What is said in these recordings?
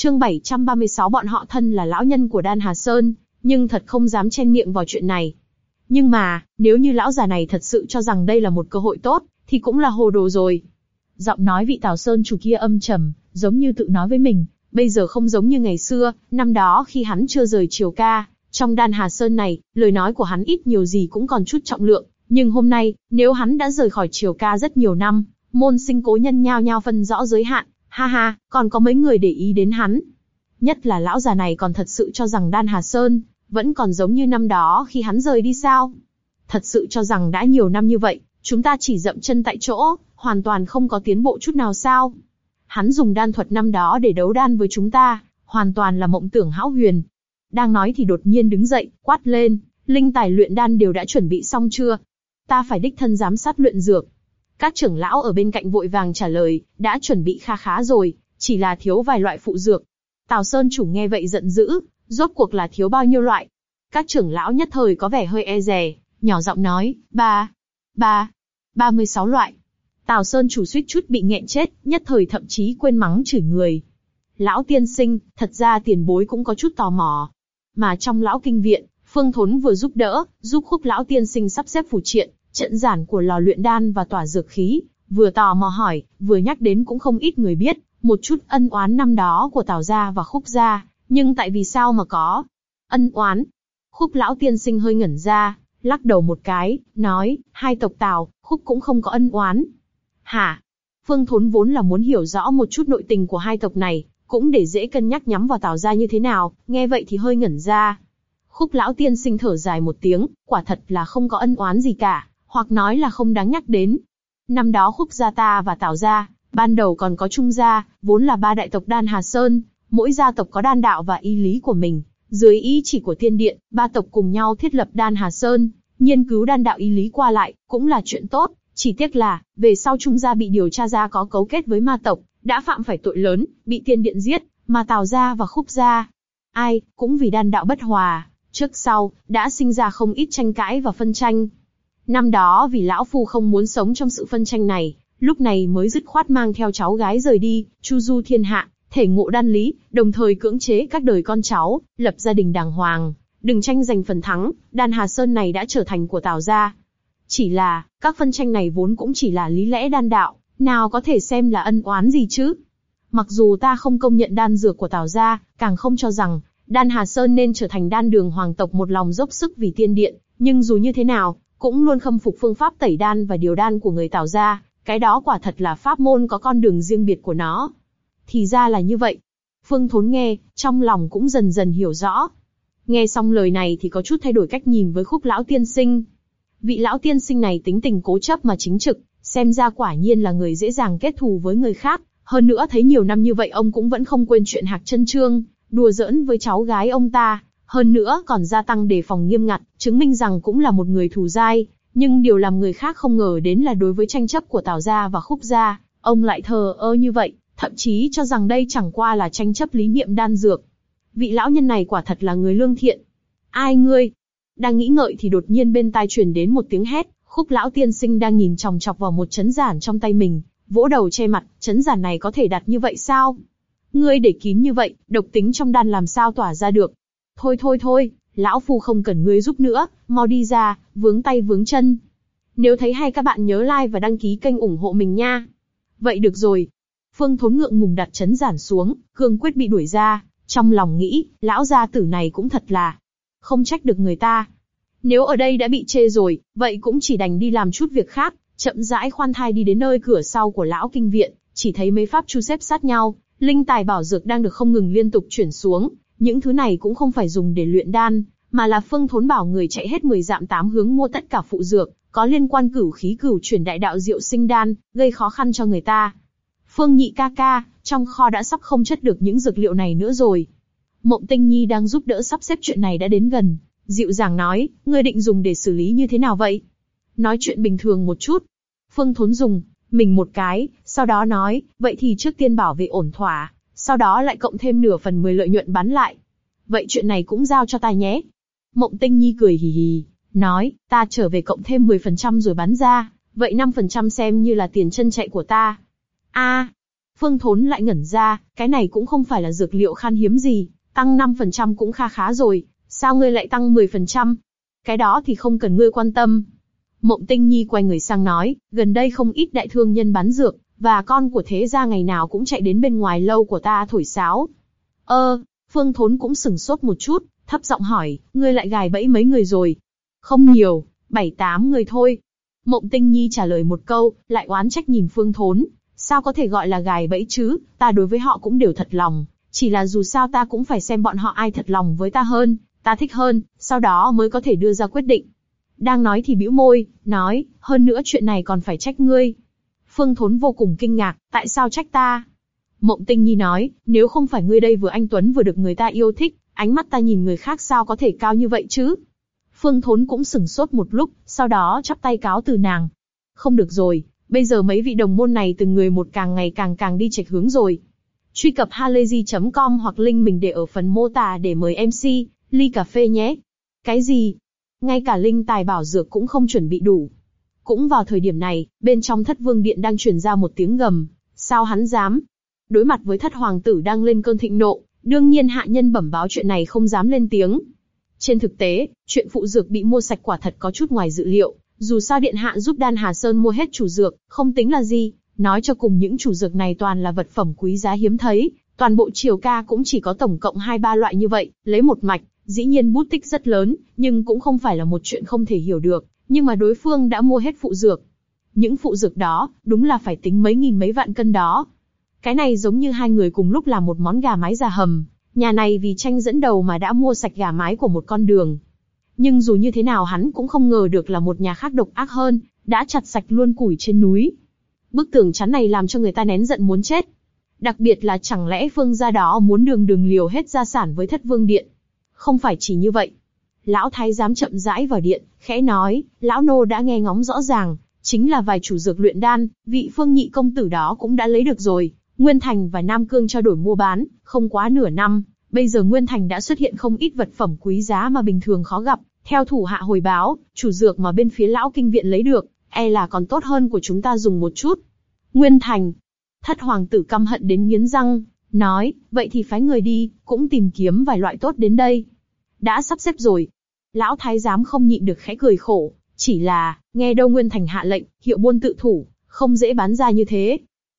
Chương 736 bọn họ thân là lão nhân của Đan Hà Sơn, nhưng thật không dám chen miệng vào chuyện này. Nhưng mà, nếu như lão già này thật sự cho rằng đây là một cơ hội tốt, thì cũng là hồ đồ rồi. Giọng nói vị Tào Sơn chủ kia âm trầm, giống như tự nói với mình, bây giờ không giống như ngày xưa, năm đó khi hắn chưa rời Triều Ca, trong Đan Hà Sơn này, lời nói của hắn ít nhiều gì cũng còn chút trọng lượng, nhưng hôm nay, nếu hắn đã rời khỏi Triều Ca rất nhiều năm, môn sinh cố nhân nhao nhao phân rõ giới hạn, ha ha, còn có mấy người để ý đến hắn. Nhất là lão già này còn thật sự cho rằng Đan Hà Sơn, vẫn còn giống như năm đó khi hắn rời đi sao? Thật sự cho rằng đã nhiều năm như vậy, chúng ta chỉ dậm chân tại chỗ, hoàn toàn không có tiến bộ chút nào sao? Hắn dùng đan thuật năm đó để đấu đan với chúng ta, hoàn toàn là mộng tưởng hão huyền. Đang nói thì đột nhiên đứng dậy, quát lên, linh tài luyện đan đều đã chuẩn bị xong chưa? Ta phải đích thân giám sát luyện dược. Các trưởng lão ở bên cạnh vội vàng trả lời, đã chuẩn bị kha khá rồi, chỉ là thiếu vài loại phụ dược. Tào Sơn chủ nghe vậy giận dữ, rốt cuộc là thiếu bao nhiêu loại. Các trưởng lão nhất thời có vẻ hơi e dè, nhỏ giọng nói, ba, ba, ba mươi sáu loại. Tào Sơn chủ suýt chút bị nghẹn chết, nhất thời thậm chí quên mắng chửi người. Lão tiên sinh, thật ra tiền bối cũng có chút tò mò. Mà trong lão kinh viện, Phương Thốn vừa giúp đỡ, giúp khúc lão tiên sinh sắp xếp phù triện, trận giản của lò luyện đan và tỏa dược khí, vừa tò mò hỏi, vừa nhắc đến cũng không ít người biết, một chút ân oán năm đó của Tào gia và Khúc gia, nhưng tại vì sao mà có ân oán? Khúc lão tiên sinh hơi ngẩn ra, lắc đầu một cái, nói, hai tộc Tào, Khúc cũng không có ân oán. Hả? Phương Thốn vốn là muốn hiểu rõ một chút nội tình của hai tộc này, cũng để dễ cân nhắc nhắm vào Tào gia như thế nào, nghe vậy thì hơi ngẩn ra. Khúc lão tiên sinh thở dài một tiếng, quả thật là không có ân oán gì cả, hoặc nói là không đáng nhắc đến. Năm đó Khúc gia ta và Tào gia, ban đầu còn có Trung gia, vốn là ba đại tộc Đan Hà Sơn, mỗi gia tộc có đan đạo và y lý của mình. Dưới ý chỉ của Thiên Điện, ba tộc cùng nhau thiết lập Đan Hà Sơn, nghiên cứu đan đạo y lý qua lại, cũng là chuyện tốt. Chỉ tiếc là, về sau Trung gia bị điều tra ra có cấu kết với ma tộc, đã phạm phải tội lớn, bị Thiên Điện giết, mà Tào gia và Khúc gia, ai cũng vì đan đạo bất hòa, trước sau đã sinh ra không ít tranh cãi và phân tranh. Năm đó vì lão phu không muốn sống trong sự phân tranh này, lúc này mới dứt khoát mang theo cháu gái rời đi, chu du thiên hạ, thể ngộ đan lý, đồng thời cưỡng chế các đời con cháu, lập gia đình đàng hoàng, đừng tranh giành phần thắng, đan Hà Sơn này đã trở thành của Tào gia. Chỉ là, các phân tranh này vốn cũng chỉ là lý lẽ đan đạo, nào có thể xem là ân oán gì chứ? Mặc dù ta không công nhận đan dược của Tào gia, càng không cho rằng đan Hà Sơn nên trở thành đan đường hoàng tộc một lòng dốc sức vì tiên điện, nhưng dù như thế nào, cũng luôn khâm phục phương pháp tẩy đan và điều đan của người Tào gia, cái đó quả thật là pháp môn có con đường riêng biệt của nó. Thì ra là như vậy. Phương Thốn nghe, trong lòng cũng dần dần hiểu rõ. Nghe xong lời này thì có chút thay đổi cách nhìn với khúc lão tiên sinh. Vị lão tiên sinh này tính tình cố chấp mà chính trực, xem ra quả nhiên là người dễ dàng kết thù với người khác. Hơn nữa thấy nhiều năm như vậy ông cũng vẫn không quên chuyện hạc chân trương, đùa giỡn với cháu gái ông ta. Hơn nữa còn gia tăng đề phòng nghiêm ngặt, chứng minh rằng cũng là một người thù giai. Nhưng điều làm người khác không ngờ đến là đối với tranh chấp của Tào gia và Khúc gia, ông lại thờ ơ như vậy, thậm chí cho rằng đây chẳng qua là tranh chấp lý niệm đan dược. Vị lão nhân này quả thật là người lương thiện. Ai ngươi? Đang nghĩ ngợi thì đột nhiên bên tai truyền đến một tiếng hét, khúc lão tiên sinh đang nhìn chòng chọc vào một chấn giản trong tay mình, vỗ đầu che mặt, chấn giản này có thể đặt như vậy sao? Ngươi để kín như vậy, độc tính trong đan làm sao tỏa ra được? Thôi thôi thôi, lão phu không cần ngươi giúp nữa, mau đi ra, vướng tay vướng chân. Nếu thấy hay các bạn nhớ like và đăng ký kênh ủng hộ mình nha. Vậy được rồi, Phương Thốn ngượng ngùng đặt chấn giản xuống, cương quyết bị đuổi ra, trong lòng nghĩ, lão gia tử này cũng thật là không trách được người ta. Nếu ở đây đã bị chê rồi, vậy cũng chỉ đành đi làm chút việc khác, chậm rãi khoan thai đi đến nơi cửa sau của lão kinh viện, chỉ thấy mấy pháp chu xếp sát nhau, linh tài bảo dược đang được không ngừng liên tục chuyển xuống, những thứ này cũng không phải dùng để luyện đan, mà là Phương Thốn bảo người chạy hết 10 dặm tám hướng mua tất cả phụ dược, có liên quan cửu khí cửu chuyển đại đạo diệu sinh đan, gây khó khăn cho người ta. Phương Nhị ca ca, trong kho đã sắp không chất được những dược liệu này nữa rồi. Mộng Tinh Nhi đang giúp đỡ sắp xếp chuyện này đã đến gần, dịu dàng nói, ngươi định dùng để xử lý như thế nào vậy? Nói chuyện bình thường một chút. Phương Thốn dùng, mình một cái, sau đó nói, vậy thì trước tiên bảo vệ ổn thỏa, sau đó lại cộng thêm nửa phần mười lợi nhuận bán lại. Vậy chuyện này cũng giao cho ta nhé. Mộng Tinh Nhi cười hì hì, nói, ta trở về cộng thêm 10% rồi bán ra, vậy 5% xem như là tiền chân chạy của ta. A, Phương Thốn lại ngẩn ra, cái này cũng không phải là dược liệu khan hiếm gì, tăng 5% cũng kha khá rồi, sao ngươi lại tăng 10%? Cái đó thì không cần ngươi quan tâm. Mộng Tinh Nhi quay người sang nói, gần đây không ít đại thương nhân bán dược, và con của thế gia ngày nào cũng chạy đến bên ngoài lâu của ta thổi sáo. Ơ, Phương Thốn cũng sừng sốt một chút, thấp giọng hỏi, ngươi lại gài bẫy mấy người rồi? Không nhiều, bảy tám người thôi. Mộng Tinh Nhi trả lời một câu, lại oán trách nhìn Phương Thốn, sao có thể gọi là gài bẫy chứ? Ta đối với họ cũng đều thật lòng, chỉ là dù sao ta cũng phải xem bọn họ ai thật lòng với ta hơn, ta thích hơn, sau đó mới có thể đưa ra quyết định. Đang nói thì bĩu môi, nói, hơn nữa chuyện này còn phải trách ngươi. Phương Thốn vô cùng kinh ngạc, tại sao trách ta? Mộng Tinh Nhi nói, nếu không phải ngươi đây vừa anh Tuấn vừa được người ta yêu thích, ánh mắt ta nhìn người khác sao có thể cao như vậy chứ? Phương Thốn cũng sừng sốt một lúc, sau đó chắp tay cáo từ nàng. Không được rồi, bây giờ mấy vị đồng môn này từng người một càng ngày càng càng đi chệch hướng rồi. Truy cập halayzi.com hoặc link mình để ở phần mô tả để mời MC, ly cà phê nhé. Cái gì? Ngay cả linh tài bảo dược cũng không chuẩn bị đủ. Cũng vào thời điểm này, bên trong thất vương điện đang truyền ra một tiếng gầm. Sao hắn dám? Đối mặt với thất hoàng tử đang lên cơn thịnh nộ, đương nhiên hạ nhân bẩm báo chuyện này không dám lên tiếng. Trên thực tế, chuyện phụ dược bị mua sạch quả thật có chút ngoài dự liệu. Dù sao điện hạ giúp đan Hà Sơn mua hết chủ dược, không tính là gì. Nói cho cùng những chủ dược này toàn là vật phẩm quý giá hiếm thấy, toàn bộ triều ca cũng chỉ có tổng cộng hai ba loại như vậy, lấy một mạch, dĩ nhiên bút tích rất lớn, nhưng cũng không phải là một chuyện không thể hiểu được, nhưng mà đối phương đã mua hết phụ dược. Những phụ dược đó, đúng là phải tính mấy nghìn mấy vạn cân đó. Cái này giống như hai người cùng lúc làm một món gà mái già hầm, nhà này vì tranh dẫn đầu mà đã mua sạch gà mái của một con đường. Nhưng dù như thế nào hắn cũng không ngờ được là một nhà khác độc ác hơn, đã chặt sạch luôn củi trên núi. Bức tường chắn này làm cho người ta nén giận muốn chết. Đặc biệt là chẳng lẽ phương gia đó muốn đường đường liều hết gia sản với thất vương điện. Không phải chỉ như vậy. Lão thái giám chậm rãi vào điện, khẽ nói, lão nô đã nghe ngóng rõ ràng, chính là vài chủ dược luyện đan, vị phương nhị công tử đó cũng đã lấy được rồi. Nguyên Thành và Nam Cương trao đổi mua bán, không quá nửa năm, bây giờ Nguyên Thành đã xuất hiện không ít vật phẩm quý giá mà bình thường khó gặp. Theo thủ hạ hồi báo, chủ dược mà bên phía lão kinh viện lấy được, e là còn tốt hơn của chúng ta dùng một chút. Nguyên Thành, thất hoàng tử căm hận đến nghiến răng, nói, vậy thì phái người đi, cũng tìm kiếm vài loại tốt đến đây. Đã sắp xếp rồi. Lão thái giám không nhịn được khẽ cười khổ, chỉ là, nghe đâu Nguyên Thành hạ lệnh, hiệu buôn tự thủ, không dễ bán ra như thế.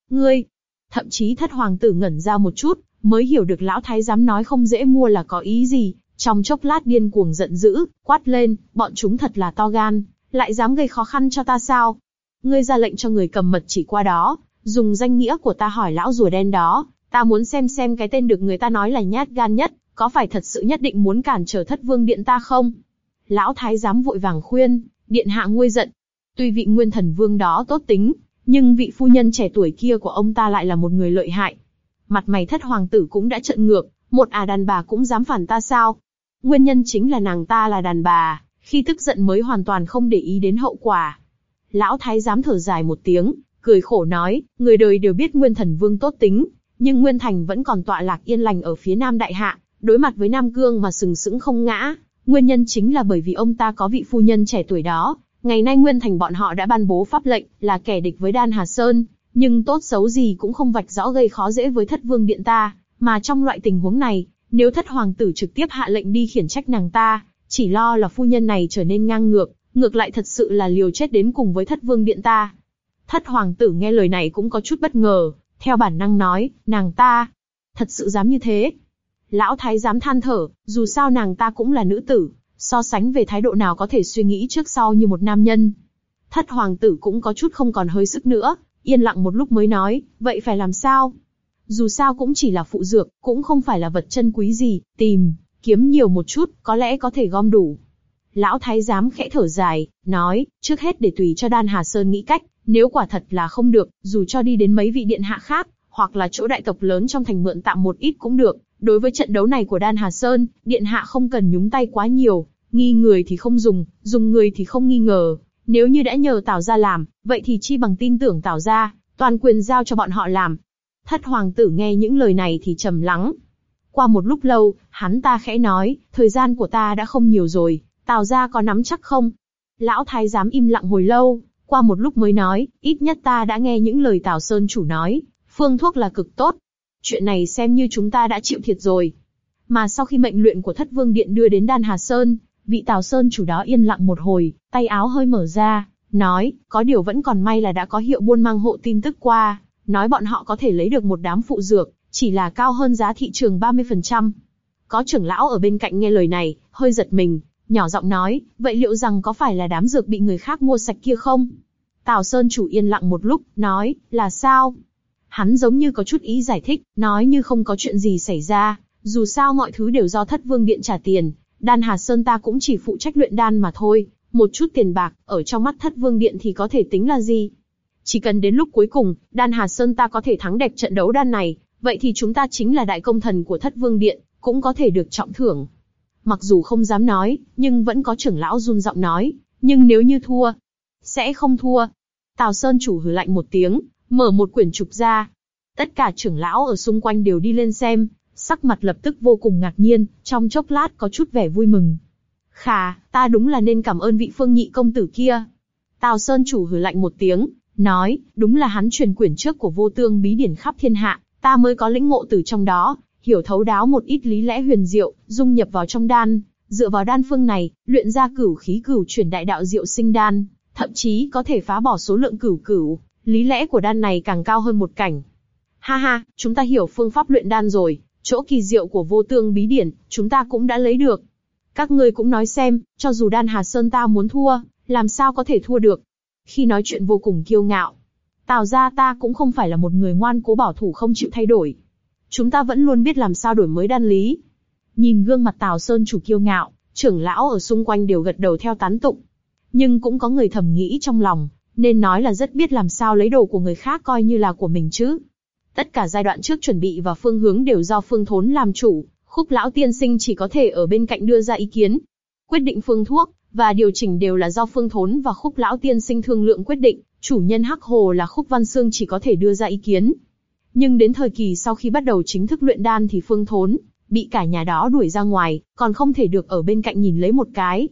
Ngươi, thậm chí thất hoàng tử ngẩn ra một chút, mới hiểu được lão thái giám nói không dễ mua là có ý gì. Trong chốc lát điên cuồng giận dữ, quát lên, bọn chúng thật là to gan, lại dám gây khó khăn cho ta sao? Ngươi ra lệnh cho người cầm mật chỉ qua đó, dùng danh nghĩa của ta hỏi lão rùa đen đó, ta muốn xem xem cái tên được người ta nói là nhát gan nhất, có phải thật sự nhất định muốn cản trở thất vương điện ta không? Lão thái giám vội vàng khuyên, điện hạ nguôi giận. Tuy vị nguyên thần vương đó tốt tính, nhưng vị phu nhân trẻ tuổi kia của ông ta lại là một người lợi hại. Mặt mày thất hoàng tử cũng đã trợn ngược, một à đàn bà cũng dám phản ta sao? Nguyên nhân chính là nàng ta là đàn bà, khi tức giận mới hoàn toàn không để ý đến hậu quả. Lão thái giám thở dài một tiếng, cười khổ nói, người đời đều biết Nguyên Thần Vương tốt tính, nhưng Nguyên Thành vẫn còn tọa lạc yên lành ở phía Nam Đại Hạ, đối mặt với Nam Cương mà sừng sững không ngã. Nguyên nhân chính là bởi vì ông ta có vị phu nhân trẻ tuổi đó. Ngày nay Nguyên Thành bọn họ đã ban bố pháp lệnh là kẻ địch với Đan Hà Sơn, nhưng tốt xấu gì cũng không vạch rõ gây khó dễ với Thất Vương Điện ta. Mà trong loại tình huống này, nếu Thất Hoàng tử trực tiếp hạ lệnh đi khiển trách nàng ta, chỉ lo là phu nhân này trở nên ngang ngược, ngược lại thật sự là liều chết đến cùng với Thất Vương Điện ta. Thất hoàng tử nghe lời này cũng có chút bất ngờ, theo bản năng nói, nàng ta, thật sự dám như thế. Lão thái dám than thở, dù sao nàng ta cũng là nữ tử, so sánh về thái độ nào có thể suy nghĩ trước sau như một nam nhân. Thất hoàng tử cũng có chút không còn hơi sức nữa, yên lặng một lúc mới nói, vậy phải làm sao? Dù sao cũng chỉ là phụ dược, cũng không phải là vật chân quý gì, tìm, kiếm nhiều một chút, có lẽ có thể gom đủ. Lão thái giám khẽ thở dài, nói, trước hết để tùy cho Đan Hà Sơn nghĩ cách, nếu quả thật là không được, dù cho đi đến mấy vị điện hạ khác, hoặc là chỗ đại tộc lớn trong thành mượn tạm một ít cũng được. Đối với trận đấu này của Đan Hà Sơn, điện hạ không cần nhúng tay quá nhiều, nghi người thì không dùng, dùng người thì không nghi ngờ. Nếu như đã nhờ Tào gia làm, vậy thì chi bằng tin tưởng Tào gia, toàn quyền giao cho bọn họ làm. Thất hoàng tử nghe những lời này thì trầm lắng. Qua một lúc lâu, hắn ta khẽ nói, thời gian của ta đã không nhiều rồi, Tào gia có nắm chắc không? Lão thái giám im lặng hồi lâu, qua một lúc mới nói, ít nhất ta đã nghe những lời Tào Sơn chủ nói, Phương thuốc là cực tốt. Chuyện này xem như chúng ta đã chịu thiệt rồi. Mà sau khi mệnh luyện của thất vương điện đưa đến Đan Hà Sơn, vị Tào Sơn chủ đó yên lặng một hồi, tay áo hơi mở ra, nói, có điều vẫn còn may là đã có hiệu buôn mang hộ tin tức qua, nói bọn họ có thể lấy được một đám phụ dược, chỉ là cao hơn giá thị trường 30%. Có trưởng lão ở bên cạnh nghe lời này, hơi giật mình, nhỏ giọng nói, vậy liệu rằng có phải là đám dược bị người khác mua sạch kia không? Tào Sơn chủ yên lặng một lúc, nói, là sao? Hắn giống như có chút ý giải thích, nói như không có chuyện gì xảy ra, dù sao mọi thứ đều do thất vương điện trả tiền, đan Hà Sơn ta cũng chỉ phụ trách luyện đan mà thôi, một chút tiền bạc, ở trong mắt thất vương điện thì có thể tính là gì? Chỉ cần đến lúc cuối cùng, đan Hà Sơn ta có thể thắng đẹp trận đấu đan này, vậy thì chúng ta chính là đại công thần của thất vương điện, cũng có thể được trọng thưởng. Mặc dù không dám nói, nhưng vẫn có trưởng lão run giọng nói, nhưng nếu như thua, sẽ không thua. Tào Sơn chủ hừ lạnh một tiếng, mở một quyển trục ra. Tất cả trưởng lão ở xung quanh đều đi lên xem, sắc mặt lập tức vô cùng ngạc nhiên, trong chốc lát có chút vẻ vui mừng. Khà, ta đúng là nên cảm ơn vị phương nhị công tử kia. Tào Sơn chủ hừ lạnh một tiếng, nói, đúng là hắn truyền quyển trước của vô tương bí điển khắp thiên hạ, ta mới có lĩnh ngộ từ trong đó, hiểu thấu đáo một ít lý lẽ huyền diệu, dung nhập vào trong đan, dựa vào đan phương này, luyện ra cửu khí cửu chuyển đại đạo diệu sinh đan, thậm chí có thể phá bỏ số lượng cửu cửu, lý lẽ của đan này càng cao hơn một cảnh. Ha ha, chúng ta hiểu phương pháp luyện đan rồi, chỗ kỳ diệu của vô tương bí điển, chúng ta cũng đã lấy được. Các ngươi cũng nói xem, cho dù đan Hà Sơn ta muốn thua, làm sao có thể thua được. Khi nói chuyện vô cùng kiêu ngạo, Tào gia ta cũng không phải là một người ngoan cố bảo thủ không chịu thay đổi. Chúng ta vẫn luôn biết làm sao đổi mới đan lý. Nhìn gương mặt Tào Sơn chủ kiêu ngạo, trưởng lão ở xung quanh đều gật đầu theo tán tụng. Nhưng cũng có người thầm nghĩ trong lòng, nên nói là rất biết làm sao lấy đồ của người khác coi như là của mình chứ. Tất cả giai đoạn trước chuẩn bị và phương hướng đều do phương thốn làm chủ, khúc lão tiên sinh chỉ có thể ở bên cạnh đưa ra ý kiến. Quyết định phương thuốc, và điều chỉnh đều là do phương thốn và khúc lão tiên sinh thương lượng quyết định, chủ nhân hắc hồ là khúc văn xương chỉ có thể đưa ra ý kiến. Nhưng đến thời kỳ sau khi bắt đầu chính thức luyện đan thì phương thốn, bị cả nhà đó đuổi ra ngoài, còn không thể được ở bên cạnh nhìn lấy một cái.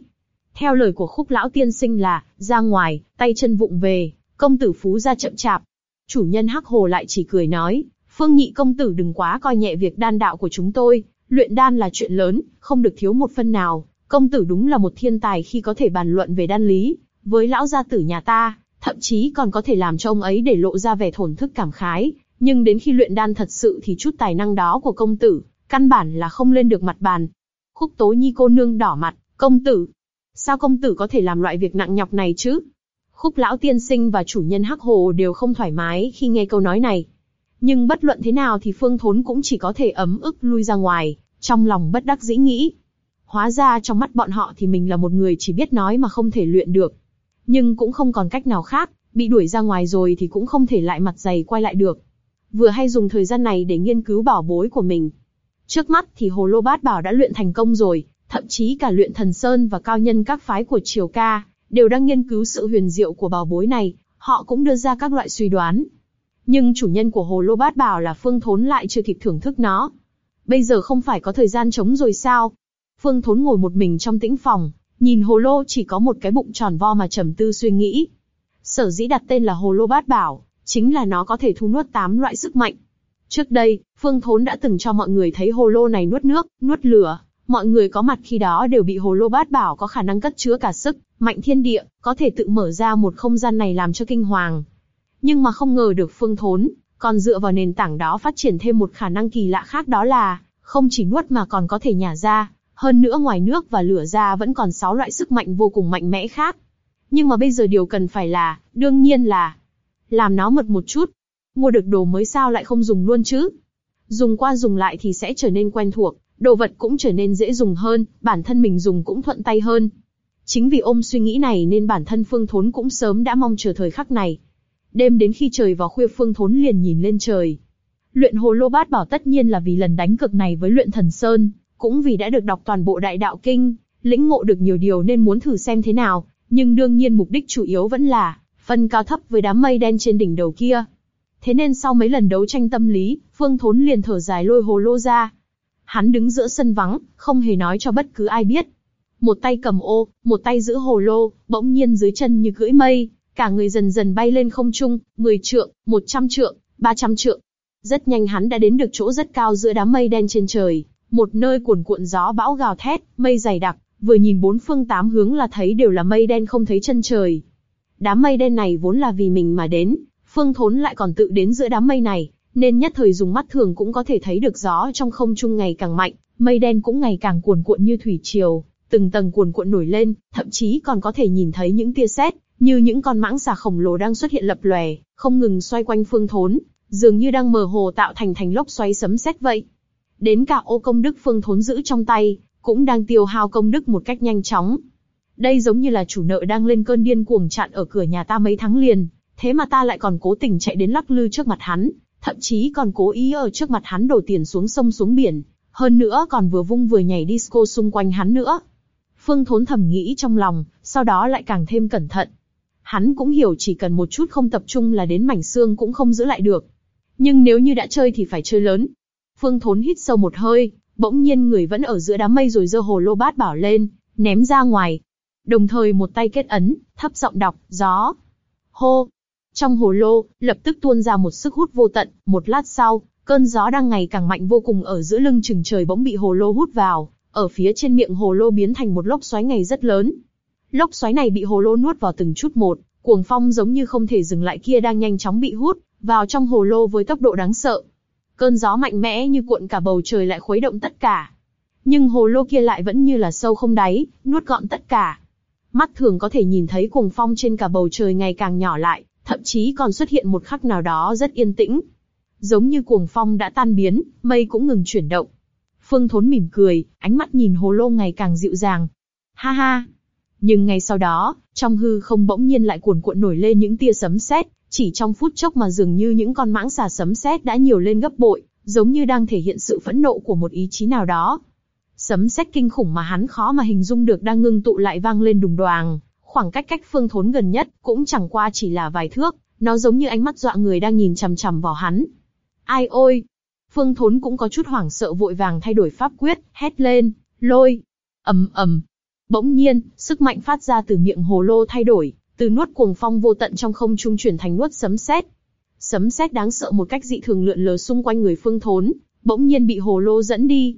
Theo lời của khúc lão tiên sinh là, ra ngoài, tay chân vụng về, công tử phú ra chậm chạp. Chủ nhân hắc hồ lại chỉ cười nói, phương nhị công tử đừng quá coi nhẹ việc đan đạo của chúng tôi, luyện đan là chuyện lớn, không được thiếu một phân nào. Công tử đúng là một thiên tài khi có thể bàn luận về đan lý, với lão gia tử nhà ta, thậm chí còn có thể làm cho ông ấy để lộ ra vẻ thổn thức cảm khái. Nhưng đến khi luyện đan thật sự thì chút tài năng đó của công tử, căn bản là không lên được mặt bàn. Khúc Tố Nhi cô nương đỏ mặt, công tử, sao công tử có thể làm loại việc nặng nhọc này chứ? Khúc lão tiên sinh và chủ nhân Hắc Hồ đều không thoải mái khi nghe câu nói này. Nhưng bất luận thế nào thì Phương Thốn cũng chỉ có thể ấm ức lui ra ngoài, trong lòng bất đắc dĩ nghĩ. Hóa ra trong mắt bọn họ thì mình là một người chỉ biết nói mà không thể luyện được. Nhưng cũng không còn cách nào khác, bị đuổi ra ngoài rồi thì cũng không thể lại mặt dày quay lại được. Vừa hay dùng thời gian này để nghiên cứu bảo bối của mình. Trước mắt thì Hồ Lô Bát Bảo đã luyện thành công rồi, thậm chí cả luyện thần sơn và cao nhân các phái của Triều Ca đều đang nghiên cứu sự huyền diệu của bảo bối này, họ cũng đưa ra các loại suy đoán. Nhưng chủ nhân của Hồ Lô Bát Bảo là Phương Thốn lại chưa kịp thưởng thức nó. Bây giờ không phải có thời gian trống rồi sao? Phương Thốn ngồi một mình trong tĩnh phòng, nhìn hồ lô chỉ có một cái bụng tròn vo mà trầm tư suy nghĩ. Sở dĩ đặt tên là hồ lô bát bảo, chính là nó có thể thu nuốt tám loại sức mạnh. Trước đây, Phương Thốn đã từng cho mọi người thấy hồ lô này nuốt nước, nuốt lửa. Mọi người có mặt khi đó đều bị hồ lô bát bảo có khả năng cất chứa cả sức, mạnh thiên địa, có thể tự mở ra một không gian này làm cho kinh hoàng. Nhưng mà không ngờ được Phương Thốn, còn dựa vào nền tảng đó phát triển thêm một khả năng kỳ lạ khác đó là, không chỉ nuốt mà còn có thể nhả ra, hơn nữa ngoài nước và lửa ra vẫn còn sáu loại sức mạnh vô cùng mạnh mẽ khác. Nhưng mà bây giờ điều cần phải là, đương nhiên là, làm nó mật một chút. Mua được đồ mới sao lại không dùng luôn chứ? Dùng qua dùng lại thì sẽ trở nên quen thuộc, đồ vật cũng trở nên dễ dùng hơn, bản thân mình dùng cũng thuận tay hơn. Chính vì ôm suy nghĩ này nên bản thân Phương Thốn cũng sớm đã mong chờ thời khắc này. Đêm đến khi trời vào khuya Phương Thốn liền nhìn lên trời. Luyện hồ lô bát bảo tất nhiên là vì lần đánh cực này với luyện thần sơn, cũng vì đã được đọc toàn bộ đại đạo kinh, lĩnh ngộ được nhiều điều nên muốn thử xem thế nào, nhưng đương nhiên mục đích chủ yếu vẫn là phân cao thấp với đám mây đen trên đỉnh đầu kia. Thế nên sau mấy lần đấu tranh tâm lý, Phương Thốn liền thở dài lôi hồ lô ra. Hắn đứng giữa sân vắng, không hề nói cho bất cứ ai biết. Một tay cầm ô, một tay giữ hồ lô, bỗng nhiên dưới chân như cưỡi mây, cả người dần dần bay lên không trung, 10 trượng, 100 trượng, 300 trượng. Rất nhanh hắn đã đến được chỗ rất cao giữa đám mây đen trên trời, một nơi cuồn cuộn gió bão gào thét, mây dày đặc, vừa nhìn bốn phương tám hướng là thấy đều là mây đen không thấy chân trời. Đám mây đen này vốn là vì mình mà đến, Phương Thốn lại còn tự đến giữa đám mây này, nên nhất thời dùng mắt thường cũng có thể thấy được gió trong không trung ngày càng mạnh, mây đen cũng ngày càng cuồn cuộn như thủy triều, từng tầng cuồn cuộn nổi lên, thậm chí còn có thể nhìn thấy những tia sét, như những con mãng xà khổng lồ đang xuất hiện lập lòe, không ngừng xoay quanh Phương Thốn, dường như đang mờ hồ tạo thành thành lốc xoáy sấm sét vậy. Đến cả ô công đức Phương Thốn giữ trong tay, cũng đang tiêu hao công đức một cách nhanh chóng. Đây giống như là chủ nợ đang lên cơn điên cuồng chặn ở cửa nhà ta mấy tháng liền, thế mà ta lại còn cố tình chạy đến lắc lư trước mặt hắn, thậm chí còn cố ý ở trước mặt hắn đổ tiền xuống sông xuống biển, hơn nữa còn vừa vung vừa nhảy disco xung quanh hắn nữa. Phương Thốn thầm nghĩ trong lòng, sau đó lại càng thêm cẩn thận. Hắn cũng hiểu chỉ cần một chút không tập trung là đến mảnh xương cũng không giữ lại được. Nhưng nếu như đã chơi thì phải chơi lớn. Phương Thốn hít sâu một hơi, bỗng nhiên người vẫn ở giữa đám mây rồi giơ hồ lô bát bảo lên, ném ra ngoài. Đồng thời một tay kết ấn, thấp giọng đọc, gió. Hô, trong hồ lô, lập tức tuôn ra một sức hút vô tận, một lát sau, cơn gió đang ngày càng mạnh vô cùng ở giữa lưng chừng trời bỗng bị hồ lô hút vào, ở phía trên miệng hồ lô biến thành một lốc xoáy ngày rất lớn. Lốc xoáy này bị hồ lô nuốt vào từng chút một, cuồng phong giống như không thể dừng lại kia đang nhanh chóng bị hút vào trong hồ lô với tốc độ đáng sợ. Cơn gió mạnh mẽ như cuộn cả bầu trời lại khuấy động tất cả. Nhưng hồ lô kia lại vẫn như là sâu không đáy, nuốt gọn tất cả. Mắt thường có thể nhìn thấy cuồng phong trên cả bầu trời ngày càng nhỏ lại, thậm chí còn xuất hiện một khắc nào đó rất yên tĩnh. Giống như cuồng phong đã tan biến, mây cũng ngừng chuyển động. Phương Thốn mỉm cười, ánh mắt nhìn hồ lô ngày càng dịu dàng. Ha ha! Nhưng ngay sau đó, trong hư không bỗng nhiên lại cuồn cuộn nổi lên những tia sấm sét, chỉ trong phút chốc mà dường như những con mãng xà sấm sét đã nhiều lên gấp bội, giống như đang thể hiện sự phẫn nộ của một ý chí nào đó. Sấm sét kinh khủng mà hắn khó mà hình dung được đang ngưng tụ lại vang lên đùng đoàng, Khoảng cách cách phương thốn gần nhất, cũng chẳng qua chỉ là vài thước, nó giống như ánh mắt dọa người đang nhìn chằm chằm vào hắn. Ai ôi! Phương thốn cũng có chút hoảng sợ vội vàng thay đổi pháp quyết, hét lên, lôi, ầm ầm. Bỗng nhiên, sức mạnh phát ra từ miệng hồ lô thay đổi, từ nuốt cuồng phong vô tận trong không trung chuyển thành nuốt sấm sét. Sấm sét đáng sợ một cách dị thường lượn lờ xung quanh người phương thốn, bỗng nhiên bị hồ lô dẫn đi.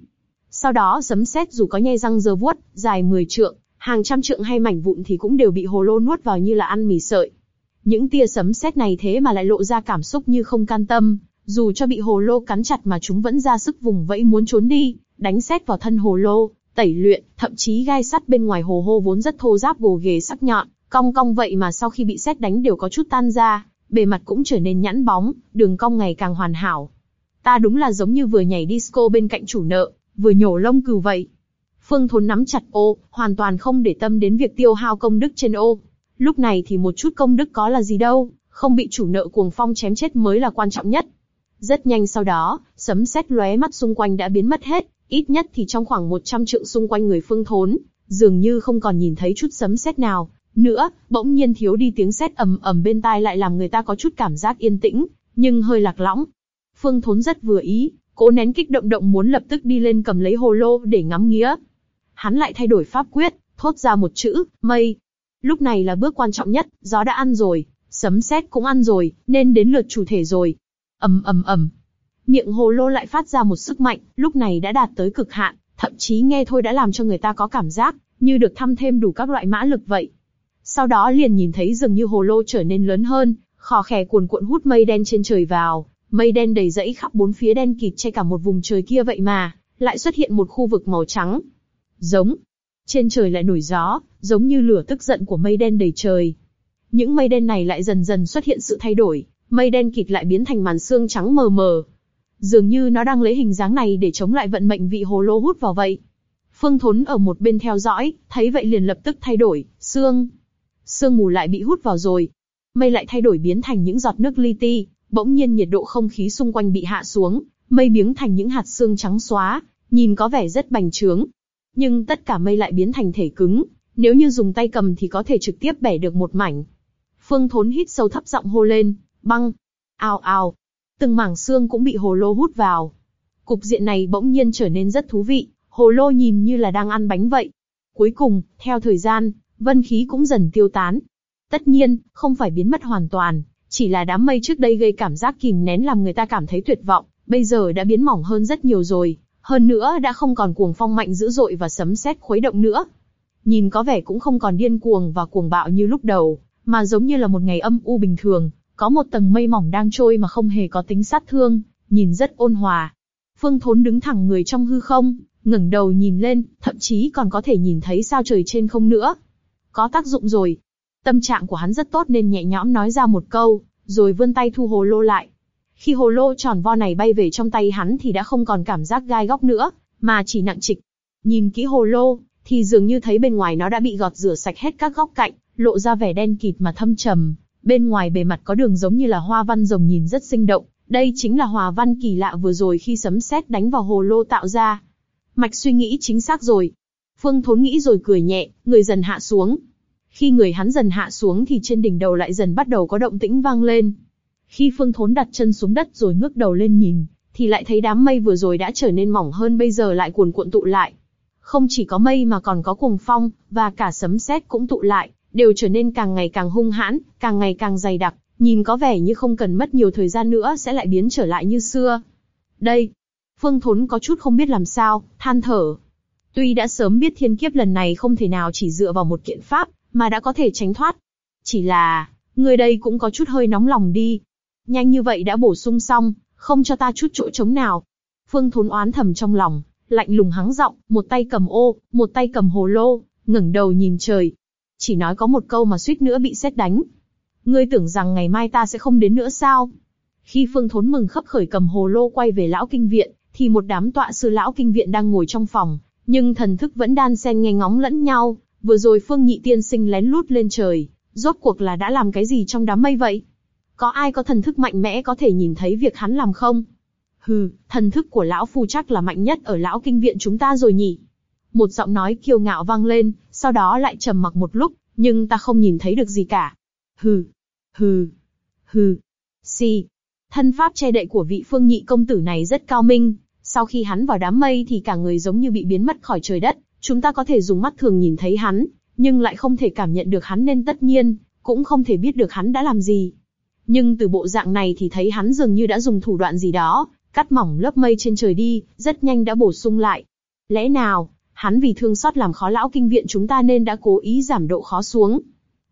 Sau đó sấm sét dù có nhay răng giờ vuốt, dài 10 trượng, hàng trăm trượng hay mảnh vụn thì cũng đều bị hồ lô nuốt vào như là ăn mì sợi. Những tia sấm sét này thế mà lại lộ ra cảm xúc như không can tâm, dù cho bị hồ lô cắn chặt mà chúng vẫn ra sức vùng vẫy muốn trốn đi, đánh sét vào thân hồ lô, tẩy luyện, thậm chí gai sắt bên ngoài hồ hô vốn rất thô ráp gồ ghề sắc nhọn, cong cong vậy mà sau khi bị sét đánh đều có chút tan ra, bề mặt cũng trở nên nhẵn bóng, đường cong ngày càng hoàn hảo. Ta đúng là giống như vừa nhảy disco bên cạnh chủ nợ, vừa nhổ lông cừu vậy. Phương Thốn nắm chặt ô, hoàn toàn không để tâm đến việc tiêu hao công đức trên ô. Lúc này thì một chút công đức có là gì đâu, không bị chủ nợ cuồng phong chém chết mới là quan trọng nhất. Rất nhanh sau đó, sấm sét lóe mắt xung quanh đã biến mất hết, ít nhất thì trong khoảng 100 trượng xung quanh người Phương Thốn, dường như không còn nhìn thấy chút sấm sét nào. Nữa, bỗng nhiên thiếu đi tiếng sét ầm ầm bên tai lại làm người ta có chút cảm giác yên tĩnh, nhưng hơi lạc lõng. Phương Thốn rất vừa ý, cố nén kích động động muốn lập tức đi lên cầm lấy hồ lô để ngắm nghía hắn lại thay đổi pháp quyết, thốt ra một chữ, mây. Lúc này là bước quan trọng nhất, gió đã ăn rồi, sấm sét cũng ăn rồi, nên đến lượt chủ thể rồi. ầm ầm ầm, miệng hồ lô lại phát ra một sức mạnh, lúc này đã đạt tới cực hạn, thậm chí nghe thôi đã làm cho người ta có cảm giác như được thăm thêm đủ các loại mã lực vậy. Sau đó liền nhìn thấy dường như hồ lô trở nên lớn hơn, khò khè cuồn cuộn hút mây đen trên trời vào, mây đen đầy dẫy khắp bốn phía đen kịt che cả một vùng trời kia vậy mà, lại xuất hiện một khu vực màu trắng, Giống. Trên trời lại nổi gió, giống như lửa tức giận của mây đen đầy trời. Những mây đen này lại dần dần xuất hiện sự thay đổi, mây đen kịt lại biến thành màn xương trắng mờ mờ. Dường như nó đang lấy hình dáng này để chống lại vận mệnh vị hồ lô hút vào vậy. Phương Thốn ở một bên theo dõi, thấy vậy liền lập tức thay đổi, xương. Sương mù lại bị hút vào rồi. Mây lại thay đổi biến thành những giọt nước li ti, bỗng nhiên nhiệt độ không khí xung quanh bị hạ xuống, mây biến thành những hạt xương trắng xóa, nhìn có vẻ rất bành trướng, nhưng tất cả mây lại biến thành thể cứng, nếu như dùng tay cầm thì có thể trực tiếp bẻ được một mảnh. Phương Thốn hít sâu thấp giọng hô lên, băng, ào ào, từng mảng xương cũng bị hồ lô hút vào. Cục diện này bỗng nhiên trở nên rất thú vị, hồ lô nhìn như là đang ăn bánh vậy. Cuối cùng, theo thời gian, vân khí cũng dần tiêu tán. Tất nhiên, không phải biến mất hoàn toàn, Chỉ là đám mây trước đây gây cảm giác kìm nén làm người ta cảm thấy tuyệt vọng, bây giờ đã biến mỏng hơn rất nhiều rồi, hơn nữa đã không còn cuồng phong mạnh dữ dội và sấm sét khuấy động nữa. Nhìn có vẻ cũng không còn điên cuồng và cuồng bạo như lúc đầu, mà giống như là một ngày âm u bình thường, có một tầng mây mỏng đang trôi mà không hề có tính sát thương, nhìn rất ôn hòa. Phương Thốn đứng thẳng người trong hư không, ngẩng đầu nhìn lên, thậm chí còn có thể nhìn thấy sao trời trên không nữa. Có tác dụng rồi. Tâm trạng của hắn rất tốt nên nhẹ nhõm nói ra một câu, rồi vươn tay thu hồ lô lại. Khi hồ lô tròn vo này bay về trong tay hắn thì đã không còn cảm giác gai góc nữa, mà chỉ nặng trịch. Nhìn kỹ hồ lô, thì dường như thấy bên ngoài nó đã bị gọt rửa sạch hết các góc cạnh, lộ ra vẻ đen kịt mà thâm trầm. Bên ngoài bề mặt có đường giống như là hoa văn rồng nhìn rất sinh động, đây chính là hòa văn kỳ lạ vừa rồi khi sấm sét đánh vào hồ lô tạo ra. Mạch suy nghĩ chính xác rồi. Phương Thốn nghĩ rồi cười nhẹ, người dần hạ xuống. Khi người hắn dần hạ xuống thì trên đỉnh đầu lại dần bắt đầu có động tĩnh vang lên. Khi Phương Thốn đặt chân xuống đất rồi ngước đầu lên nhìn, thì lại thấy đám mây vừa rồi đã trở nên mỏng hơn bây giờ lại cuồn cuộn tụ lại. Không chỉ có mây mà còn có cuồng phong, và cả sấm sét cũng tụ lại, đều trở nên càng ngày càng hung hãn, càng ngày càng dày đặc, nhìn có vẻ như không cần mất nhiều thời gian nữa sẽ lại biến trở lại như xưa. Đây, Phương Thốn có chút không biết làm sao, than thở. Tuy đã sớm biết thiên kiếp lần này không thể nào chỉ dựa vào một kiện pháp, mà đã có thể tránh thoát. Chỉ là, người đây cũng có chút hơi nóng lòng đi. Nhanh như vậy đã bổ sung xong, không cho ta chút chỗ trống nào. Phương Thốn oán thầm trong lòng, lạnh lùng hắng giọng, một tay cầm ô, một tay cầm hồ lô, ngẩng đầu nhìn trời. Chỉ nói có một câu mà suýt nữa bị xét đánh. Ngươi tưởng rằng ngày mai ta sẽ không đến nữa sao? Khi Phương Thốn mừng khấp khởi cầm hồ lô quay về lão kinh viện, thì một đám tọa sư lão kinh viện đang ngồi trong phòng, nhưng thần thức vẫn đan xen nghe ngóng lẫn nhau. Vừa rồi Phương Nhị Tiên Sinh lén lút lên trời, rốt cuộc là đã làm cái gì trong đám mây vậy? Có ai có thần thức mạnh mẽ có thể nhìn thấy việc hắn làm không? Hừ, thần thức của lão phu chắc là mạnh nhất ở lão kinh viện chúng ta rồi nhỉ? Một giọng nói kiêu ngạo vang lên, sau đó lại trầm mặc một lúc, nhưng ta không nhìn thấy được gì cả. Hừ, hừ, hừ, si. Thân pháp che đậy của vị phương nhị công tử này rất cao minh, sau khi hắn vào đám mây thì cả người giống như bị biến mất khỏi trời đất, chúng ta có thể dùng mắt thường nhìn thấy hắn, nhưng lại không thể cảm nhận được hắn nên tất nhiên, cũng không thể biết được hắn đã làm gì. Nhưng từ bộ dạng này thì thấy hắn dường như đã dùng thủ đoạn gì đó, cắt mỏng lớp mây trên trời đi, rất nhanh đã bổ sung lại. Lẽ nào, hắn vì thương xót làm khó lão kinh viện chúng ta nên đã cố ý giảm độ khó xuống.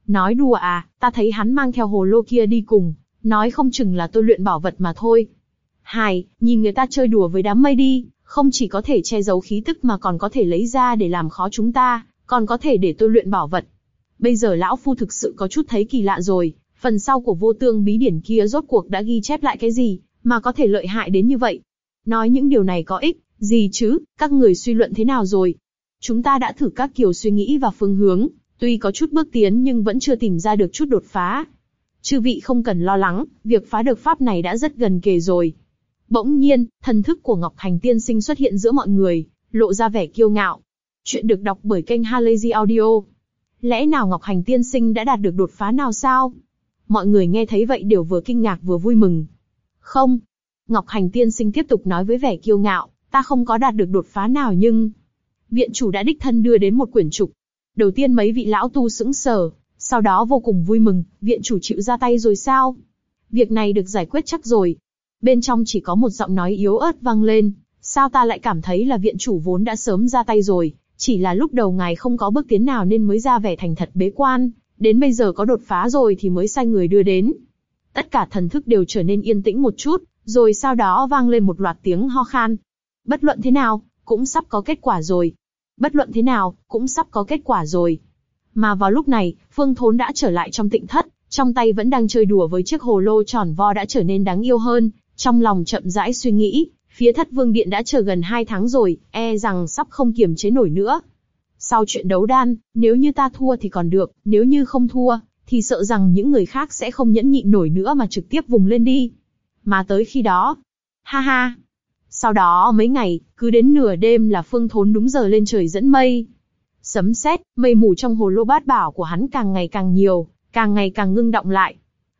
Nói đùa à, ta thấy hắn mang theo hồ lô kia đi cùng, nói không chừng là tôi luyện bảo vật mà thôi. hài nhìn người ta chơi đùa với đám mây đi, không chỉ có thể che giấu khí tức mà còn có thể lấy ra để làm khó chúng ta, còn có thể để tôi luyện bảo vật. Bây giờ lão phu thực sự có chút thấy kỳ lạ rồi, phần sau của vô tương bí điển kia rốt cuộc đã ghi chép lại cái gì, mà có thể lợi hại đến như vậy. Nói những điều này có ích, gì chứ, các người suy luận thế nào rồi? Chúng ta đã thử các kiểu suy nghĩ và phương hướng, tuy có chút bước tiến nhưng vẫn chưa tìm ra được chút đột phá. Chư vị không cần lo lắng, việc phá được pháp này đã rất gần kề rồi. Bỗng nhiên, thần thức của Ngọc Hành Tiên Sinh xuất hiện giữa mọi người, lộ ra vẻ kiêu ngạo. Chuyện được đọc bởi kênh Halazy Audio. Lẽ nào Ngọc Hành Tiên Sinh đã đạt được đột phá nào sao? Mọi người nghe thấy vậy đều vừa kinh ngạc vừa vui mừng. Không. Ngọc Hành Tiên Sinh tiếp tục nói với vẻ kiêu ngạo, ta không có đạt được đột phá nào nhưng... Viện chủ đã đích thân đưa đến một quyển trục. Đầu tiên mấy vị lão tu sững sờ, sau đó vô cùng vui mừng, viện chủ chịu ra tay rồi sao? Việc này được giải quyết chắc rồi. Bên trong chỉ có một giọng nói yếu ớt vang lên, sao ta lại cảm thấy là viện chủ vốn đã sớm ra tay rồi, chỉ là lúc đầu ngài không có bước tiến nào nên mới ra vẻ thành thật bế quan, đến bây giờ có đột phá rồi thì mới sai người đưa đến. Tất cả thần thức đều trở nên yên tĩnh một chút, rồi sau đó vang lên một loạt tiếng ho khan. Bất luận thế nào, cũng sắp có kết quả rồi. Bất luận thế nào, cũng sắp có kết quả rồi. Mà vào lúc này, Phương Thốn đã trở lại trong tịnh thất, trong tay vẫn đang chơi đùa với chiếc hồ lô tròn vo đã trở nên đáng yêu hơn, trong lòng chậm rãi suy nghĩ, phía thất vương điện đã chờ gần hai tháng rồi, e rằng sắp không kiềm chế nổi nữa. Sau chuyện đấu đan, nếu như ta thua thì còn được, nếu như không thua, thì sợ rằng những người khác sẽ không nhẫn nhịn nổi nữa mà trực tiếp vùng lên đi. Mà tới khi đó, ha ha. Sau đó mấy ngày, cứ đến nửa đêm là phương thốn đúng giờ lên trời dẫn mây. Sấm sét, mây mù trong hồ lô bát bảo của hắn càng ngày càng nhiều, càng ngày càng ngưng động lại.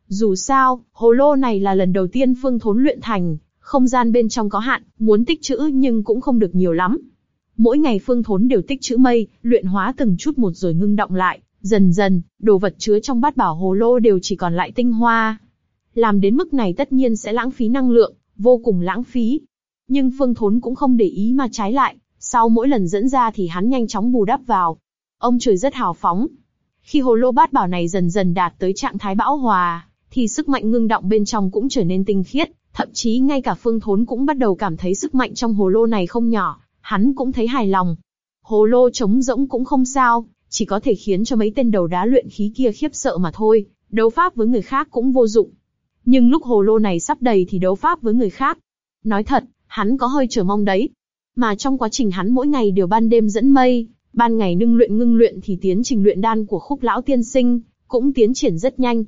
Dù sao, hồ lô này là lần đầu tiên phương thốn luyện thành, không gian bên trong có hạn, muốn tích trữ nhưng cũng không được nhiều lắm. Mỗi ngày phương thốn đều tích trữ mây, luyện hóa từng chút một rồi ngưng động lại, dần dần, đồ vật chứa trong bát bảo hồ lô đều chỉ còn lại tinh hoa. làm đến mức này tất nhiên sẽ lãng phí năng lượng, vô cùng lãng phí. Nhưng Phương Thốn cũng không để ý mà trái lại, sau mỗi lần dẫn ra thì hắn nhanh chóng bù đắp vào. Ông trời rất hào phóng. Khi hồ lô bát bảo này dần dần đạt tới trạng thái bão hòa, thì sức mạnh ngưng động bên trong cũng trở nên tinh khiết, thậm chí ngay cả Phương Thốn cũng bắt đầu cảm thấy sức mạnh trong hồ lô này không nhỏ, hắn cũng thấy hài lòng. Hồ lô trống rỗng cũng không sao, chỉ có thể khiến cho mấy tên đầu đá luyện khí kia khiếp sợ mà thôi, đấu pháp với người khác cũng vô dụng. Nhưng lúc hồ lô này sắp đầy thì đấu pháp với người khác. Nói thật, hắn có hơi chờ mong đấy. Mà trong quá trình hắn mỗi ngày đều ban đêm dẫn mây, ban ngày nưng luyện ngưng luyện thì tiến trình luyện đan của khúc lão tiên sinh, cũng tiến triển rất nhanh.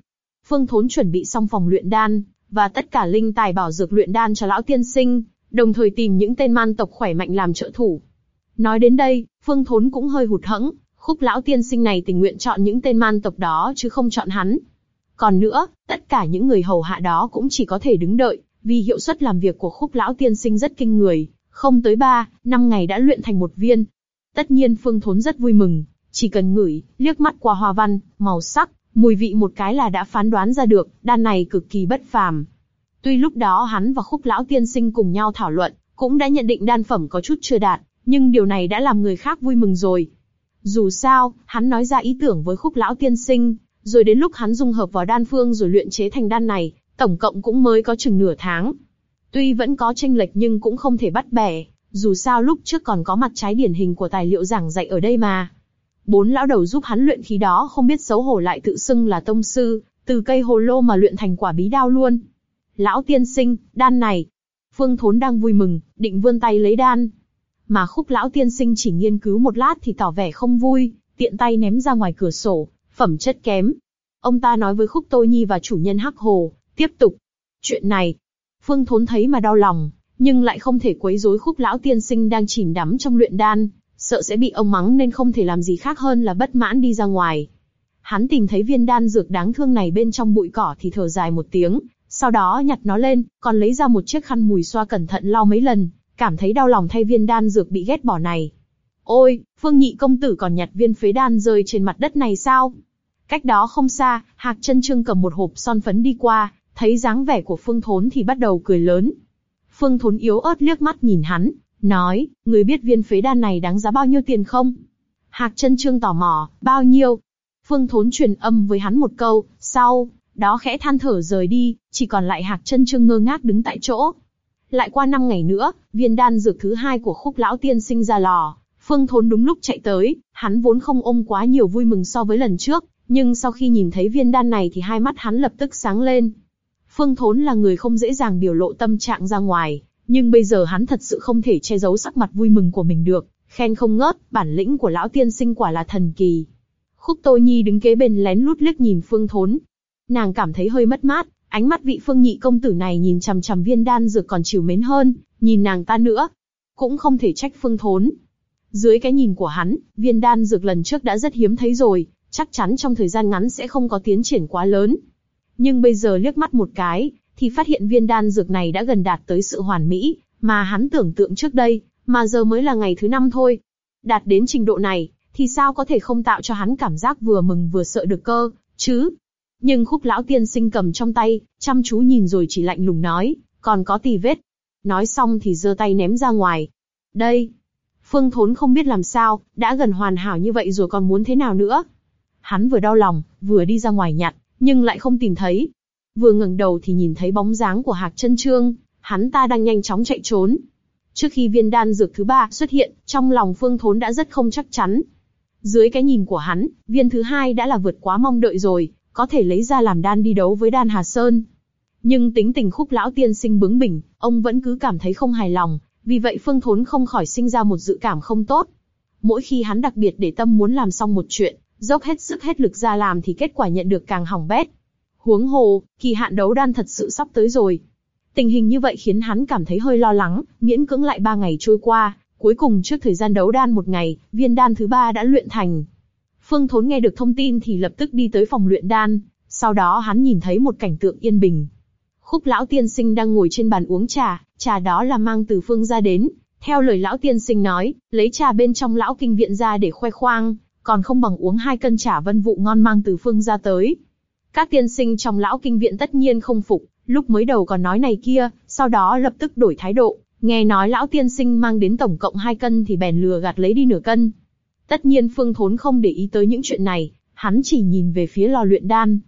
Phương Thốn chuẩn bị xong phòng luyện đan, và tất cả linh tài bảo dược luyện đan cho lão tiên sinh, đồng thời tìm những tên man tộc khỏe mạnh làm trợ thủ. Nói đến đây, Phương Thốn cũng hơi hụt hẫng, khúc lão tiên sinh này tình nguyện chọn những tên man tộc đó chứ không chọn hắn. Còn nữa, tất cả những người hầu hạ đó cũng chỉ có thể đứng đợi, vì hiệu suất làm việc của khúc lão tiên sinh rất kinh người, không tới 3, 5 ngày đã luyện thành một viên. Tất nhiên Phương Thốn rất vui mừng, chỉ cần ngửi, liếc mắt qua hoa văn, màu sắc, mùi vị một cái là đã phán đoán ra được, đan này cực kỳ bất phàm. Tuy lúc đó hắn và khúc lão tiên sinh cùng nhau thảo luận, cũng đã nhận định đan phẩm có chút chưa đạt, nhưng điều này đã làm người khác vui mừng rồi. Dù sao, hắn nói ra ý tưởng với khúc lão tiên sinh, rồi đến lúc hắn dung hợp vào đan phương rồi luyện chế thành đan này, tổng cộng cũng mới có chừng nửa tháng. Tuy vẫn có tranh lệch nhưng cũng không thể bắt bẻ, dù sao lúc trước còn có mặt trái điển hình của tài liệu giảng dạy ở đây mà. Bốn lão đầu giúp hắn luyện khí đó không biết xấu hổ lại tự xưng là tông sư, từ cây hồ lô mà luyện thành quả bí đao luôn. Lão tiên sinh, đan này. Phương Thốn đang vui mừng, định vươn tay lấy đan. Mà khúc lão tiên sinh chỉ nghiên cứu một lát thì tỏ vẻ không vui, tiện tay ném ra ngoài cửa sổ, phẩm chất kém. Ông ta nói với khúc Tô Nhi và chủ nhân Hắc Hồ, tiếp tục. Chuyện này, Phương Thốn thấy mà đau lòng, nhưng lại không thể quấy rối khúc lão tiên sinh đang chìm đắm trong luyện đan, sợ sẽ bị ông mắng nên không thể làm gì khác hơn là bất mãn đi ra ngoài. Hắn tìm thấy viên đan dược đáng thương này bên trong bụi cỏ thì thở dài một tiếng, sau đó nhặt nó lên, còn lấy ra một chiếc khăn mùi xoa cẩn thận lau mấy lần, cảm thấy đau lòng thay viên đan dược bị ghét bỏ này. Ôi, Phương Nhị công tử còn nhặt viên phế đan rơi trên mặt đất này sao? Cách đó không xa, Hạc chân Trương cầm một hộp son phấn đi qua, thấy dáng vẻ của Phương Thốn thì bắt đầu cười lớn. Phương Thốn yếu ớt liếc mắt nhìn hắn, nói, người biết viên phế đan này đáng giá bao nhiêu tiền không? Hạc chân Trương tò mò, bao nhiêu? Phương Thốn truyền âm với hắn một câu, sau đó khẽ than thở rời đi, chỉ còn lại Hạc chân Trương ngơ ngác đứng tại chỗ. Lại qua năm ngày nữa, viên đan dược thứ hai của khúc lão tiên sinh ra lò, Phương Thốn đúng lúc chạy tới, hắn vốn không ôm quá nhiều vui mừng so với lần trước, nhưng sau khi nhìn thấy viên đan này thì hai mắt hắn lập tức sáng lên. Phương Thốn là người không dễ dàng biểu lộ tâm trạng ra ngoài, nhưng bây giờ hắn thật sự không thể che giấu sắc mặt vui mừng của mình được, khen không ngớt, bản lĩnh của lão tiên sinh quả là thần kỳ. Khúc Tô Nhi đứng kế bên lén lút liếc nhìn Phương Thốn, nàng cảm thấy hơi mất mát, ánh mắt vị Phương nhị công tử này nhìn chằm chằm viên đan dược còn chiều mến hơn, nhìn nàng ta nữa, cũng không thể trách Phương Thốn. Dưới cái nhìn của hắn, viên đan dược lần trước đã rất hiếm thấy rồi, chắc chắn trong thời gian ngắn sẽ không có tiến triển quá lớn. Nhưng bây giờ liếc mắt một cái, thì phát hiện viên đan dược này đã gần đạt tới sự hoàn mỹ, mà hắn tưởng tượng trước đây, mà giờ mới là ngày thứ năm thôi. Đạt đến trình độ này, thì sao có thể không tạo cho hắn cảm giác vừa mừng vừa sợ được cơ, chứ? Nhưng khúc lão tiên sinh cầm trong tay, chăm chú nhìn rồi chỉ lạnh lùng nói, còn có tì vết. Nói xong thì giơ tay ném ra ngoài. Đây. Phương Thốn không biết làm sao, đã gần hoàn hảo như vậy rồi còn muốn thế nào nữa. Hắn vừa đau lòng, vừa đi ra ngoài nhặt, nhưng lại không tìm thấy. Vừa ngẩng đầu thì nhìn thấy bóng dáng của Hạc Chân Trương, hắn ta đang nhanh chóng chạy trốn. Trước khi viên đan dược thứ ba xuất hiện, trong lòng Phương Thốn đã rất không chắc chắn. Dưới cái nhìn của hắn, viên thứ hai đã là vượt quá mong đợi rồi, có thể lấy ra làm đan đi đấu với đan Hà Sơn. Nhưng tính tình khúc lão tiên sinh bướng bỉnh, ông vẫn cứ cảm thấy không hài lòng, vì vậy Phương Thốn không khỏi sinh ra một dự cảm không tốt. Mỗi khi hắn đặc biệt để tâm muốn làm xong một chuyện, dốc hết sức hết lực ra làm thì kết quả nhận được càng hỏng bét. Huống hồ, kỳ hạn đấu đan thật sự sắp tới rồi. Tình hình như vậy khiến hắn cảm thấy hơi lo lắng, miễn cưỡng lại ba ngày trôi qua, cuối cùng trước thời gian đấu đan một ngày, viên đan thứ ba đã luyện thành. Phương Thốn nghe được thông tin thì lập tức đi tới phòng luyện đan, sau đó hắn nhìn thấy một cảnh tượng yên bình. Khúc lão tiên sinh đang ngồi trên bàn uống trà, trà đó là mang từ phương ra đến. Theo lời lão tiên sinh nói, lấy trà bên trong lão kinh viện ra để khoe khoang, còn không bằng uống hai cân trà vân vụ ngon mang từ phương ra tới. Các tiên sinh trong lão kinh viện tất nhiên không phục, lúc mới đầu còn nói này kia, sau đó lập tức đổi thái độ, nghe nói lão tiên sinh mang đến tổng cộng hai cân thì bèn lừa gạt lấy đi nửa cân. Tất nhiên Phương Thốn không để ý tới những chuyện này, hắn chỉ nhìn về phía lò luyện đan.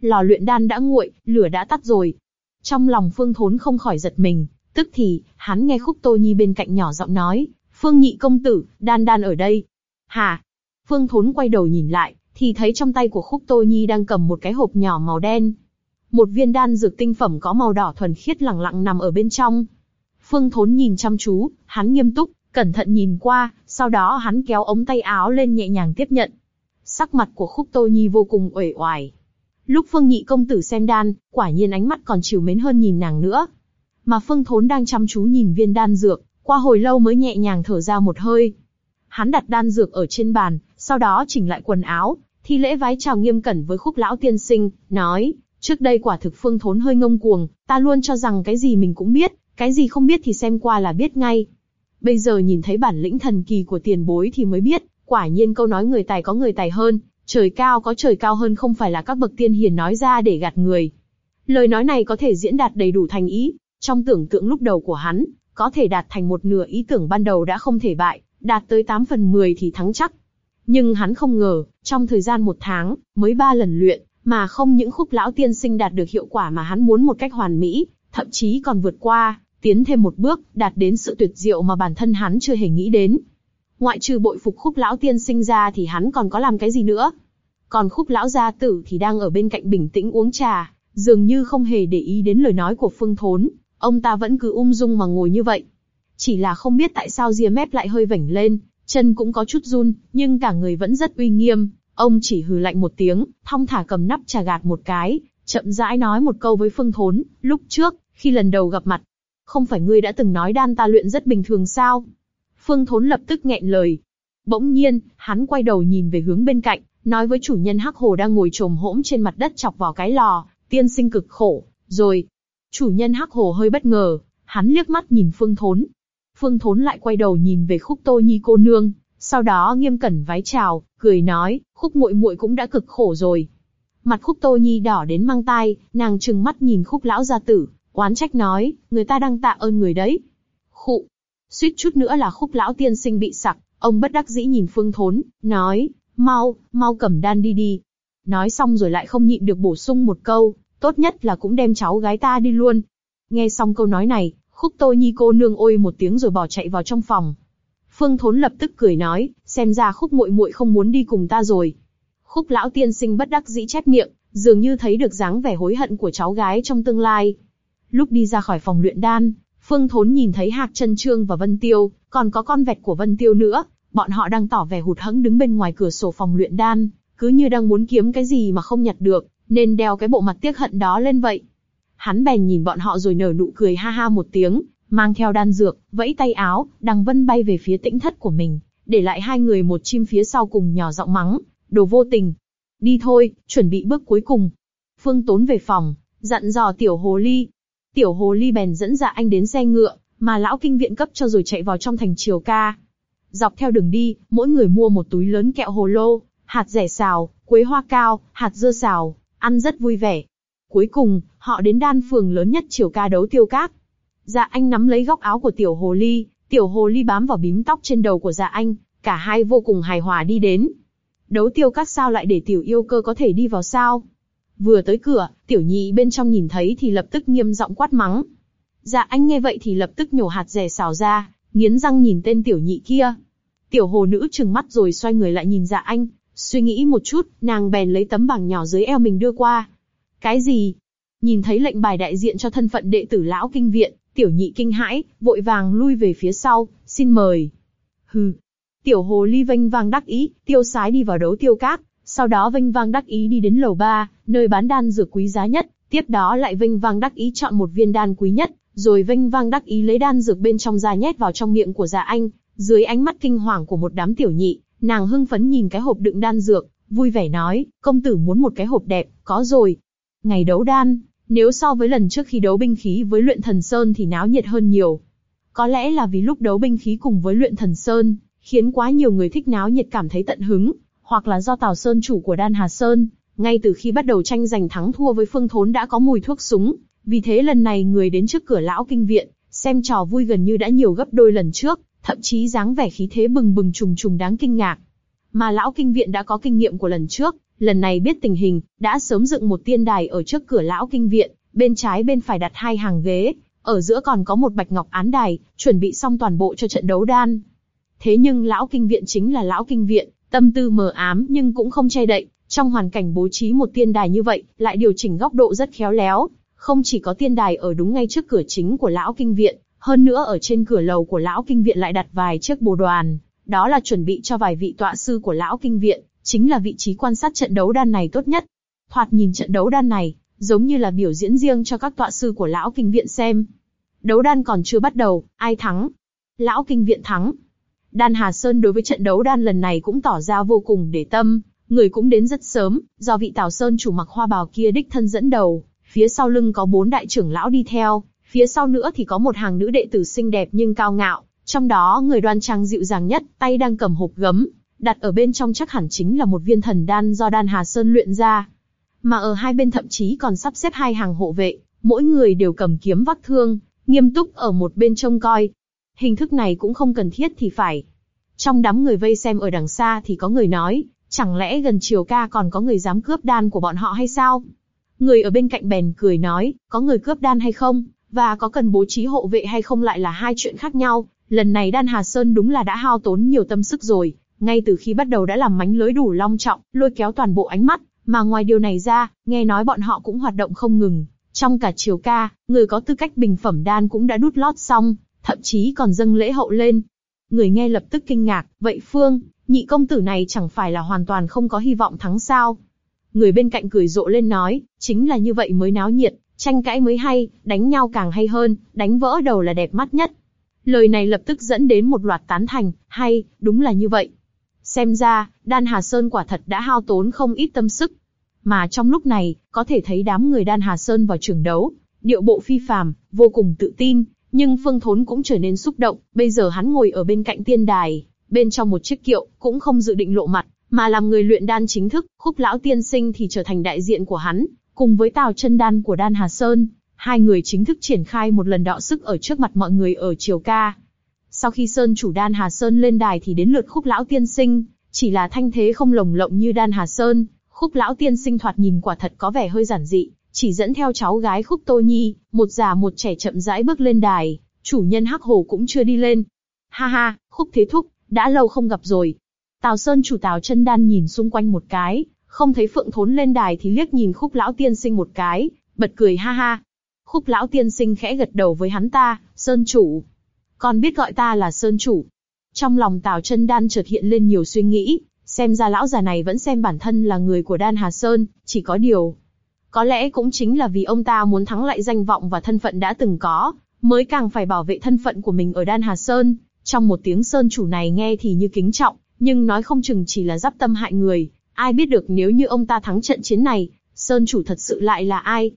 Lò luyện đan đã nguội, lửa đã tắt rồi. Trong lòng Phương Thốn không khỏi giật mình, tức thì, hắn nghe Khúc Tô Nhi bên cạnh nhỏ giọng nói, Phương nhị công tử, đan đan ở đây. Hà. Phương Thốn quay đầu nhìn lại, thì thấy trong tay của Khúc Tô Nhi đang cầm một cái hộp nhỏ màu đen. Một viên đan dược tinh phẩm có màu đỏ thuần khiết lẳng lặng nằm ở bên trong. Phương Thốn nhìn chăm chú, hắn nghiêm túc, cẩn thận nhìn qua, sau đó hắn kéo ống tay áo lên nhẹ nhàng tiếp nhận. Sắc mặt của Khúc Tô Nhi vô cùng uể oải. Lúc Phương Nhị công tử xem đan, quả nhiên ánh mắt còn chiều mến hơn nhìn nàng nữa. Mà Phương Thốn đang chăm chú nhìn viên đan dược, qua hồi lâu mới nhẹ nhàng thở ra một hơi. Hắn đặt đan dược ở trên bàn, sau đó chỉnh lại quần áo, thi lễ vái chào nghiêm cẩn với khúc lão tiên sinh, nói, trước đây quả thực phương thốn hơi ngông cuồng, ta luôn cho rằng cái gì mình cũng biết, cái gì không biết thì xem qua là biết ngay. Bây giờ nhìn thấy bản lĩnh thần kỳ của tiền bối thì mới biết, quả nhiên câu nói người tài có người tài hơn, trời cao có trời cao hơn không phải là các bậc tiên hiền nói ra để gạt người. Lời nói này có thể diễn đạt đầy đủ thành ý, trong tưởng tượng lúc đầu của hắn, có thể đạt thành một nửa ý tưởng ban đầu đã không thể bại, đạt tới 8 phần 10 thì thắng chắc. Nhưng hắn không ngờ, trong thời gian một tháng, mới ba lần luyện, mà không những khúc lão tiên sinh đạt được hiệu quả mà hắn muốn một cách hoàn mỹ, thậm chí còn vượt qua, tiến thêm một bước, đạt đến sự tuyệt diệu mà bản thân hắn chưa hề nghĩ đến. Ngoại trừ bội phục khúc lão tiên sinh ra thì hắn còn có làm cái gì nữa? Còn khúc lão gia tử thì đang ở bên cạnh bình tĩnh uống trà, dường như không hề để ý đến lời nói của Phương Thốn, ông ta vẫn cứ ung dung mà ngồi như vậy. Chỉ là không biết tại sao ria mép lại hơi vảnh lên, chân cũng có chút run, nhưng cả người vẫn rất uy nghiêm. Ông chỉ hừ lạnh một tiếng, thong thả cầm nắp trà gạt một cái, chậm rãi nói một câu với Phương Thốn. Lúc trước, khi lần đầu gặp mặt, không phải ngươi đã từng nói đan ta luyện rất bình thường sao? Phương Thốn lập tức nghẹn lời. Bỗng nhiên, hắn quay đầu nhìn về hướng bên cạnh, nói với chủ nhân hắc hồ đang ngồi trồm hổm trên mặt đất chọc vào cái lò, tiên sinh cực khổ, rồi. Chủ nhân hắc hồ hơi bất ngờ, hắn liếc mắt nhìn Phương Thốn, Phương Thốn lại quay đầu nhìn về Khúc Tô Nhi cô nương, sau đó nghiêm cẩn vái chào, cười nói, Khúc muội muội cũng đã cực khổ rồi. Mặt Khúc Tô Nhi đỏ đến mang tai, nàng trừng mắt nhìn Khúc lão gia tử, oán trách nói, người ta đang tạ ơn người đấy. Khụ, suýt chút nữa là Khúc lão tiên sinh bị sặc, ông bất đắc dĩ nhìn Phương Thốn, nói, mau, mau cầm đan đi đi. Nói xong rồi lại không nhịn được bổ sung một câu, tốt nhất là cũng đem cháu gái ta đi luôn. Nghe xong câu nói này, Khúc Tô Nhi cô nương ôi một tiếng rồi bỏ chạy vào trong phòng. Phương Thốn lập tức cười nói, xem ra Khúc muội muội không muốn đi cùng ta rồi. Khúc lão tiên sinh bất đắc dĩ chép miệng, dường như thấy được dáng vẻ hối hận của cháu gái trong tương lai. Lúc đi ra khỏi phòng luyện đan, Phương Thốn nhìn thấy Hạc Trân Trương và Vân Tiêu, còn có con vẹt của Vân Tiêu nữa, bọn họ đang tỏ vẻ hụt hẫng đứng bên ngoài cửa sổ phòng luyện đan, cứ như đang muốn kiếm cái gì mà không nhặt được, nên đeo cái bộ mặt tiếc hận đó lên vậy. Hắn bèn nhìn bọn họ rồi nở nụ cười ha ha một tiếng, mang theo đan dược, vẫy tay áo, đằng vân bay về phía tĩnh thất của mình, để lại hai người một chim phía sau cùng nhỏ giọng mắng, đồ vô tình. Đi thôi, chuẩn bị bước cuối cùng. Phương Tốn về phòng, dặn dò tiểu hồ ly. Tiểu hồ ly bèn dẫn dạ anh đến xe ngựa, mà lão kinh viện cấp cho rồi chạy vào trong thành triều ca. Dọc theo đường đi, mỗi người mua một túi lớn kẹo hồ lô, hạt rẻ xào, quế hoa cao, hạt dưa xào, ăn rất vui vẻ. Cuối cùng, họ đến đan phường lớn nhất triều ca đấu tiêu cát. Dạ anh nắm lấy góc áo của tiểu hồ ly, tiểu hồ ly bám vào bím tóc trên đầu của dạ anh, cả hai vô cùng hài hòa đi đến. Đấu tiêu cát sao lại để tiểu yêu cơ có thể đi vào sao? Vừa tới cửa, tiểu nhị bên trong nhìn thấy thì lập tức nghiêm giọng quát mắng. Dạ anh nghe vậy thì lập tức nhổ hạt rẻ xào ra, nghiến răng nhìn tên tiểu nhị kia. Tiểu hồ nữ trừng mắt rồi xoay người lại nhìn dạ anh, suy nghĩ một chút, nàng bèn lấy tấm bảng nhỏ dưới eo mình đưa qua. Cái gì? Nhìn thấy lệnh bài đại diện cho thân phận đệ tử lão kinh viện, tiểu nhị kinh hãi, vội vàng lui về phía sau, xin mời. Hừ. Tiểu hồ ly vênh vang đắc ý, tiêu sái đi vào đấu tiêu cát, sau đó vênh vang đắc ý đi đến lầu ba, nơi bán đan dược quý giá nhất, tiếp đó lại vinh vang đắc ý chọn một viên đan quý nhất, rồi vinh vang đắc ý lấy đan dược bên trong ra nhét vào trong miệng của già anh, dưới ánh mắt kinh hoàng của một đám tiểu nhị, nàng hưng phấn nhìn cái hộp đựng đan dược, vui vẻ nói, công tử muốn một cái hộp đẹp, có rồi. Ngày đấu đan, nếu so với lần trước khi đấu binh khí với luyện thần sơn thì náo nhiệt hơn nhiều. Có lẽ là vì lúc đấu binh khí cùng với luyện thần sơn, khiến quá nhiều người thích náo nhiệt cảm thấy tận hứng, hoặc là do Tào Sơn chủ của Đan Hà Sơn, ngay từ khi bắt đầu tranh giành thắng thua với Phương Thốn đã có mùi thuốc súng, vì thế lần này người đến trước cửa lão kinh viện, xem trò vui gần như đã nhiều gấp đôi lần trước, thậm chí dáng vẻ khí thế bừng bừng trùng trùng đáng kinh ngạc. Mà lão kinh viện đã có kinh nghiệm của lần trước, lần này biết tình hình, đã sớm dựng một tiên đài ở trước cửa lão kinh viện, bên trái bên phải đặt hai hàng ghế, ở giữa còn có một bạch ngọc án đài, chuẩn bị xong toàn bộ cho trận đấu đan. Thế nhưng lão kinh viện chính là lão kinh viện, tâm tư mờ ám nhưng cũng không che đậy, trong hoàn cảnh bố trí một tiên đài như vậy, lại điều chỉnh góc độ rất khéo léo, không chỉ có tiên đài ở đúng ngay trước cửa chính của lão kinh viện, hơn nữa ở trên cửa lầu của lão kinh viện lại đặt vài chiếc bồ đoàn, đó là chuẩn bị cho vài vị tọa sư của lão kinh viện, chính là vị trí quan sát trận đấu đan này tốt nhất. Thoạt nhìn trận đấu đan này, giống như là biểu diễn riêng cho các tọa sư của lão kinh viện xem. Đấu đan còn chưa bắt đầu, ai thắng? Lão kinh viện thắng. Đan Hà Sơn đối với trận đấu đan lần này cũng tỏ ra vô cùng để tâm, người cũng đến rất sớm, do vị Tào Sơn chủ mặc hoa bào kia đích thân dẫn đầu, phía sau lưng có bốn đại trưởng lão đi theo, phía sau nữa thì có một hàng nữ đệ tử xinh đẹp nhưng cao ngạo, trong đó người đoan trang dịu dàng nhất, tay đang cầm hộp gấm, đặt ở bên trong chắc hẳn chính là một viên thần đan do đan Hà Sơn luyện ra. Mà ở hai bên thậm chí còn sắp xếp hai hàng hộ vệ, mỗi người đều cầm kiếm vác thương, nghiêm túc ở một bên trông coi. Hình thức này cũng không cần thiết thì phải. Trong đám người vây xem ở đằng xa thì có người nói, chẳng lẽ gần chiều ca còn có người dám cướp đan của bọn họ hay sao? Người ở bên cạnh bèn cười nói, có người cướp đan hay không, và có cần bố trí hộ vệ hay không lại là hai chuyện khác nhau. Lần này đan Hà Sơn đúng là đã hao tốn nhiều tâm sức rồi, ngay từ khi bắt đầu đã làm mánh lưới đủ long trọng, lôi kéo toàn bộ ánh mắt, mà ngoài điều này ra, nghe nói bọn họ cũng hoạt động không ngừng. Trong cả chiều ca, người có tư cách bình phẩm đan cũng đã đút lót xong, thậm chí còn dâng lễ hậu lên. Người nghe lập tức kinh ngạc, vậy Phương, nhị công tử này chẳng phải là hoàn toàn không có hy vọng thắng sao? Người bên cạnh cười rộ lên nói, chính là như vậy mới náo nhiệt, tranh cãi mới hay, đánh nhau càng hay hơn, đánh vỡ đầu là đẹp mắt nhất. Lời này lập tức dẫn đến một loạt tán thành, hay, đúng là như vậy. Xem ra, Đan Hà Sơn quả thật đã hao tốn không ít tâm sức. Mà trong lúc này, có thể thấy đám người Đan Hà Sơn vào trường đấu, điệu bộ phi phàm, vô cùng tự tin, nhưng Phương Thốn cũng trở nên xúc động, bây giờ hắn ngồi ở bên cạnh tiên đài, bên trong một chiếc kiệu, cũng không dự định lộ mặt, mà làm người luyện đan chính thức, khúc lão tiên sinh thì trở thành đại diện của hắn, cùng với tào chân đan của đan Hà Sơn, hai người chính thức triển khai một lần đọ sức ở trước mặt mọi người ở triều ca. Sau khi Sơn chủ đan Hà Sơn lên đài thì đến lượt khúc lão tiên sinh, chỉ là thanh thế không lồng lộng như đan Hà Sơn, khúc lão tiên sinh thoạt nhìn quả thật có vẻ hơi giản dị, chỉ dẫn theo cháu gái khúc Tô Nhi, một già một trẻ chậm rãi bước lên đài, chủ nhân hắc hồ cũng chưa đi lên. Ha ha, khúc thế thúc, đã lâu không gặp rồi, Tào Sơn chủ Tào chân đan nhìn xung quanh một cái, không thấy Phượng Thốn lên đài thì liếc nhìn Khúc Lão Tiên Sinh một cái, bật cười ha ha. Khúc Lão Tiên Sinh khẽ gật đầu với hắn ta, Sơn chủ. Còn biết gọi ta là Sơn chủ. Trong lòng Tào chân đan chợt hiện lên nhiều suy nghĩ, xem ra lão già này vẫn xem bản thân là người của Đan Hà Sơn, chỉ có điều. Có lẽ cũng chính là vì ông ta muốn thắng lại danh vọng và thân phận đã từng có, mới càng phải bảo vệ thân phận của mình ở Đan Hà Sơn. Trong một tiếng Sơn chủ này nghe thì như kính trọng, nhưng nói không chừng chỉ là giáp tâm hại người, ai biết được nếu như ông ta thắng trận chiến này, Sơn chủ thật sự lại là ai?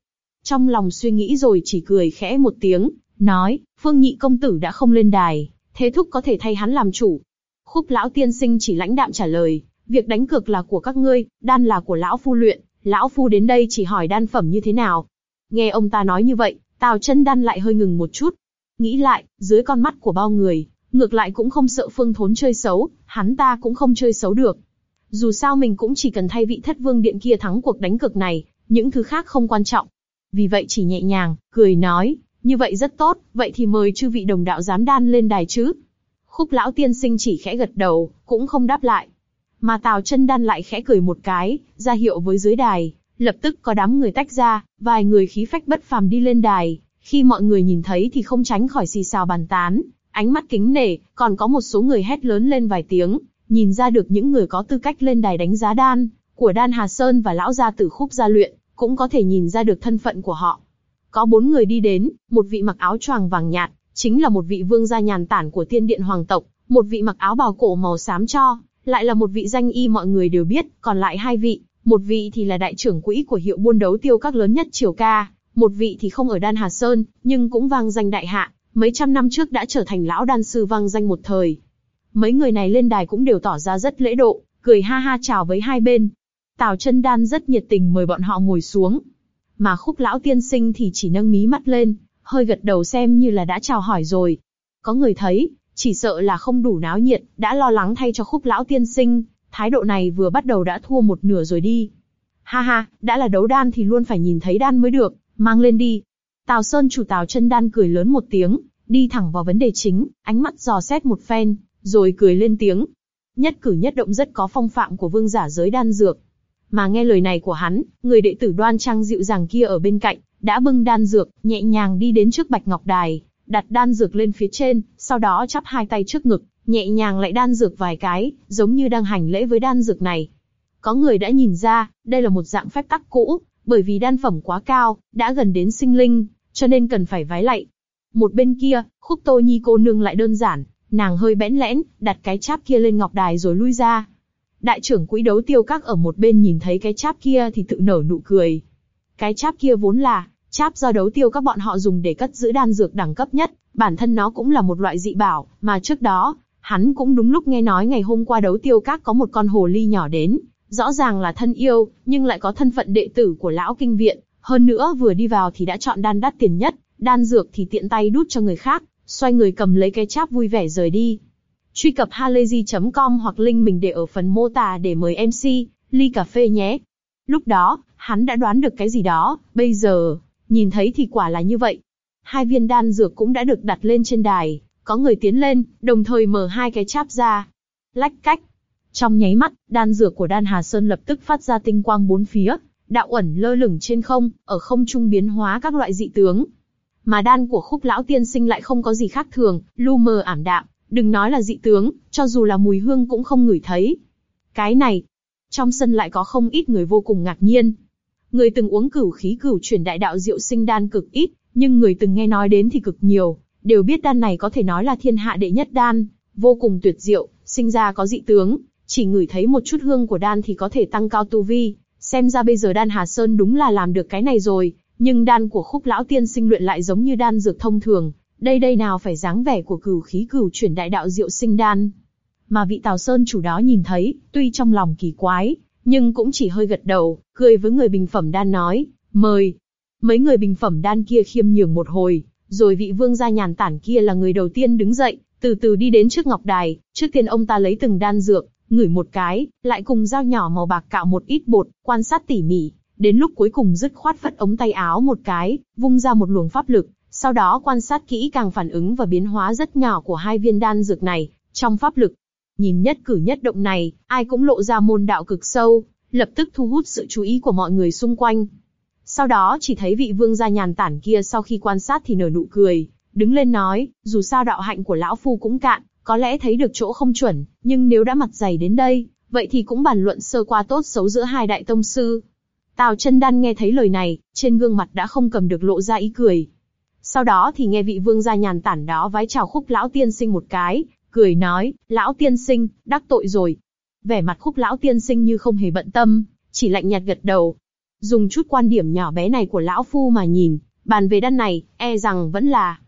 Trong lòng suy nghĩ rồi chỉ cười khẽ một tiếng, nói, Phương Nhị công tử đã không lên đài, thế thúc có thể thay hắn làm chủ. Khúc lão tiên sinh chỉ lãnh đạm trả lời, việc đánh cược là của các ngươi, đan là của lão phu luyện, lão phu đến đây chỉ hỏi đan phẩm như thế nào. Nghe ông ta nói như vậy, Tào chân đan lại hơi ngừng một chút. Nghĩ lại, dưới con mắt của bao người, Ngược lại cũng không sợ Phương Thốn chơi xấu, hắn ta cũng không chơi xấu được. Dù sao mình cũng chỉ cần thay vị thất vương điện kia thắng cuộc đánh cược này, những thứ khác không quan trọng. Vì vậy chỉ nhẹ nhàng, cười nói, như vậy rất tốt, vậy thì mời chư vị đồng đạo dám đan lên đài chứ. Khúc lão tiên sinh chỉ khẽ gật đầu, cũng không đáp lại. Mà Tào chân đan lại khẽ cười một cái, ra hiệu với dưới đài, lập tức có đám người tách ra, vài người khí phách bất phàm đi lên đài. Khi mọi người nhìn thấy thì không tránh khỏi xì xào bàn tán, ánh mắt kính nể, còn có một số người hét lớn lên vài tiếng, nhìn ra được những người có tư cách lên đài đánh giá đan, của đan Hà Sơn và lão gia tử khúc gia luyện, cũng có thể nhìn ra được thân phận của họ. Có bốn người đi đến, một vị mặc áo choàng vàng nhạt, chính là một vị vương gia nhàn tản của tiên điện hoàng tộc, một vị mặc áo bào cổ màu xám cho, lại là một vị danh y mọi người đều biết, còn lại hai vị, một vị thì là đại trưởng quỹ của hiệu buôn đấu tiêu các lớn nhất triều ca, một vị thì không ở đan Hà Sơn, nhưng cũng vang danh đại hạ, mấy trăm năm trước đã trở thành lão đan sư vang danh một thời. Mấy người này lên đài cũng đều tỏ ra rất lễ độ, cười ha ha chào với hai bên. Tào chân đan rất nhiệt tình mời bọn họ ngồi xuống. Mà khúc lão tiên sinh thì chỉ nâng mí mắt lên, hơi gật đầu xem như là đã chào hỏi rồi. Có người thấy, chỉ sợ là không đủ náo nhiệt, đã lo lắng thay cho khúc lão tiên sinh, thái độ này vừa bắt đầu đã thua một nửa rồi đi. Ha ha, đã là đấu đan thì luôn phải nhìn thấy đan mới được, mang lên đi. Tào Sơn chủ Tào chân đan cười lớn một tiếng, đi thẳng vào vấn đề chính, ánh mắt dò xét một phen, rồi cười lên tiếng. Nhất cử nhất động rất có phong phạm của vương giả giới đan dược. Mà nghe lời này của hắn, người đệ tử đoan trang dịu dàng kia ở bên cạnh, đã bưng đan dược, nhẹ nhàng đi đến trước bạch ngọc đài, đặt đan dược lên phía trên, sau đó chắp hai tay trước ngực, nhẹ nhàng lại đan dược vài cái, giống như đang hành lễ với đan dược này. Có người đã nhìn ra, đây là một dạng phép tắc cũ, bởi vì đan phẩm quá cao, đã gần đến sinh linh, cho nên cần phải vái lạy. Một bên kia, khúc tô nhi cô nương lại đơn giản, nàng hơi bẽn lẽn, đặt cái cháp kia lên ngọc đài rồi lui ra. Đại trưởng quỹ đấu tiêu các ở một bên nhìn thấy cái cháp kia thì tự nở nụ cười. Cái cháp kia vốn là, cháp do đấu tiêu các bọn họ dùng để cất giữ đan dược đẳng cấp nhất, bản thân nó cũng là một loại dị bảo, mà trước đó, hắn cũng đúng lúc nghe nói ngày hôm qua đấu tiêu các có một con hồ ly nhỏ đến, rõ ràng là thân yêu, nhưng lại có thân phận đệ tử của lão kinh viện, hơn nữa vừa đi vào thì đã chọn đan đắt tiền nhất, đan dược thì tiện tay đút cho người khác, xoay người cầm lấy cái cháp vui vẻ rời đi. Truy cập halayzi.com hoặc link mình để ở phần mô tả để mời MC, ly cà phê nhé. Lúc đó, hắn đã đoán được cái gì đó, bây giờ, nhìn thấy thì quả là như vậy. Hai viên đan dược cũng đã được đặt lên trên đài, có người tiến lên, đồng thời mở hai cái cháp ra. Lách cách. Trong nháy mắt, đan dược của đan Hà Sơn lập tức phát ra tinh quang bốn phía, đạo ẩn lơ lửng trên không, ở không trung biến hóa các loại dị tướng. Mà đan của khúc lão tiên sinh lại không có gì khác thường, lu mờ ảm đạm, đừng nói là dị tướng, cho dù là mùi hương cũng không ngửi thấy. Cái này, trong sân lại có không ít người vô cùng ngạc nhiên. Người từng uống cửu khí cửu chuyển đại đạo diệu sinh đan cực ít, nhưng người từng nghe nói đến thì cực nhiều, đều biết đan này có thể nói là thiên hạ đệ nhất đan, vô cùng tuyệt diệu, sinh ra có dị tướng, chỉ ngửi thấy một chút hương của đan thì có thể tăng cao tu vi, xem ra bây giờ đan Hà Sơn đúng là làm được cái này rồi, nhưng đan của khúc lão tiên sinh luyện lại giống như đan dược thông thường, đây đây nào phải dáng vẻ của cửu khí cửu chuyển đại đạo diệu sinh đan. Mà vị Tào Sơn chủ đó nhìn thấy, tuy trong lòng kỳ quái, nhưng cũng chỉ hơi gật đầu, cười với người bình phẩm đan nói, mời. Mấy người bình phẩm đan kia khiêm nhường một hồi, rồi vị vương gia nhàn tản kia là người đầu tiên đứng dậy, từ từ đi đến trước ngọc đài, trước tiên ông ta lấy từng đan dược, ngửi một cái, lại cùng dao nhỏ màu bạc cạo một ít bột, quan sát tỉ mỉ, đến lúc cuối cùng dứt khoát phất ống tay áo một cái, vung ra một luồng pháp lực, sau đó quan sát kỹ càng phản ứng và biến hóa rất nhỏ của hai viên đan dược này, trong pháp lực. Nhìn nhất cử nhất động này, ai cũng lộ ra môn đạo cực sâu, lập tức thu hút sự chú ý của mọi người xung quanh. Sau đó chỉ thấy vị vương gia nhàn tản kia sau khi quan sát thì nở nụ cười, đứng lên nói, dù sao đạo hạnh của lão phu cũng cạn, có lẽ thấy được chỗ không chuẩn, nhưng nếu đã mặt dày đến đây, vậy thì cũng bàn luận sơ qua tốt xấu giữa hai đại tông sư. Tào chân đan nghe thấy lời này, trên gương mặt đã không cầm được lộ ra ý cười. Sau đó thì nghe vị vương gia nhàn tản đó vái chào khúc lão tiên sinh một cái, cười nói, lão tiên sinh, đắc tội rồi. Vẻ mặt khúc lão tiên sinh như không hề bận tâm, chỉ lạnh nhạt gật đầu. Dùng chút quan điểm nhỏ bé này của lão phu mà nhìn, bàn về đan này, e rằng vẫn là.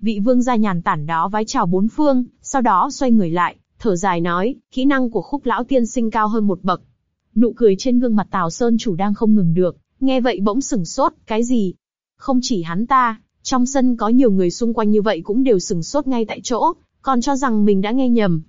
Vị vương gia nhàn tản đó vái chào bốn phương, sau đó xoay người lại, thở dài nói, kỹ năng của khúc lão tiên sinh cao hơn một bậc. Nụ cười trên gương mặt Tào Sơn chủ đang không ngừng được, nghe vậy bỗng sừng sốt, cái gì? Không chỉ hắn ta, trong sân có nhiều người xung quanh như vậy cũng đều sừng sốt ngay tại chỗ, còn cho rằng mình đã nghe nhầm.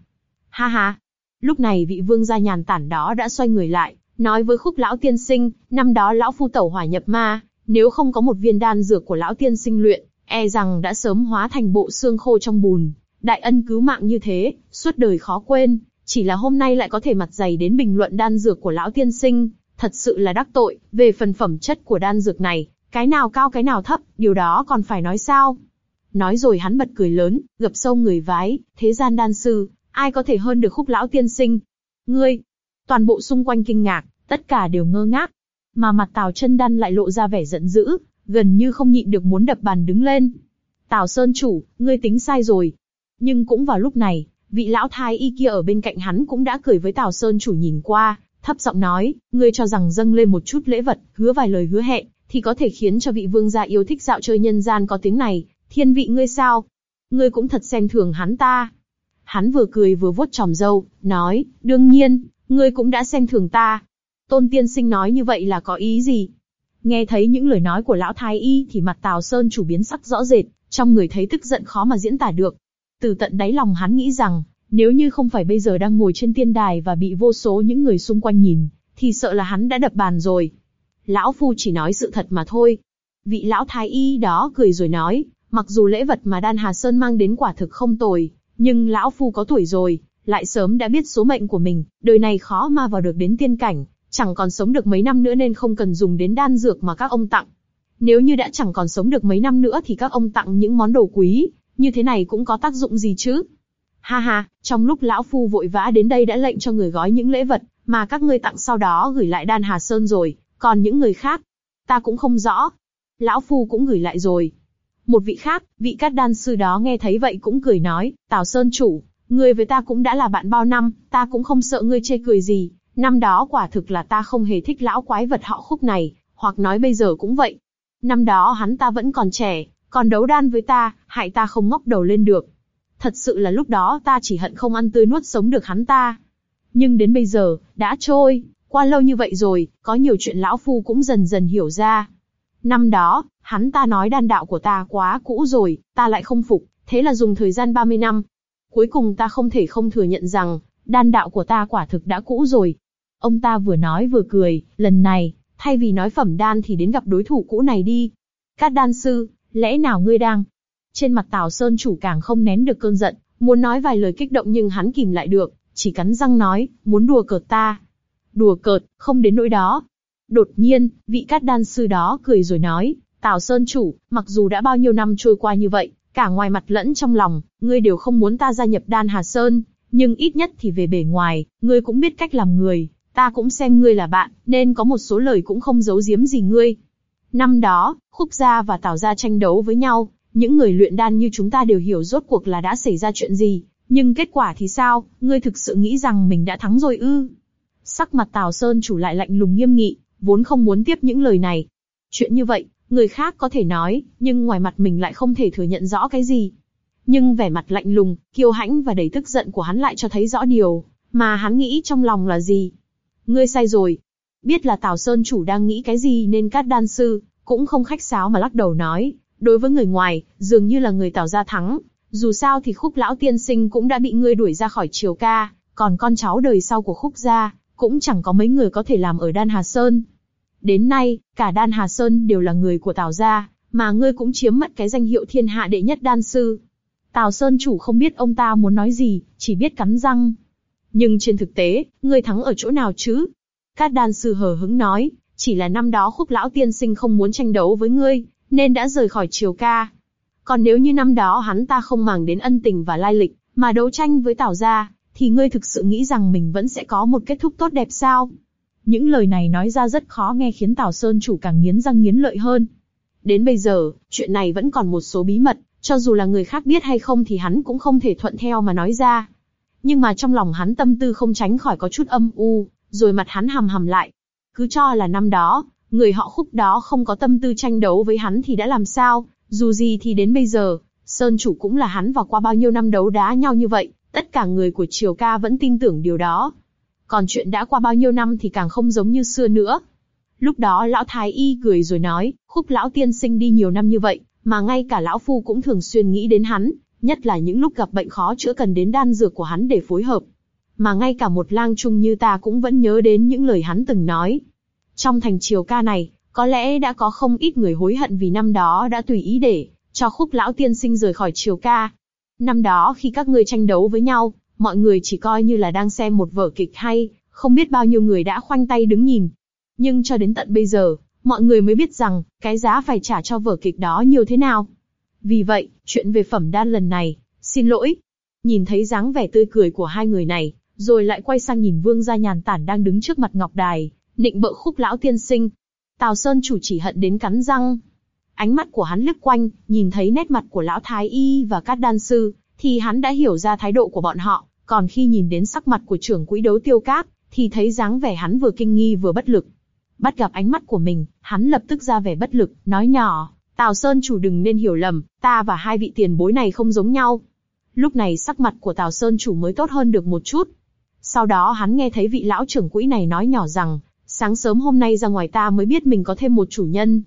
Ha ha! Lúc này vị vương gia nhàn tản đó đã xoay người lại, nói với khúc lão tiên sinh, năm đó lão phu tẩu hỏa nhập ma, nếu không có một viên đan dược của lão tiên sinh luyện, e rằng đã sớm hóa thành bộ xương khô trong bùn. Đại ân cứu mạng như thế, suốt đời khó quên, chỉ là hôm nay lại có thể mặt dày đến bình luận đan dược của lão tiên sinh, thật sự là đắc tội, về phần phẩm chất của đan dược này, cái nào cao cái nào thấp, điều đó còn phải nói sao? Nói rồi hắn bật cười lớn, gập sâu người vái, thế gian đan sư, ai có thể hơn được khúc lão tiên sinh? Ngươi! Toàn bộ xung quanh kinh ngạc, tất cả đều ngơ ngác. Mà mặt Tào chân đan lại lộ ra vẻ giận dữ, gần như không nhịn được muốn đập bàn đứng lên. Tào Sơn chủ, ngươi tính sai rồi. Nhưng cũng vào lúc này, vị lão thái y kia ở bên cạnh hắn cũng đã cười với Tào Sơn chủ nhìn qua, thấp giọng nói, ngươi cho rằng dâng lên một chút lễ vật, hứa vài lời hứa hẹn, thì có thể khiến cho vị vương gia yêu thích dạo chơi nhân gian có tiếng này, thiên vị ngươi sao? Ngươi cũng thật xem thường hắn ta. Hắn vừa cười vừa vuốt tròm râu, nói, đương nhiên, ngươi cũng đã xem thường ta. Tôn tiên sinh nói như vậy là có ý gì? Nghe thấy những lời nói của lão thái y thì mặt Tào Sơn chủ biến sắc rõ rệt, trong người thấy tức giận khó mà diễn tả được. Từ tận đáy lòng hắn nghĩ rằng, nếu như không phải bây giờ đang ngồi trên tiên đài và bị vô số những người xung quanh nhìn, thì sợ là hắn đã đập bàn rồi. Lão Phu chỉ nói sự thật mà thôi. Vị lão thái y đó cười rồi nói, mặc dù lễ vật mà Đan Hà Sơn mang đến quả thực không tồi, nhưng lão Phu có tuổi rồi, lại sớm đã biết số mệnh của mình, đời này khó mà vào được đến tiên cảnh, chẳng còn sống được mấy năm nữa nên không cần dùng đến đan dược mà các ông tặng. Nếu như đã chẳng còn sống được mấy năm nữa thì các ông tặng những món đồ quý, như thế này cũng có tác dụng gì chứ? Ha ha, trong lúc lão phu vội vã đến đây đã lệnh cho người gói những lễ vật, mà các ngươi tặng sau đó gửi lại đan Hà Sơn rồi, còn những người khác, ta cũng không rõ. Lão phu cũng gửi lại rồi. Một vị khác, vị cát đan sư đó nghe thấy vậy cũng cười nói, Tào Sơn chủ, ngươi với ta cũng đã là bạn bao năm, ta cũng không sợ ngươi chê cười gì. Năm đó quả thực là ta không hề thích lão quái vật họ khúc này, hoặc nói bây giờ cũng vậy. Năm đó hắn ta vẫn còn trẻ, còn đấu đan với ta, hại ta không ngóc đầu lên được. Thật sự là lúc đó ta chỉ hận không ăn tươi nuốt sống được hắn ta. Nhưng đến bây giờ, đã trôi, qua lâu như vậy rồi, có nhiều chuyện lão phu cũng dần dần hiểu ra. Năm đó, hắn ta nói đan đạo của ta quá cũ rồi, ta lại không phục, thế là dùng thời gian 30 năm. Cuối cùng ta không thể không thừa nhận rằng, đan đạo của ta quả thực đã cũ rồi. Ông ta vừa nói vừa cười, lần này, thay vì nói phẩm đan thì đến gặp đối thủ cũ này đi. Các đan sư, lẽ nào ngươi đang? Trên mặt Tào Sơn chủ càng không nén được cơn giận, muốn nói vài lời kích động nhưng hắn kìm lại được, chỉ cắn răng nói, muốn đùa cợt ta. Đùa cợt, không đến nỗi đó. Đột nhiên, vị cát đan sư đó cười rồi nói, Tào Sơn chủ, mặc dù đã bao nhiêu năm trôi qua như vậy, cả ngoài mặt lẫn trong lòng, ngươi đều không muốn ta gia nhập đan Hà Sơn, nhưng ít nhất thì về bề ngoài, ngươi cũng biết cách làm người, ta cũng xem ngươi là bạn, nên có một số lời cũng không giấu giếm gì ngươi. Năm đó, Khúc Gia và Tào Gia tranh đấu với nhau, những người luyện đan như chúng ta đều hiểu rốt cuộc là đã xảy ra chuyện gì, nhưng kết quả thì sao, ngươi thực sự nghĩ rằng mình đã thắng rồi ư? Sắc mặt Tào Sơn chủ lại lạnh lùng nghiêm nghị, vốn không muốn tiếp những lời này. Chuyện như vậy, người khác có thể nói, nhưng ngoài mặt mình lại không thể thừa nhận rõ cái gì. Nhưng vẻ mặt lạnh lùng, kiêu hãnh và đầy tức giận của hắn lại cho thấy rõ điều, mà hắn nghĩ trong lòng là gì. Ngươi sai rồi. Biết là Tào Sơn chủ đang nghĩ cái gì nên các đan sư, cũng không khách sáo mà lắc đầu nói, đối với người ngoài, dường như là người Tào gia thắng, dù sao thì khúc lão tiên sinh cũng đã bị ngươi đuổi ra khỏi triều ca, còn con cháu đời sau của khúc gia, cũng chẳng có mấy người có thể làm ở Đan Hà Sơn. Đến nay, cả Đan Hà Sơn đều là người của Tào gia, mà ngươi cũng chiếm mất cái danh hiệu thiên hạ đệ nhất đan sư. Tào Sơn chủ không biết ông ta muốn nói gì, chỉ biết cắn răng. Nhưng trên thực tế, ngươi thắng ở chỗ nào chứ? Cát đan sư hờ hững nói, chỉ là năm đó khúc lão tiên sinh không muốn tranh đấu với ngươi, nên đã rời khỏi triều ca. Còn nếu như năm đó hắn ta không màng đến ân tình và lai lịch, mà đấu tranh với Tào gia, thì ngươi thực sự nghĩ rằng mình vẫn sẽ có một kết thúc tốt đẹp sao? Những lời này nói ra rất khó nghe khiến Tào Sơn chủ càng nghiến răng nghiến lợi hơn. Đến bây giờ, chuyện này vẫn còn một số bí mật, cho dù là người khác biết hay không thì hắn cũng không thể thuận theo mà nói ra. Nhưng mà trong lòng hắn tâm tư không tránh khỏi có chút âm u, rồi mặt hắn hầm hầm lại. Cứ cho là năm đó, người họ khúc đó không có tâm tư tranh đấu với hắn thì đã làm sao, dù gì thì đến bây giờ, Sơn chủ cũng là hắn và qua bao nhiêu năm đấu đá nhau như vậy, tất cả người của Triều Ca vẫn tin tưởng điều đó. Còn chuyện đã qua bao nhiêu năm thì càng không giống như xưa nữa. Lúc đó lão Thái Y cười rồi nói, khúc lão tiên sinh đi nhiều năm như vậy, mà ngay cả lão phu cũng thường xuyên nghĩ đến hắn, nhất là những lúc gặp bệnh khó chữa cần đến đan dược của hắn để phối hợp. Mà ngay cả một lang trung như ta cũng vẫn nhớ đến những lời hắn từng nói. Trong thành Triều Ca này, có lẽ đã có không ít người hối hận vì năm đó đã tùy ý để cho khúc lão tiên sinh rời khỏi triều ca. Năm đó khi các ngươi tranh đấu với nhau, mọi người chỉ coi như là đang xem một vở kịch hay, không biết bao nhiêu người đã khoanh tay đứng nhìn. Nhưng cho đến tận bây giờ, mọi người mới biết rằng, cái giá phải trả cho vở kịch đó nhiều thế nào. Vì vậy, chuyện về phẩm đan lần này, xin lỗi. Nhìn thấy dáng vẻ tươi cười của hai người này, rồi lại quay sang nhìn vương gia nhàn tản đang đứng trước mặt ngọc đài, nịnh bợ khúc lão tiên sinh, Tào Sơn chủ chỉ hận đến cắn răng. Ánh mắt của hắn lướt quanh, nhìn thấy nét mặt của lão thái y và các đan sư, thì hắn đã hiểu ra thái độ của bọn họ. Còn khi nhìn đến sắc mặt của trưởng quỹ đấu tiêu cát, thì thấy dáng vẻ hắn vừa kinh nghi vừa bất lực. Bắt gặp ánh mắt của mình, hắn lập tức ra vẻ bất lực, nói nhỏ, Tào Sơn chủ đừng nên hiểu lầm, ta và hai vị tiền bối này không giống nhau. Lúc này sắc mặt của Tào Sơn chủ mới tốt hơn được một chút. Sau đó hắn nghe thấy vị lão trưởng quỹ này nói nhỏ rằng, Sáng sớm hôm nay ra ngoài ta mới biết mình có thêm một chủ nhân.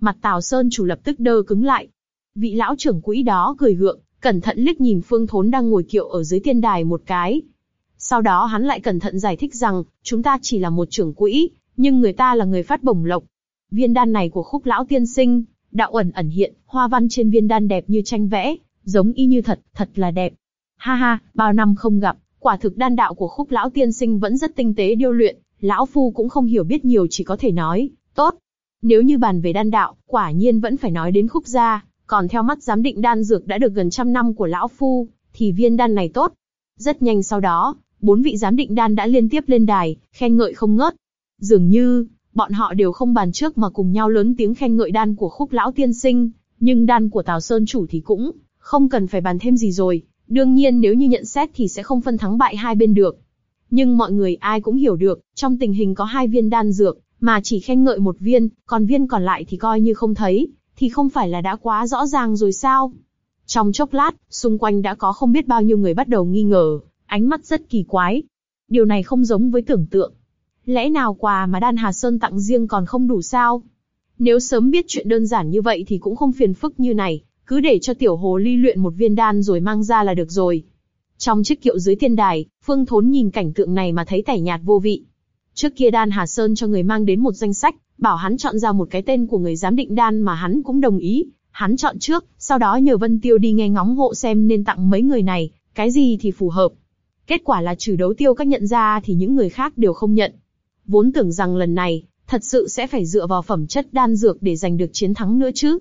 Mặt Tào Sơn chủ lập tức đơ cứng lại. Vị lão trưởng quỹ đó cười gượng, cẩn thận liếc nhìn Phương Thốn đang ngồi kiệu ở dưới tiên đài một cái. Sau đó hắn lại cẩn thận giải thích rằng, chúng ta chỉ là một trưởng quỹ, nhưng người ta là người phát bổng lộc. Viên đan này của khúc lão tiên sinh, đạo ẩn ẩn hiện, hoa văn trên viên đan đẹp như tranh vẽ, giống y như thật, thật là đẹp. Ha ha, bao năm không gặp, quả thực đan đạo của khúc lão tiên sinh vẫn rất tinh tế điêu luyện, lão phu cũng không hiểu biết nhiều chỉ có thể nói, tốt. Nếu như bàn về đan đạo, quả nhiên vẫn phải nói đến khúc gia, còn theo mắt giám định đan dược đã được gần trăm năm của lão phu, thì viên đan này tốt. Rất nhanh sau đó, bốn vị giám định đan đã liên tiếp lên đài, khen ngợi không ngớt. Dường như, bọn họ đều không bàn trước mà cùng nhau lớn tiếng khen ngợi đan của khúc lão tiên sinh, nhưng đan của Tào Sơn chủ thì cũng không cần phải bàn thêm gì rồi. Đương nhiên nếu như nhận xét thì sẽ không phân thắng bại hai bên được. Nhưng mọi người ai cũng hiểu được, trong tình hình có hai viên đan dược, mà chỉ khen ngợi một viên, còn viên còn lại thì coi như không thấy, thì không phải là đã quá rõ ràng rồi sao? Trong chốc lát, xung quanh đã có không biết bao nhiêu người bắt đầu nghi ngờ, ánh mắt rất kỳ quái. Điều này không giống với tưởng tượng. Lẽ nào quà mà Đan Hà Sơn tặng riêng còn không đủ sao? Nếu sớm biết chuyện đơn giản như vậy thì cũng không phiền phức như này, cứ để cho tiểu hồ ly luyện một viên đan rồi mang ra là được rồi. Trong chiếc kiệu dưới thiên đài, Phương Thốn nhìn cảnh tượng này mà thấy tẻ nhạt vô vị. Trước kia Đan Hà Sơn cho người mang đến một danh sách, bảo hắn chọn ra một cái tên của người giám định đan mà hắn cũng đồng ý. Hắn chọn trước, sau đó nhờ Vân Tiêu đi nghe ngóng hộ xem nên tặng mấy người này, cái gì thì phù hợp. Kết quả là trừ đấu tiêu các nhận ra thì những người khác đều không nhận. Vốn tưởng rằng lần này, thật sự sẽ phải dựa vào phẩm chất đan dược để giành được chiến thắng nữa chứ.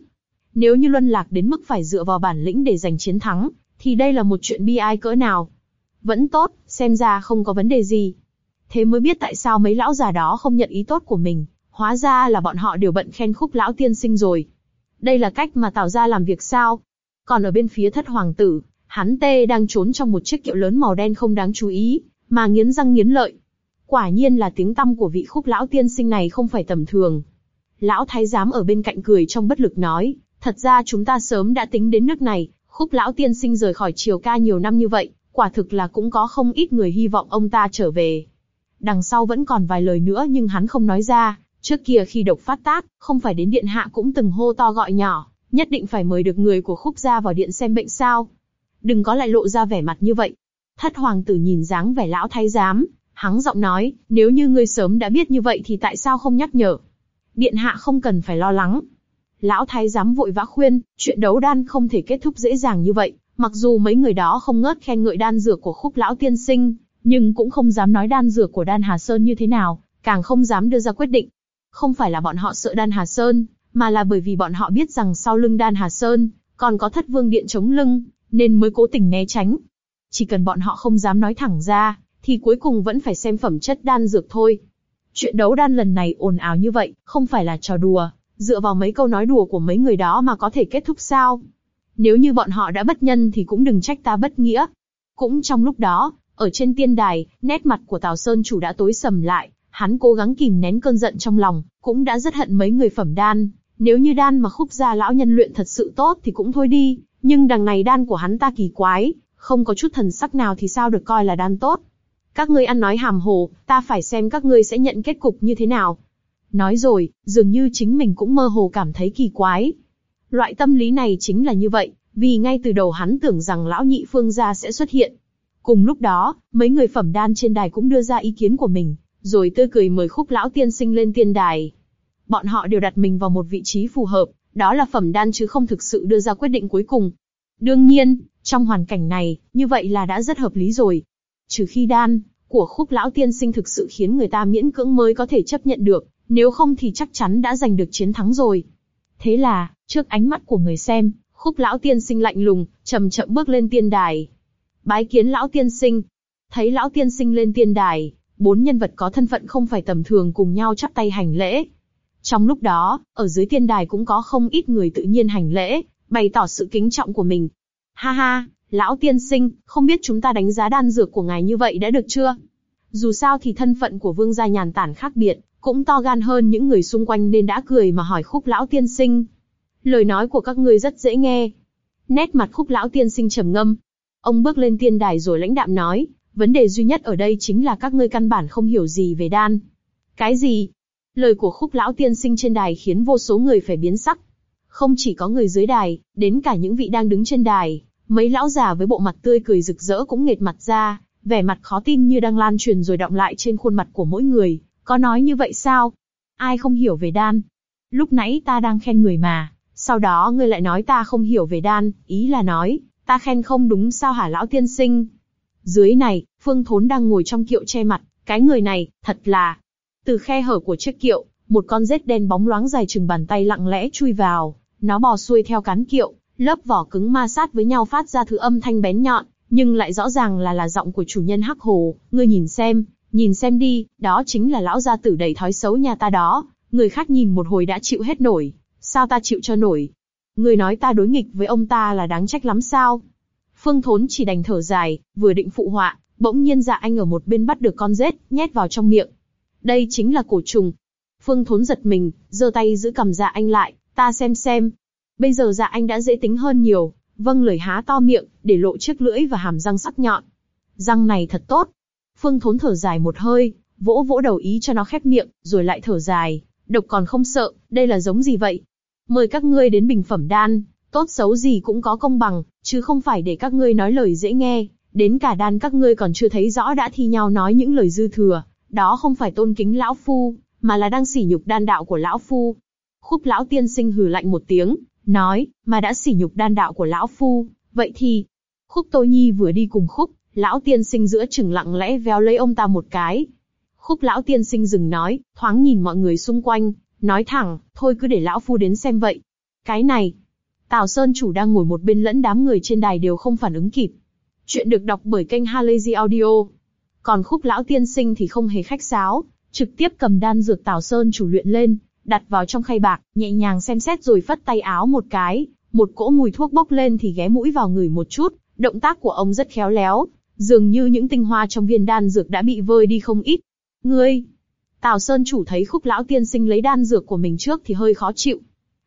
Nếu như luân lạc đến mức phải dựa vào bản lĩnh để giành chiến thắng, thì đây là một chuyện bi ai cỡ nào. Vẫn tốt, xem ra không có vấn đề gì. Thế mới biết tại sao mấy lão già đó không nhận ý tốt của mình, hóa ra là bọn họ đều bận khen khúc lão tiên sinh rồi. Đây là cách mà Tào gia làm việc sao? Còn ở bên phía thất hoàng tử, hắn tê đang trốn trong một chiếc kiệu lớn màu đen không đáng chú ý, mà nghiến răng nghiến lợi. Quả nhiên là tiếng tăm của vị khúc lão tiên sinh này không phải tầm thường. Lão thái giám ở bên cạnh cười trong bất lực nói, thật ra chúng ta sớm đã tính đến nước này, khúc lão tiên sinh rời khỏi triều ca nhiều năm như vậy, quả thực là cũng có không ít người hy vọng ông ta trở về. Đằng sau vẫn còn vài lời nữa nhưng hắn không nói ra, trước kia khi độc phát tác, không phải đến điện hạ cũng từng hô to gọi nhỏ, nhất định phải mời được người của khúc gia vào điện xem bệnh sao. Đừng có lại lộ ra vẻ mặt như vậy. Thất hoàng tử nhìn dáng vẻ lão thái giám, hắn giọng nói, nếu như ngươi sớm đã biết như vậy thì tại sao không nhắc nhở? Điện hạ không cần phải lo lắng. Lão thái giám vội vã khuyên, chuyện đấu đan không thể kết thúc dễ dàng như vậy, mặc dù mấy người đó không ngớt khen ngợi đan dược của khúc lão tiên sinh, nhưng cũng không dám nói đan dược của đan Hà Sơn như thế nào, càng không dám đưa ra quyết định. Không phải là bọn họ sợ đan Hà Sơn, mà là bởi vì bọn họ biết rằng sau lưng đan Hà Sơn, còn có thất vương điện chống lưng, nên mới cố tình né tránh. Chỉ cần bọn họ không dám nói thẳng ra, thì cuối cùng vẫn phải xem phẩm chất đan dược thôi. Chuyện đấu đan lần này ồn ào như vậy, không phải là trò đùa, dựa vào mấy câu nói đùa của mấy người đó mà có thể kết thúc sao? Nếu như bọn họ đã bất nhân thì cũng đừng trách ta bất nghĩa. Cũng trong lúc đó, ở trên tiên đài, nét mặt của Tào Sơn chủ đã tối sầm lại, hắn cố gắng kìm nén cơn giận trong lòng, cũng đã rất hận mấy người phẩm đan. Nếu như đan mà khúc gia lão nhân luyện thật sự tốt thì cũng thôi đi, nhưng đằng này đan của hắn ta kỳ quái, không có chút thần sắc nào thì sao được coi là đan tốt. Các ngươi ăn nói hàm hồ, ta phải xem các ngươi sẽ nhận kết cục như thế nào. Nói rồi, dường như chính mình cũng mơ hồ cảm thấy kỳ quái. Loại tâm lý này chính là như vậy, vì ngay từ đầu hắn tưởng rằng lão nhị phương gia sẽ xuất hiện. Cùng lúc đó, mấy người phẩm đan trên đài cũng đưa ra ý kiến của mình, rồi tươi cười mời khúc lão tiên sinh lên tiên đài. Bọn họ đều đặt mình vào một vị trí phù hợp, đó là phẩm đan chứ không thực sự đưa ra quyết định cuối cùng. Đương nhiên, trong hoàn cảnh này, như vậy là đã rất hợp lý rồi. Trừ khi đan của khúc lão tiên sinh thực sự khiến người ta miễn cưỡng mới có thể chấp nhận được, nếu không thì chắc chắn đã giành được chiến thắng rồi. Thế là, trước ánh mắt của người xem, khúc lão tiên sinh lạnh lùng, chậm chậm bước lên tiên đài. Bái kiến lão tiên sinh. Thấy lão tiên sinh lên tiên đài, bốn nhân vật có thân phận không phải tầm thường cùng nhau chắp tay hành lễ. Trong lúc đó, ở dưới tiên đài cũng có không ít người tự nhiên hành lễ, bày tỏ sự kính trọng của mình. Ha ha, lão tiên sinh, không biết chúng ta đánh giá đan dược của ngài như vậy đã được chưa? Dù sao thì thân phận của vương gia nhàn tản khác biệt, cũng to gan hơn những người xung quanh nên đã cười mà hỏi khúc lão tiên sinh. Lời nói của các ngươi rất dễ nghe. Nét mặt khúc lão tiên sinh trầm ngâm. Ông bước lên tiên đài rồi lãnh đạm nói, vấn đề duy nhất ở đây chính là các ngươi căn bản không hiểu gì về đan. Cái gì? Lời của khúc lão tiên sinh trên đài khiến vô số người phải biến sắc. Không chỉ có người dưới đài, đến cả những vị đang đứng trên đài, mấy lão già với bộ mặt tươi cười rực rỡ cũng nghệt mặt ra, vẻ mặt khó tin như đang lan truyền rồi động lại trên khuôn mặt của mỗi người. Có nói như vậy sao? Ai không hiểu về đan? Lúc nãy ta đang khen người mà, sau đó ngươi lại nói ta không hiểu về đan, ý là nói, ta khen không đúng sao hả lão tiên sinh? Dưới này, Phương Thốn đang ngồi trong kiệu che mặt, cái người này, thật là... Từ khe hở của chiếc kiệu, một con rết đen bóng loáng dài chừng bàn tay lặng lẽ chui vào, nó bò xuôi theo cán kiệu, lớp vỏ cứng ma sát với nhau phát ra thứ âm thanh bén nhọn, nhưng lại rõ ràng là là giọng của chủ nhân hắc hồ. Ngươi nhìn xem, nhìn xem đi, đó chính là lão gia tử đầy thói xấu nhà ta đó. Người khác nhìn một hồi đã chịu hết nổi, sao ta chịu cho nổi? Người nói ta đối nghịch với ông ta là đáng trách lắm sao? Phương Thốn chỉ đành thở dài, vừa định phụ họa, bỗng nhiên dạ anh ở một bên bắt được con rết, nhét vào trong miệng. Đây chính là cổ trùng. Phương Thốn giật mình, giơ tay giữ cầm dạ anh lại, ta xem xem. Bây giờ dạ anh đã dễ tính hơn nhiều, vâng lời há to miệng, để lộ chiếc lưỡi và hàm răng sắc nhọn. Răng này thật tốt. Phương Thốn thở dài một hơi, vỗ vỗ đầu ý cho nó khép miệng, rồi lại thở dài. Độc còn không sợ, đây là giống gì vậy? Mời các ngươi đến bình phẩm đan, tốt xấu gì cũng có công bằng, chứ không phải để các ngươi nói lời dễ nghe. Đến cả đan các ngươi còn chưa thấy rõ đã thi nhau nói những lời dư thừa, đó không phải tôn kính lão phu, mà là đang sỉ nhục đan đạo của lão phu. Khúc lão tiên sinh hừ lạnh một tiếng, nói, mà đã sỉ nhục đan đạo của lão phu, vậy thì, khúc tô nhi vừa đi cùng khúc, lão tiên sinh giữa chừng lặng lẽ véo lấy ông ta một cái. Khúc lão tiên sinh dừng nói, thoáng nhìn mọi người xung quanh, nói thẳng, thôi cứ để lão phu đến xem vậy. Cái này, Tào Sơn chủ đang ngồi một bên lẫn đám người trên đài đều không phản ứng kịp. Chuyện được đọc bởi kênh Halazy Audio. Còn khúc lão tiên sinh thì không hề khách sáo, trực tiếp cầm đan dược Tào Sơn chủ luyện lên, đặt vào trong khay bạc, nhẹ nhàng xem xét rồi phất tay áo một cái, một cỗ mùi thuốc bốc lên thì ghé mũi vào người một chút, động tác của ông rất khéo léo, dường như những tinh hoa trong viên đan dược đã bị vơi đi không ít. Ngươi, Tào Sơn chủ thấy khúc lão tiên sinh lấy đan dược của mình trước thì hơi khó chịu.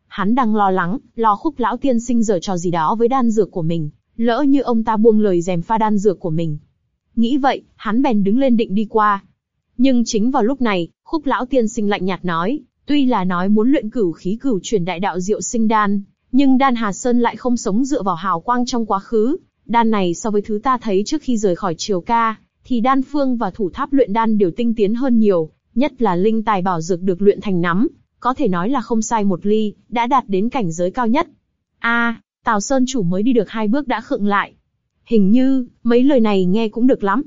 Hắn đang lo lắng, lo khúc lão tiên sinh dở trò gì đó với đan dược của mình, lỡ như ông ta buông lời dèm pha đan dược của mình. Nghĩ vậy, hắn bèn đứng lên định đi qua. Nhưng chính vào lúc này, khúc lão tiên sinh lạnh nhạt nói, Tuy là nói muốn luyện cửu khí cửu chuyển đại đạo diệu sinh đan, nhưng đan Hà Sơn lại không sống dựa vào hào quang trong quá khứ. Đan này so với thứ ta thấy trước khi rời khỏi triều ca, thì đan phương và thủ tháp luyện đan đều tinh tiến hơn nhiều, nhất là linh tài bảo dược được luyện thành nắm, có thể nói là không sai một ly, đã đạt đến cảnh giới cao nhất. A, Tào Sơn chủ mới đi được hai bước đã khựng lại. Hình như, mấy lời này nghe cũng được lắm.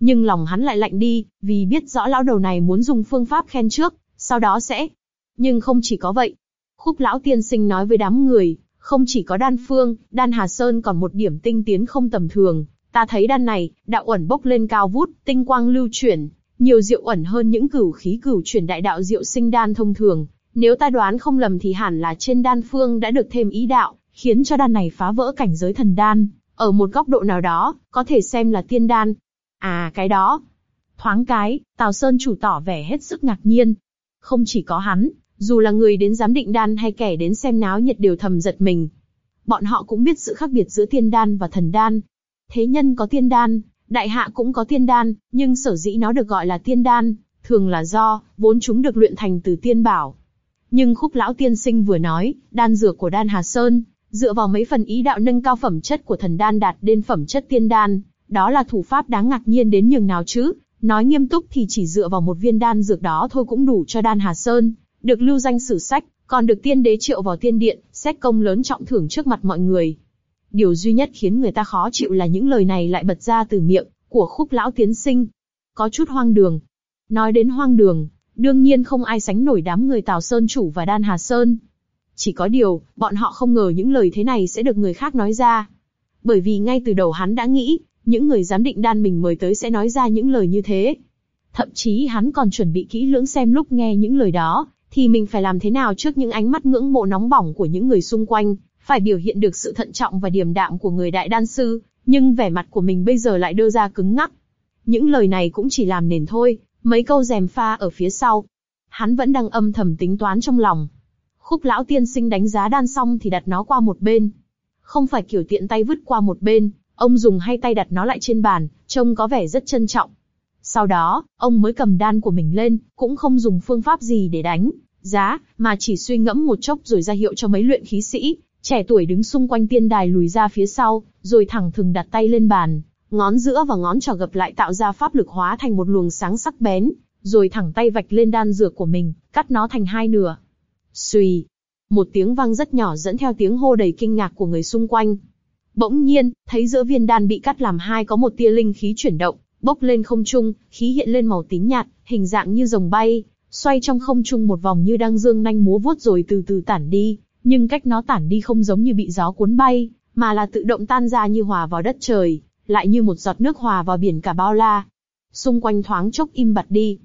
Nhưng lòng hắn lại lạnh đi, vì biết rõ lão đầu này muốn dùng phương pháp khen trước, sau đó sẽ. Nhưng không chỉ có vậy. Khúc lão tiên sinh nói với đám người, không chỉ có đan phương, đan Hà Sơn còn một điểm tinh tiến không tầm thường. Ta thấy đan này, đạo ẩn bốc lên cao vút, tinh quang lưu chuyển, nhiều diệu ẩn hơn những cửu khí cửu chuyển đại đạo diệu sinh đan thông thường. Nếu ta đoán không lầm thì hẳn là trên đan phương đã được thêm ý đạo, khiến cho đan này phá vỡ cảnh giới thần đan. Ở một góc độ nào đó, có thể xem là tiên đan. À cái đó. Thoáng cái, Tào Sơn chủ tỏ vẻ hết sức ngạc nhiên, không chỉ có hắn, dù là người đến giám định đan hay kẻ đến xem náo nhiệt đều thầm giật mình. Bọn họ cũng biết sự khác biệt giữa tiên đan và thần đan. Thế nhân có tiên đan, đại hạ cũng có tiên đan, nhưng sở dĩ nó được gọi là tiên đan, thường là do, vốn chúng được luyện thành từ tiên bảo. Nhưng khúc lão tiên sinh vừa nói, đan dược của đan Hà Sơn, dựa vào mấy phần ý đạo nâng cao phẩm chất của thần đan đạt đến phẩm chất tiên đan, đó là thủ pháp đáng ngạc nhiên đến nhường nào chứ, Nói nghiêm túc thì chỉ dựa vào một viên đan dược đó thôi cũng đủ cho đan Hà Sơn, được lưu danh sử sách, còn được tiên đế triệu vào tiên điện, xét công lớn trọng thưởng trước mặt mọi người. Điều duy nhất khiến người ta khó chịu là những lời này lại bật ra từ miệng của khúc lão tiến sinh. Có chút hoang đường. Nói đến hoang đường, đương nhiên không ai sánh nổi đám người Tào Sơn chủ và Đan Hà Sơn. Chỉ có điều, bọn họ không ngờ những lời thế này sẽ được người khác nói ra. Bởi vì ngay từ đầu hắn đã nghĩ, những người giám định đan mình mời tới sẽ nói ra những lời như thế. Thậm chí hắn còn chuẩn bị kỹ lưỡng xem lúc nghe những lời đó, thì mình phải làm thế nào trước những ánh mắt ngưỡng mộ nóng bỏng của những người xung quanh, phải biểu hiện được sự thận trọng và điềm đạm của người đại đan sư, nhưng vẻ mặt của mình bây giờ lại đưa ra cứng ngắc. Những lời này cũng chỉ làm nền thôi, mấy câu rèm pha ở phía sau. Hắn vẫn đang âm thầm tính toán trong lòng. Khúc lão tiên sinh đánh giá đan xong thì đặt nó qua một bên. Không phải kiểu tiện tay vứt qua một bên, Ông dùng hai tay đặt nó lại trên bàn, trông có vẻ rất trân trọng. Sau đó, ông mới cầm đan của mình lên, cũng không dùng phương pháp gì để đánh, giá, mà chỉ suy ngẫm một chốc rồi ra hiệu cho mấy luyện khí sĩ, trẻ tuổi đứng xung quanh tiên đài lùi ra phía sau, rồi thẳng thừng đặt tay lên bàn, ngón giữa và ngón trỏ gập lại tạo ra pháp lực hóa thành một luồng sáng sắc bén, rồi thẳng tay vạch lên đan dược của mình, cắt nó thành hai nửa. Xùy, một tiếng vang rất nhỏ dẫn theo tiếng hô đầy kinh ngạc của người xung quanh. Bỗng nhiên, thấy giữa viên đan bị cắt làm hai có một tia linh khí chuyển động, bốc lên không trung, khí hiện lên màu tím nhạt, hình dạng như rồng bay, xoay trong không trung một vòng như đang dương nanh múa vuốt rồi từ từ tản đi, nhưng cách nó tản đi không giống như bị gió cuốn bay, mà là tự động tan ra như hòa vào đất trời, lại như một giọt nước hòa vào biển cả bao la. Xung quanh thoáng chốc im bặt đi.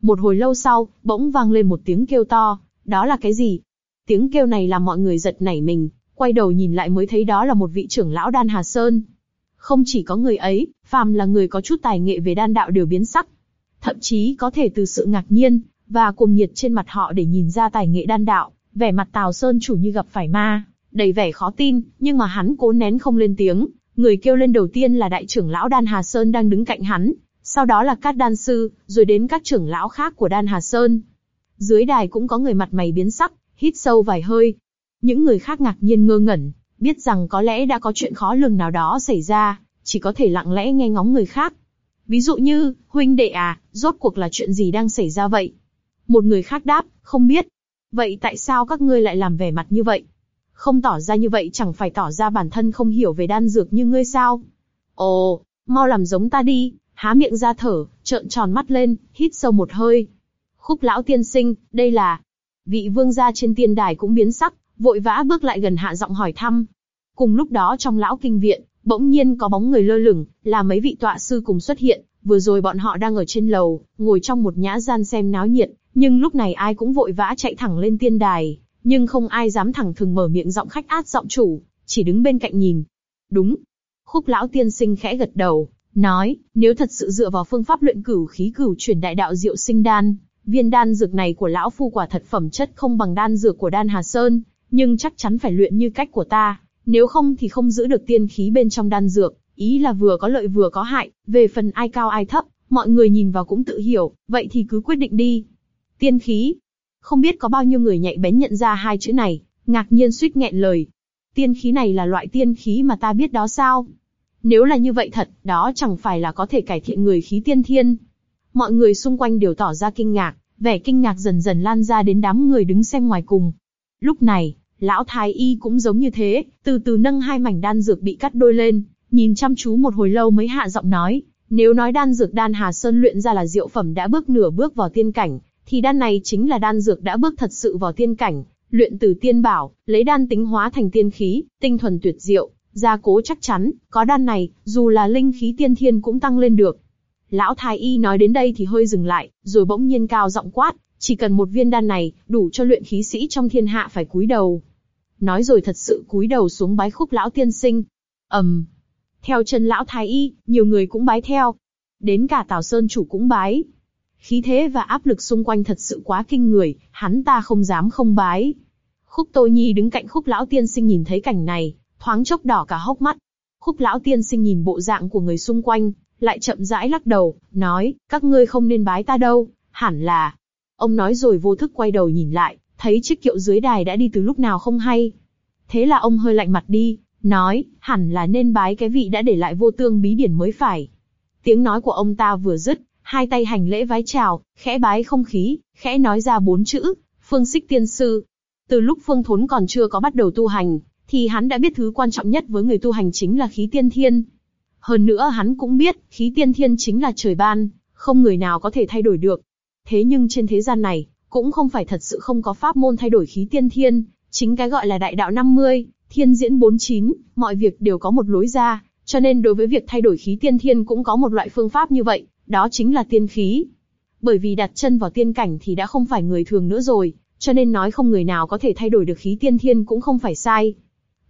Một hồi lâu sau, bỗng vang lên một tiếng kêu to, đó là cái gì? Tiếng kêu này làm mọi người giật nảy mình, quay đầu nhìn lại mới thấy đó là một vị trưởng lão Đan Hà Sơn. Không chỉ có người ấy, phàm là người có chút tài nghệ về đan đạo đều biến sắc. Thậm chí có thể từ sự ngạc nhiên, và cuồng nhiệt trên mặt họ để nhìn ra tài nghệ đan đạo, vẻ mặt Tào Sơn chủ như gặp phải ma, đầy vẻ khó tin, nhưng mà hắn cố nén không lên tiếng. Người kêu lên đầu tiên là đại trưởng lão Đan Hà Sơn đang đứng cạnh hắn, sau đó là các đan sư, rồi đến các trưởng lão khác của Đan Hà Sơn. Dưới đài cũng có người mặt mày biến sắc, hít sâu vài hơi. Những người khác ngạc nhiên ngơ ngẩn, biết rằng có lẽ đã có chuyện khó lường nào đó xảy ra, chỉ có thể lặng lẽ nghe ngóng người khác. Ví dụ như, huynh đệ à, rốt cuộc là chuyện gì đang xảy ra vậy? Một người khác đáp, không biết. Vậy tại sao các ngươi lại làm vẻ mặt như vậy? Không tỏ ra như vậy chẳng phải tỏ ra bản thân không hiểu về đan dược như ngươi sao? Ồ, mau làm giống ta đi, há miệng ra thở, trợn tròn mắt lên, hít sâu một hơi. Khúc lão tiên sinh, đây là... Vị vương gia trên tiên đài cũng biến sắc, vội vã bước lại gần hạ giọng hỏi thăm. Cùng lúc đó trong lão kinh viện, bỗng nhiên có bóng người lơ lửng, là mấy vị tọa sư cùng xuất hiện, vừa rồi bọn họ đang ở trên lầu, ngồi trong một nhã gian xem náo nhiệt, nhưng lúc này ai cũng vội vã chạy thẳng lên tiên đài, nhưng không ai dám thẳng thừng mở miệng giọng khách át giọng chủ, chỉ đứng bên cạnh nhìn. Đúng. Khúc lão tiên sinh khẽ gật đầu, nói, nếu thật sự dựa vào phương pháp luyện cửu khí cửu chuyển đại đạo diệu sinh đan, viên đan dược này của lão phu quả thật phẩm chất không bằng đan dược của đan Hà Sơn, nhưng chắc chắn phải luyện như cách của ta, nếu không thì không giữ được tiên khí bên trong đan dược, ý là vừa có lợi vừa có hại, về phần ai cao ai thấp, mọi người nhìn vào cũng tự hiểu, vậy thì cứ quyết định đi. Tiên khí. Không biết có bao nhiêu người nhạy bén nhận ra hai chữ này, ngạc nhiên suýt nghẹn lời. Tiên khí này là loại tiên khí mà ta biết đó sao? Nếu là như vậy thật, đó chẳng phải là có thể cải thiện người khí tiên thiên. Mọi người xung quanh đều tỏ ra kinh ngạc, vẻ kinh ngạc dần dần lan ra đến đám người đứng xem ngoài cùng. Lúc này, lão thái y cũng giống như thế, từ từ nâng hai mảnh đan dược bị cắt đôi lên, nhìn chăm chú một hồi lâu mới hạ giọng nói, nếu nói đan dược đan Hà Sơn luyện ra là diệu phẩm đã bước nửa bước vào tiên cảnh, thì đan này chính là đan dược đã bước thật sự vào tiên cảnh, luyện từ tiên bảo, lấy đan tính hóa thành tiên khí, tinh thuần tuyệt diệu, gia cố chắc chắn, có đan này, dù là linh khí tiên thiên cũng tăng lên được. Lão thái y nói đến đây thì hơi dừng lại, rồi bỗng nhiên cao giọng quát, chỉ cần một viên đan này, đủ cho luyện khí sĩ trong thiên hạ phải cúi đầu. Nói rồi thật sự cúi đầu xuống bái khúc lão tiên sinh. ầm, um. theo chân lão thái y, nhiều người cũng bái theo. Đến cả Tào Sơn chủ cũng bái. Khí thế và áp lực xung quanh thật sự quá kinh người, hắn ta không dám không bái. Khúc Tô Nhi đứng cạnh khúc lão tiên sinh nhìn thấy cảnh này, thoáng chốc đỏ cả hốc mắt. Khúc lão tiên sinh nhìn bộ dạng của người xung quanh, lại chậm rãi lắc đầu, nói, các ngươi không nên bái ta đâu, hẳn là. Ông nói rồi vô thức quay đầu nhìn lại, thấy chiếc kiệu dưới đài đã đi từ lúc nào không hay. Thế là ông hơi lạnh mặt đi, nói, hẳn là nên bái cái vị đã để lại vô tương bí điển mới phải. Tiếng nói của ông ta vừa dứt, hai tay hành lễ vái chào, khẽ bái không khí, khẽ nói ra bốn chữ, phương xích tiên sư. Từ lúc phương thốn còn chưa có bắt đầu tu hành, thì hắn đã biết thứ quan trọng nhất với người tu hành chính là khí tiên thiên. Hơn nữa hắn cũng biết, khí tiên thiên chính là trời ban, không người nào có thể thay đổi được. Thế nhưng trên thế gian này, cũng không phải thật sự không có pháp môn thay đổi khí tiên thiên, chính cái gọi là đại đạo 50, thiên diễn 49, mọi việc đều có một lối ra, cho nên đối với việc thay đổi khí tiên thiên cũng có một loại phương pháp như vậy, đó chính là tiên khí. Bởi vì đặt chân vào tiên cảnh thì đã không phải người thường nữa rồi, cho nên nói không người nào có thể thay đổi được khí tiên thiên cũng không phải sai.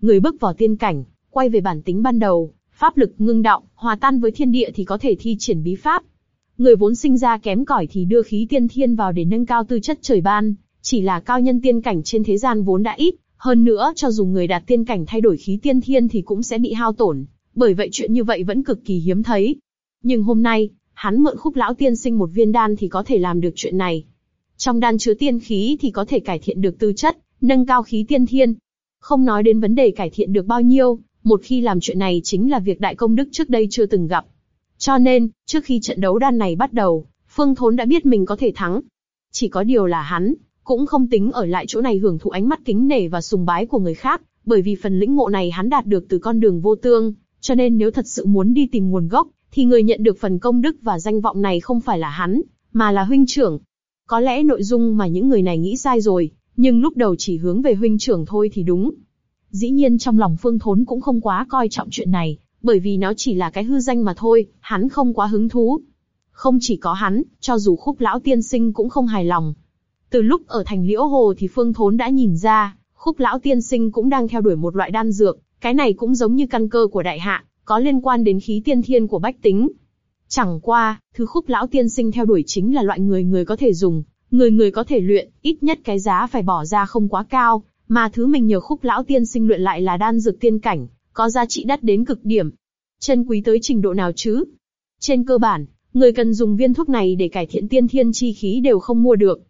Người bước vào tiên cảnh, quay về bản tính ban đầu, pháp lực ngưng động, hòa tan với thiên địa thì có thể thi triển bí pháp. Người vốn sinh ra kém cỏi thì đưa khí tiên thiên vào để nâng cao tư chất trời ban, chỉ là cao nhân tiên cảnh trên thế gian vốn đã ít, hơn nữa cho dù người đạt tiên cảnh thay đổi khí tiên thiên thì cũng sẽ bị hao tổn, bởi vậy chuyện như vậy vẫn cực kỳ hiếm thấy. Nhưng hôm nay, hắn mượn khúc lão tiên sinh một viên đan thì có thể làm được chuyện này. Trong đan chứa tiên khí thì có thể cải thiện được tư chất, nâng cao khí tiên thiên. Không nói đến vấn đề cải thiện được bao nhiêu, một khi làm chuyện này chính là việc đại công đức trước đây chưa từng gặp. Cho nên, trước khi trận đấu đan này bắt đầu, Phương Thốn đã biết mình có thể thắng. Chỉ có điều là hắn, cũng không tính ở lại chỗ này hưởng thụ ánh mắt kính nể và sùng bái của người khác, bởi vì phần lĩnh ngộ này hắn đạt được từ con đường vô tương, cho nên nếu thật sự muốn đi tìm nguồn gốc, thì người nhận được phần công đức và danh vọng này không phải là hắn, mà là huynh trưởng. Có lẽ nội dung mà những người này nghĩ sai rồi, nhưng lúc đầu chỉ hướng về huynh trưởng thôi thì đúng. Dĩ nhiên trong lòng Phương Thốn cũng không quá coi trọng chuyện này, bởi vì nó chỉ là cái hư danh mà thôi, hắn không quá hứng thú. Không chỉ có hắn, cho dù khúc lão tiên sinh cũng không hài lòng. Từ lúc ở thành liễu hồ thì Phương Thốn đã nhìn ra, khúc lão tiên sinh cũng đang theo đuổi một loại đan dược, cái này cũng giống như căn cơ của đại hạ, có liên quan đến khí tiên thiên của bách tính. Chẳng qua, thứ khúc lão tiên sinh theo đuổi chính là loại người người có thể dùng, người người có thể luyện, ít nhất cái giá phải bỏ ra không quá cao, mà thứ mình nhờ khúc lão tiên sinh luyện lại là đan dược tiên cảnh, có giá trị đắt đến cực điểm. Chân quý tới trình độ nào chứ? Trên cơ bản, người cần dùng viên thuốc này để cải thiện tiên thiên chi khí đều không mua được.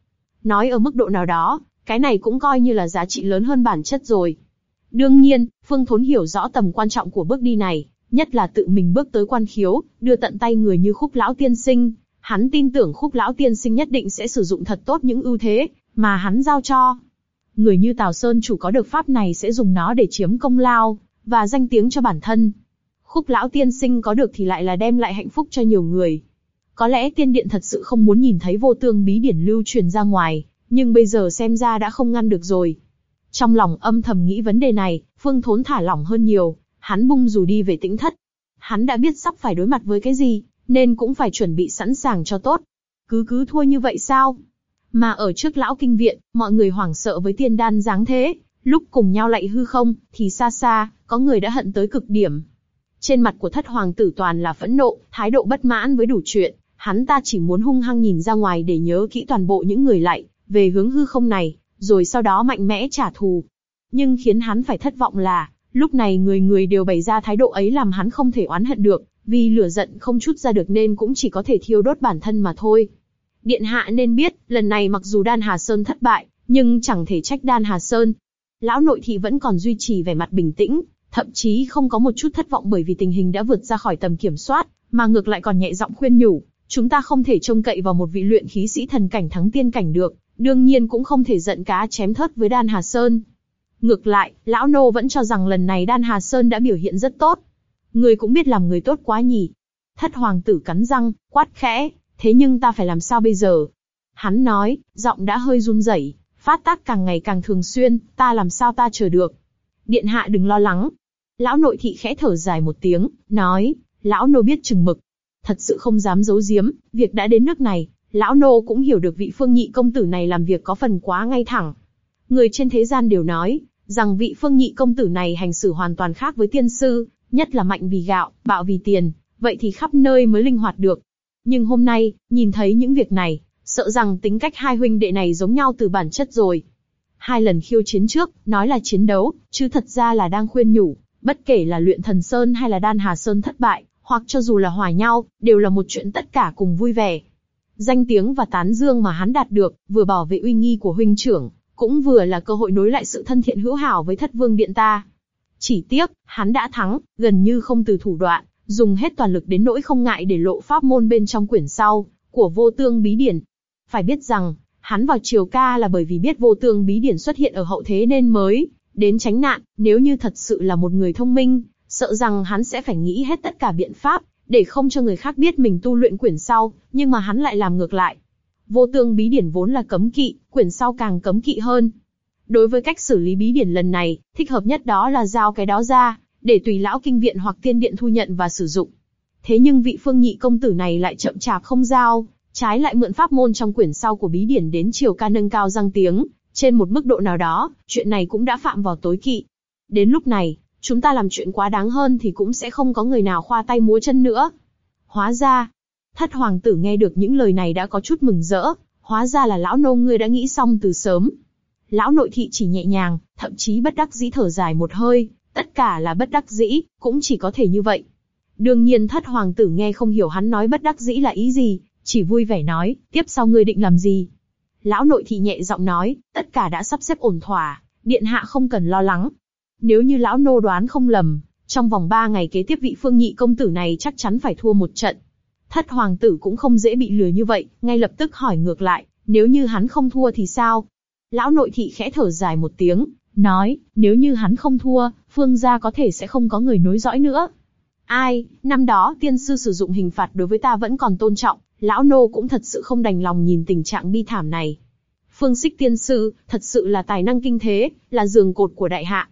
Nói ở mức độ nào đó, cái này cũng coi như là giá trị lớn hơn bản chất rồi. Đương nhiên, Phương Thốn hiểu rõ tầm quan trọng của bước đi này, nhất là tự mình bước tới quan khiếu, đưa tận tay người như khúc lão tiên sinh. Hắn tin tưởng khúc lão tiên sinh nhất định sẽ sử dụng thật tốt những ưu thế mà hắn giao cho. Người như Tào Sơn chủ có được pháp này sẽ dùng nó để chiếm công lao và danh tiếng cho bản thân. Khúc lão tiên sinh có được thì lại là đem lại hạnh phúc cho nhiều người. Có lẽ tiên điện thật sự không muốn nhìn thấy vô tương bí điển lưu truyền ra ngoài, nhưng bây giờ xem ra đã không ngăn được rồi. Trong lòng âm thầm nghĩ vấn đề này, Phương Thốn thả lỏng hơn nhiều, hắn bung dù đi về tĩnh thất. Hắn đã biết sắp phải đối mặt với cái gì, nên cũng phải chuẩn bị sẵn sàng cho tốt. Cứ cứ thua như vậy sao? Mà ở trước lão kinh viện, mọi người hoảng sợ với tiên đan dáng thế, lúc cùng nhau lạy hư không, thì xa xa, có người đã hận tới cực điểm. Trên mặt của thất hoàng tử toàn là phẫn nộ, thái độ bất mãn với đủ chuyện, hắn ta chỉ muốn hung hăng nhìn ra ngoài để nhớ kỹ toàn bộ những người lạy, về hướng hư không này, rồi sau đó mạnh mẽ trả thù. Nhưng khiến hắn phải thất vọng là, lúc này người người đều bày ra thái độ ấy làm hắn không thể oán hận được, vì lửa giận không chút ra được nên cũng chỉ có thể thiêu đốt bản thân mà thôi. Điện hạ nên biết, lần này mặc dù Đan Hà Sơn thất bại, nhưng chẳng thể trách Đan Hà Sơn. Lão nội thị vẫn còn duy trì vẻ mặt bình tĩnh, thậm chí không có một chút thất vọng bởi vì tình hình đã vượt ra khỏi tầm kiểm soát, mà ngược lại còn nhẹ giọng khuyên nhủ, chúng ta không thể trông cậy vào một vị luyện khí sĩ thần cảnh thắng tiên cảnh được, đương nhiên cũng không thể giận cá chém thớt với Đan Hà Sơn. Ngược lại, lão nô vẫn cho rằng lần này Đan Hà Sơn đã biểu hiện rất tốt. Người cũng biết làm người tốt quá nhỉ. Thất hoàng tử cắn răng, quát khẽ, thế nhưng ta phải làm sao bây giờ? Hắn nói, giọng đã hơi run rẩy, phát tác càng ngày càng thường xuyên, ta làm sao ta chờ được? Điện hạ đừng lo lắng. Lão nội thị khẽ thở dài một tiếng, nói, lão nô biết chừng mực. Thật sự không dám giấu giếm, việc đã đến nước này, lão nô cũng hiểu được vị phương nhị công tử này làm việc có phần quá ngay thẳng. Người trên thế gian đều nói, rằng vị phương nhị công tử này hành xử hoàn toàn khác với tiên sư, nhất là mạnh vì gạo, bạo vì tiền, vậy thì khắp nơi mới linh hoạt được. Nhưng hôm nay, nhìn thấy những việc này, sợ rằng tính cách hai huynh đệ này giống nhau từ bản chất rồi. Hai lần khiêu chiến trước, nói là chiến đấu, chứ thật ra là đang khuyên nhủ, bất kể là luyện thần sơn hay là đan hà sơn thất bại, hoặc cho dù là hòa nhau, đều là một chuyện tất cả cùng vui vẻ. Danh tiếng và tán dương mà hắn đạt được, vừa bảo vệ uy nghi của huynh trưởng, cũng vừa là cơ hội nối lại sự thân thiện hữu hảo với thất vương điện ta. Chỉ tiếc, hắn đã thắng, gần như không từ thủ đoạn, dùng hết toàn lực đến nỗi không ngại để lộ pháp môn bên trong quyển sau, của vô tương bí điển. Phải biết rằng, hắn vào triều ca là bởi vì biết vô tương bí điển xuất hiện ở hậu thế nên mới đến tránh nạn, nếu như thật sự là một người thông minh, sợ rằng hắn sẽ phải nghĩ hết tất cả biện pháp, để không cho người khác biết mình tu luyện quyển sau, nhưng mà hắn lại làm ngược lại. Vô tương bí điển vốn là cấm kỵ, quyển sau càng cấm kỵ hơn. Đối với cách xử lý bí điển lần này, thích hợp nhất đó là giao cái đó ra, để tùy lão kinh viện hoặc tiên điện thu nhận và sử dụng. Thế nhưng vị phương nhị công tử này lại chậm chạp không giao, trái lại mượn pháp môn trong quyển sau của bí điển đến chiều ca nâng cao răng tiếng, trên một mức độ nào đó, chuyện này cũng đã phạm vào tối kỵ. Đến lúc này, chúng ta làm chuyện quá đáng hơn thì cũng sẽ không có người nào khoa tay múa chân nữa. Hóa ra, thất hoàng tử nghe được những lời này đã có chút mừng rỡ, hóa ra là lão nô ngươi đã nghĩ xong từ sớm. Lão nội thị chỉ nhẹ nhàng, thậm chí bất đắc dĩ thở dài một hơi, tất cả là bất đắc dĩ, cũng chỉ có thể như vậy. Đương nhiên thất hoàng tử nghe không hiểu hắn nói bất đắc dĩ là ý gì, chỉ vui vẻ nói, tiếp sau ngươi định làm gì? Lão nội thị nhẹ giọng nói, tất cả đã sắp xếp ổn thỏa, điện hạ không cần lo lắng. Nếu như lão nô đoán không lầm, trong vòng ba ngày kế tiếp vị phương nhị công tử này chắc chắn phải thua một trận. Thất hoàng tử cũng không dễ bị lừa như vậy, ngay lập tức hỏi ngược lại, nếu như hắn không thua thì sao? Lão nội thị khẽ thở dài một tiếng, nói, nếu như hắn không thua, phương gia có thể sẽ không có người nối dõi nữa. Ai, năm đó tiên sư sử dụng hình phạt đối với ta vẫn còn tôn trọng, lão nô cũng thật sự không đành lòng nhìn tình trạng bi thảm này. Phương xích tiên sư, thật sự là tài năng kinh thế, là giường cột của đại hạ.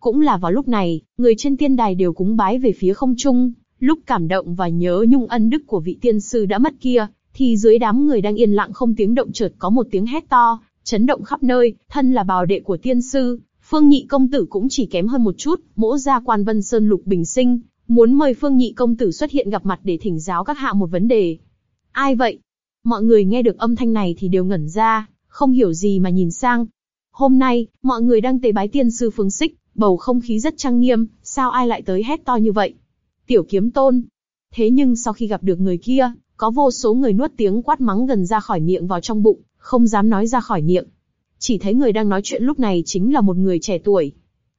Cũng là vào lúc này, người trên tiên đài đều cúng bái về phía không trung, lúc cảm động và nhớ nhung ân đức của vị tiên sư đã mất kia, thì dưới đám người đang yên lặng không tiếng động chợt có một tiếng hét to, chấn động khắp nơi, thân là bào đệ của tiên sư, Phương Nhị công tử cũng chỉ kém hơn một chút, mỗ gia quan Vân Sơn Lục Bình Sinh, muốn mời Phương Nhị công tử xuất hiện gặp mặt để thỉnh giáo các hạ một vấn đề. Ai vậy? Mọi người nghe được âm thanh này thì đều ngẩn ra, không hiểu gì mà nhìn sang. Hôm nay, mọi người đang tế bái tiên sư Phương Xích, bầu không khí rất trang nghiêm, sao ai lại tới hét to như vậy? Tiểu kiếm tôn. Thế nhưng sau khi gặp được người kia, có vô số người nuốt tiếng quát mắng gần ra khỏi miệng vào trong bụng, không dám nói ra khỏi miệng. Chỉ thấy người đang nói chuyện lúc này chính là một người trẻ tuổi.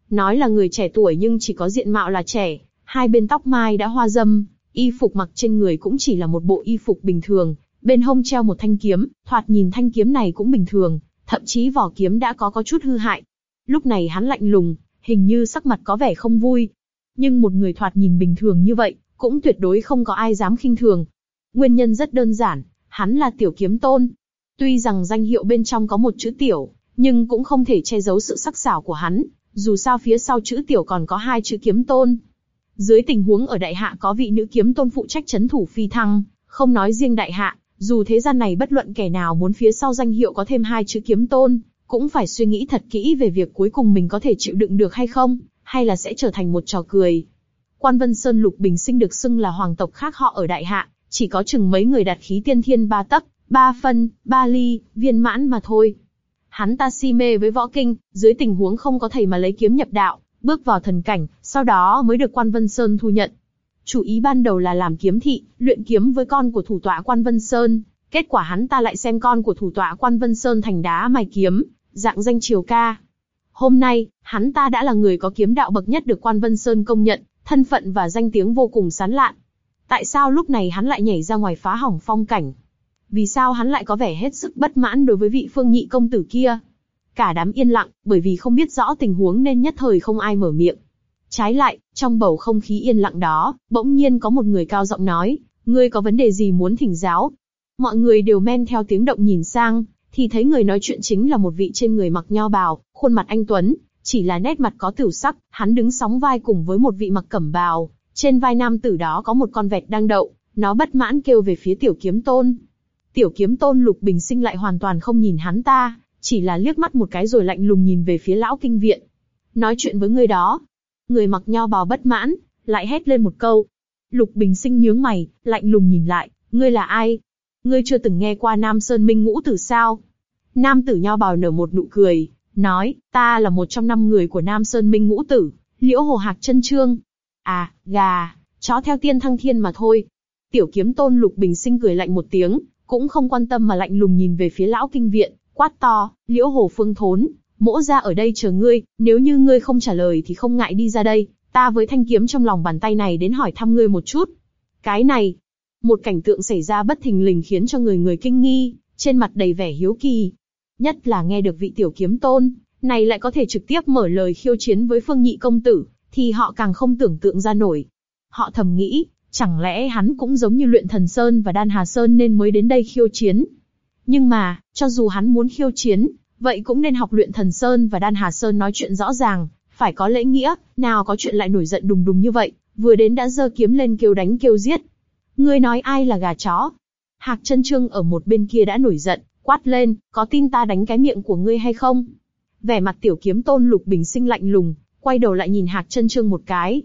Nói là người trẻ tuổi nhưng chỉ có diện mạo là trẻ, hai bên tóc mai đã hoa dâm, y phục mặc trên người cũng chỉ là một bộ y phục bình thường, bên hông treo một thanh kiếm, thoạt nhìn thanh kiếm này cũng bình thường, thậm chí vỏ kiếm đã có có chút hư hại. Lúc này hắn lạnh lùng, hình như sắc mặt có vẻ không vui. Nhưng một người thoạt nhìn bình thường như vậy, cũng tuyệt đối không có ai dám khinh thường. Nguyên nhân rất đơn giản, hắn là tiểu kiếm tôn. Tuy rằng danh hiệu bên trong có một chữ tiểu, nhưng cũng không thể che giấu sự sắc sảo của hắn, dù sao phía sau chữ tiểu còn có hai chữ kiếm tôn. Dưới tình huống ở đại hạ có vị nữ kiếm tôn phụ trách chấn thủ phi thăng, không nói riêng đại hạ, dù thế gian này bất luận kẻ nào muốn phía sau danh hiệu có thêm hai chữ kiếm tôn, cũng phải suy nghĩ thật kỹ về việc cuối cùng mình có thể chịu đựng được hay không, hay là sẽ trở thành một trò cười. Quan Vân Sơn Lục Bình Sinh được xưng là hoàng tộc khác họ ở đại hạ, chỉ có chừng mấy người đạt khí tiên thiên ba tấc, ba phân, ba ly, viên mãn mà thôi. Hắn ta si mê với võ kinh, dưới tình huống không có thầy mà lấy kiếm nhập đạo, bước vào thần cảnh, sau đó mới được Quan Vân Sơn thu nhận. Chủ ý ban đầu là làm kiếm thị, luyện kiếm với con của thủ tọa Quan Vân Sơn, kết quả hắn ta lại xem con của thủ tọa Quan Vân Sơn thành đá mài kiếm, dạng danh triều ca. Hôm nay, hắn ta đã là người có kiếm đạo bậc nhất được Quan Vân Sơn công nhận, thân phận và danh tiếng vô cùng sán lạn. Tại sao lúc này hắn lại nhảy ra ngoài phá hỏng phong cảnh? Vì sao hắn lại có vẻ hết sức bất mãn đối với vị phương nhị công tử kia? Cả đám yên lặng, bởi vì không biết rõ tình huống nên nhất thời không ai mở miệng. Trái lại, trong bầu không khí yên lặng đó, bỗng nhiên có một người cao giọng nói, ngươi có vấn đề gì muốn thỉnh giáo? Mọi người đều men theo tiếng động nhìn sang, thì thấy người nói chuyện chính là một vị trên người mặc nho bào, khuôn mặt anh tuấn, chỉ là nét mặt có tử sắc, hắn đứng sóng vai cùng với một vị mặc cẩm bào, trên vai nam tử đó có một con vẹt đang đậu, nó bất mãn kêu về phía tiểu kiếm tôn. Tiểu kiếm tôn lục bình sinh lại hoàn toàn không nhìn hắn ta, chỉ là liếc mắt một cái rồi lạnh lùng nhìn về phía lão kinh viện. Nói chuyện với người đó. Người mặc nho bào bất mãn, lại hét lên một câu. Lục bình sinh nhướng mày, lạnh lùng nhìn lại, ngươi là ai? Ngươi chưa từng nghe qua Nam Sơn Minh Ngũ Tử sao? Nam tử nho bào nở một nụ cười, nói, ta là một trong năm người của Nam Sơn Minh Ngũ Tử, Liễu Hồ Hạc chân Trương. À, gà, chó theo tiên thăng thiên mà thôi. Tiểu kiếm tôn lục bình sinh cười lạnh một tiếng, cũng không quan tâm mà lạnh lùng nhìn về phía lão kinh viện, quát to, Liễu Hồ Phương Thốn, mỗ ra ở đây chờ ngươi, nếu như ngươi không trả lời thì không ngại đi ra đây, ta với thanh kiếm trong lòng bàn tay này đến hỏi thăm ngươi một chút. Cái này, một cảnh tượng xảy ra bất thình lình khiến cho người người kinh nghi, trên mặt đầy vẻ hiếu kỳ. Nhất là nghe được vị tiểu kiếm tôn, này lại có thể trực tiếp mở lời khiêu chiến với phương nhị công tử, thì họ càng không tưởng tượng ra nổi. Họ thầm nghĩ, chẳng lẽ hắn cũng giống như luyện thần Sơn và đan Hà Sơn nên mới đến đây khiêu chiến. Nhưng mà, cho dù hắn muốn khiêu chiến, vậy cũng nên học luyện thần Sơn và đan Hà Sơn nói chuyện rõ ràng, phải có lễ nghĩa, nào có chuyện lại nổi giận đùng đùng như vậy, vừa đến đã giơ kiếm lên kêu đánh kêu giết. Ngươi nói ai là gà chó? Hạc chân trương ở một bên kia đã nổi giận, quát lên, có tin ta đánh cái miệng của ngươi hay không? Vẻ mặt tiểu kiếm tôn lục bình sinh lạnh lùng, quay đầu lại nhìn Hạc chân trương một cái.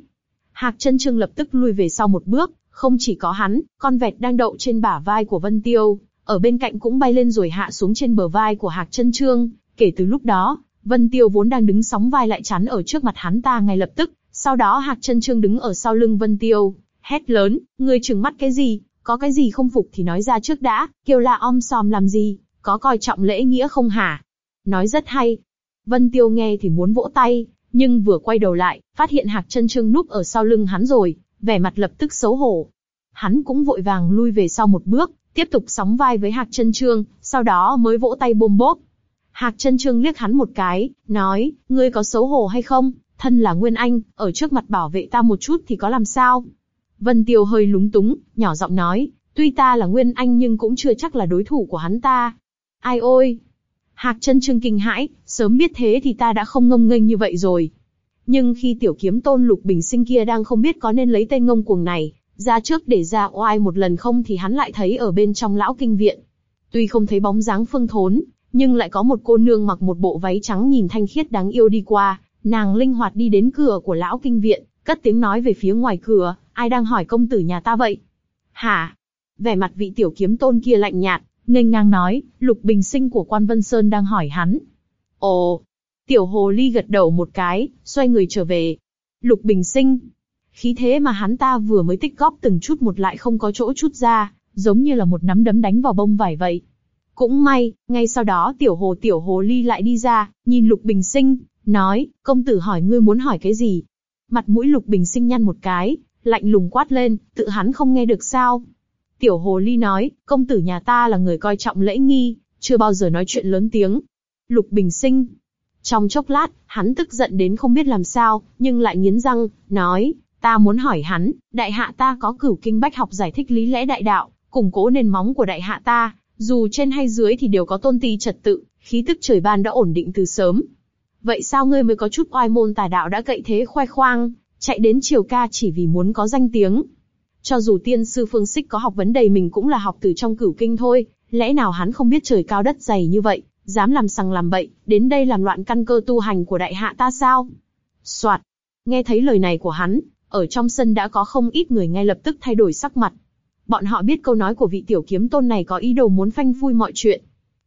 Hạc chân trương lập tức lui về sau một bước, không chỉ có hắn, con vẹt đang đậu trên bả vai của Vân Tiêu, ở bên cạnh cũng bay lên rồi hạ xuống trên bờ vai của Hạc chân trương. Kể từ lúc đó, Vân Tiêu vốn đang đứng sóng vai lại chắn ở trước mặt hắn ta ngay lập tức, sau đó Hạc chân trương đứng ở sau lưng Vân Tiêu, Hét lớn, ngươi trừng mắt cái gì, có cái gì không phục thì nói ra trước đã, kêu la om sòm làm gì, có coi trọng lễ nghĩa không hả? Nói rất hay. Vân Tiêu nghe thì muốn vỗ tay, nhưng vừa quay đầu lại, phát hiện Hạc chân Trương núp ở sau lưng hắn rồi, vẻ mặt lập tức xấu hổ. Hắn cũng vội vàng lui về sau một bước, tiếp tục sóng vai với Hạc chân Trương, sau đó mới vỗ tay bôm bốp. Hạc chân Trương liếc hắn một cái, nói, ngươi có xấu hổ hay không? Thân là Nguyên Anh, ở trước mặt bảo vệ ta một chút thì có làm sao? Vân Tiêu hơi lúng túng, nhỏ giọng nói, tuy ta là Nguyên Anh nhưng cũng chưa chắc là đối thủ của hắn ta. Ai ôi! Hạc chân trương kinh hãi, sớm biết thế thì ta đã không ngông nghênh như vậy rồi. Nhưng khi tiểu kiếm tôn lục bình sinh kia đang không biết có nên lấy tên ngông cuồng này, ra trước để ra oai một lần không thì hắn lại thấy ở bên trong lão kinh viện. Tuy không thấy bóng dáng phương thốn, nhưng lại có một cô nương mặc một bộ váy trắng nhìn thanh khiết đáng yêu đi qua, nàng linh hoạt đi đến cửa của lão kinh viện, cất tiếng nói về phía ngoài cửa, ai đang hỏi công tử nhà ta vậy? Hả? Vẻ mặt vị tiểu kiếm tôn kia lạnh nhạt, nghênh ngang nói, Lục Bình Sinh của Quan Vân Sơn đang hỏi hắn. Ồ! Tiểu hồ ly gật đầu một cái, xoay người trở về. Lục Bình Sinh! Khí thế mà hắn ta vừa mới tích góp từng chút một lại không có chỗ chút ra, giống như là một nắm đấm đánh vào bông vải vậy. Cũng may, ngay sau đó tiểu hồ tiểu hồ ly lại đi ra, nhìn Lục Bình Sinh, nói, công tử hỏi ngươi muốn hỏi cái gì? Mặt mũi Lục Bình Sinh nhăn một cái, lạnh lùng quát lên, tự hắn không nghe được sao? Tiểu hồ ly nói, công tử nhà ta là người coi trọng lễ nghi, chưa bao giờ nói chuyện lớn tiếng. Lục Bình Sinh. Trong chốc lát, hắn tức giận đến không biết làm sao, nhưng lại nghiến răng, nói, ta muốn hỏi hắn, đại hạ ta có cửu kinh bách học giải thích lý lẽ đại đạo, củng cố nền móng của đại hạ ta, dù trên hay dưới thì đều có tôn ti trật tự, khí tức trời ban đã ổn định từ sớm. Vậy sao ngươi mới có chút oai môn tà đạo đã cậy thế khoe khoang, chạy đến triều ca chỉ vì muốn có danh tiếng? Cho dù tiên sư Phương Sích có học vấn đầy mình cũng là học từ trong cửu kinh thôi, lẽ nào hắn không biết trời cao đất dày như vậy, dám làm sằng làm bậy, đến đây làm loạn căn cơ tu hành của đại hạ ta sao? Soạt, nghe thấy lời này của hắn, ở trong sân đã có không ít người ngay lập tức thay đổi sắc mặt. Bọn họ biết câu nói của vị tiểu kiếm tôn này có ý đồ muốn phanh phui mọi chuyện.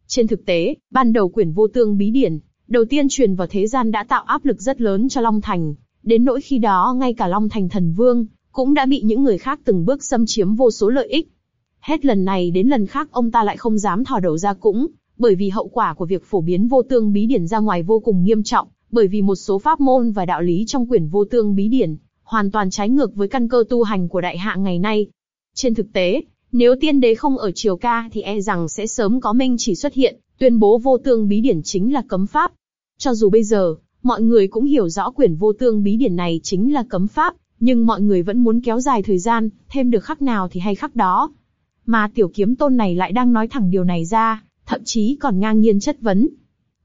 Trên thực tế, ban đầu quyển vô tương bí điển, đầu tiên truyền vào thế gian đã tạo áp lực rất lớn cho Long Thành, đến nỗi khi đó ngay cả Long Thành thần vương, cũng đã bị những người khác từng bước xâm chiếm vô số lợi ích. Hết lần này đến lần khác ông ta lại không dám thò đầu ra cũng, bởi vì hậu quả của việc phổ biến vô tương bí điển ra ngoài vô cùng nghiêm trọng, bởi vì một số pháp môn và đạo lý trong quyển vô tương bí điển, hoàn toàn trái ngược với căn cơ tu hành của đại hạ ngày nay. Trên thực tế, nếu tiên đế không ở triều ca thì e rằng sẽ sớm có minh chỉ xuất hiện, tuyên bố vô tương bí điển chính là cấm pháp. Cho dù bây giờ, mọi người cũng hiểu rõ quyển vô tương bí điển này chính là cấm pháp, nhưng mọi người vẫn muốn kéo dài thời gian, thêm được khắc nào thì hay khắc đó. Mà tiểu kiếm tôn này lại đang nói thẳng điều này ra, thậm chí còn ngang nhiên chất vấn.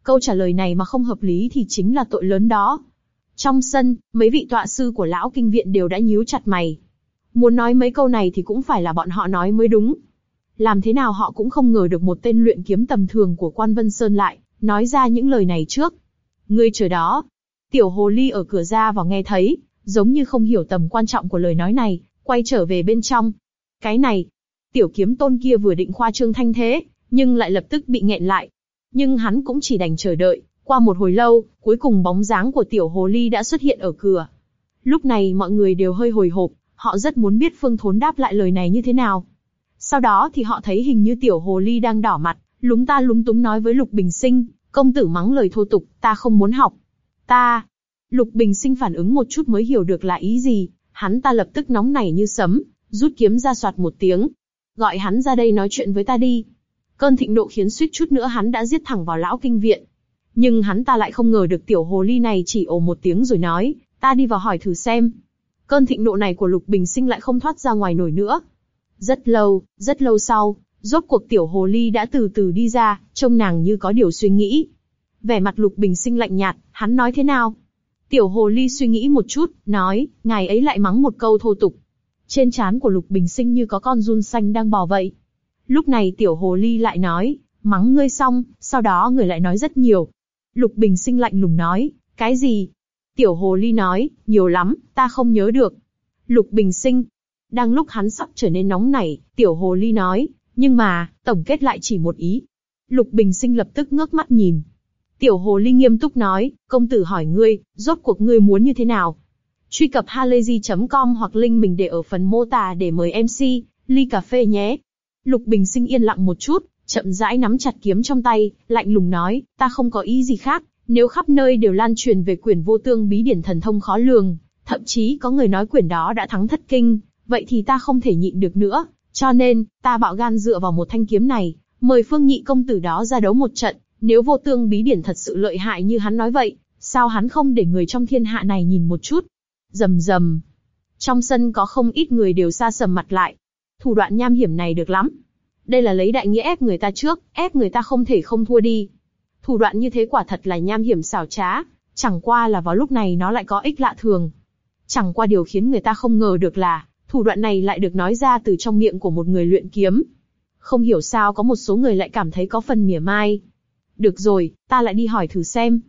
Câu trả lời này mà không hợp lý thì chính là tội lớn đó. Trong sân, mấy vị tọa sư của lão kinh viện đều đã nhíu chặt mày. Muốn nói mấy câu này thì cũng phải là bọn họ nói mới đúng. Làm thế nào họ cũng không ngờ được một tên luyện kiếm tầm thường của quan Vân Sơn lại, nói ra những lời này trước. Ngươi chờ đó. Tiểu hồ ly ở cửa ra vào nghe thấy, giống như không hiểu tầm quan trọng của lời nói này, quay trở về bên trong. Cái này, tiểu kiếm tôn kia vừa định khoa trương thanh thế, nhưng lại lập tức bị nghẹn lại. Nhưng hắn cũng chỉ đành chờ đợi, qua một hồi lâu, cuối cùng bóng dáng của tiểu hồ ly đã xuất hiện ở cửa. Lúc này mọi người đều hơi hồi hộp, họ rất muốn biết Phương Thốn đáp lại lời này như thế nào. Sau đó thì họ thấy hình như tiểu hồ ly đang đỏ mặt, lúng ta lúng túng nói với Lục Bình Sinh, công tử mắng lời thô tục, ta không muốn học. Ta, Lục Bình Sinh phản ứng một chút mới hiểu được là ý gì, hắn ta lập tức nóng nảy như sấm, rút kiếm ra soạt một tiếng. Gọi hắn ra đây nói chuyện với ta đi. Cơn thịnh nộ khiến suýt chút nữa hắn đã giết thẳng vào lão kinh viện. Nhưng hắn ta lại không ngờ được tiểu hồ ly này chỉ ồ một tiếng rồi nói, ta đi vào hỏi thử xem. Cơn thịnh nộ này của Lục Bình Sinh lại không thoát ra ngoài nổi nữa. Rất lâu, rất lâu sau, rốt cuộc tiểu hồ ly đã từ từ đi ra, trông nàng như có điều suy nghĩ. Vẻ mặt Lục Bình Sinh lạnh nhạt, hắn nói thế nào? Tiểu hồ ly suy nghĩ một chút, nói, ngài ấy lại mắng một câu thô tục. Trên trán của Lục Bình Sinh như có con run xanh đang bò vậy. Lúc này tiểu hồ ly lại nói, mắng ngươi xong, sau đó người lại nói rất nhiều. Lục Bình Sinh lạnh lùng nói, cái gì? Tiểu hồ ly nói, nhiều lắm, ta không nhớ được. Lục Bình Sinh, đang lúc hắn sắp trở nên nóng nảy, tiểu hồ ly nói, nhưng mà, tổng kết lại chỉ một ý. Lục Bình Sinh lập tức ngước mắt nhìn, Tiểu hồ ly nghiêm túc nói, công tử hỏi ngươi, rốt cuộc ngươi muốn như thế nào? Truy cập halayzi.com hoặc link mình để ở phần mô tả để mời MC, ly cà phê nhé. Lục Bình Sinh yên lặng một chút, chậm rãi nắm chặt kiếm trong tay, lạnh lùng nói, ta không có ý gì khác, nếu khắp nơi đều lan truyền về quyển vô tương bí điển thần thông khó lường, thậm chí có người nói quyển đó đã thắng thất kinh, vậy thì ta không thể nhịn được nữa, cho nên, ta bạo gan dựa vào một thanh kiếm này, mời phương nhị công tử đó ra đấu một trận, nếu vô tương bí điển thật sự lợi hại như hắn nói vậy, sao hắn không để người trong thiên hạ này nhìn một chút? Rầm rầm. Trong sân có không ít người đều xa sầm mặt lại. Thủ đoạn nham hiểm này được lắm. Đây là lấy đại nghĩa ép người ta trước, ép người ta không thể không thua đi. Thủ đoạn như thế quả thật là nham hiểm xảo trá, chẳng qua là vào lúc này nó lại có ích lạ thường. Chẳng qua điều khiến người ta không ngờ được là, thủ đoạn này lại được nói ra từ trong miệng của một người luyện kiếm. Không hiểu sao có một số người lại cảm thấy có phần mỉa mai. Được rồi, ta lại đi hỏi thử xem.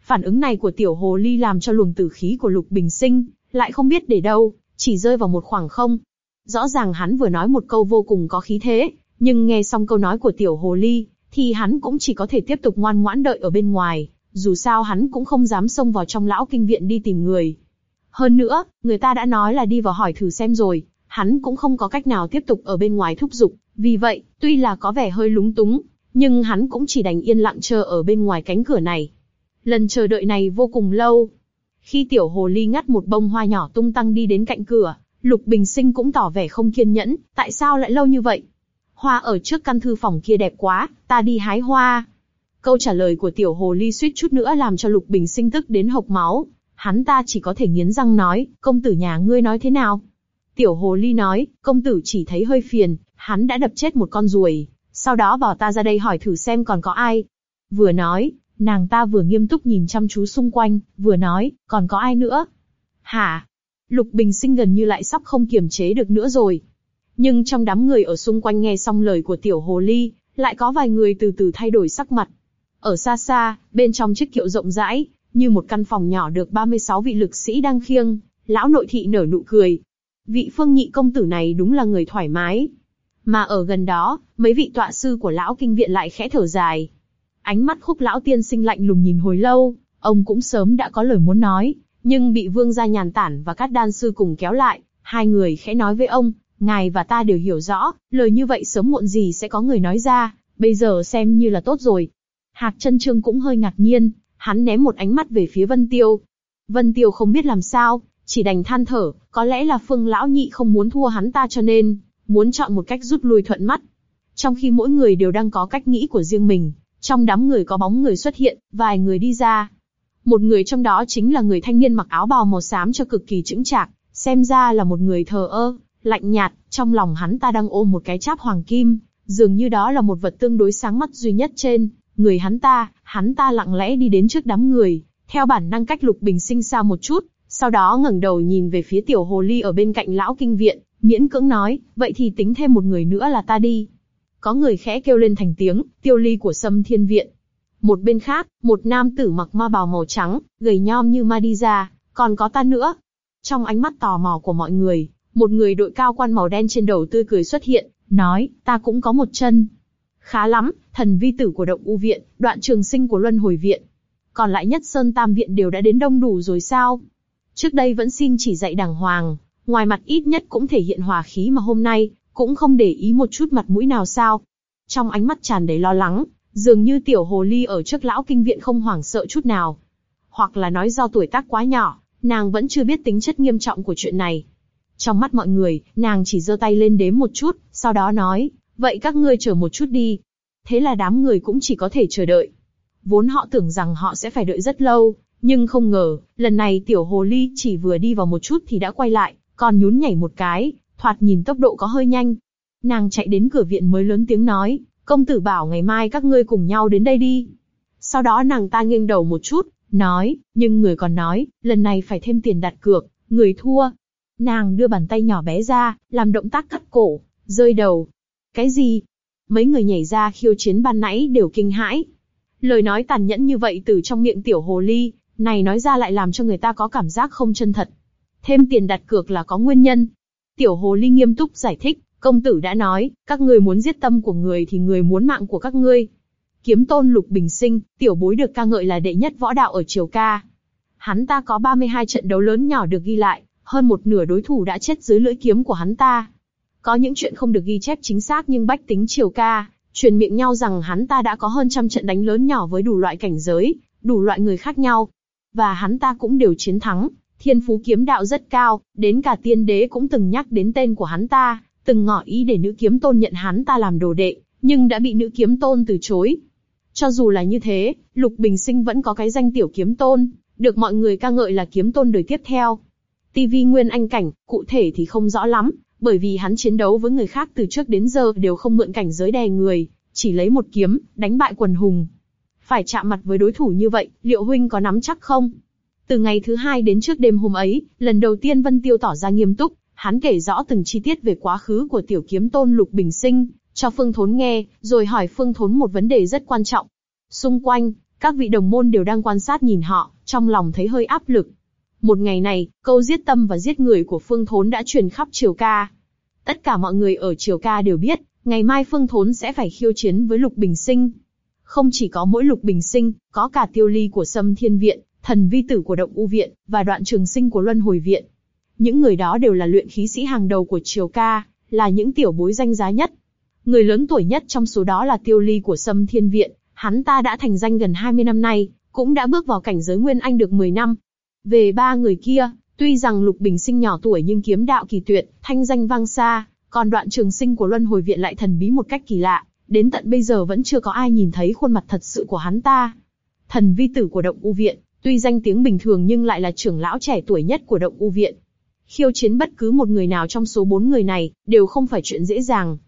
Phản ứng này của tiểu hồ ly làm cho luồng tử khí của lục bình sinh, lại không biết để đâu, chỉ rơi vào một khoảng không. Rõ ràng hắn vừa nói một câu vô cùng có khí thế, nhưng nghe xong câu nói của tiểu hồ ly, thì hắn cũng chỉ có thể tiếp tục ngoan ngoãn đợi ở bên ngoài, dù sao hắn cũng không dám xông vào trong lão kinh viện đi tìm người. Hơn nữa, người ta đã nói là đi vào hỏi thử xem rồi, hắn cũng không có cách nào tiếp tục ở bên ngoài thúc giục, vì vậy, tuy là có vẻ hơi lúng túng, nhưng hắn cũng chỉ đành yên lặng chờ ở bên ngoài cánh cửa này. Lần chờ đợi này vô cùng lâu. Khi tiểu hồ ly ngắt một bông hoa nhỏ tung tăng đi đến cạnh cửa, Lục Bình Sinh cũng tỏ vẻ không kiên nhẫn, tại sao lại lâu như vậy? Hoa ở trước căn thư phòng kia đẹp quá, ta đi hái hoa. Câu trả lời của tiểu hồ ly suýt chút nữa làm cho Lục Bình Sinh tức đến hộc máu. Hắn ta chỉ có thể nghiến răng nói, công tử nhà ngươi nói thế nào? Tiểu hồ ly nói, công tử chỉ thấy hơi phiền, hắn đã đập chết một con ruồi, sau đó bỏ ta ra đây hỏi thử xem còn có ai. Vừa nói, nàng ta vừa nghiêm túc nhìn chăm chú xung quanh, vừa nói, còn có ai nữa? Hả? Lục Bình Sinh gần như lại sắp không kiềm chế được nữa rồi. Nhưng trong đám người ở xung quanh nghe xong lời của tiểu hồ ly, lại có vài người từ từ thay đổi sắc mặt. Ở xa xa, bên trong chiếc kiệu rộng rãi, như một căn phòng nhỏ được 36 vị lực sĩ đang khiêng, lão nội thị nở nụ cười. Vị phương nhị công tử này đúng là người thoải mái. Mà ở gần đó, mấy vị tọa sư của lão kinh viện lại khẽ thở dài. Ánh mắt khúc lão tiên sinh lạnh lùng nhìn hồi lâu, ông cũng sớm đã có lời muốn nói, nhưng bị vương gia nhàn tản và các đan sư cùng kéo lại, hai người khẽ nói với ông, ngài và ta đều hiểu rõ, lời như vậy sớm muộn gì sẽ có người nói ra, bây giờ xem như là tốt rồi. Hạc chân trương cũng hơi ngạc nhiên, hắn ném một ánh mắt về phía Vân Tiêu. Vân Tiêu không biết làm sao, chỉ đành than thở, có lẽ là Phương Lão Nhị không muốn thua hắn ta cho nên, muốn chọn một cách rút lui thuận mắt. Trong khi mỗi người đều đang có cách nghĩ của riêng mình, trong đám người có bóng người xuất hiện, vài người đi ra. Một người trong đó chính là người thanh niên mặc áo bào màu xám cho cực kỳ chững chạc, xem ra là một người thờ ơ, lạnh nhạt, trong lòng hắn ta đang ôm một cái cháp hoàng kim, dường như đó là một vật tương đối sáng mắt duy nhất trên người hắn ta, hắn ta lặng lẽ đi đến trước đám người, theo bản năng cách Lục Bình Sinh xa một chút, sau đó ngẩng đầu nhìn về phía tiểu hồ ly ở bên cạnh lão kinh viện, miễn cưỡng nói, vậy thì tính thêm một người nữa là ta đi. Có người khẽ kêu lên thành tiếng, tiêu ly của sâm thiên viện. Một bên khác, một nam tử mặc ma bào màu trắng, gầy nhom như ma đi ra, còn có ta nữa. Trong ánh mắt tò mò của mọi người, một người đội cao quan màu đen trên đầu tươi cười xuất hiện, nói, ta cũng có một chân. Khá lắm, thần vi tử của động u viện, đoạn trường sinh của luân hồi viện. Còn lại nhất sơn tam viện đều đã đến đông đủ rồi sao? Trước đây vẫn xin chỉ dạy đàng hoàng, ngoài mặt ít nhất cũng thể hiện hòa khí mà hôm nay, cũng không để ý một chút mặt mũi nào sao. Trong ánh mắt tràn đầy lo lắng, dường như tiểu hồ ly ở trước lão kinh viện không hoảng sợ chút nào. Hoặc là nói do tuổi tác quá nhỏ, nàng vẫn chưa biết tính chất nghiêm trọng của chuyện này. Trong mắt mọi người, nàng chỉ giơ tay lên đếm một chút, sau đó nói, vậy các ngươi chờ một chút đi. Thế là đám người cũng chỉ có thể chờ đợi. Vốn họ tưởng rằng họ sẽ phải đợi rất lâu, nhưng không ngờ, lần này tiểu hồ ly chỉ vừa đi vào một chút thì đã quay lại, còn nhún nhảy một cái, thoạt nhìn tốc độ có hơi nhanh. Nàng chạy đến cửa viện mới lớn tiếng nói, công tử bảo ngày mai các ngươi cùng nhau đến đây đi. Sau đó nàng ta nghiêng đầu một chút, nói, nhưng người còn nói, lần này phải thêm tiền đặt cược, người thua. Nàng đưa bàn tay nhỏ bé ra, làm động tác cắt cổ, rơi đầu. Cái gì? Mấy người nhảy ra khiêu chiến ban nãy đều kinh hãi. Lời nói tàn nhẫn như vậy từ trong miệng tiểu hồ ly, này nói ra lại làm cho người ta có cảm giác không chân thật. Thêm tiền đặt cược là có nguyên nhân. Tiểu hồ ly nghiêm túc giải thích, công tử đã nói, các người muốn giết tâm của người thì người muốn mạng của các ngươi. Kiếm tôn lục bình sinh, tiểu bối được ca ngợi là đệ nhất võ đạo ở triều ca. Hắn ta có 32 trận đấu lớn nhỏ được ghi lại, hơn một nửa đối thủ đã chết dưới lưỡi kiếm của hắn ta. Có những chuyện không được ghi chép chính xác nhưng bách tính triều ca, truyền miệng nhau rằng hắn ta đã có hơn trăm trận đánh lớn nhỏ với đủ loại cảnh giới, đủ loại người khác nhau. Và hắn ta cũng đều chiến thắng, thiên phú kiếm đạo rất cao, đến cả tiên đế cũng từng nhắc đến tên của hắn ta, từng ngỏ ý để nữ kiếm tôn nhận hắn ta làm đồ đệ, nhưng đã bị nữ kiếm tôn từ chối. Cho dù là như thế, Lục Bình Sinh vẫn có cái danh tiểu kiếm tôn, được mọi người ca ngợi là kiếm tôn đời tiếp theo. TV Nguyên Anh cảnh, cụ thể thì không rõ lắm, bởi vì hắn chiến đấu với người khác từ trước đến giờ đều không mượn cảnh giới đè người, chỉ lấy một kiếm, đánh bại quần hùng. Phải chạm mặt với đối thủ như vậy, liệu huynh có nắm chắc không? Từ ngày thứ hai đến trước đêm hôm ấy, lần đầu tiên Vân Tiêu tỏ ra nghiêm túc, hắn kể rõ từng chi tiết về quá khứ của tiểu kiếm tôn Lục Bình Sinh, cho Phương Thốn nghe, rồi hỏi Phương Thốn một vấn đề rất quan trọng. Xung quanh, các vị đồng môn đều đang quan sát nhìn họ, trong lòng thấy hơi áp lực. Một ngày này, câu giết tâm và giết người của Phương Thốn đã truyền khắp Triều Ca. Tất cả mọi người ở Triều Ca đều biết, ngày mai Phương Thốn sẽ phải khiêu chiến với Lục Bình Sinh. Không chỉ có mỗi Lục Bình Sinh, có cả Tiêu Ly của Sâm Thiên Viện, Thần Vi Tử của Động U Viện, và Đoạn Trường Sinh của Luân Hồi Viện. Những người đó đều là luyện khí sĩ hàng đầu của Triều Ca, là những tiểu bối danh giá nhất. Người lớn tuổi nhất trong số đó là Tiêu Ly của Sâm Thiên Viện, hắn ta đã thành danh gần 20 năm nay, cũng đã bước vào cảnh giới Nguyên Anh được 10 năm. Về ba người kia, tuy rằng Lục Bình Sinh nhỏ tuổi nhưng kiếm đạo kỳ tuyệt, thanh danh vang xa, còn đoạn trường sinh của Luân Hồi Viện lại thần bí một cách kỳ lạ, đến tận bây giờ vẫn chưa có ai nhìn thấy khuôn mặt thật sự của hắn ta. Thần vi tử của Động U Viện, tuy danh tiếng bình thường nhưng lại là trưởng lão trẻ tuổi nhất của Động U Viện. Khiêu chiến bất cứ một người nào trong số bốn người này, đều không phải chuyện dễ dàng.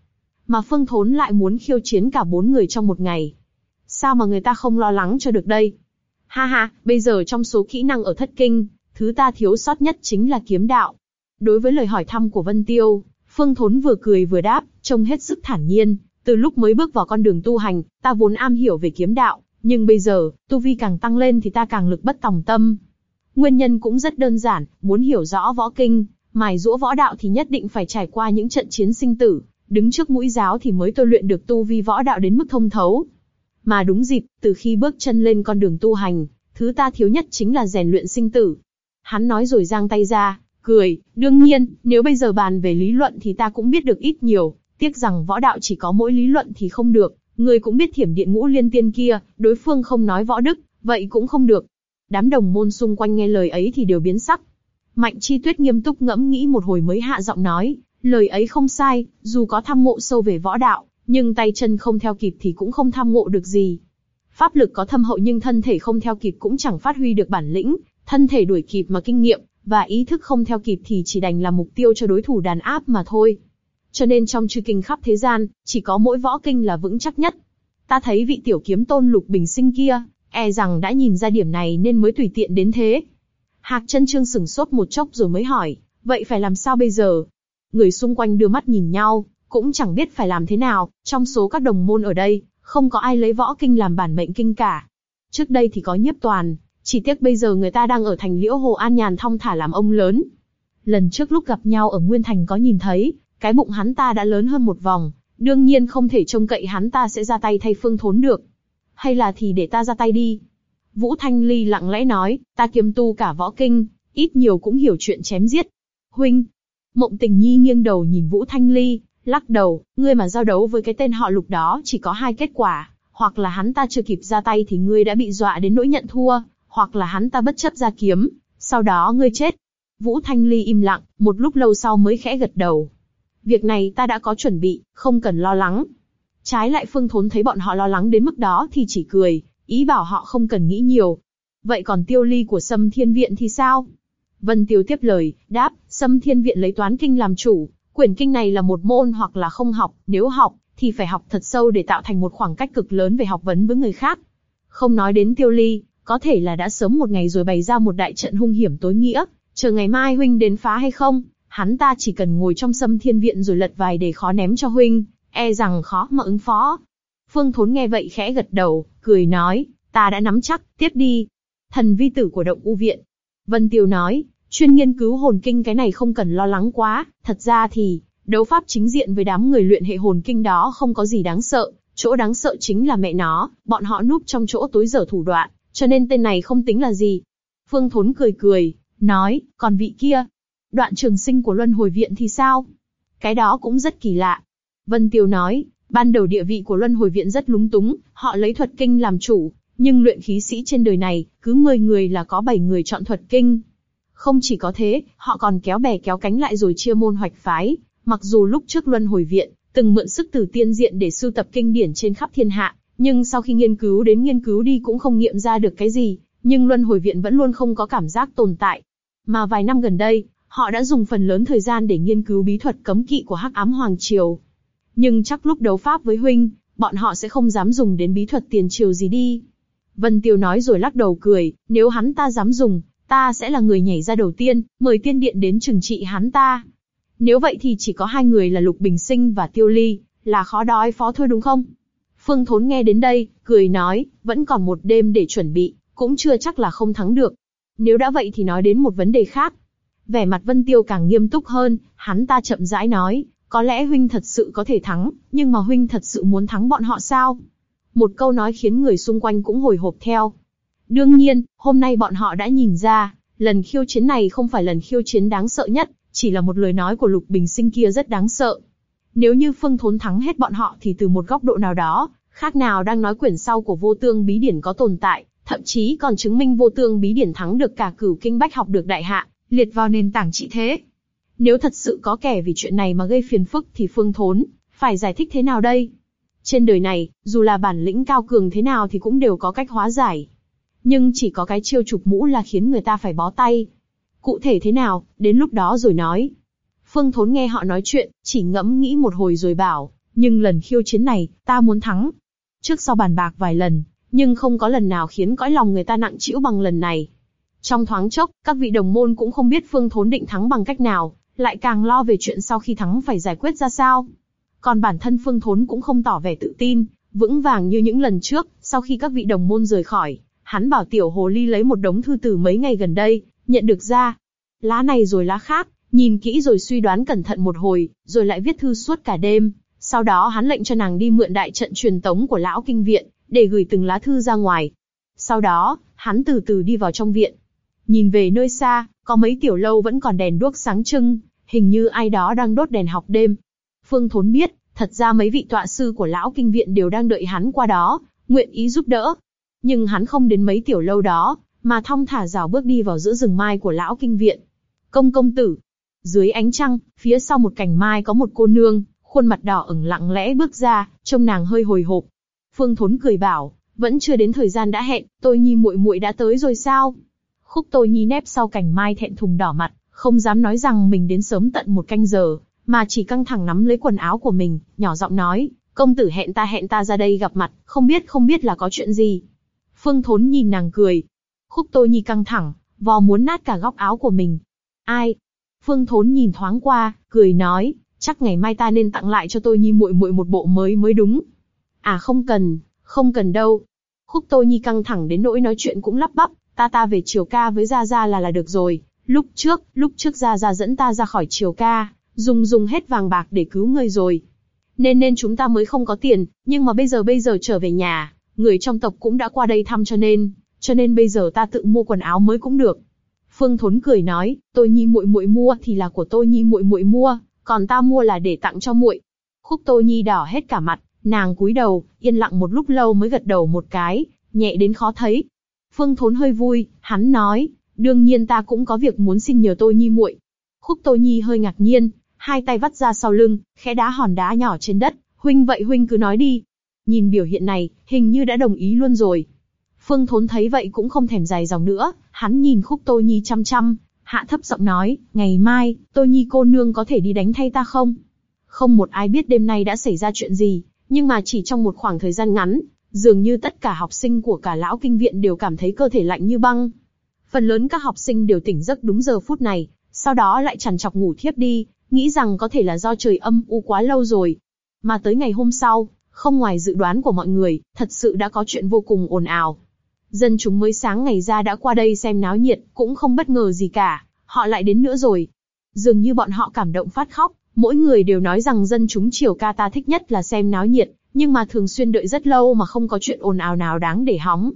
Mà Phương Thốn lại muốn khiêu chiến cả bốn người trong một ngày. Sao mà người ta không lo lắng cho được đây? Ha ha, bây giờ trong số kỹ năng ở thất kinh, thứ ta thiếu sót nhất chính là kiếm đạo. Đối với lời hỏi thăm của Vân Tiêu, Phương Thốn vừa cười vừa đáp, trông hết sức thản nhiên. Từ lúc mới bước vào con đường tu hành, ta vốn am hiểu về kiếm đạo, nhưng bây giờ, tu vi càng tăng lên thì ta càng lực bất tòng tâm. Nguyên nhân cũng rất đơn giản, muốn hiểu rõ võ kinh, mài rũa võ đạo thì nhất định phải trải qua những trận chiến sinh tử, đứng trước mũi giáo thì mới tôi luyện được tu vi võ đạo đến mức thông thấu. Mà đúng dịp, từ khi bước chân lên con đường tu hành, thứ ta thiếu nhất chính là rèn luyện sinh tử. Hắn nói rồi giang tay ra, cười, đương nhiên, nếu bây giờ bàn về lý luận thì ta cũng biết được ít nhiều, tiếc rằng võ đạo chỉ có mỗi lý luận thì không được, người cũng biết thiểm điện ngũ liên tiên kia, đối phương không nói võ đức, vậy cũng không được. Đám đồng môn xung quanh nghe lời ấy thì đều biến sắc. Mạnh Chi Tuyết nghiêm túc ngẫm nghĩ một hồi mới hạ giọng nói, lời ấy không sai, dù có tham ngộ sâu về võ đạo, nhưng tay chân không theo kịp thì cũng không tham ngộ được gì. Pháp lực có thâm hậu nhưng thân thể không theo kịp cũng chẳng phát huy được bản lĩnh, thân thể đuổi kịp mà kinh nghiệm, và ý thức không theo kịp thì chỉ đành là mục tiêu cho đối thủ đàn áp mà thôi. Cho nên trong chư kinh khắp thế gian, chỉ có mỗi võ kinh là vững chắc nhất. Ta thấy vị tiểu kiếm tôn lục bình sinh kia, e rằng đã nhìn ra điểm này nên mới tùy tiện đến thế. Hạc chân trương sửng sốt một chốc rồi mới hỏi, vậy phải làm sao bây giờ? Người xung quanh đưa mắt nhìn nhau, cũng chẳng biết phải làm thế nào, trong số các đồng môn ở đây, không có ai lấy võ kinh làm bản mệnh kinh cả. Trước đây thì có nhiếp toàn, chỉ tiếc bây giờ người ta đang ở thành liễu hồ an nhàn thong thả làm ông lớn. Lần trước lúc gặp nhau ở Nguyên Thành có nhìn thấy, cái bụng hắn ta đã lớn hơn một vòng, đương nhiên không thể trông cậy hắn ta sẽ ra tay thay phương thốn được. Hay là thì để ta ra tay đi. Vũ Thanh Ly lặng lẽ nói, ta kiêm tu cả võ kinh, ít nhiều cũng hiểu chuyện chém giết. Huynh! Mộng tình nhi nghiêng đầu nhìn Vũ Thanh Ly, lắc đầu, ngươi mà giao đấu với cái tên họ lục đó chỉ có hai kết quả, hoặc là hắn ta chưa kịp ra tay thì ngươi đã bị dọa đến nỗi nhận thua, hoặc là hắn ta bất chấp ra kiếm, sau đó ngươi chết. Vũ Thanh Ly im lặng, một lúc lâu sau mới khẽ gật đầu. Việc này ta đã có chuẩn bị, không cần lo lắng. Trái lại Phương Thốn thấy bọn họ lo lắng đến mức đó thì chỉ cười, ý bảo họ không cần nghĩ nhiều. Vậy còn tiêu ly của Sâm Thiên Viện thì sao? Vân Tiêu tiếp lời, đáp, Sâm Thiên Viện lấy toán kinh làm chủ, quyển kinh này là một môn hoặc là không học, nếu học, thì phải học thật sâu để tạo thành một khoảng cách cực lớn về học vấn với người khác. Không nói đến tiêu ly, có thể là đã sớm một ngày rồi bày ra một đại trận hung hiểm tối nghĩa, chờ ngày mai huynh đến phá hay không, hắn ta chỉ cần ngồi trong sâm thiên viện rồi lật vài đề khó ném cho huynh, e rằng khó mà ứng phó. Phương Thốn nghe vậy khẽ gật đầu, cười nói, ta đã nắm chắc, tiếp đi. Thần vi tử của động u viện. Vân Tiêu nói, chuyên nghiên cứu hồn kinh cái này không cần lo lắng quá, thật ra thì, đấu pháp chính diện với đám người luyện hệ hồn kinh đó không có gì đáng sợ, chỗ đáng sợ chính là mẹ nó, bọn họ núp trong chỗ tối dở thủ đoạn, cho nên tên này không tính là gì. Phương Thốn cười cười, nói, còn vị kia, đoạn trường sinh của luân hồi viện thì sao? Cái đó cũng rất kỳ lạ. Vân Tiêu nói, ban đầu địa vị của luân hồi viện rất lúng túng, họ lấy thuật kinh làm chủ, nhưng luyện khí sĩ trên đời này, cứ 10 người là có 7 người chọn thuật kinh. Không chỉ có thế, họ còn kéo bè kéo cánh lại rồi chia môn hoạch phái. Mặc dù lúc trước luân hồi viện, từng mượn sức từ tiên diện để sưu tập kinh điển trên khắp thiên hạ, nhưng sau khi nghiên cứu đến nghiên cứu đi cũng không nghiệm ra được cái gì, nhưng luân hồi viện vẫn luôn không có cảm giác tồn tại. Mà vài năm gần đây, họ đã dùng phần lớn thời gian để nghiên cứu bí thuật cấm kỵ của Hắc Ám Hoàng Triều. Nhưng chắc lúc đấu pháp với huynh, bọn họ sẽ không dám dùng đến bí thuật tiền triều gì đi. Vân Tiêu nói rồi lắc đầu cười, nếu hắn ta dám dùng, ta sẽ là người nhảy ra đầu tiên, mời tiên điện đến trừng trị hắn ta. Nếu vậy thì chỉ có hai người là Lục Bình Sinh và Tiêu Ly, là khó đói phó thôi đúng không? Phương Thốn nghe đến đây, cười nói, vẫn còn một đêm để chuẩn bị, cũng chưa chắc là không thắng được. Nếu đã vậy thì nói đến một vấn đề khác. Vẻ mặt Vân Tiêu càng nghiêm túc hơn, hắn ta chậm rãi nói, có lẽ huynh thật sự có thể thắng, nhưng mà huynh thật sự muốn thắng bọn họ sao? Một câu nói khiến người xung quanh cũng hồi hộp theo. Đương nhiên, hôm nay bọn họ đã nhìn ra, lần khiêu chiến này không phải lần khiêu chiến đáng sợ nhất, chỉ là một lời nói của Lục Bình Sinh kia rất đáng sợ. Nếu như Phương Thốn thắng hết bọn họ thì từ một góc độ nào đó, khác nào đang nói quyển sau của vô tương bí điển có tồn tại, thậm chí còn chứng minh vô tương bí điển thắng được cả cửu kinh bách học được đại hạ, liệt vào nền tảng trị thế. Nếu thật sự có kẻ vì chuyện này mà gây phiền phức thì Phương Thốn, phải giải thích thế nào đây? Trên đời này, dù là bản lĩnh cao cường thế nào thì cũng đều có cách hóa giải. Nhưng chỉ có cái chiêu chụp mũ là khiến người ta phải bó tay. Cụ thể thế nào, đến lúc đó rồi nói. Phương Thốn nghe họ nói chuyện, chỉ ngẫm nghĩ một hồi rồi bảo, nhưng lần khiêu chiến này, ta muốn thắng. Trước sau bàn bạc vài lần, nhưng không có lần nào khiến cõi lòng người ta nặng trĩu bằng lần này. Trong thoáng chốc, các vị đồng môn cũng không biết Phương Thốn định thắng bằng cách nào, lại càng lo về chuyện sau khi thắng phải giải quyết ra sao. Còn bản thân Phương Thốn cũng không tỏ vẻ tự tin, vững vàng như những lần trước, sau khi các vị đồng môn rời khỏi, hắn bảo tiểu hồ ly lấy một đống thư từ mấy ngày gần đây, nhận được ra. Lá này rồi lá khác, nhìn kỹ rồi suy đoán cẩn thận một hồi, rồi lại viết thư suốt cả đêm. Sau đó hắn lệnh cho nàng đi mượn đại trận truyền tống của lão kinh viện, để gửi từng lá thư ra ngoài. Sau đó, hắn từ từ đi vào trong viện. Nhìn về nơi xa, có mấy tiểu lâu vẫn còn đèn đuốc sáng trưng, hình như ai đó đang đốt đèn học đêm. Phương Thốn biết, thật ra mấy vị tọa sư của lão kinh viện đều đang đợi hắn qua đó, nguyện ý giúp đỡ. Nhưng hắn không đến mấy tiểu lâu đó, mà thong thả rào bước đi vào giữa rừng mai của lão kinh viện. Công công tử. Dưới ánh trăng, phía sau một cành mai có một cô nương, khuôn mặt đỏ ửng lặng lẽ bước ra, trông nàng hơi hồi hộp. Phương Thốn cười bảo, vẫn chưa đến thời gian đã hẹn, tôi nhi muội muội đã tới rồi sao? Khúc tôi nhi nép sau cành mai thẹn thùng đỏ mặt, không dám nói rằng mình đến sớm tận một canh giờ, mà chỉ căng thẳng nắm lấy quần áo của mình, nhỏ giọng nói, công tử hẹn ta hẹn ta ra đây gặp mặt, không biết không biết là có chuyện gì. Phương Thốn nhìn nàng cười. Khúc tôi Nhi căng thẳng, vò muốn nát cả góc áo của mình. Ai? Phương Thốn nhìn thoáng qua, cười nói, chắc ngày mai ta nên tặng lại cho tôi Nhi muội muội một bộ mới mới đúng. À không cần, không cần đâu. Khúc Tô Nhi căng thẳng đến nỗi nói chuyện cũng lắp bắp, ta ta về triều ca với Gia Gia là là được rồi. Lúc trước, lúc trước Gia Gia dẫn ta ra khỏi triều ca, dùng dùng hết vàng bạc để cứu người rồi. Nên nên chúng ta mới không có tiền, nhưng mà bây giờ bây giờ trở về nhà, người trong tộc cũng đã qua đây thăm cho nên, cho nên bây giờ ta tự mua quần áo mới cũng được. Phương Thốn cười nói, tôi nhi muội muội mua thì là của tôi nhi muội muội mua, còn ta mua là để tặng cho muội. Khúc Tô Nhi đỏ hết cả mặt, nàng cúi đầu, yên lặng một lúc lâu mới gật đầu một cái, nhẹ đến khó thấy. Phương Thốn hơi vui, hắn nói, đương nhiên ta cũng có việc muốn xin nhờ tô nhi muội. Khúc Tô Nhi hơi ngạc nhiên, hai tay vắt ra sau lưng, khẽ đá hòn đá nhỏ trên đất. Huynh vậy huynh cứ nói đi. Nhìn biểu hiện này, hình như đã đồng ý luôn rồi. Phương Thốn thấy vậy cũng không thèm dài dòng nữa, hắn nhìn Khúc Tô Nhi chăm chăm, hạ thấp giọng nói, ngày mai, tôi Nhi cô nương có thể đi đánh thay ta không? Không một ai biết đêm nay đã xảy ra chuyện gì, nhưng mà chỉ trong một khoảng thời gian ngắn, dường như tất cả học sinh của cả lão kinh viện đều cảm thấy cơ thể lạnh như băng. Phần lớn các học sinh đều tỉnh giấc đúng giờ phút này, sau đó lại chằn chọc ngủ thiếp đi, nghĩ rằng có thể là do trời âm u quá lâu rồi. Mà tới ngày hôm sau, không ngoài dự đoán của mọi người, thật sự đã có chuyện vô cùng ồn ào. Dân chúng mới sáng ngày ra đã qua đây xem náo nhiệt, cũng không bất ngờ gì cả, họ lại đến nữa rồi. Dường như bọn họ cảm động phát khóc, mỗi người đều nói rằng dân chúng triều ca ta thích nhất là xem náo nhiệt, nhưng mà thường xuyên đợi rất lâu mà không có chuyện ồn ào nào đáng để hóng.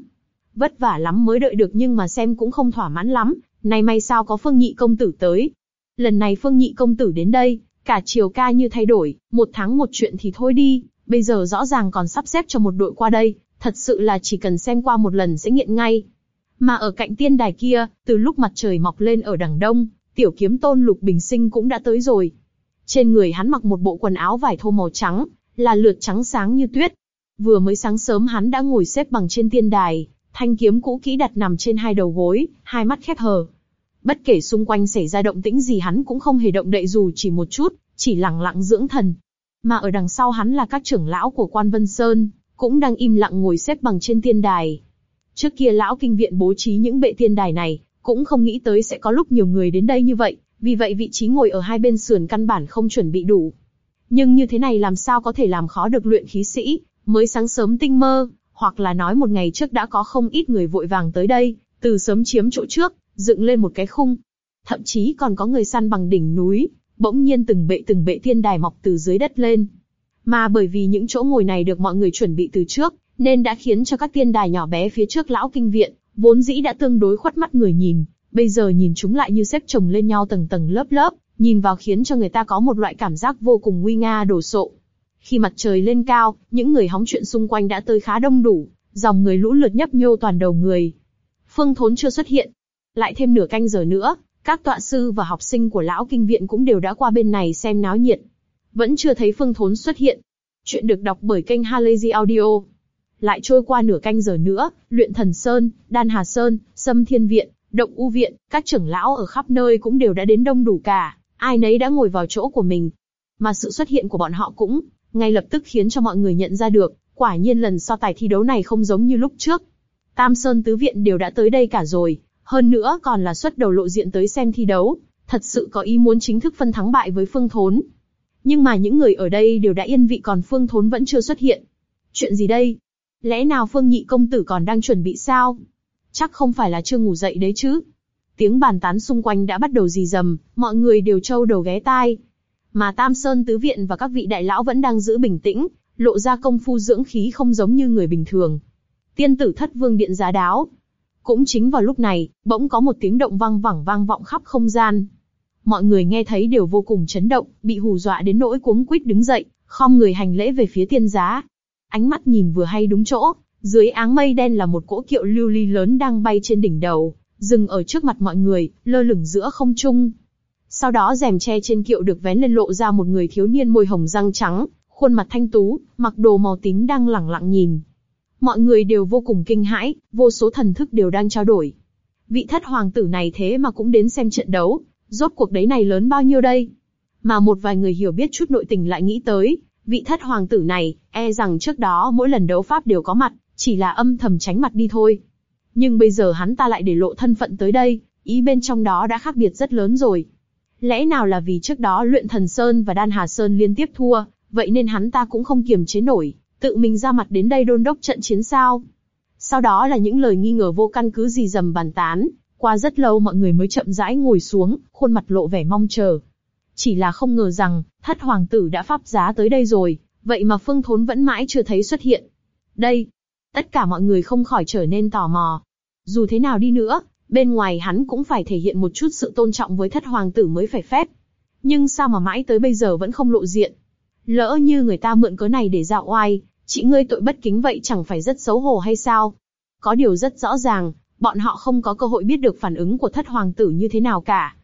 vất vả lắm mới đợi được nhưng mà xem cũng không thỏa mãn lắm, này may sao có Phương Nhị công tử tới. Lần này Phương Nhị công tử đến đây, cả triều ca như thay đổi, một tháng một chuyện thì thôi đi, bây giờ rõ ràng còn sắp xếp cho một đội qua đây, thật sự là chỉ cần xem qua một lần sẽ nghiện ngay. Mà ở cạnh tiên đài kia, từ lúc mặt trời mọc lên ở đằng đông, tiểu kiếm tôn lục bình sinh cũng đã tới rồi. Trên người hắn mặc một bộ quần áo vải thô màu trắng, là lượt trắng sáng như tuyết. Vừa mới sáng sớm hắn đã ngồi xếp bằng trên tiên đài, thanh kiếm cũ kỹ đặt nằm trên hai đầu gối, hai mắt khép hờ. Bất kể xung quanh xảy ra động tĩnh gì hắn cũng không hề động đậy dù chỉ một chút, chỉ lặng lặng dưỡng thần. Mà ở đằng sau hắn là các trưởng lão của quan Vân Sơn, cũng đang im lặng ngồi xếp bằng trên tiên đài. Trước kia lão kinh viện bố trí những bệ tiên đài này, cũng không nghĩ tới sẽ có lúc nhiều người đến đây như vậy, vì vậy vị trí ngồi ở hai bên sườn căn bản không chuẩn bị đủ. Nhưng như thế này làm sao có thể làm khó được luyện khí sĩ, mới sáng sớm tinh mơ, hoặc là nói một ngày trước đã có không ít người vội vàng tới đây, từ sớm chiếm chỗ trước, dựng lên một cái khung. Thậm chí còn có người săn bằng đỉnh núi, bỗng nhiên từng bệ từng bệ thiên đài mọc từ dưới đất lên. Mà bởi vì những chỗ ngồi này được mọi người chuẩn bị từ trước, nên đã khiến cho các tiên đài nhỏ bé phía trước lão kinh viện, vốn dĩ đã tương đối khuất mắt người nhìn, bây giờ nhìn chúng lại như xếp chồng lên nhau tầng tầng lớp lớp, nhìn vào khiến cho người ta có một loại cảm giác vô cùng nguy nga đổ sộ. Khi mặt trời lên cao, những người hóng chuyện xung quanh đã tới khá đông đủ, dòng người lũ lượt nhấp nhô toàn đầu người. Phương Thốn chưa xuất hiện. Lại thêm nửa canh giờ nữa, các tọa sư và học sinh của lão kinh viện cũng đều đã qua bên này xem náo nhiệt. Vẫn chưa thấy Phương Thốn xuất hiện. Chuyện được đọc bởi kênh Halazy Audio. Lại trôi qua nửa canh giờ nữa, luyện thần sơn, đan hà sơn, sâm thiên viện, động u viện, các trưởng lão ở khắp nơi cũng đều đã đến đông đủ cả, ai nấy đã ngồi vào chỗ của mình. Mà sự xuất hiện của bọn họ cũng ngay lập tức khiến cho mọi người nhận ra được, quả nhiên lần so tài thi đấu này không giống như lúc trước. Tam Sơn Tứ Viện đều đã tới đây cả rồi, hơn nữa còn là xuất đầu lộ diện tới xem thi đấu, thật sự có ý muốn chính thức phân thắng bại với Phương Thốn. Nhưng mà những người ở đây đều đã yên vị còn Phương Thốn vẫn chưa xuất hiện. Chuyện gì đây? Lẽ nào Phương Nhị công tử còn đang chuẩn bị sao? Chắc không phải là chưa ngủ dậy đấy chứ? Tiếng bàn tán xung quanh đã bắt đầu rì rầm, mọi người đều trâu đầu ghé tai. Mà Tam Sơn Tứ Viện và các vị đại lão vẫn đang giữ bình tĩnh, lộ ra công phu dưỡng khí không giống như người bình thường. Tiên tử thất vương điện giá đáo. Cũng chính vào lúc này, bỗng có một tiếng động vang vẳng vang vọng khắp không gian. Mọi người nghe thấy đều vô cùng chấn động, bị hù dọa đến nỗi cuống quýt đứng dậy, khom người hành lễ về phía tiên giá. Ánh mắt nhìn vừa hay đúng chỗ, dưới áng mây đen là một cỗ kiệu lưu ly lớn đang bay trên đỉnh đầu, dừng ở trước mặt mọi người, lơ lửng giữa không trung. Sau đó rèm che trên kiệu được vén lên lộ ra một người thiếu niên môi hồng răng trắng, khuôn mặt thanh tú, mặc đồ màu tím đang lẳng lặng nhìn. Mọi người đều vô cùng kinh hãi, vô số thần thức đều đang trao đổi. Vị thất hoàng tử này thế mà cũng đến xem trận đấu, rốt cuộc đấy này lớn bao nhiêu đây? Mà một vài người hiểu biết chút nội tình lại nghĩ tới, vị thất hoàng tử này, e rằng trước đó mỗi lần đấu pháp đều có mặt, chỉ là âm thầm tránh mặt đi thôi. Nhưng bây giờ hắn ta lại để lộ thân phận tới đây, ý bên trong đó đã khác biệt rất lớn rồi. Lẽ nào là vì trước đó luyện thần Sơn và đan Hà Sơn liên tiếp thua, vậy nên hắn ta cũng không kiềm chế nổi, tự mình ra mặt đến đây đôn đốc trận chiến sao? Sau đó là những lời nghi ngờ vô căn cứ gì dầm bàn tán, qua rất lâu mọi người mới chậm rãi ngồi xuống, khuôn mặt lộ vẻ mong chờ. Chỉ là không ngờ rằng, thất hoàng tử đã pháp giá tới đây rồi, vậy mà Phương Thốn vẫn mãi chưa thấy xuất hiện. Đây, tất cả mọi người không khỏi trở nên tò mò. Dù thế nào đi nữa, bên ngoài hắn cũng phải thể hiện một chút sự tôn trọng với thất hoàng tử mới phải phép. Nhưng sao mà mãi tới bây giờ vẫn không lộ diện? Lỡ như người ta mượn cớ này để dạo oai, chị ngươi tội bất kính vậy chẳng phải rất xấu hổ hay sao? Có điều rất rõ ràng, bọn họ không có cơ hội biết được phản ứng của thất hoàng tử như thế nào cả.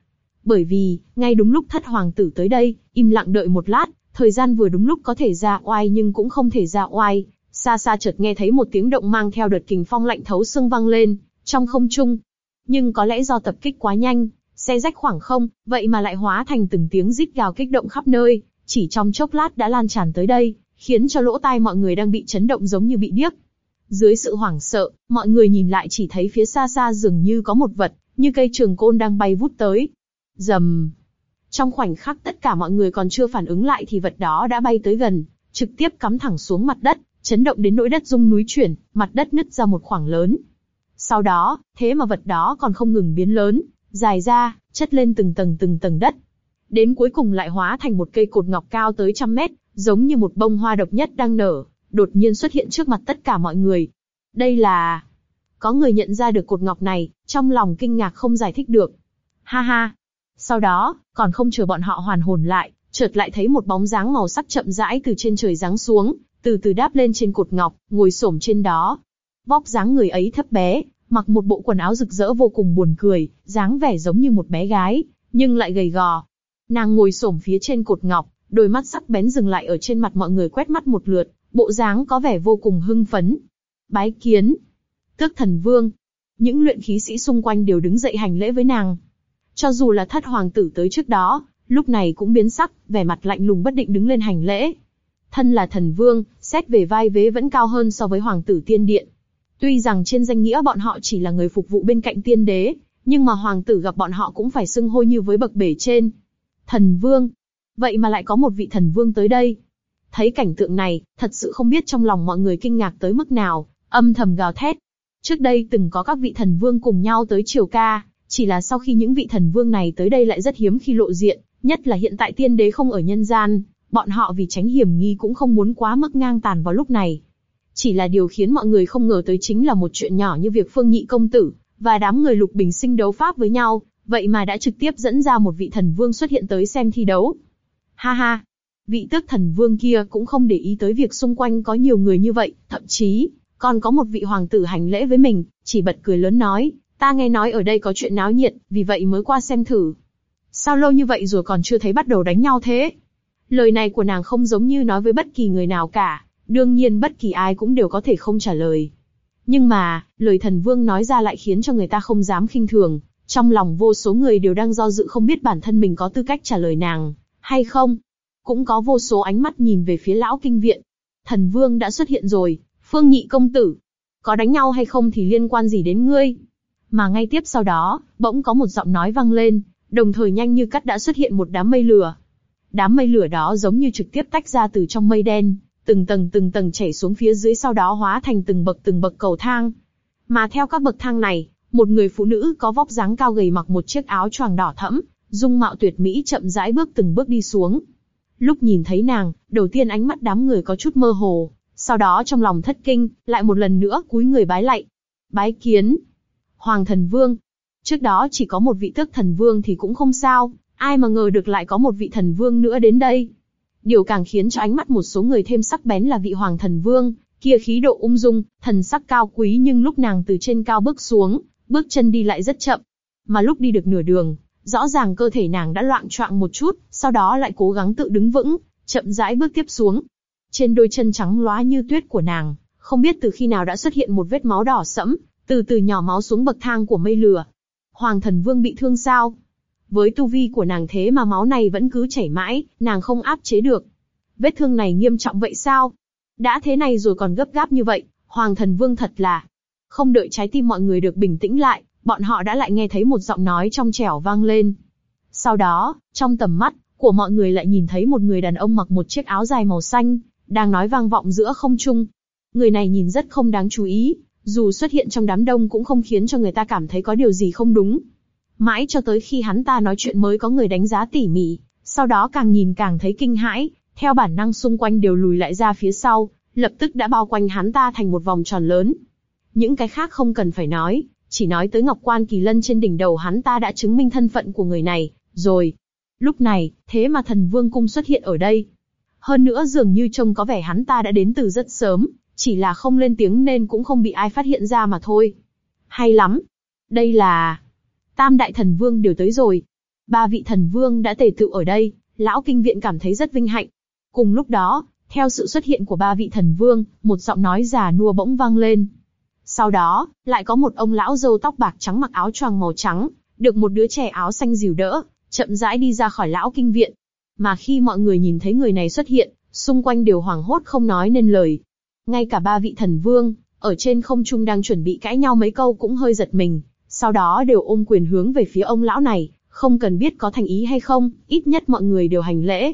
Bởi vì, ngay đúng lúc thất hoàng tử tới đây, im lặng đợi một lát, thời gian vừa đúng lúc có thể ra oai nhưng cũng không thể ra oai. Xa xa chợt nghe thấy một tiếng động mang theo đợt kình phong lạnh thấu xương vang lên, trong không trung. Nhưng có lẽ do tập kích quá nhanh, xe rách khoảng không, vậy mà lại hóa thành từng tiếng rít gào kích động khắp nơi, chỉ trong chốc lát đã lan tràn tới đây, khiến cho lỗ tai mọi người đang bị chấn động giống như bị điếc. Dưới sự hoảng sợ, mọi người nhìn lại chỉ thấy phía xa xa dường như có một vật, như cây trường côn đang bay vút tới. Dầm. Trong khoảnh khắc tất cả mọi người còn chưa phản ứng lại thì vật đó đã bay tới gần, trực tiếp cắm thẳng xuống mặt đất, chấn động đến nỗi đất rung núi chuyển, mặt đất nứt ra một khoảng lớn. Sau đó, thế mà vật đó còn không ngừng biến lớn, dài ra, chất lên từng tầng từng tầng đất. Đến cuối cùng lại hóa thành một cây cột ngọc cao tới trăm mét, giống như một bông hoa độc nhất đang nở, đột nhiên xuất hiện trước mặt tất cả mọi người. Đây là... Có người nhận ra được cột ngọc này, trong lòng kinh ngạc không giải thích được. Ha ha. Sau đó, còn không chờ bọn họ hoàn hồn lại, chợt lại thấy một bóng dáng màu sắc chậm rãi từ trên trời giáng xuống, từ từ đáp lên trên cột ngọc, ngồi xổm trên đó. Vóc dáng người ấy thấp bé, mặc một bộ quần áo rực rỡ vô cùng buồn cười, dáng vẻ giống như một bé gái, nhưng lại gầy gò. Nàng ngồi xổm phía trên cột ngọc, đôi mắt sắc bén dừng lại ở trên mặt mọi người quét mắt một lượt, bộ dáng có vẻ vô cùng hưng phấn. Bái kiến, tước thần vương. Những luyện khí sĩ xung quanh đều đứng dậy hành lễ với nàng. Cho dù là thất hoàng tử tới trước đó, lúc này cũng biến sắc, vẻ mặt lạnh lùng bất định đứng lên hành lễ. Thân là thần vương, xét về vai vế vẫn cao hơn so với hoàng tử tiên điện. Tuy rằng trên danh nghĩa bọn họ chỉ là người phục vụ bên cạnh tiên đế, nhưng mà hoàng tử gặp bọn họ cũng phải xưng hô như với bậc bể trên. Thần vương. Vậy mà lại có một vị thần vương tới đây. Thấy cảnh tượng này, thật sự không biết trong lòng mọi người kinh ngạc tới mức nào, âm thầm gào thét. Trước đây từng có các vị thần vương cùng nhau tới triều ca, chỉ là sau khi những vị thần vương này tới đây lại rất hiếm khi lộ diện, nhất là hiện tại tiên đế không ở nhân gian, bọn họ vì tránh hiểm nghi cũng không muốn quá mức ngang tàn vào lúc này. Chỉ là điều khiến mọi người không ngờ tới chính là một chuyện nhỏ như việc Phương Nhị công tử và đám người Lục Bình Sinh đấu pháp với nhau, vậy mà đã trực tiếp dẫn ra một vị thần vương xuất hiện tới xem thi đấu. Ha ha, vị tước thần vương kia cũng không để ý tới việc xung quanh có nhiều người như vậy, thậm chí còn có một vị hoàng tử hành lễ với mình, chỉ bật cười lớn nói, ta nghe nói ở đây có chuyện náo nhiệt, vì vậy mới qua xem thử. Sao lâu như vậy rồi còn chưa thấy bắt đầu đánh nhau thế? Lời này của nàng không giống như nói với bất kỳ người nào cả, đương nhiên bất kỳ ai cũng đều có thể không trả lời. Nhưng mà, lời thần vương nói ra lại khiến cho người ta không dám khinh thường, trong lòng vô số người đều đang do dự không biết bản thân mình có tư cách trả lời nàng, hay không. Cũng có vô số ánh mắt nhìn về phía lão kinh viện. Thần vương đã xuất hiện rồi, phương nhị công tử. Có đánh nhau hay không thì liên quan gì đến ngươi? Mà ngay tiếp sau đó, bỗng có một giọng nói vang lên, đồng thời nhanh như cắt đã xuất hiện một đám mây lửa. Đám mây lửa đó giống như trực tiếp tách ra từ trong mây đen, từng tầng từng tầng chảy xuống phía dưới sau đó hóa thành từng bậc từng bậc cầu thang. Mà theo các bậc thang này, một người phụ nữ có vóc dáng cao gầy mặc một chiếc áo choàng đỏ thẫm, dung mạo tuyệt mỹ chậm rãi bước từng bước đi xuống. Lúc nhìn thấy nàng, đầu tiên ánh mắt đám người có chút mơ hồ, sau đó trong lòng thất kinh, lại một lần nữa cúi người bái lạy. Bái kiến. Hoàng thần vương. Trước đó chỉ có một vị tước thần vương thì cũng không sao, ai mà ngờ được lại có một vị thần vương nữa đến đây. Điều càng khiến cho ánh mắt một số người thêm sắc bén là vị hoàng thần vương, kia khí độ ung dung, thần sắc cao quý nhưng lúc nàng từ trên cao bước xuống, bước chân đi lại rất chậm. Mà lúc đi được nửa đường, rõ ràng cơ thể nàng đã loạn choạng một chút, sau đó lại cố gắng tự đứng vững, chậm rãi bước tiếp xuống. Trên đôi chân trắng loá như tuyết của nàng, không biết từ khi nào đã xuất hiện một vết máu đỏ sẫm, từ từ nhỏ máu xuống bậc thang của mây lửa. Hoàng thần vương bị thương sao? Với tu vi của nàng thế mà máu này vẫn cứ chảy mãi, nàng không áp chế được. Vết thương này nghiêm trọng vậy sao? Đã thế này rồi còn gấp gáp như vậy, Hoàng thần vương thật là... Không đợi trái tim mọi người được bình tĩnh lại, bọn họ đã lại nghe thấy một giọng nói trong trẻo vang lên. Sau đó, trong tầm mắt của mọi người lại nhìn thấy một người đàn ông mặc một chiếc áo dài màu xanh, đang nói vang vọng giữa không trung. Người này nhìn rất không đáng chú ý, dù xuất hiện trong đám đông cũng không khiến cho người ta cảm thấy có điều gì không đúng. Mãi cho tới khi hắn ta nói chuyện mới có người đánh giá tỉ mỉ, sau đó càng nhìn càng thấy kinh hãi, theo bản năng xung quanh đều lùi lại ra phía sau, lập tức đã bao quanh hắn ta thành một vòng tròn lớn. Những cái khác không cần phải nói, chỉ nói tới ngọc quan kỳ lân trên đỉnh đầu hắn ta đã chứng minh thân phận của người này, rồi. Lúc này, thế mà thần vương cung xuất hiện ở đây. Hơn nữa dường như trông có vẻ hắn ta đã đến từ rất sớm, chỉ là không lên tiếng nên cũng không bị ai phát hiện ra mà thôi. Hay lắm. Đây là... Tam đại thần vương đều tới rồi. Ba vị thần vương đã tề tự ở đây, lão kinh viện cảm thấy rất vinh hạnh. Cùng lúc đó, theo sự xuất hiện của ba vị thần vương, một giọng nói già nua bỗng vang lên. Sau đó, lại có một ông lão râu tóc bạc trắng mặc áo choàng màu trắng, được một đứa trẻ áo xanh dìu đỡ, chậm rãi đi ra khỏi lão kinh viện. Mà khi mọi người nhìn thấy người này xuất hiện, xung quanh đều hoảng hốt không nói nên lời. Ngay cả ba vị thần vương, ở trên không trung đang chuẩn bị cãi nhau mấy câu cũng hơi giật mình, sau đó đều ôm quyền hướng về phía ông lão này, không cần biết có thành ý hay không, ít nhất mọi người đều hành lễ.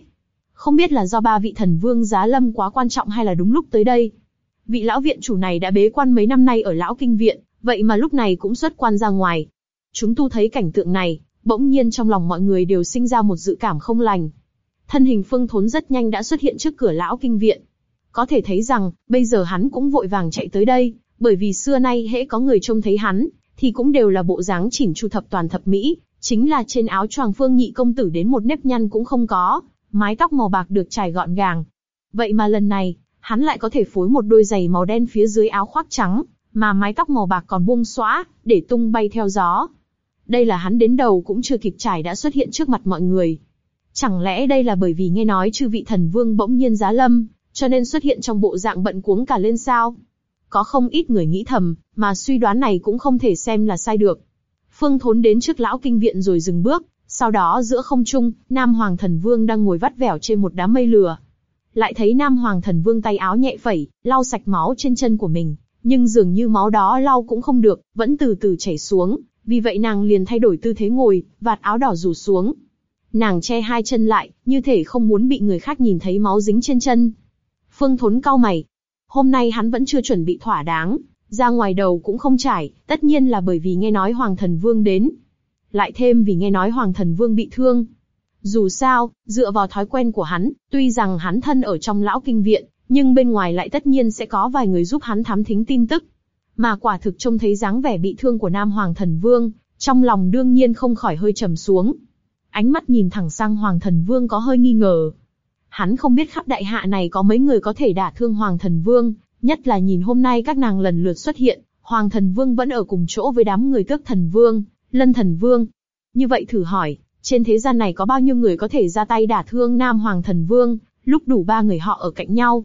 Không biết là do ba vị thần vương giá lâm quá quan trọng hay là đúng lúc tới đây. Vị lão viện chủ này đã bế quan mấy năm nay ở lão kinh viện, vậy mà lúc này cũng xuất quan ra ngoài. Chúng tu thấy cảnh tượng này, bỗng nhiên trong lòng mọi người đều sinh ra một dự cảm không lành. Thân hình phương thốn rất nhanh đã xuất hiện trước cửa lão kinh viện. Có thể thấy rằng, bây giờ hắn cũng vội vàng chạy tới đây, Bởi vì xưa nay hễ có người trông thấy hắn, thì cũng đều là bộ dáng chỉnh chu thập toàn thập mỹ, chính là trên áo choàng phương nhị công tử đến một nếp nhăn cũng không có, mái tóc màu bạc được trải gọn gàng. Vậy mà lần này, hắn lại có thể phối một đôi giày màu đen phía dưới áo khoác trắng, mà mái tóc màu bạc còn buông xõa, để tung bay theo gió. Đây là hắn đến đầu cũng chưa kịp trải đã xuất hiện trước mặt mọi người. Chẳng lẽ đây là bởi vì nghe nói chư vị thần vương bỗng nhiên giá lâm, cho nên xuất hiện trong bộ dạng bận cuống cả lên sao? Có không ít người nghĩ thầm, mà suy đoán này cũng không thể xem là sai được. Phương Thốn đến trước lão kinh viện rồi dừng bước, sau đó giữa không trung, Nam Hoàng Thần Vương đang ngồi vắt vẻo trên một đám mây lửa. Lại thấy Nam Hoàng Thần Vương tay áo nhẹ phẩy, lau sạch máu trên chân của mình, nhưng dường như máu đó lau cũng không được, vẫn từ từ chảy xuống, vì vậy nàng liền thay đổi tư thế ngồi, vạt áo đỏ rủ xuống. Nàng che hai chân lại, như thể không muốn bị người khác nhìn thấy máu dính trên chân. Phương Thốn cau mày. Hôm nay hắn vẫn chưa chuẩn bị thỏa đáng, ra ngoài đầu cũng không trải, tất nhiên là bởi vì nghe nói Hoàng Thần Vương đến. Lại thêm vì nghe nói Hoàng Thần Vương bị thương. Dù sao, dựa vào thói quen của hắn, tuy rằng hắn thân ở trong lão kinh viện, nhưng bên ngoài lại tất nhiên sẽ có vài người giúp hắn thám thính tin tức. Mà quả thực trông thấy dáng vẻ bị thương của Nam Hoàng Thần Vương, trong lòng đương nhiên không khỏi hơi trầm xuống. Ánh mắt nhìn thẳng sang Hoàng Thần Vương có hơi nghi ngờ. Hắn không biết khắp đại hạ này có mấy người có thể đả thương Hoàng Thần Vương, nhất là nhìn hôm nay các nàng lần lượt xuất hiện, Hoàng Thần Vương vẫn ở cùng chỗ với đám người tước Thần Vương, Lân Thần Vương. Như vậy thử hỏi, trên thế gian này có bao nhiêu người có thể ra tay đả thương Nam Hoàng Thần Vương, lúc đủ ba người họ ở cạnh nhau?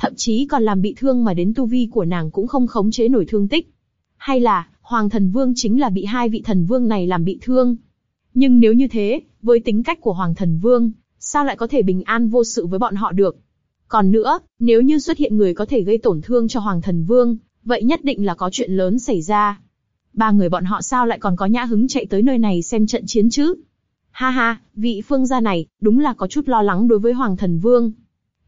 thậm chí còn làm bị thương mà đến tu vi của nàng cũng không khống chế nổi thương tích. Hay là, Hoàng Thần Vương chính là bị hai vị thần vương này làm bị thương? Nhưng nếu như thế, với tính cách của Hoàng Thần Vương, sao lại có thể bình an vô sự với bọn họ được? Còn nữa, nếu như xuất hiện người có thể gây tổn thương cho Hoàng Thần Vương, vậy nhất định là có chuyện lớn xảy ra. Ba người bọn họ sao lại còn có nhã hứng chạy tới nơi này xem trận chiến chứ? Ha ha, vị phương gia này, đúng là có chút lo lắng đối với Hoàng Thần Vương.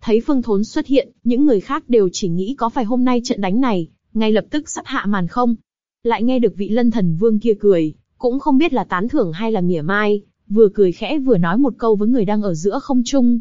Thấy Phương Thốn xuất hiện, những người khác đều chỉ nghĩ có phải hôm nay trận đánh này, ngay lập tức sắp hạ màn không. Lại nghe được vị lân thần vương kia cười, cũng không biết là tán thưởng hay là mỉa mai, vừa cười khẽ vừa nói một câu với người đang ở giữa không trung.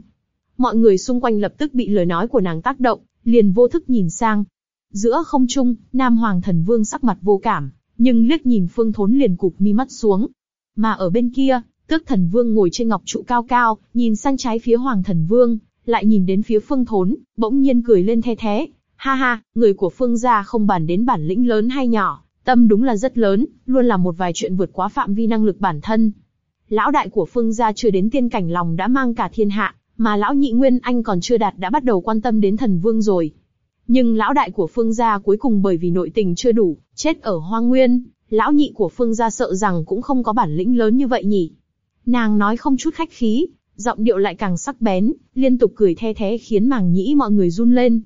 Mọi người xung quanh lập tức bị lời nói của nàng tác động, liền vô thức nhìn sang. Giữa không trung, Nam Hoàng Thần Vương sắc mặt vô cảm, nhưng liếc nhìn Phương Thốn liền cụp mi mắt xuống. Mà ở bên kia, Tước Thần Vương ngồi trên ngọc trụ cao cao, nhìn sang trái phía Hoàng Thần Vương, lại nhìn đến phía Phương Thốn, bỗng nhiên cười lên the thế. Ha ha, người của Phương gia không bàn đến bản lĩnh lớn hay nhỏ, tâm đúng là rất lớn, luôn làm một vài chuyện vượt quá phạm vi năng lực bản thân. Lão đại của Phương gia chưa đến tiên cảnh lòng đã mang cả thiên hạ, mà lão nhị Nguyên Anh còn chưa đạt đã bắt đầu quan tâm đến thần vương rồi. Nhưng lão đại của Phương gia cuối cùng bởi vì nội tình chưa đủ, chết ở hoang Nguyên, lão nhị của Phương gia sợ rằng cũng không có bản lĩnh lớn như vậy nhỉ. Nàng nói không chút khách khí, giọng điệu lại càng sắc bén, liên tục cười the thế khiến màng nhĩ mọi người run lên.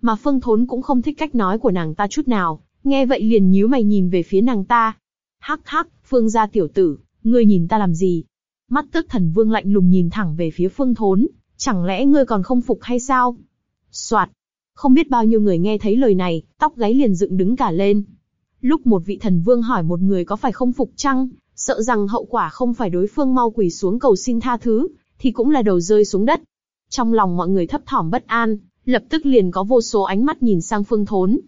Mà Phương Thốn cũng không thích cách nói của nàng ta chút nào, nghe vậy liền nhíu mày nhìn về phía nàng ta. Hắc hắc, Phương gia tiểu tử, ngươi nhìn ta làm gì? Mắt tức thần vương lạnh lùng nhìn thẳng về phía Phương Thốn, chẳng lẽ ngươi còn không phục hay sao? Soạt, không biết bao nhiêu người nghe thấy lời này, tóc gáy liền dựng đứng cả lên. Lúc một vị thần vương hỏi một người có phải không phục chăng, sợ rằng hậu quả không phải đối phương mau quỳ xuống cầu xin tha thứ, thì cũng là đầu rơi xuống đất. Trong lòng mọi người thấp thỏm bất an, lập tức liền có vô số ánh mắt nhìn sang Phương Thốn.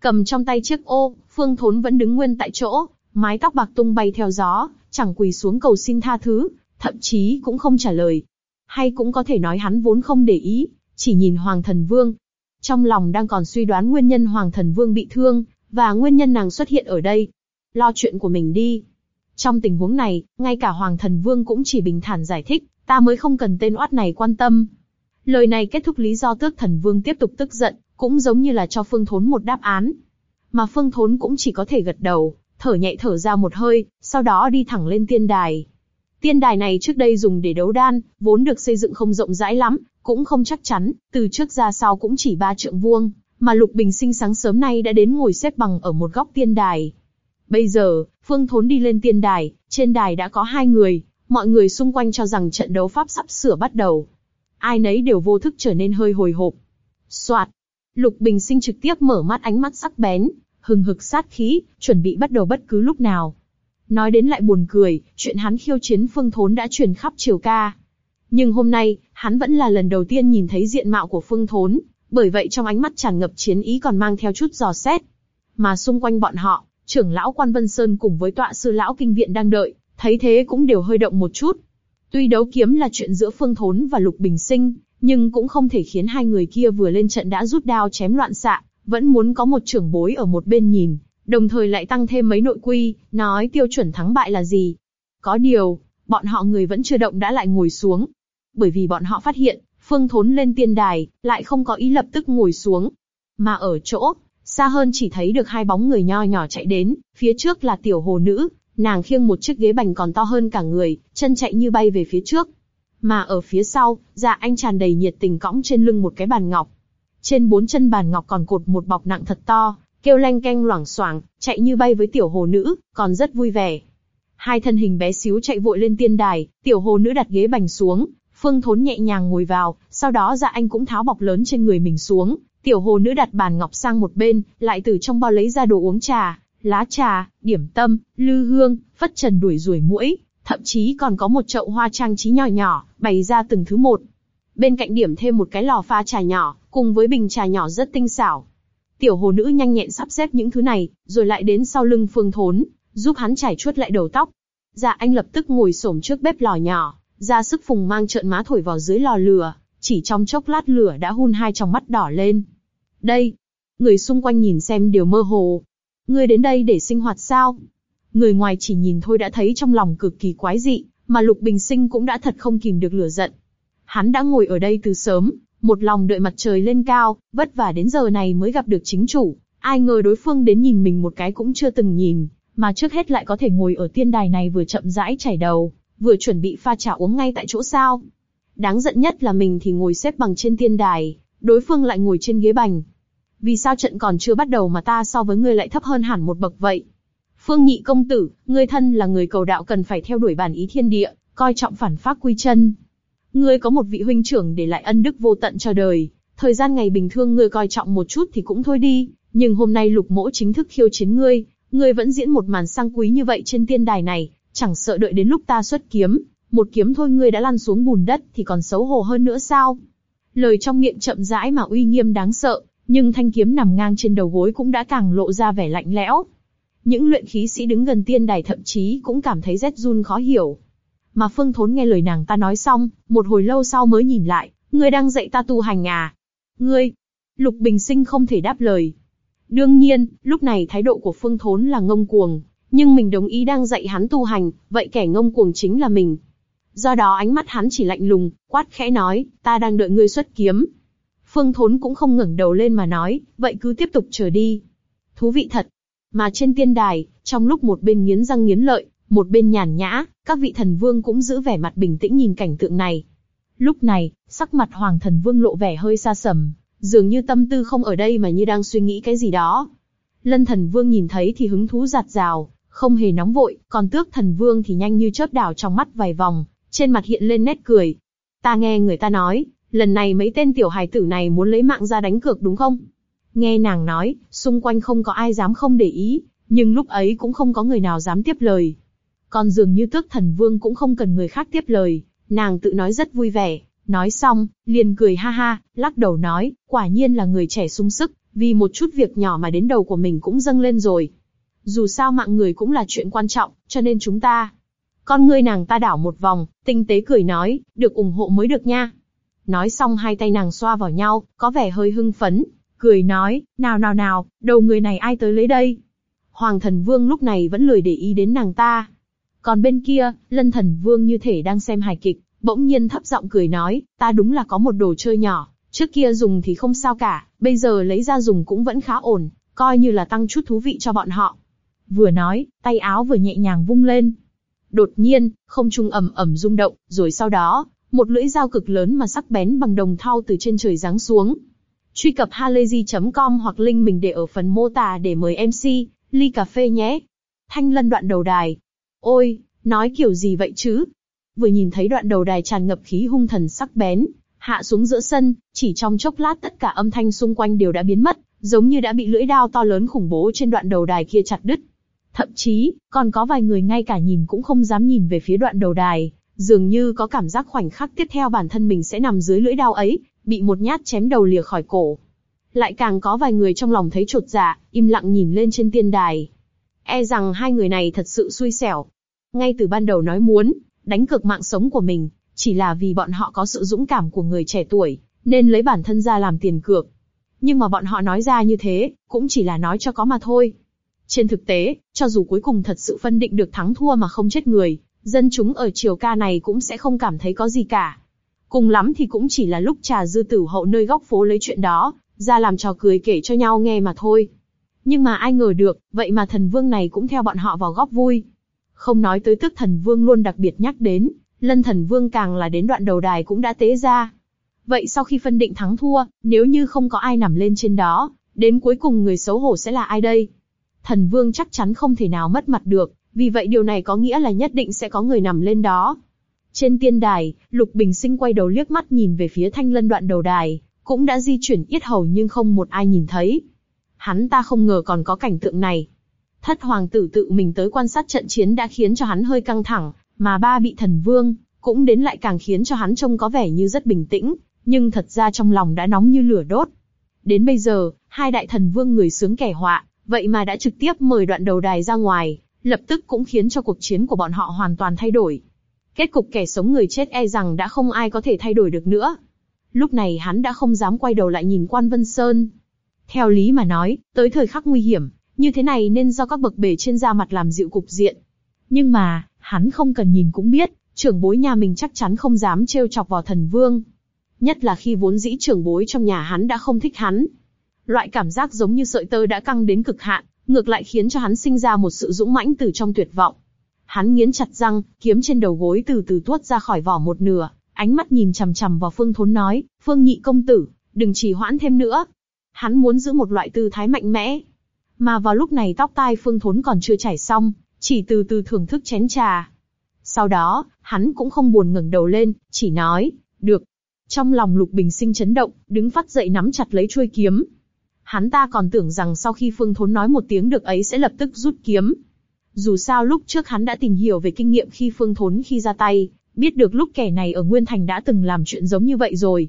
Cầm trong tay chiếc ô, Phương Thốn vẫn đứng nguyên tại chỗ, mái tóc bạc tung bay theo gió, chẳng quỳ xuống cầu xin tha thứ, thậm chí cũng không trả lời. Hay cũng có thể nói hắn vốn không để ý, chỉ nhìn Hoàng Thần Vương. Trong lòng đang còn suy đoán nguyên nhân Hoàng Thần Vương bị thương, và nguyên nhân nàng xuất hiện ở đây. Lo chuyện của mình đi. Trong tình huống này, ngay cả Hoàng Thần Vương cũng chỉ bình thản giải thích, ta mới không cần tên oát này quan tâm. Lời này kết thúc lý do tước thần vương tiếp tục tức giận, cũng giống như là cho Phương Thốn một đáp án. Mà Phương Thốn cũng chỉ có thể gật đầu, thở nhẹ thở ra một hơi, sau đó đi thẳng lên tiên đài. Tiên đài này trước đây dùng để đấu đan, vốn được xây dựng không rộng rãi lắm, cũng không chắc chắn, từ trước ra sau cũng chỉ ba trượng vuông, mà Lục Bình Sinh sáng sớm nay đã đến ngồi xếp bằng ở một góc tiên đài. Bây giờ, Phương Thốn đi lên tiên đài, trên đài đã có hai người, mọi người xung quanh cho rằng trận đấu pháp sắp sửa bắt đầu. Ai nấy đều vô thức trở nên hơi hồi hộp. Soạt, Lục Bình Sinh trực tiếp mở mắt ánh mắt sắc bén, hừng hực sát khí, chuẩn bị bắt đầu bất cứ lúc nào. Nói đến lại buồn cười, chuyện hắn khiêu chiến Phương Thốn đã truyền khắp triều ca. Nhưng hôm nay, hắn vẫn là lần đầu tiên nhìn thấy diện mạo của Phương Thốn, bởi vậy trong ánh mắt tràn ngập chiến ý còn mang theo chút giò xét. Mà xung quanh bọn họ, trưởng lão Quan Vân Sơn cùng với tọa sư lão kinh viện đang đợi, thấy thế cũng đều hơi động một chút. Tuy đấu kiếm là chuyện giữa Phương Thốn và Lục Bình Sinh, nhưng cũng không thể khiến hai người kia vừa lên trận đã rút đao chém loạn xạ, vẫn muốn có một trưởng bối ở một bên nhìn, đồng thời lại tăng thêm mấy nội quy, nói tiêu chuẩn thắng bại là gì. Có điều, bọn họ người vẫn chưa động đã lại ngồi xuống. Bởi vì bọn họ phát hiện, Phương Thốn lên tiên đài, lại không có ý lập tức ngồi xuống. Mà ở chỗ, xa hơn chỉ thấy được hai bóng người nho nhỏ chạy đến, phía trước là tiểu hồ nữ, nàng khiêng một chiếc ghế bành còn to hơn cả người, chân chạy như bay về phía trước. Mà ở phía sau, dạ anh tràn đầy nhiệt tình cõng trên lưng một cái bàn ngọc. Trên bốn chân bàn ngọc còn cột một bọc nặng thật to, kêu lanh canh loảng xoảng, chạy như bay với tiểu hồ nữ, còn rất vui vẻ. Hai thân hình bé xíu chạy vội lên tiên đài, tiểu hồ nữ đặt ghế bành xuống, phương thốn nhẹ nhàng ngồi vào, sau đó dạ anh cũng tháo bọc lớn trên người mình xuống, tiểu hồ nữ đặt bàn ngọc sang một bên, lại từ trong bao lấy ra đồ uống trà, lá trà, điểm tâm, lư hương, phất trần đuổi ruồi muỗi, thậm chí còn có một chậu hoa trang trí nhỏ nhỏ, bày ra từng thứ một. Bên cạnh điểm thêm một cái lò pha trà nhỏ, cùng với bình trà nhỏ rất tinh xảo. Tiểu hồ nữ nhanh nhẹn sắp xếp những thứ này, rồi lại đến sau lưng phương thốn, giúp hắn trải chuốt lại đầu tóc. Dạ anh lập tức ngồi xổm trước bếp lò nhỏ, ra sức phùng mang trợn má thổi vào dưới lò lửa, chỉ trong chốc lát lửa đã hun hai trong mắt đỏ lên. Đây, người xung quanh nhìn xem đều mơ hồ. Ngươi đến đây để sinh hoạt sao? Người ngoài chỉ nhìn thôi đã thấy trong lòng cực kỳ quái dị, mà Lục Bình Sinh cũng đã thật không kìm được lửa giận. Hắn đã ngồi ở đây từ sớm, một lòng đợi mặt trời lên cao, vất vả đến giờ này mới gặp được chính chủ. Ai ngờ đối phương đến nhìn mình một cái cũng chưa từng nhìn, mà trước hết lại có thể ngồi ở tiên đài này vừa chậm rãi chảy đầu, vừa chuẩn bị pha trà uống ngay tại chỗ sao. Đáng giận nhất là mình thì ngồi xếp bằng trên tiên đài, đối phương lại ngồi trên ghế bành. Vì sao trận còn chưa bắt đầu mà ta so với ngươi lại thấp hơn hẳn một bậc vậy? Phương nhị công tử, ngươi thân là người cầu đạo cần phải theo đuổi bản ý thiên địa, coi trọng phản pháp quy chân. Ngươi có một vị huynh trưởng để lại ân đức vô tận cho đời, thời gian ngày bình thường ngươi coi trọng một chút thì cũng thôi đi, nhưng hôm nay lục mỗ chính thức khiêu chiến ngươi, ngươi vẫn diễn một màn sang quý như vậy trên tiên đài này, chẳng sợ đợi đến lúc ta xuất kiếm, một kiếm thôi ngươi đã lăn xuống bùn đất thì còn xấu hổ hơn nữa sao? Lời trong miệng chậm rãi mà uy nghiêm đáng sợ, nhưng thanh kiếm nằm ngang trên đầu gối cũng đã càng lộ ra vẻ lạnh lẽo. Những luyện khí sĩ đứng gần tiên đài thậm chí cũng cảm thấy rét run khó hiểu. Mà Phương Thốn nghe lời nàng ta nói xong, một hồi lâu sau mới nhìn lại, ngươi đang dạy ta tu hành à? Ngươi? Lục Bình Sinh không thể đáp lời. Đương nhiên, lúc này thái độ của Phương Thốn là ngông cuồng, nhưng mình đồng ý đang dạy hắn tu hành, vậy kẻ ngông cuồng chính là mình. Do đó ánh mắt hắn chỉ lạnh lùng, quát khẽ nói, ta đang đợi ngươi xuất kiếm. Phương Thốn cũng không ngẩng đầu lên mà nói, vậy cứ tiếp tục chờ đi. Thú vị thật. Mà trên tiên đài, trong lúc một bên nghiến răng nghiến lợi, một bên nhàn nhã, các vị thần vương cũng giữ vẻ mặt bình tĩnh nhìn cảnh tượng này. Lúc này, sắc mặt Hoàng thần vương lộ vẻ hơi xa sầm, dường như tâm tư không ở đây mà như đang suy nghĩ cái gì đó. Lân thần vương nhìn thấy thì hứng thú giạt rào, không hề nóng vội, còn tước thần vương thì nhanh như chớp đảo trong mắt vài vòng, trên mặt hiện lên nét cười. Ta nghe người ta nói, lần này mấy tên tiểu hài tử này muốn lấy mạng ra đánh cược đúng không? Nghe nàng nói, xung quanh không có ai dám không để ý, nhưng lúc ấy cũng không có người nào dám tiếp lời. Còn dường như tước thần vương cũng không cần người khác tiếp lời, nàng tự nói rất vui vẻ, nói xong, liền cười ha ha, lắc đầu nói, quả nhiên là người trẻ sung sức, vì một chút việc nhỏ mà đến đầu của mình cũng dâng lên rồi. Dù sao mạng người cũng là chuyện quan trọng, cho nên chúng ta. Con ngươi nàng ta đảo một vòng, tinh tế cười nói, được ủng hộ mới được nha. Nói xong hai tay nàng xoa vào nhau, có vẻ hơi hưng phấn, cười nói, nào nào nào, đầu người này ai tới lấy đây? Hoàng thần vương lúc này vẫn lười để ý đến nàng ta. Còn bên kia, lân thần vương như thể đang xem hài kịch, bỗng nhiên thấp giọng cười nói, ta đúng là có một đồ chơi nhỏ, trước kia dùng thì không sao cả, bây giờ lấy ra dùng cũng vẫn khá ổn, coi như là tăng chút thú vị cho bọn họ. Vừa nói, tay áo vừa nhẹ nhàng vung lên. Đột nhiên, không trung ầm ầm rung động, rồi sau đó, một lưỡi dao cực lớn mà sắc bén bằng đồng thau từ trên trời giáng xuống. Truy cập halayzi.com hoặc link mình để ở phần mô tả để mời MC, ly cà phê nhé. Thanh lân đoạn đầu đài. Ôi, nói kiểu gì vậy chứ? Vừa nhìn thấy đoạn đầu đài tràn ngập khí hung thần sắc bén, hạ xuống giữa sân, chỉ trong chốc lát tất cả âm thanh xung quanh đều đã biến mất, giống như đã bị lưỡi đao to lớn khủng bố trên đoạn đầu đài kia chặt đứt. Thậm chí, còn có vài người ngay cả nhìn cũng không dám nhìn về phía đoạn đầu đài, dường như có cảm giác khoảnh khắc tiếp theo bản thân mình sẽ nằm dưới lưỡi đao ấy, bị một nhát chém đầu lìa khỏi cổ. lại càng có vài người trong lòng thấy trột dạ, im lặng nhìn lên trên tiên đài. E rằng hai người này thật sự xui xẻo. Ngay từ ban đầu nói muốn, đánh cược mạng sống của mình, chỉ là vì bọn họ có sự dũng cảm của người trẻ tuổi, nên lấy bản thân ra làm tiền cược. Nhưng mà bọn họ nói ra như thế, cũng chỉ là nói cho có mà thôi. Trên thực tế, cho dù cuối cùng thật sự phân định được thắng thua mà không chết người, dân chúng ở triều ca này cũng sẽ không cảm thấy có gì cả. Cùng lắm thì cũng chỉ là lúc trà dư tử hậu nơi góc phố lấy chuyện đó, ra làm trò cười kể cho nhau nghe mà thôi. Nhưng mà ai ngờ được, vậy mà thần vương này cũng theo bọn họ vào góc vui. Không nói tới tức thần vương luôn đặc biệt nhắc đến, lân thần vương càng là đến đoạn đầu đài cũng đã tế ra. Vậy sau khi phân định thắng thua, nếu như không có ai nằm lên trên đó, đến cuối cùng người xấu hổ sẽ là ai đây? Thần vương chắc chắn không thể nào mất mặt được, vì vậy điều này có nghĩa là nhất định sẽ có người nằm lên đó. Trên tiên đài, Lục Bình Sinh quay đầu liếc mắt nhìn về phía thanh lân đoạn đầu đài, cũng đã di chuyển yết hầu nhưng không một ai nhìn thấy. Hắn ta không ngờ còn có cảnh tượng này. Thất hoàng tử tự mình tới quan sát trận chiến đã khiến cho hắn hơi căng thẳng, mà ba vị thần vương, cũng đến lại càng khiến cho hắn trông có vẻ như rất bình tĩnh, nhưng thật ra trong lòng đã nóng như lửa đốt. Đến bây giờ, hai đại thần vương người sướng kẻ họa, vậy mà đã trực tiếp mời đoạn đầu đài ra ngoài, lập tức cũng khiến cho cuộc chiến của bọn họ hoàn toàn thay đổi. Kết cục kẻ sống người chết e rằng đã không ai có thể thay đổi được nữa. Lúc này hắn đã không dám quay đầu lại nhìn quan Vân Sơn. Theo lý mà nói, tới thời khắc nguy hiểm, như thế này nên do các bậc bề trên ra mặt làm dịu cục diện. Nhưng mà, hắn không cần nhìn cũng biết, trưởng bối nhà mình chắc chắn không dám trêu chọc vào thần vương. Nhất là khi vốn dĩ trưởng bối trong nhà hắn đã không thích hắn. Loại cảm giác giống như sợi tơ đã căng đến cực hạn, ngược lại khiến cho hắn sinh ra một sự dũng mãnh từ trong tuyệt vọng. Hắn nghiến chặt răng, kiếm trên đầu gối từ từ tuốt ra khỏi vỏ một nửa, ánh mắt nhìn chằm chằm vào Phương Thốn nói, Phương Nhị công tử, đừng trì hoãn thêm nữa. Hắn muốn giữ một loại tư thái mạnh mẽ. Mà vào lúc này tóc tai Phương Thốn còn chưa chảy xong, chỉ từ từ thưởng thức chén trà. Sau đó, hắn cũng không buồn ngẩng đầu lên, chỉ nói, được. Trong lòng Lục Bình Sinh chấn động, đứng phát dậy nắm chặt lấy chuôi kiếm. Hắn ta còn tưởng rằng sau khi Phương Thốn nói một tiếng được ấy sẽ lập tức rút kiếm. Dù sao lúc trước hắn đã tìm hiểu về kinh nghiệm khi Phương Thốn khi ra tay, biết được lúc kẻ này ở Nguyên Thành đã từng làm chuyện giống như vậy rồi.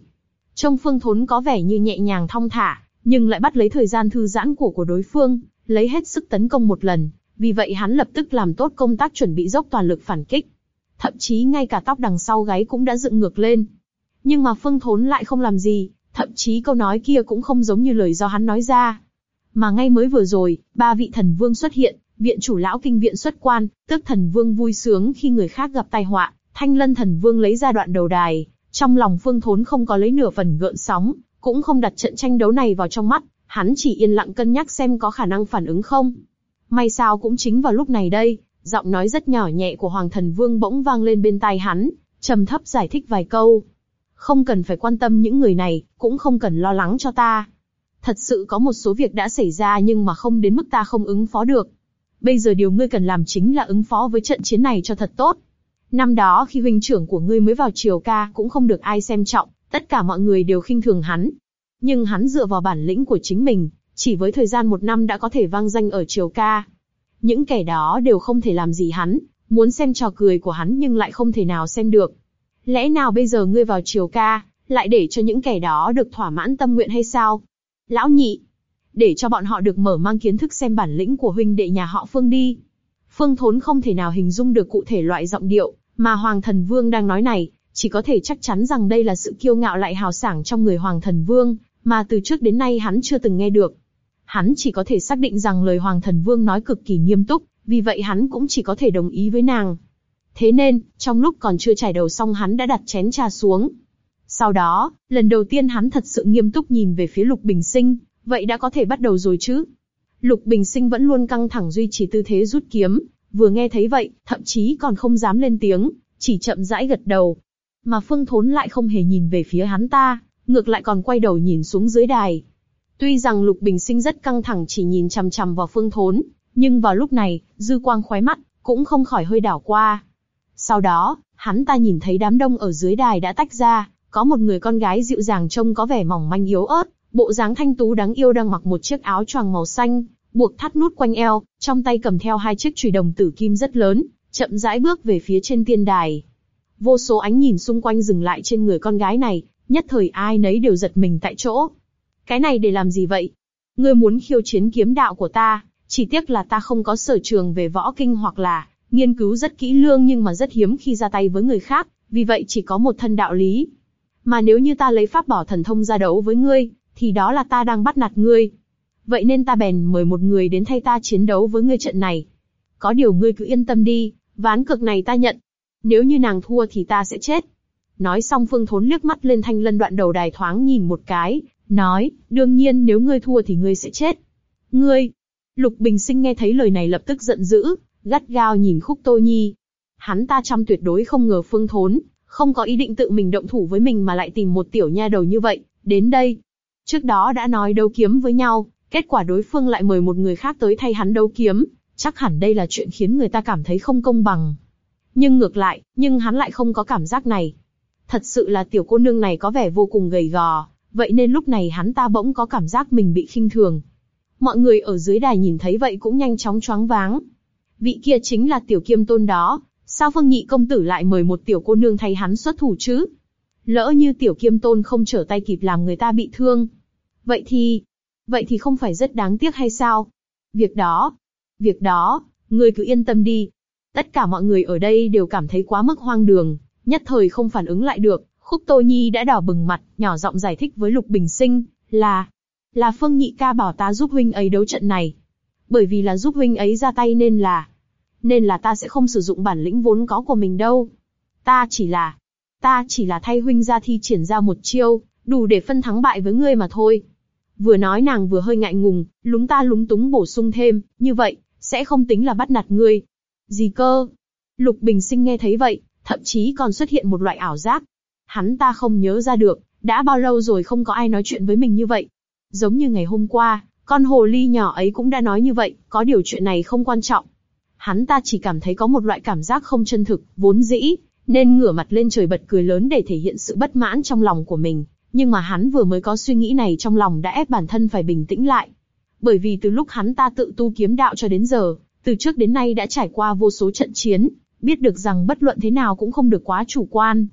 Trông Phương Thốn có vẻ như nhẹ nhàng thong thả, nhưng lại bắt lấy thời gian thư giãn của của đối phương, lấy hết sức tấn công một lần. Vì vậy hắn lập tức làm tốt công tác chuẩn bị dốc toàn lực phản kích. Thậm chí ngay cả tóc đằng sau gáy cũng đã dựng ngược lên. Nhưng mà Phương Thốn lại không làm gì, thậm chí câu nói kia cũng không giống như lời do hắn nói ra. Mà ngay mới vừa rồi, ba vị thần vương xuất hiện, viện chủ lão kinh viện xuất quan, tước thần vương vui sướng khi người khác gặp tai họa, thanh lân thần vương lấy ra đoạn đầu đài, trong lòng phương thốn không có lấy nửa phần gợn sóng, cũng không đặt trận tranh đấu này vào trong mắt, hắn chỉ yên lặng cân nhắc xem có khả năng phản ứng không. May sao cũng chính vào lúc này đây, giọng nói rất nhỏ nhẹ của hoàng thần vương bỗng vang lên bên tai hắn, trầm thấp giải thích vài câu. Không cần phải quan tâm những người này, cũng không cần lo lắng cho ta. Thật sự có một số việc đã xảy ra nhưng mà không đến mức ta không ứng phó được. Bây giờ điều ngươi cần làm chính là ứng phó với trận chiến này cho thật tốt. Năm đó khi huynh trưởng của ngươi mới vào triều ca cũng không được ai xem trọng, tất cả mọi người đều khinh thường hắn. Nhưng hắn dựa vào bản lĩnh của chính mình, chỉ với thời gian một năm đã có thể vang danh ở triều ca. Những kẻ đó đều không thể làm gì hắn, muốn xem trò cười của hắn nhưng lại không thể nào xem được. Lẽ nào bây giờ ngươi vào triều ca, lại để cho những kẻ đó được thỏa mãn tâm nguyện hay sao? Lão nhị, để cho bọn họ được mở mang kiến thức xem bản lĩnh của huynh đệ nhà họ Phương đi. Phương Thốn không thể nào hình dung được cụ thể loại giọng điệu mà Hoàng Thần Vương đang nói này, chỉ có thể chắc chắn rằng đây là sự kiêu ngạo lại hào sảng trong người Hoàng Thần Vương, mà từ trước đến nay hắn chưa từng nghe được. Hắn chỉ có thể xác định rằng lời Hoàng Thần Vương nói cực kỳ nghiêm túc, vì vậy hắn cũng chỉ có thể đồng ý với nàng. Thế nên, trong lúc còn chưa trải đầu xong hắn đã đặt chén trà xuống. Sau đó, lần đầu tiên hắn thật sự nghiêm túc nhìn về phía Lục Bình Sinh, vậy đã có thể bắt đầu rồi chứ? Lục Bình Sinh vẫn luôn căng thẳng duy trì tư thế rút kiếm, vừa nghe thấy vậy, thậm chí còn không dám lên tiếng, chỉ chậm rãi gật đầu. Mà Phương Thốn lại không hề nhìn về phía hắn ta, ngược lại còn quay đầu nhìn xuống dưới đài. Tuy rằng Lục Bình Sinh rất căng thẳng chỉ nhìn chằm chằm vào Phương Thốn, nhưng vào lúc này, dư quang khóe mắt cũng không khỏi hơi đảo qua. Sau đó, hắn ta nhìn thấy đám đông ở dưới đài đã tách ra, có một người con gái dịu dàng trông có vẻ mỏng manh yếu ớt, bộ dáng thanh tú đáng yêu đang mặc một chiếc áo choàng màu xanh, buộc thắt nút quanh eo, trong tay cầm theo hai chiếc chùy đồng tử kim rất lớn, chậm rãi bước về phía trên tiên đài. Vô số ánh nhìn xung quanh dừng lại trên người con gái này, nhất thời ai nấy đều giật mình tại chỗ. Cái này để làm gì vậy? Ngươi muốn khiêu chiến kiếm đạo của ta, chỉ tiếc là ta không có sở trường về võ kinh hoặc là nghiên cứu rất kỹ lương nhưng mà rất hiếm khi ra tay với người khác, vì vậy chỉ có một thân đạo lý. Mà nếu như ta lấy pháp bảo thần thông ra đấu với ngươi, thì đó là ta đang bắt nạt ngươi. Vậy nên ta bèn mời một người đến thay ta chiến đấu với ngươi trận này. Có điều ngươi cứ yên tâm đi, ván cược này ta nhận. Nếu như nàng thua thì ta sẽ chết. Nói xong Phương Thốn liếc mắt lên thanh lân đoạn đầu đài thoáng nhìn một cái, nói, đương nhiên nếu ngươi thua thì ngươi sẽ chết. Ngươi! Lục Bình Sinh nghe thấy lời này lập tức giận dữ, gắt gao nhìn Khúc Tô Nhi. Hắn ta trăm tuyệt đối không ngờ Phương Thốn, không có ý định tự mình động thủ với mình mà lại tìm một tiểu nha đầu như vậy, đến đây. Trước đó đã nói đấu kiếm với nhau, kết quả đối phương lại mời một người khác tới thay hắn đấu kiếm, chắc hẳn đây là chuyện khiến người ta cảm thấy không công bằng. Nhưng ngược lại, nhưng hắn lại không có cảm giác này. Thật sự là tiểu cô nương này có vẻ vô cùng gầy gò, vậy nên lúc này hắn ta bỗng có cảm giác mình bị khinh thường. Mọi người ở dưới đài nhìn thấy vậy cũng nhanh chóng choáng váng. Vị kia chính là tiểu kiêm tôn đó, sao Phương Nhị công tử lại mời một tiểu cô nương thay hắn xuất thủ chứ? Lỡ như tiểu kiêm tôn không trở tay kịp làm người ta bị thương. Vậy thì, vậy thì không phải rất đáng tiếc hay sao? Việc đó, việc đó, ngươi cứ yên tâm đi. Tất cả mọi người ở đây đều cảm thấy quá mức hoang đường, nhất thời không phản ứng lại được. Khúc Tô Nhi đã đỏ bừng mặt, nhỏ giọng giải thích với Lục Bình Sinh, là, là Phương Nhị ca bảo ta giúp huynh ấy đấu trận này. Bởi vì là giúp huynh ấy ra tay nên là, nên là ta sẽ không sử dụng bản lĩnh vốn có của mình đâu. Ta chỉ là, ta chỉ là thay huynh ra thi triển ra một chiêu, đủ để phân thắng bại với ngươi mà thôi. Vừa nói nàng vừa hơi ngại ngùng, lúng ta lúng túng bổ sung thêm, như vậy, sẽ không tính là bắt nạt ngươi. Gì cơ? Lục Bình Sinh nghe thấy vậy, thậm chí còn xuất hiện một loại ảo giác. Hắn ta không nhớ ra được, đã bao lâu rồi không có ai nói chuyện với mình như vậy. Giống như ngày hôm qua, con hồ ly nhỏ ấy cũng đã nói như vậy, có điều chuyện này không quan trọng. Hắn ta chỉ cảm thấy có một loại cảm giác không chân thực, vốn dĩ, nên ngửa mặt lên trời bật cười lớn để thể hiện sự bất mãn trong lòng của mình. Nhưng mà hắn vừa mới có suy nghĩ này trong lòng đã ép bản thân phải bình tĩnh lại. Bởi vì từ lúc hắn ta tự tu kiếm đạo cho đến giờ, từ trước đến nay đã trải qua vô số trận chiến, biết được rằng bất luận thế nào cũng không được quá chủ quan.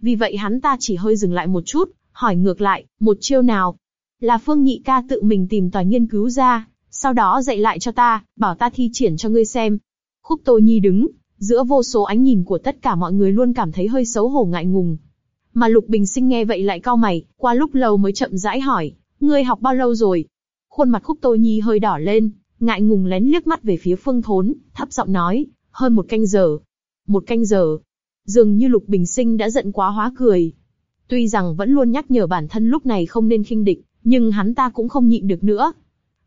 Vì vậy hắn ta chỉ hơi dừng lại một chút, hỏi ngược lại, một chiêu nào? Là Phương Nhị ca tự mình tìm tòi nghiên cứu ra, sau đó dạy lại cho ta, bảo ta thi triển cho ngươi xem. Khúc Tô Nhi đứng, giữa vô số ánh nhìn của tất cả mọi người luôn cảm thấy hơi xấu hổ ngại ngùng. Mà Lục Bình Sinh nghe vậy lại cau mày, qua lúc lâu mới chậm rãi hỏi, ngươi học bao lâu rồi? Khuôn mặt Khúc Tô Nhi hơi đỏ lên, ngại ngùng lén liếc mắt về phía Phương Thốn, thấp giọng nói, hơn một canh giờ. Một canh giờ. Dường như Lục Bình Sinh đã giận quá hóa cười. Tuy rằng vẫn luôn nhắc nhở bản thân lúc này không nên khinh địch, nhưng hắn ta cũng không nhịn được nữa.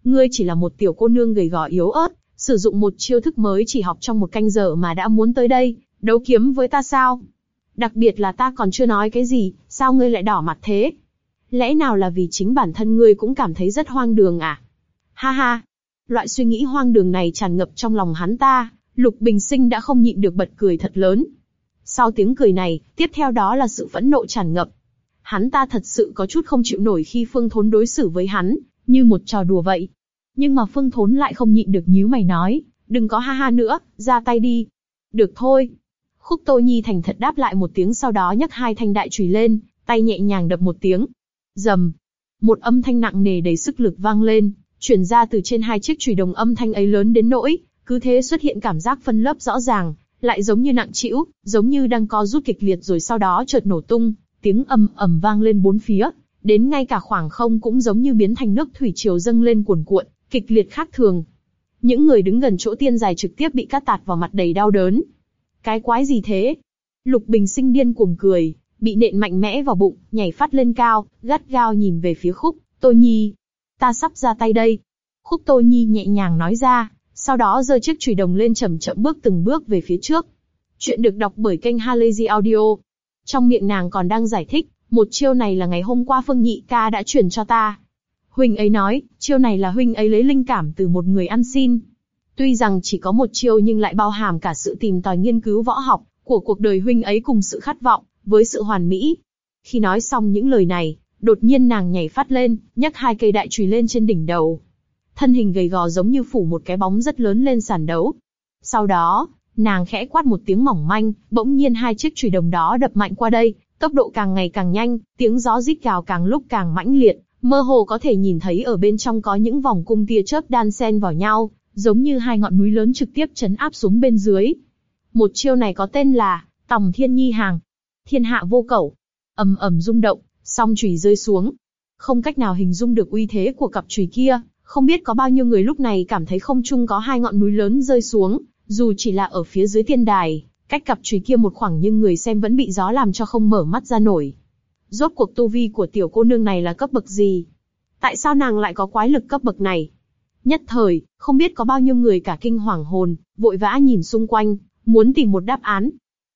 Ngươi chỉ là một tiểu cô nương gầy gò yếu ớt, sử dụng một chiêu thức mới chỉ học trong một canh giờ mà đã muốn tới đây, đấu kiếm với ta sao? Đặc biệt là ta còn chưa nói cái gì, sao ngươi lại đỏ mặt thế? Lẽ nào là vì chính bản thân ngươi cũng cảm thấy rất hoang đường à? Ha ha! Loại suy nghĩ hoang đường này tràn ngập trong lòng hắn ta, Lục Bình Sinh đã không nhịn được bật cười thật lớn. Sau tiếng cười này, tiếp theo đó là sự phẫn nộ tràn ngập. Hắn ta thật sự có chút không chịu nổi khi Phương Thốn đối xử với hắn, như một trò đùa vậy. Nhưng mà Phương Thốn lại không nhịn được nhíu mày nói, đừng có ha ha nữa, ra tay đi. Được thôi. Khúc Tô Nhi thành thật đáp lại một tiếng sau đó nhấc hai thanh đại chùy lên, tay nhẹ nhàng đập một tiếng. Dầm. Một âm thanh nặng nề đầy sức lực vang lên, chuyển ra từ trên hai chiếc chùy đồng âm thanh ấy lớn đến nỗi, cứ thế xuất hiện cảm giác phân lớp rõ ràng, lại giống như nặng trĩu, giống như đang co rút kịch liệt rồi sau đó chợt nổ tung, tiếng ầm ầm vang lên bốn phía, đến ngay cả khoảng không cũng giống như biến thành nước thủy triều dâng lên cuồn cuộn, kịch liệt khác thường. Những người đứng gần chỗ tiên dài trực tiếp bị cát tạt vào mặt đầy đau đớn. Cái quái gì thế? Lục Bình sinh điên cuồng cười, bị nện mạnh mẽ vào bụng, nhảy phát lên cao, gắt gao nhìn về phía khúc, Tô Nhi. Ta sắp ra tay đây. Khúc Tô Nhi nhẹ nhàng nói ra, sau đó giơ chiếc chùy đồng lên chậm chậm bước từng bước về phía trước. Chuyện được đọc bởi kênh Halazy Audio. Trong miệng nàng còn đang giải thích, một chiêu này là ngày hôm qua Phương Nhị ca đã truyền cho ta. Huynh ấy nói, chiêu này là huynh ấy lấy linh cảm từ một người ăn xin. Tuy rằng chỉ có một chiêu nhưng lại bao hàm cả sự tìm tòi nghiên cứu võ học của cuộc đời huynh ấy cùng sự khát vọng với sự hoàn mỹ. Khi nói xong những lời này, đột nhiên nàng nhảy phát lên, nhấc hai cây đại chùy lên trên đỉnh đầu. Thân hình gầy gò giống như phủ một cái bóng rất lớn lên sàn đấu. Sau đó, nàng khẽ quát một tiếng mỏng manh, bỗng nhiên hai chiếc chùy đồng đó đập mạnh qua đây, tốc độ càng ngày càng nhanh, tiếng gió rít gào càng lúc càng mãnh liệt, Mơ hồ có thể nhìn thấy ở bên trong có những vòng cung tia chớp đan xen vào nhau, giống như hai ngọn núi lớn trực tiếp chấn áp xuống bên dưới. Một chiêu này có tên là Tòng Thiên Nhi Hàng. Thiên hạ vô cẩu. ầm ầm rung động, song chùy rơi xuống. Không cách nào hình dung được uy thế của cặp chùy kia, không biết có bao nhiêu người lúc này cảm thấy không trung có hai ngọn núi lớn rơi xuống, dù chỉ là ở phía dưới thiên đài, cách cặp chùy kia một khoảng nhưng người xem vẫn bị gió làm cho không mở mắt ra nổi. Rốt cuộc tu vi của tiểu cô nương này là cấp bậc gì? Tại sao nàng lại có quái lực cấp bậc này? Nhất thời, không biết có bao nhiêu người cả kinh hoàng hồn, vội vã nhìn xung quanh, muốn tìm một đáp án.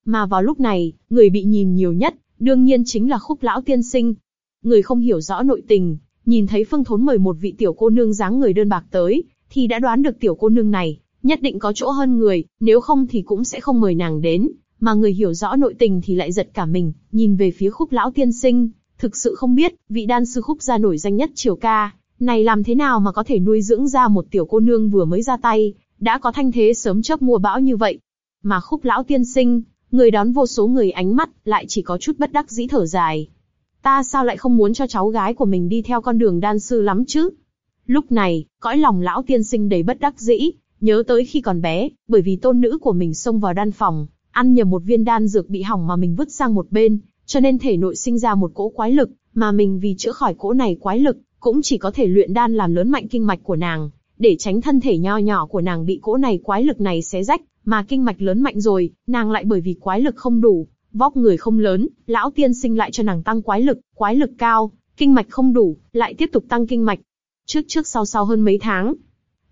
Mà vào lúc này, người bị nhìn nhiều nhất, đương nhiên chính là khúc lão tiên sinh. Người không hiểu rõ nội tình, nhìn thấy phương thốn mời một vị tiểu cô nương dáng người đơn bạc tới, thì đã đoán được tiểu cô nương này, nhất định có chỗ hơn người, nếu không thì cũng sẽ không mời nàng đến. Mà người hiểu rõ nội tình thì lại giật cả mình, nhìn về phía khúc lão tiên sinh, thực sự không biết, vị đan sư khúc gia nổi danh nhất triều ca, này làm thế nào mà có thể nuôi dưỡng ra một tiểu cô nương vừa mới ra tay, đã có thanh thế sớm chớp mùa bão như vậy. Mà khúc lão tiên sinh, người đón vô số người ánh mắt, lại chỉ có chút bất đắc dĩ thở dài. Ta sao lại không muốn cho cháu gái của mình đi theo con đường đan sư lắm chứ? Lúc này, cõi lòng lão tiên sinh đầy bất đắc dĩ, nhớ tới khi còn bé, bởi vì tôn nữ của mình xông vào đan phòng, ăn nhầm một viên đan dược bị hỏng mà mình vứt sang một bên, cho nên thể nội sinh ra một cỗ quái lực, mà mình vì chữa khỏi cỗ này quái lực, cũng chỉ có thể luyện đan làm lớn mạnh kinh mạch của nàng, để tránh thân thể nho nhỏ của nàng bị cỗ này quái lực này xé rách, mà kinh mạch lớn mạnh rồi, nàng lại bởi vì quái lực không đủ, vóc người không lớn, lão tiên sinh lại cho nàng tăng quái lực, quái lực cao, kinh mạch không đủ, lại tiếp tục tăng kinh mạch. Trước trước sau sau hơn mấy tháng,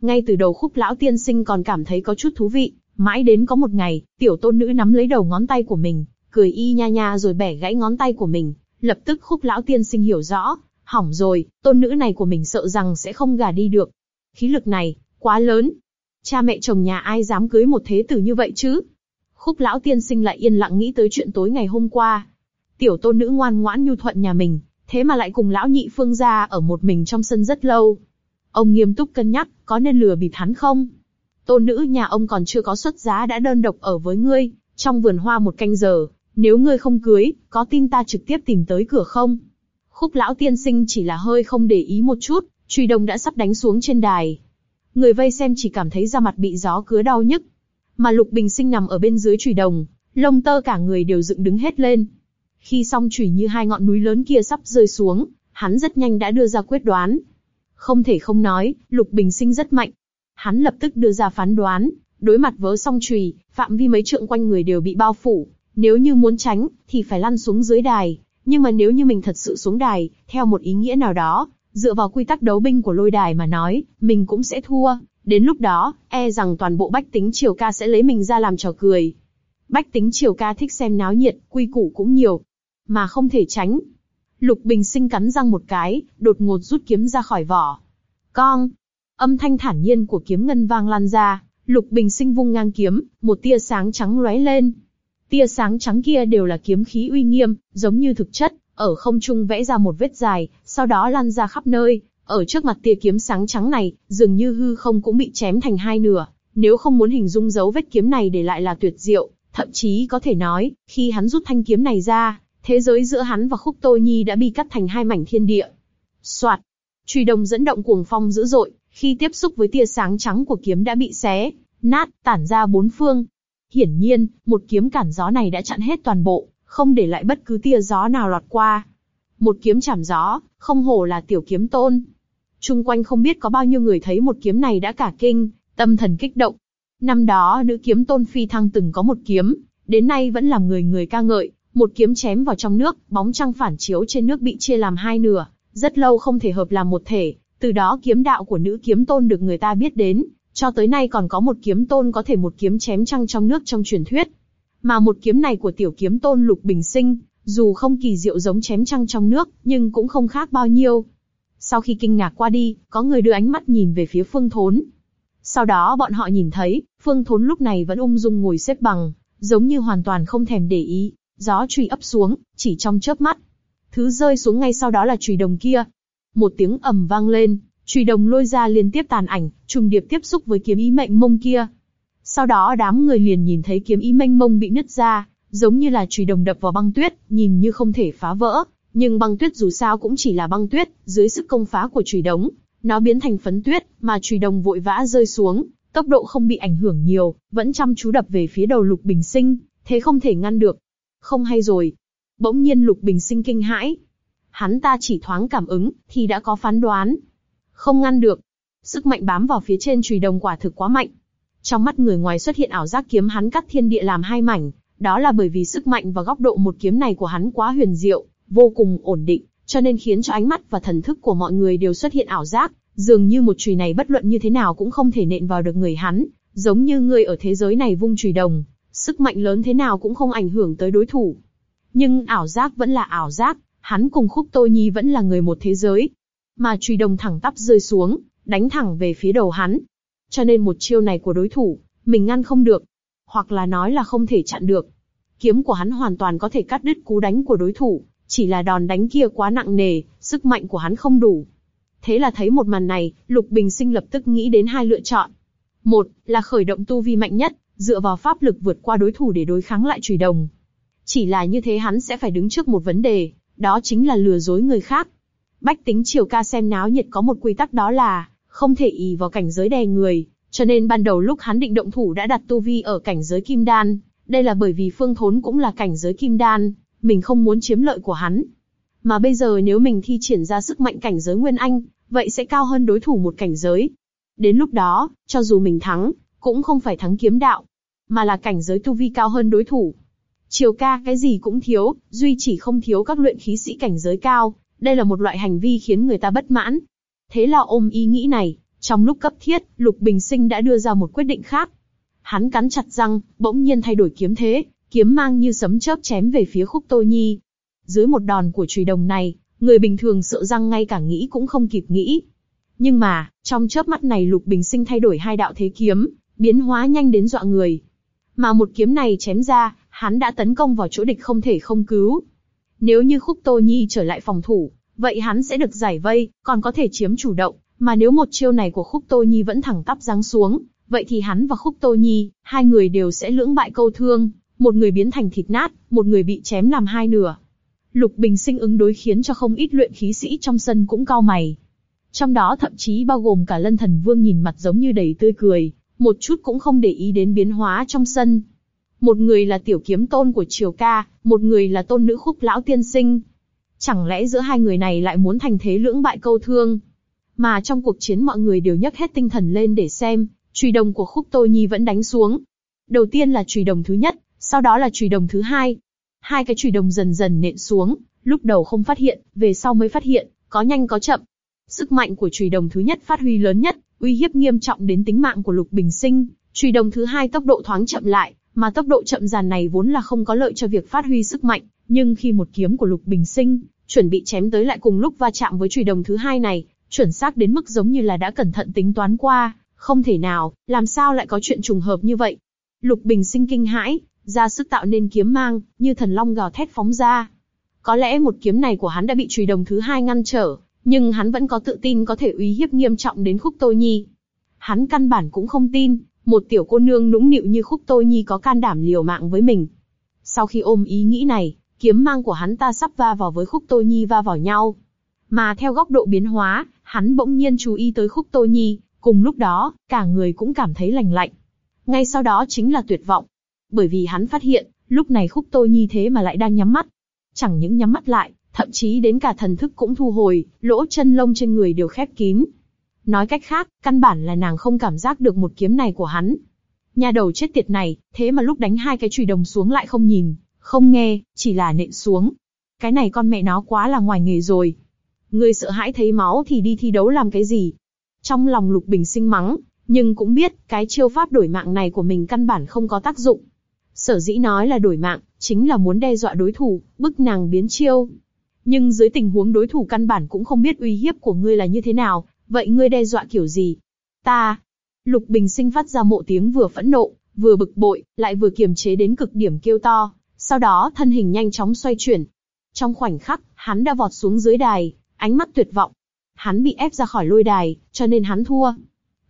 ngay từ đầu khúc lão tiên sinh còn cảm thấy có chút thú vị, mãi đến có một ngày, tiểu tôn nữ nắm lấy đầu ngón tay của mình, cười y nha nha rồi bẻ gãy ngón tay của mình, lập tức khúc lão tiên sinh hiểu rõ, hỏng rồi, tôn nữ này của mình sợ rằng sẽ không gả đi được. Khí lực này, quá lớn. Cha mẹ chồng nhà ai dám cưới một thế tử như vậy chứ? Khúc lão tiên sinh lại yên lặng nghĩ tới chuyện tối ngày hôm qua. Tiểu tôn nữ ngoan ngoãn nhu thuận nhà mình, thế mà lại cùng lão nhị phương gia ở một mình trong sân rất lâu. Ông nghiêm túc cân nhắc, có nên lừa bịp hắn không? Tôn nữ nhà ông còn chưa có xuất giá đã đơn độc ở với ngươi, trong vườn hoa một canh giờ, nếu ngươi không cưới, có tin ta trực tiếp tìm tới cửa không? Khúc lão tiên sinh chỉ là hơi không để ý một chút, truy đồng đã sắp đánh xuống trên đài. Người vây xem chỉ cảm thấy da mặt bị gió cứa đau nhức. Mà lục bình sinh nằm ở bên dưới truy đồng, lông tơ cả người đều dựng đứng hết lên. Khi song chủy như hai ngọn núi lớn kia sắp rơi xuống, hắn rất nhanh đã đưa ra quyết đoán. Không thể không nói, lục bình sinh rất mạnh. Hắn lập tức đưa ra phán đoán, đối mặt với song chùy, phạm vi mấy trượng quanh người đều bị bao phủ. Nếu như muốn tránh, thì phải lăn xuống dưới đài, nhưng mà nếu như mình thật sự xuống đài, theo một ý nghĩa nào đó, dựa vào quy tắc đấu binh của lôi đài mà nói, mình cũng sẽ thua. Đến lúc đó, e rằng toàn bộ bách tính triều ca sẽ lấy mình ra làm trò cười. Bách tính triều ca thích xem náo nhiệt, quy củ cũng nhiều. Mà không thể tránh. Lục Bình sinh cắn răng một cái, đột ngột rút kiếm ra khỏi vỏ. Con. Âm thanh thản nhiên của kiếm ngân vang lan ra, Lục Bình sinh vung ngang kiếm, một tia sáng trắng lóe lên, Tia sáng trắng kia đều là kiếm khí uy nghiêm, giống như thực chất, ở không trung vẽ ra một vết dài, sau đó lan ra khắp nơi. Ở trước mặt tia kiếm sáng trắng này, dường như hư không cũng bị chém thành hai nửa. Nếu không muốn hình dung dấu vết kiếm này để lại là tuyệt diệu, thậm chí có thể nói, khi hắn rút thanh kiếm này ra, thế giới giữa hắn và Khúc Tô Nhi đã bị cắt thành hai mảnh thiên địa. Soạt, truy đồng dẫn động cuồng phong dữ dội, khi tiếp xúc với tia sáng trắng của kiếm đã bị xé, nát, tản ra bốn phương. Hiển nhiên, một kiếm cản gió này đã chặn hết toàn bộ, không để lại bất cứ tia gió nào lọt qua. Một kiếm chảm gió, không hổ là tiểu kiếm tôn. Trung quanh không biết có bao nhiêu người thấy một kiếm này đã cả kinh, tâm thần kích động. Năm đó nữ kiếm tôn phi thăng từng có một kiếm, đến nay vẫn làm người người ca ngợi, một kiếm chém vào trong nước, bóng trăng phản chiếu trên nước bị chia làm hai nửa, rất lâu không thể hợp làm một thể, từ đó kiếm đạo của nữ kiếm tôn được người ta biết đến, cho tới nay còn có một kiếm tôn có thể một kiếm chém trăng trong nước trong truyền thuyết. Mà một kiếm này của tiểu kiếm tôn Lục Bình Sinh, dù không kỳ diệu giống chém trăng trong nước, nhưng cũng không khác bao nhiêu. Sau khi kinh ngạc qua đi, có người đưa ánh mắt nhìn về phía Phương Thốn. Sau đó bọn họ nhìn thấy, Phương Thốn lúc này vẫn ung dung ngồi xếp bằng, giống như hoàn toàn không thèm để ý. Gió truy ấp xuống, chỉ trong chớp mắt. Thứ rơi xuống ngay sau đó là chùy đồng kia. Một tiếng ầm vang lên, Chùy đồng lôi ra liên tiếp tàn ảnh, trùng điệp tiếp xúc với kiếm ý mệnh mông kia. Sau đó đám người liền nhìn thấy kiếm ý mênh mông bị nứt ra, giống như là chùy đồng đập vào băng tuyết, nhìn như không thể phá vỡ, Nhưng băng tuyết dù sao cũng chỉ là băng tuyết, dưới sức công phá của chùy đồng, nó biến thành phấn tuyết, mà chùy đồng vội vã rơi xuống, tốc độ không bị ảnh hưởng nhiều, vẫn chăm chú đập về phía đầu Lục Bình Sinh, thế không thể ngăn được. Không hay rồi. Bỗng nhiên Lục Bình Sinh kinh hãi. Hắn ta chỉ thoáng cảm ứng, thì đã có phán đoán. Không ngăn được. Sức mạnh bám vào phía trên chùy đồng quả thực quá mạnh. Trong mắt người ngoài xuất hiện ảo giác kiếm hắn cắt thiên địa làm hai mảnh, đó là bởi vì sức mạnh và góc độ một kiếm này của hắn quá huyền diệu, vô cùng ổn định, cho nên khiến cho ánh mắt và thần thức của mọi người đều xuất hiện ảo giác, dường như một chùy này bất luận như thế nào cũng không thể nện vào được người hắn, giống như người ở thế giới này vung chùy đồng, sức mạnh lớn thế nào cũng không ảnh hưởng tới đối thủ. Nhưng ảo giác vẫn là ảo giác, hắn cùng Khúc Tô Nhi vẫn là người một thế giới. Mà truy đồng thẳng tắp rơi xuống, đánh thẳng về phía đầu hắn. Cho nên một chiêu này của đối thủ, mình ngăn không được. Hoặc là nói là không thể chặn được. Kiếm của hắn hoàn toàn có thể cắt đứt cú đánh của đối thủ, chỉ là đòn đánh kia quá nặng nề, sức mạnh của hắn không đủ. Thế là thấy một màn này, Lục Bình Sinh lập tức nghĩ đến hai lựa chọn. Một, là khởi động tu vi mạnh nhất, dựa vào pháp lực vượt qua đối thủ để đối kháng lại chùy đồng. Chỉ là như thế hắn sẽ phải đứng trước một vấn đề, đó chính là lừa dối người khác. Bách tính triều ca xem náo nhiệt có một quy tắc đó là, không thể ì vào cảnh giới đè người, cho nên ban đầu lúc hắn định động thủ đã đặt tu vi ở cảnh giới kim đan, đây là bởi vì phương thốn cũng là cảnh giới kim đan, mình không muốn chiếm lợi của hắn. Mà bây giờ nếu mình thi triển ra sức mạnh cảnh giới Nguyên Anh, vậy sẽ cao hơn đối thủ một cảnh giới. Đến lúc đó, cho dù mình thắng, cũng không phải thắng kiếm đạo, mà là cảnh giới tu vi cao hơn đối thủ. Triều ca cái gì cũng thiếu, duy chỉ không thiếu các luyện khí sĩ cảnh giới cao, đây là một loại hành vi khiến người ta bất mãn. Thế là ôm ý nghĩ này, trong lúc cấp thiết, Lục Bình Sinh đã đưa ra một quyết định khác. Hắn cắn chặt răng, bỗng nhiên thay đổi kiếm thế, kiếm mang như sấm chớp chém về phía khúc tô nhi. Dưới một đòn của chùy đồng này, người bình thường sợ răng ngay cả nghĩ cũng không kịp nghĩ. Nhưng mà, trong chớp mắt này Lục Bình Sinh thay đổi hai đạo thế kiếm, biến hóa nhanh đến dọa người. Mà một kiếm này chém ra, hắn đã tấn công vào chỗ địch không thể không cứu. Nếu như Khúc Tô Nhi trở lại phòng thủ, vậy hắn sẽ được giải vây, còn có thể chiếm chủ động. Mà nếu một chiêu này của Khúc Tô Nhi vẫn thẳng tắp giáng xuống, vậy thì hắn và Khúc Tô Nhi, hai người đều sẽ lưỡng bại câu thương, một người biến thành thịt nát, một người bị chém làm hai nửa. Lục Bình Sinh ứng đối khiến cho không ít luyện khí sĩ trong sân cũng cao mày. Trong đó thậm chí bao gồm cả Lân Thần Vương nhìn mặt giống như đầy tươi cười, một chút cũng không để ý đến biến hóa trong sân. Một người là tiểu kiếm tôn của Triều Ca, một người là tôn nữ khúc lão tiên sinh. Chẳng lẽ giữa hai người này lại muốn thành thế lưỡng bại câu thương? Mà trong cuộc chiến mọi người đều nhấc hết tinh thần lên để xem, chùy đồng của khúc Tô Nhi vẫn đánh xuống. Đầu tiên là chùy đồng thứ nhất, sau đó là chùy đồng thứ hai. Hai cái chùy đồng dần dần nện xuống, lúc đầu không phát hiện, về sau mới phát hiện, có nhanh có chậm. Sức mạnh của chùy đồng thứ nhất phát huy lớn nhất, uy hiếp nghiêm trọng đến tính mạng của Lục Bình Sinh. Truy đồng thứ hai tốc độ thoáng chậm lại, mà tốc độ chậm dàn này vốn là không có lợi cho việc phát huy sức mạnh, nhưng khi một kiếm của Lục Bình Sinh chuẩn bị chém tới lại cùng lúc va chạm với truy đồng thứ hai này, chuẩn xác đến mức giống như là đã cẩn thận tính toán qua, không thể nào, làm sao lại có chuyện trùng hợp như vậy? Lục Bình Sinh kinh hãi, ra sức tạo nên kiếm mang, như thần long gào thét phóng ra. Có lẽ một kiếm này của hắn đã bị truy đồng thứ hai ngăn trở, nhưng hắn vẫn có tự tin có thể uy hiếp nghiêm trọng đến Khúc Tô Nhi. Hắn căn bản cũng không tin, một tiểu cô nương nũng nịu như Khúc Tô Nhi có can đảm liều mạng với mình. Sau khi ôm ý nghĩ này, kiếm mang của hắn ta sắp va vào với Khúc Tô Nhi va vào nhau. Mà theo góc độ biến hóa, hắn bỗng nhiên chú ý tới Khúc Tô Nhi, cùng lúc đó, cả người cũng cảm thấy lành lạnh. Ngay sau đó chính là tuyệt vọng bởi vì hắn phát hiện, lúc này khúc tô nhi thế mà lại đang nhắm mắt. Chẳng những nhắm mắt lại, thậm chí đến cả thần thức cũng thu hồi, lỗ chân lông trên người đều khép kín. Nói cách khác, căn bản là nàng không cảm giác được một kiếm này của hắn. Nhà đầu chết tiệt này, thế mà lúc đánh hai cái chùy đồng xuống lại không nhìn, không nghe, chỉ là nện xuống. Cái này con mẹ nó quá là ngoài nghề rồi. Người sợ hãi thấy máu thì đi thi đấu làm cái gì? Trong lòng Lục Bình sinh mắng, nhưng cũng biết cái chiêu pháp đổi mạng này của mình căn bản không có tác dụng. Sở dĩ nói là đổi mạng, chính là muốn đe dọa đối thủ, bức nàng biến chiêu. Nhưng dưới tình huống đối thủ căn bản cũng không biết uy hiếp của ngươi là như thế nào, vậy ngươi đe dọa kiểu gì? Ta. Lục Bình Sinh phát ra mộ tiếng vừa phẫn nộ, vừa bực bội, lại vừa kiềm chế đến cực điểm kêu to, sau đó thân hình nhanh chóng xoay chuyển. Trong khoảnh khắc, hắn đã vọt xuống dưới đài, ánh mắt tuyệt vọng. Hắn bị ép ra khỏi lôi đài, cho nên hắn thua.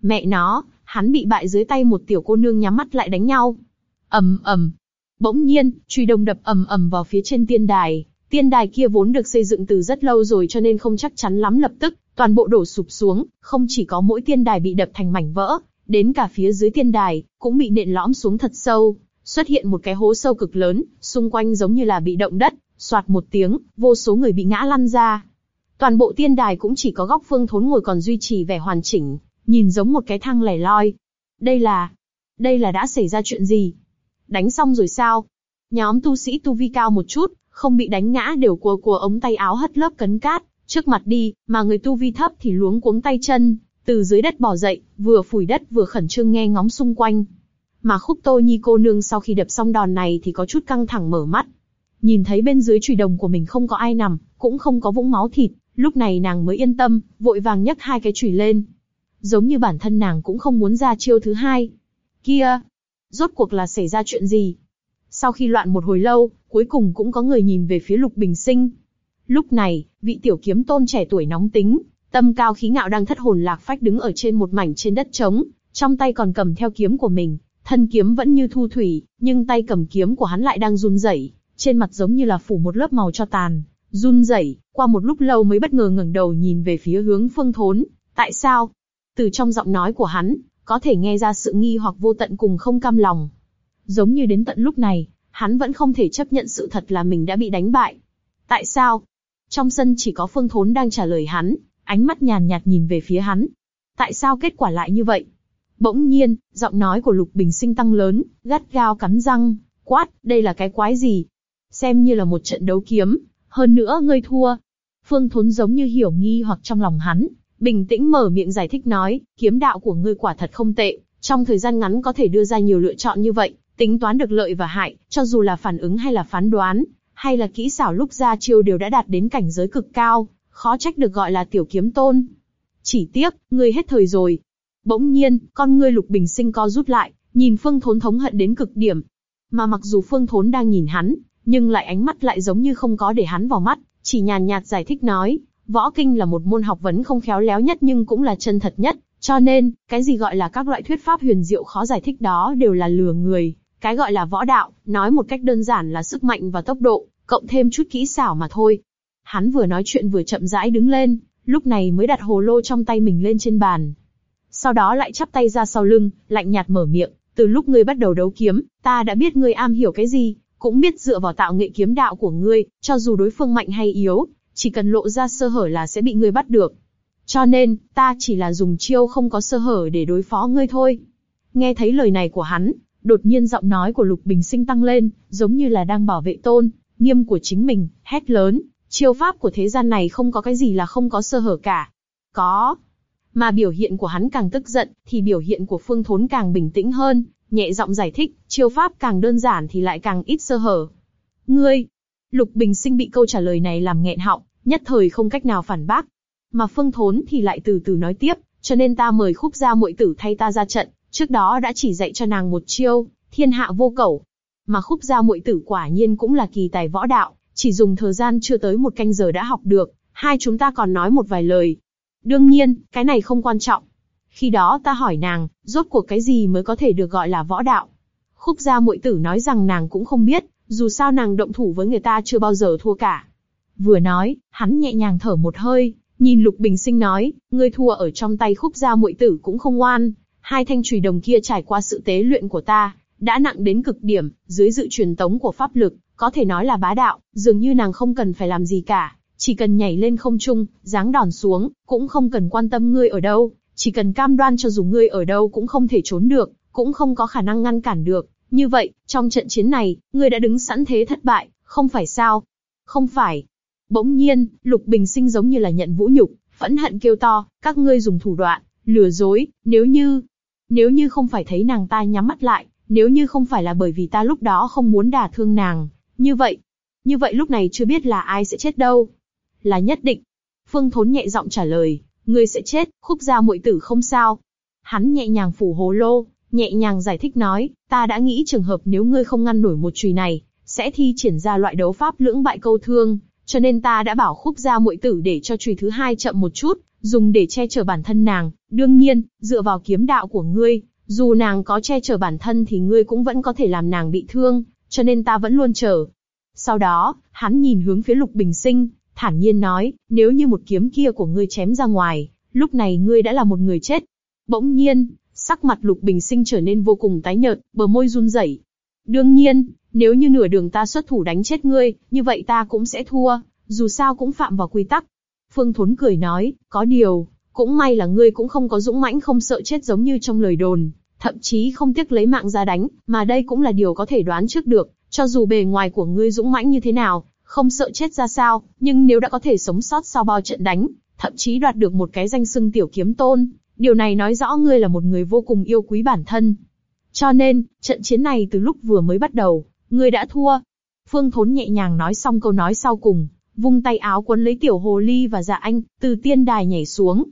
Mẹ nó, hắn bị bại dưới tay một tiểu cô nương nhắm mắt lại đánh nhau ầm ầm. Bỗng nhiên, truy đồng đập ầm ầm vào phía trên tiên đài, Tiên đài kia vốn được xây dựng từ rất lâu rồi cho nên không chắc chắn lắm lập tức, toàn bộ đổ sụp xuống, không chỉ có mỗi tiên đài bị đập thành mảnh vỡ, đến cả phía dưới tiên đài, cũng bị nện lõm xuống thật sâu, xuất hiện một cái hố sâu cực lớn, xung quanh giống như là bị động đất, soạt một tiếng, vô số người bị ngã lăn ra. Toàn bộ tiên đài cũng chỉ có góc phương thốn ngồi còn duy trì vẻ hoàn chỉnh, nhìn giống một cái thang lẻ loi. Đây là... đây là đã xảy ra chuyện gì? Đánh xong rồi sao? Nhóm tu sĩ tu vi cao một chút, không bị đánh ngã đều cua cua ống tay áo hất lớp cấn cát, trước mặt đi, mà người tu vi thấp thì luống cuống tay chân, từ dưới đất bò dậy, vừa phủi đất vừa khẩn trương nghe ngóng xung quanh. Mà khúc tô nhi cô nương sau khi đập xong đòn này thì có chút căng thẳng mở mắt. Nhìn thấy bên dưới chùy đồng của mình không có ai nằm, cũng không có vũng máu thịt, lúc này nàng mới yên tâm, vội vàng nhấc hai cái chùy lên. Giống như bản thân nàng cũng không muốn ra chiêu thứ hai. Kia! Rốt cuộc là xảy ra chuyện gì? Sau khi loạn một hồi lâu, cuối cùng cũng có người nhìn về phía Lục Bình Sinh. Lúc này, vị tiểu kiếm tôn trẻ tuổi nóng tính, tâm cao khí ngạo đang thất hồn lạc phách đứng ở trên một mảnh trên đất trống, trong tay còn cầm theo kiếm của mình, thân kiếm vẫn như thu thủy, nhưng tay cầm kiếm của hắn lại đang run rẩy, trên mặt giống như là phủ một lớp màu cho tàn, run rẩy. Qua một lúc lâu mới bất ngờ ngẩng đầu nhìn về phía hướng Phương Thốn. Tại sao? Từ trong giọng nói của hắn, có thể nghe ra sự nghi hoặc vô tận cùng không cam lòng. Giống như đến tận lúc này, hắn vẫn không thể chấp nhận sự thật là mình đã bị đánh bại. Tại sao? Trong sân chỉ có Phương Thốn đang trả lời hắn, ánh mắt nhàn nhạt nhìn về phía hắn. Tại sao kết quả lại như vậy? Bỗng nhiên, giọng nói của Lục Bình Sinh tăng lớn, gắt gao cắn răng, quát, đây là cái quái gì? Xem như là một trận đấu kiếm, hơn nữa ngươi thua. Phương Thốn giống như hiểu nghi hoặc trong lòng hắn, bình tĩnh mở miệng giải thích nói, kiếm đạo của ngươi quả thật không tệ, trong thời gian ngắn có thể đưa ra nhiều lựa chọn như vậy, tính toán được lợi và hại, cho dù là phản ứng hay là phán đoán, hay là kỹ xảo lúc ra chiêu đều đã đạt đến cảnh giới cực cao, khó trách được gọi là tiểu kiếm tôn. Chỉ tiếc, ngươi hết thời rồi. Bỗng nhiên, con ngươi lục bình sinh co rút lại, nhìn phương thốn thống hận đến cực điểm. Mà mặc dù phương thốn đang nhìn hắn, nhưng lại ánh mắt lại giống như không có để hắn vào mắt, chỉ nhàn nhạt giải thích nói, võ kinh là một môn học vấn không khéo léo nhất nhưng cũng là chân thật nhất, cho nên, cái gì gọi là các loại thuyết pháp huyền diệu khó giải thích đó đều là lừa người, cái gọi là võ đạo, nói một cách đơn giản là sức mạnh và tốc độ, cộng thêm chút kỹ xảo mà thôi. Hắn vừa nói chuyện vừa chậm rãi đứng lên, lúc này mới đặt hồ lô trong tay mình lên trên bàn. Sau đó lại chắp tay ra sau lưng, lạnh nhạt mở miệng, từ lúc ngươi bắt đầu đấu kiếm, ta đã biết ngươi am hiểu cái gì, cũng biết dựa vào tạo nghệ kiếm đạo của ngươi, cho dù đối phương mạnh hay yếu, chỉ cần lộ ra sơ hở là sẽ bị ngươi bắt được. Cho nên, ta chỉ là dùng chiêu không có sơ hở để đối phó ngươi thôi. Nghe thấy lời này của hắn, đột nhiên giọng nói của Lục Bình Sinh tăng lên, giống như là đang bảo vệ tôn, nghiêm của chính mình, hét lớn, chiêu pháp của thế gian này không có cái gì là không có sơ hở cả. Có. Mà biểu hiện của hắn càng tức giận, thì biểu hiện của Phương Thốn càng bình tĩnh hơn, nhẹ giọng giải thích, chiêu pháp càng đơn giản thì lại càng ít sơ hở. Ngươi, Lục Bình Sinh bị câu trả lời này làm nghẹn họng, nhất thời không cách nào phản bác. Mà Phương Thốn thì lại từ từ nói tiếp, cho nên ta mời khúc gia muội tử thay ta ra trận, trước đó đã chỉ dạy cho nàng một chiêu, thiên hạ vô cẩu. Mà khúc gia muội tử quả nhiên cũng là kỳ tài võ đạo, chỉ dùng thời gian chưa tới một canh giờ đã học được, hai chúng ta còn nói một vài lời. Đương nhiên, cái này không quan trọng. Khi đó ta hỏi nàng, rốt cuộc cái gì mới có thể được gọi là võ đạo? Khúc gia muội tử nói rằng nàng cũng không biết, dù sao nàng động thủ với người ta chưa bao giờ thua cả. Vừa nói, hắn nhẹ nhàng thở một hơi, nhìn Lục Bình Sinh nói, ngươi thua ở trong tay khúc gia muội tử cũng không ngoan, hai thanh chùy đồng kia trải qua sự tế luyện của ta, đã nặng đến cực điểm, dưới dự truyền tống của pháp lực, có thể nói là bá đạo, dường như nàng không cần phải làm gì cả, chỉ cần nhảy lên không trung, giáng đòn xuống, cũng không cần quan tâm ngươi ở đâu, chỉ cần cam đoan cho dù ngươi ở đâu cũng không thể trốn được, cũng không có khả năng ngăn cản được. Như vậy, trong trận chiến này, ngươi đã đứng sẵn thế thất bại, không phải sao? Không phải. Bỗng nhiên, Lục Bình Sinh giống như là nhận vũ nhục, phẫn hận kêu to, các ngươi dùng thủ đoạn, lừa dối, nếu như, nếu như không phải thấy nàng ta nhắm mắt lại, nếu như không phải là bởi vì ta lúc đó không muốn đả thương nàng, như vậy, như vậy lúc này chưa biết là ai sẽ chết đâu. Là nhất định. Phương Thốn nhẹ giọng trả lời, ngươi sẽ chết, khúc gia muội tử không sao. Hắn nhẹ nhàng phủ hồ lô, nhẹ nhàng giải thích nói, ta đã nghĩ trường hợp nếu ngươi không ngăn nổi một chùy này, sẽ thi triển ra loại đấu pháp lưỡng bại câu thương, cho nên ta đã bảo khúc gia muội tử để cho chùy thứ hai chậm một chút, dùng để che chở bản thân nàng. Đương nhiên, dựa vào kiếm đạo của ngươi, dù nàng có che chở bản thân thì ngươi cũng vẫn có thể làm nàng bị thương, cho nên ta vẫn luôn chờ. Sau đó, hắn nhìn hướng phía Lục Bình Sinh, thản nhiên nói, nếu như một kiếm kia của ngươi chém ra ngoài, lúc này ngươi đã là một người chết. Bỗng nhiên, sắc mặt Lục Bình Sinh trở nên vô cùng tái nhợt, bờ môi run rẩy. Đương nhiên, nếu như nửa đường ta xuất thủ đánh chết ngươi, như vậy ta cũng sẽ thua, dù sao cũng phạm vào quy tắc. Phương Thốn cười nói, có điều, cũng may là ngươi cũng không có dũng mãnh không sợ chết giống như trong lời đồn, thậm chí không tiếc lấy mạng ra đánh, mà đây cũng là điều có thể đoán trước được, cho dù bề ngoài của ngươi dũng mãnh như thế nào, không sợ chết ra sao, nhưng nếu đã có thể sống sót sau bao trận đánh, thậm chí đoạt được một cái danh xưng tiểu kiếm tôn, điều này nói rõ ngươi là một người vô cùng yêu quý bản thân. Cho nên, trận chiến này từ lúc vừa mới bắt đầu, ngươi đã thua. Phương Thốn nhẹ nhàng nói xong câu nói sau cùng, vung tay áo quấn lấy tiểu hồ ly và dạ anh, từ tiên đài nhảy xuống.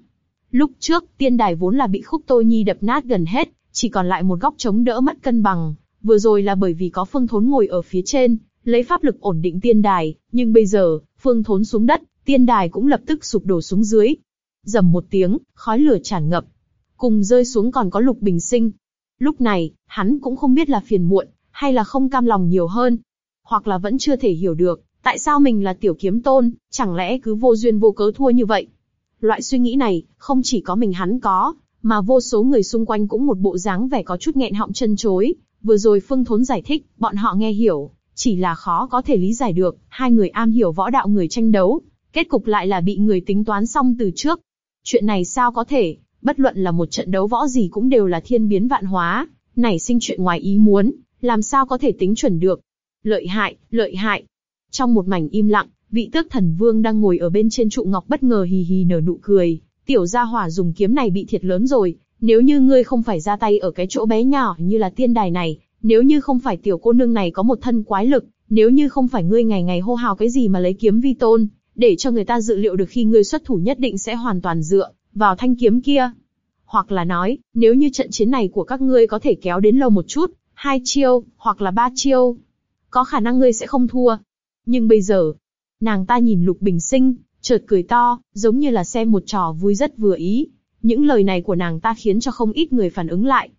Lúc trước, tiên đài vốn là bị khúc tô nhi đập nát gần hết, chỉ còn lại một góc chống đỡ mất cân bằng. Vừa rồi là bởi vì có phương thốn ngồi ở phía trên, lấy pháp lực ổn định tiên đài, nhưng bây giờ, phương thốn xuống đất, tiên đài cũng lập tức sụp đổ xuống dưới. Dầm một tiếng, khói lửa tràn ngập. Cùng rơi xuống còn có lục bình sinh. Lúc này, hắn cũng không biết là phiền muộn, hay là không cam lòng nhiều hơn. Hoặc là vẫn chưa thể hiểu được, tại sao mình là tiểu kiếm tôn, chẳng lẽ cứ vô duyên vô cớ thua như vậy. Loại suy nghĩ này, không chỉ có mình hắn có, mà vô số người xung quanh cũng một bộ dáng vẻ có chút nghẹn họng chân chối. Vừa rồi Phương Thốn giải thích, bọn họ nghe hiểu, chỉ là khó có thể lý giải được, hai người am hiểu võ đạo người tranh đấu, kết cục lại là bị người tính toán xong từ trước. Chuyện này sao có thể, bất luận là một trận đấu võ gì cũng đều là thiên biến vạn hóa, nảy sinh chuyện ngoài ý muốn, làm sao có thể tính chuẩn được. Lợi hại, lợi hại. Trong một mảnh im lặng, vị tước thần vương đang ngồi ở bên trên trụ ngọc bất ngờ hì hì nở nụ cười, tiểu gia hỏa dùng kiếm này bị thiệt lớn rồi, nếu như ngươi không phải ra tay ở cái chỗ bé nhỏ như là tiên đài này, nếu như không phải tiểu cô nương này có một thân quái lực, nếu như không phải ngươi ngày ngày hô hào cái gì mà lấy kiếm vi tôn, để cho người ta dự liệu được khi ngươi xuất thủ nhất định sẽ hoàn toàn dựa vào thanh kiếm kia. Hoặc là nói, nếu như trận chiến này của các ngươi có thể kéo đến lâu một chút, hai chiêu, hoặc là ba chiêu, có khả năng ngươi sẽ không thua. Nhưng bây giờ, nàng ta nhìn Lục Bình Sinh, chợt cười to, giống như là xem một trò vui rất vừa ý. Những lời này của nàng ta khiến cho không ít người phản ứng lại.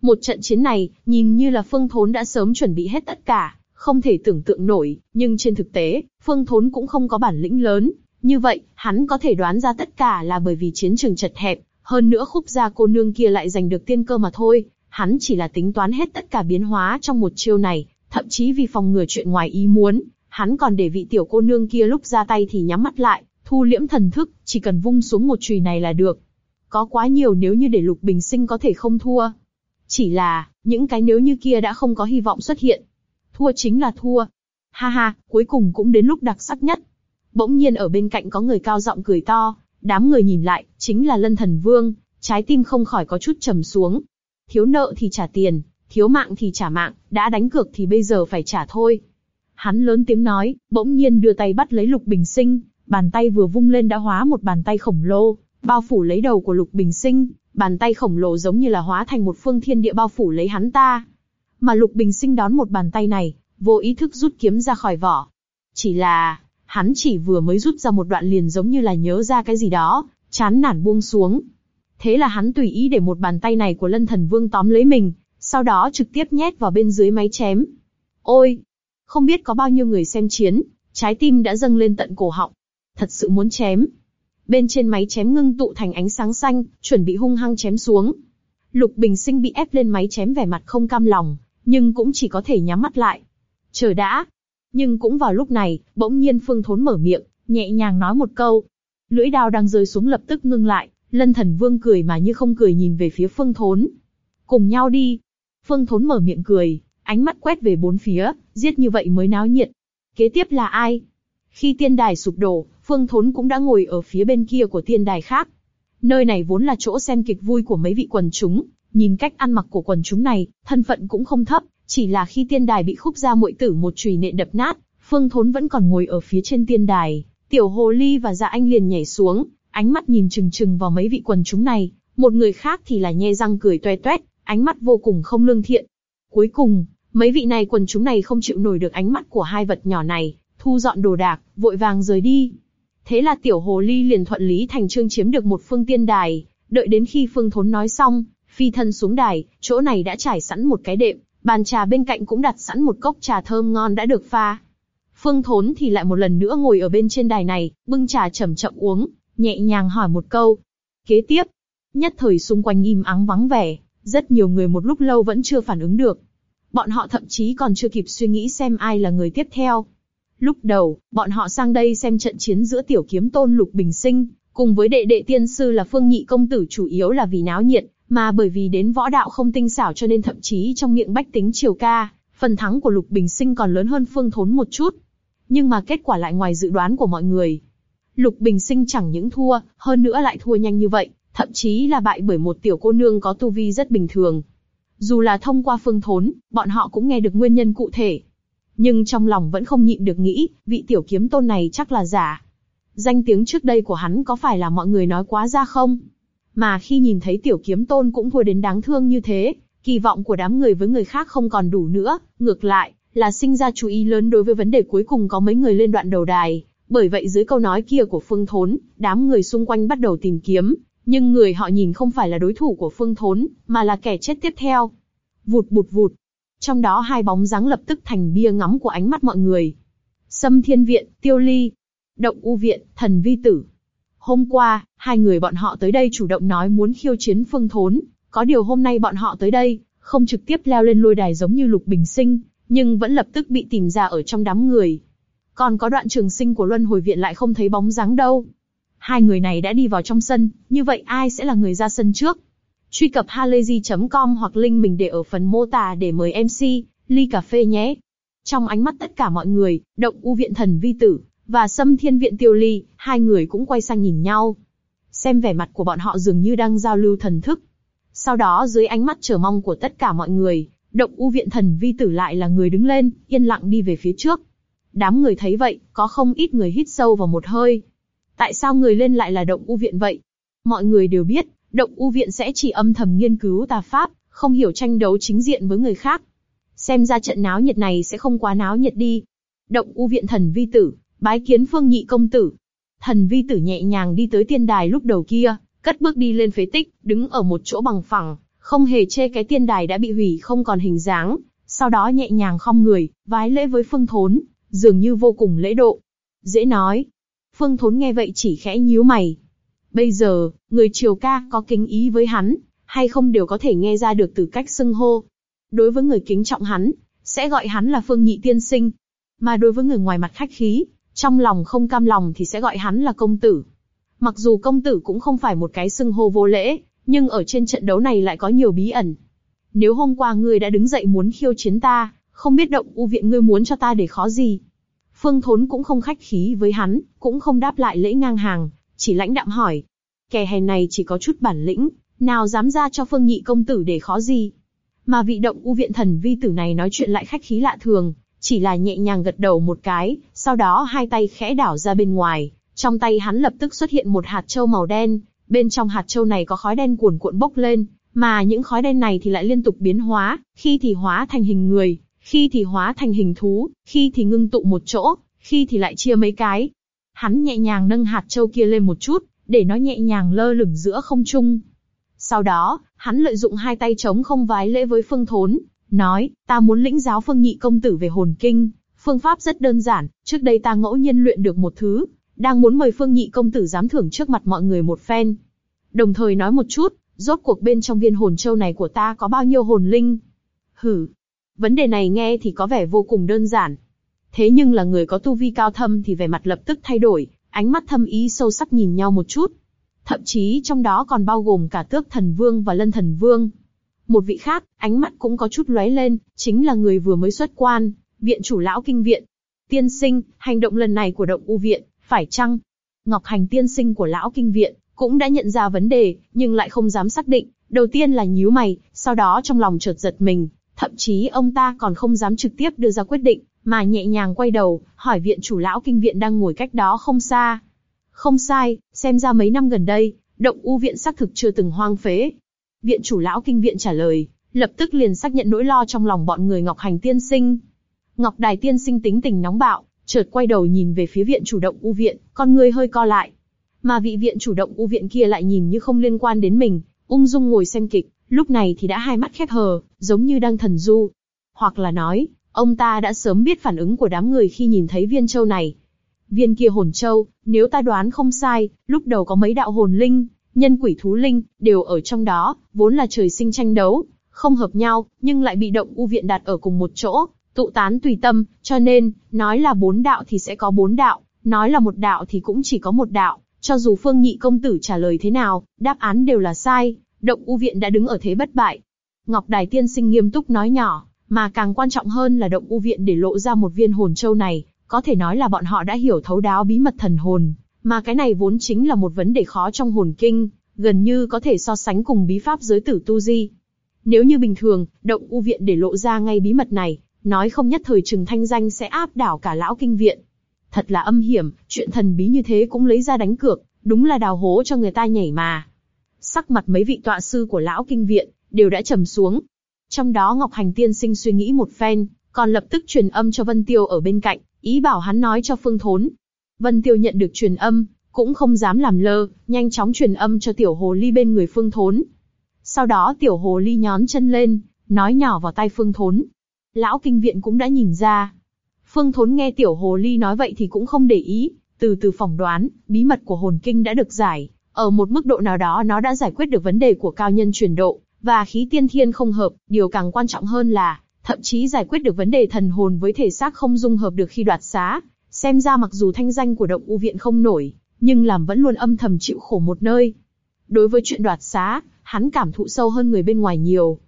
Một trận chiến này, nhìn như là Phương Thốn đã sớm chuẩn bị hết tất cả, không thể tưởng tượng nổi, nhưng trên thực tế, Phương Thốn cũng không có bản lĩnh lớn. Như vậy, hắn có thể đoán ra tất cả là bởi vì chiến trường chật hẹp, hơn nữa khúc gia cô nương kia lại giành được tiên cơ mà thôi. Hắn chỉ là tính toán hết tất cả biến hóa trong một chiêu này, thậm chí vì phòng ngừa chuyện ngoài ý muốn, hắn còn để vị tiểu cô nương kia lúc ra tay thì nhắm mắt lại, thu liễm thần thức, chỉ cần vung xuống một chùy này là được. Có quá nhiều nếu như để Lục Bình Sinh có thể không thua. Chỉ là, những cái nếu như kia đã không có hy vọng xuất hiện. Thua chính là thua. Ha ha, cuối cùng cũng đến lúc đặc sắc nhất. Bỗng nhiên ở bên cạnh có người cao giọng cười to, đám người nhìn lại, chính là Lân Thần Vương, trái tim không khỏi có chút trầm xuống. Thiếu nợ thì trả tiền, thiếu mạng thì trả mạng, đã đánh cược thì bây giờ phải trả thôi. Hắn lớn tiếng nói, bỗng nhiên đưa tay bắt lấy Lục Bình Sinh, bàn tay vừa vung lên đã hóa một bàn tay khổng lồ, bao phủ lấy đầu của Lục Bình Sinh, bàn tay khổng lồ giống như là hóa thành một phương thiên địa bao phủ lấy hắn ta. Mà Lục Bình Sinh đón một bàn tay này, vô ý thức rút kiếm ra khỏi vỏ. Chỉ là, hắn chỉ vừa mới rút ra một đoạn liền giống như là nhớ ra cái gì đó, chán nản buông xuống. Thế là hắn tùy ý để một bàn tay này của Lân Thần Vương tóm lấy mình, sau đó trực tiếp nhét vào bên dưới máy chém. Ôi! Không biết có bao nhiêu người xem chiến, trái tim đã dâng lên tận cổ họng. Thật sự muốn chém. Bên trên máy chém ngưng tụ thành ánh sáng xanh, chuẩn bị hung hăng chém xuống. Lục Bình Sinh bị ép lên máy chém vẻ mặt không cam lòng, nhưng cũng chỉ có thể nhắm mắt lại. Chờ đã. Nhưng cũng vào lúc này, bỗng nhiên Phương Thốn mở miệng, nhẹ nhàng nói một câu. Lưỡi đao đang rơi xuống lập tức ngưng lại, Lân Thần Vương cười mà như không cười nhìn về phía Phương Thốn. Cùng nhau đi. Phương Thốn mở miệng cười, ánh mắt quét về bốn phía, giết như vậy mới náo nhiệt. Kế tiếp là ai? Khi tiên đài sụp đổ, Phương Thốn cũng đã ngồi ở phía bên kia của tiên đài khác. Nơi này vốn là chỗ xem kịch vui của mấy vị quần chúng, nhìn cách ăn mặc của quần chúng này, thân phận cũng không thấp, chỉ là khi tiên đài bị khúc ra muội tử một chùy nện đập nát, Phương Thốn vẫn còn ngồi ở phía trên tiên đài. Tiểu Hồ Ly và Dạ Anh liền nhảy xuống, ánh mắt nhìn chừng chừng vào mấy vị quần chúng này. Một người khác thì là nhe răng cười toe toét, ánh mắt vô cùng không lương thiện. Cuối cùng, mấy vị này quần chúng này không chịu nổi được ánh mắt của hai vật nhỏ này, thu dọn đồ đạc, vội vàng rời đi. Thế là tiểu hồ ly liền thuận lý thành trương chiếm được một phương tiên đài, đợi đến khi phương thốn nói xong, phi thân xuống đài, chỗ này đã trải sẵn một cái đệm, bàn trà bên cạnh cũng đặt sẵn một cốc trà thơm ngon đã được pha. Phương Thốn thì lại một lần nữa ngồi ở bên trên đài này, bưng trà chậm chậm uống, nhẹ nhàng hỏi một câu. Kế tiếp, nhất thời xung quanh im ắng vắng vẻ, rất nhiều người một lúc lâu vẫn chưa phản ứng được. Bọn họ thậm chí còn chưa kịp suy nghĩ xem ai là người tiếp theo. Lúc đầu, bọn họ sang đây xem trận chiến giữa tiểu kiếm tôn Lục Bình Sinh, cùng với đệ đệ tiên sư là Phương Nhị Công Tử chủ yếu là vì náo nhiệt, mà bởi vì đến võ đạo không tinh xảo cho nên thậm chí trong miệng bách tính triều ca, phần thắng của Lục Bình Sinh còn lớn hơn Phương Thốn một chút. Nhưng mà kết quả lại ngoài dự đoán của mọi người. Lục Bình Sinh chẳng những thua, hơn nữa lại thua nhanh như vậy, thậm chí là bại bởi một tiểu cô nương có tu vi rất bình thường. Dù là thông qua Phương Thốn, bọn họ cũng nghe được nguyên nhân cụ thể. Nhưng trong lòng vẫn không nhịn được nghĩ, vị tiểu kiếm tôn này chắc là giả. Danh tiếng trước đây của hắn có phải là mọi người nói quá ra không? Mà khi nhìn thấy tiểu kiếm tôn cũng thua đến đáng thương như thế, kỳ vọng của đám người với người khác không còn đủ nữa, ngược lại, là sinh ra chú ý lớn đối với vấn đề cuối cùng có mấy người lên đoạn đầu đài. Bởi vậy dưới câu nói kia của Phương Thốn, đám người xung quanh bắt đầu tìm kiếm, nhưng người họ nhìn không phải là đối thủ của Phương Thốn, mà là kẻ chết tiếp theo. Vụt bụt vụt. Trong đó hai bóng dáng lập tức thành bia ngắm của ánh mắt mọi người. Sâm Thiên Viện, Tiêu Ly. Động U Viện, Thần Vi Tử. Hôm qua, hai người bọn họ tới đây chủ động nói muốn khiêu chiến Phương Thốn, có điều hôm nay bọn họ tới đây, không trực tiếp leo lên lôi đài giống như Lục Bình Sinh, nhưng vẫn lập tức bị tìm ra ở trong đám người. Còn có đoạn trường sinh của Luân Hồi Viện lại không thấy bóng dáng đâu. Hai người này đã đi vào trong sân, như vậy ai sẽ là người ra sân trước? Truy cập halayzi.com hoặc link mình để ở phần mô tả để mời MC, ly cà phê nhé. Trong ánh mắt tất cả mọi người, động u viện thần vi tử, và Sâm Thiên Viện Tiêu Ly, hai người cũng quay sang nhìn nhau. Xem vẻ mặt của bọn họ dường như đang giao lưu thần thức. Sau đó dưới ánh mắt chờ mong của tất cả mọi người, Động U Viện Thần Vi Tử lại là người đứng lên, yên lặng đi về phía trước. Đám người thấy vậy, có không ít người hít sâu vào một hơi. Tại sao người lên lại là Động U Viện vậy? Mọi người đều biết, Động U Viện sẽ chỉ âm thầm nghiên cứu tà pháp, không hiểu tranh đấu chính diện với người khác. Xem ra trận náo nhiệt này sẽ không quá náo nhiệt đi. Động U Viện Thần Vi Tử, bái kiến Phương Nhị Công Tử. Thần Vi Tử nhẹ nhàng đi tới tiên đài lúc đầu kia, cất bước đi lên phế tích, đứng ở một chỗ bằng phẳng, không hề chê cái tiên đài đã bị hủy không còn hình dáng, sau đó nhẹ nhàng khom người, vái lễ với Phương Thốn, dường như vô cùng lễ độ. Dễ nói. Phương Thốn nghe vậy chỉ khẽ nhíu mày. Bây giờ, người triều ca có kính ý với hắn, hay không đều có thể nghe ra được từ cách xưng hô. Đối với người kính trọng hắn, sẽ gọi hắn là Phương Nhị Tiên Sinh. Mà đối với người ngoài mặt khách khí, trong lòng không cam lòng thì sẽ gọi hắn là công tử. Mặc dù công tử cũng không phải một cái xưng hô vô lễ, nhưng ở trên trận đấu này lại có nhiều bí ẩn. Nếu hôm qua ngươi đã đứng dậy muốn khiêu chiến ta, không biết động u viện ngươi muốn cho ta để khó gì. Phương Thốn cũng không khách khí với hắn, cũng không đáp lại lễ ngang hàng, chỉ lãnh đạm hỏi. Kẻ hèn này chỉ có chút bản lĩnh, nào dám ra cho Phương Nhị công tử để khó gì. Mà vị động u viện thần vi tử này nói chuyện lại khách khí lạ thường, chỉ là nhẹ nhàng gật đầu một cái, sau đó hai tay khẽ đảo ra bên ngoài, trong tay hắn lập tức xuất hiện một hạt châu màu đen, bên trong hạt châu này có khói đen cuồn cuộn bốc lên, mà những khói đen này thì lại liên tục biến hóa, khi thì hóa thành hình người, khi thì hóa thành hình thú, khi thì ngưng tụ một chỗ, khi thì lại chia mấy cái. Hắn nhẹ nhàng nâng hạt châu kia lên một chút, để nó nhẹ nhàng lơ lửng giữa không trung. Sau đó, hắn lợi dụng hai tay chống không vái lễ với Phương Thốn, nói, ta muốn lĩnh giáo Phương Nhị công tử về hồn kinh. Phương pháp rất đơn giản, trước đây ta ngẫu nhiên luyện được một thứ, đang muốn mời Phương Nhị công tử giám thưởng trước mặt mọi người một phen. Đồng thời nói một chút, rốt cuộc bên trong viên hồn châu này của ta có bao nhiêu hồn linh? Hử. Vấn đề này nghe thì có vẻ vô cùng đơn giản. Thế nhưng là người có tu vi cao thâm thì vẻ mặt lập tức thay đổi, ánh mắt thâm ý sâu sắc nhìn nhau một chút. Thậm chí trong đó còn bao gồm cả tước thần vương và lân thần vương. Một vị khác, ánh mắt cũng có chút lóe lên, chính là người vừa mới xuất quan, viện chủ lão kinh viện. Tiên sinh, hành động lần này của động u viện, phải chăng? Ngọc Hành tiên sinh của lão kinh viện, cũng đã nhận ra vấn đề, nhưng lại không dám xác định. Đầu tiên là nhíu mày, sau đó trong lòng chợt giật mình, thậm chí ông ta còn không dám trực tiếp đưa ra quyết định, mà nhẹ nhàng quay đầu, hỏi viện chủ lão kinh viện đang ngồi cách đó không xa. Không sai, xem ra mấy năm gần đây, động u viện xác thực chưa từng hoang phế. Viện chủ lão kinh viện trả lời, lập tức liền xác nhận nỗi lo trong lòng bọn người Ngọc Hành tiên sinh. Ngọc Đài tiên sinh tính tình nóng bạo, chợt quay đầu nhìn về phía viện chủ động u viện, con người hơi co lại. Mà vị viện chủ động u viện kia lại nhìn như không liên quan đến mình, ung dung ngồi xem kịch, lúc này thì đã hai mắt khép hờ, giống như đang thần du. Hoặc là nói, ông ta đã sớm biết phản ứng của đám người khi nhìn thấy viên châu này. Viên kia hồn châu, nếu ta đoán không sai, lúc đầu có mấy đạo hồn linh, nhân quỷ thú linh, đều ở trong đó, vốn là trời sinh tranh đấu, không hợp nhau, nhưng lại bị động u viện đặt ở cùng một chỗ, tụ tán tùy tâm, cho nên, nói là bốn đạo thì sẽ có bốn đạo, nói là một đạo thì cũng chỉ có một đạo, cho dù Phương Nhị công tử trả lời thế nào, đáp án đều là sai, động u viện đã đứng ở thế bất bại. Ngọc Đài tiên sinh nghiêm túc nói nhỏ, mà càng quan trọng hơn là động u viện để lộ ra một viên hồn châu này, có thể nói là bọn họ đã hiểu thấu đáo bí mật thần hồn, mà cái này vốn chính là một vấn đề khó trong hồn kinh, gần như có thể so sánh cùng bí pháp giới tử tu di. Nếu như bình thường, động u viện để lộ ra ngay bí mật này, nói không nhất thời trừng thanh danh sẽ áp đảo cả lão kinh viện. Thật là âm hiểm, chuyện thần bí như thế cũng lấy ra đánh cược, đúng là đào hố cho người ta nhảy mà. Sắc mặt mấy vị tọa sư của lão kinh viện, đều đã trầm xuống. Trong đó Ngọc Hành tiên sinh suy nghĩ một phen, còn lập tức truyền âm cho Vân Tiêu ở bên cạnh, ý bảo hắn nói cho Phương Thốn. Vân Tiêu nhận được truyền âm, cũng không dám làm lơ, nhanh chóng truyền âm cho tiểu hồ ly bên người Phương Thốn. Sau đó tiểu hồ ly nhón chân lên, nói nhỏ vào tay Phương Thốn. Lão kinh viện cũng đã nhìn ra. Phương Thốn nghe tiểu hồ ly nói vậy thì cũng không để ý, từ từ phỏng đoán, bí mật của hồn kinh đã được giải. Ở một mức độ nào đó nó đã giải quyết được vấn đề của cao nhân truyền độ, và khí tiên thiên không hợp, điều càng quan trọng hơn là, thậm chí giải quyết được vấn đề thần hồn với thể xác không dung hợp được khi đoạt xá. Xem ra mặc dù thanh danh của động u viện không nổi, nhưng làm vẫn luôn âm thầm chịu khổ một nơi. Đối với chuyện đoạt xá, hắn cảm thụ sâu hơn người bên ngoài nhiều.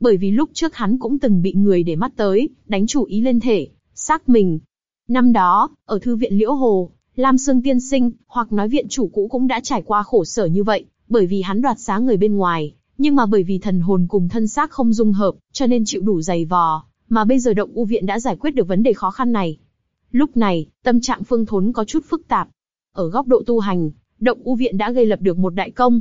Bởi vì lúc trước hắn cũng từng bị người để mắt tới, đánh chủ ý lên thể, xác mình. Năm đó, ở thư viện Liễu Hồ, Lam Sương Tiên Sinh, hoặc nói viện chủ cũ cũng đã trải qua khổ sở như vậy, bởi vì hắn đoạt xá người bên ngoài, nhưng mà bởi vì thần hồn cùng thân xác không dung hợp, cho nên chịu đủ dày vò, mà bây giờ động u viện đã giải quyết được vấn đề khó khăn này. Lúc này, tâm trạng Phương Thốn có chút phức tạp. Ở góc độ tu hành, động u viện đã gây lập được một đại công.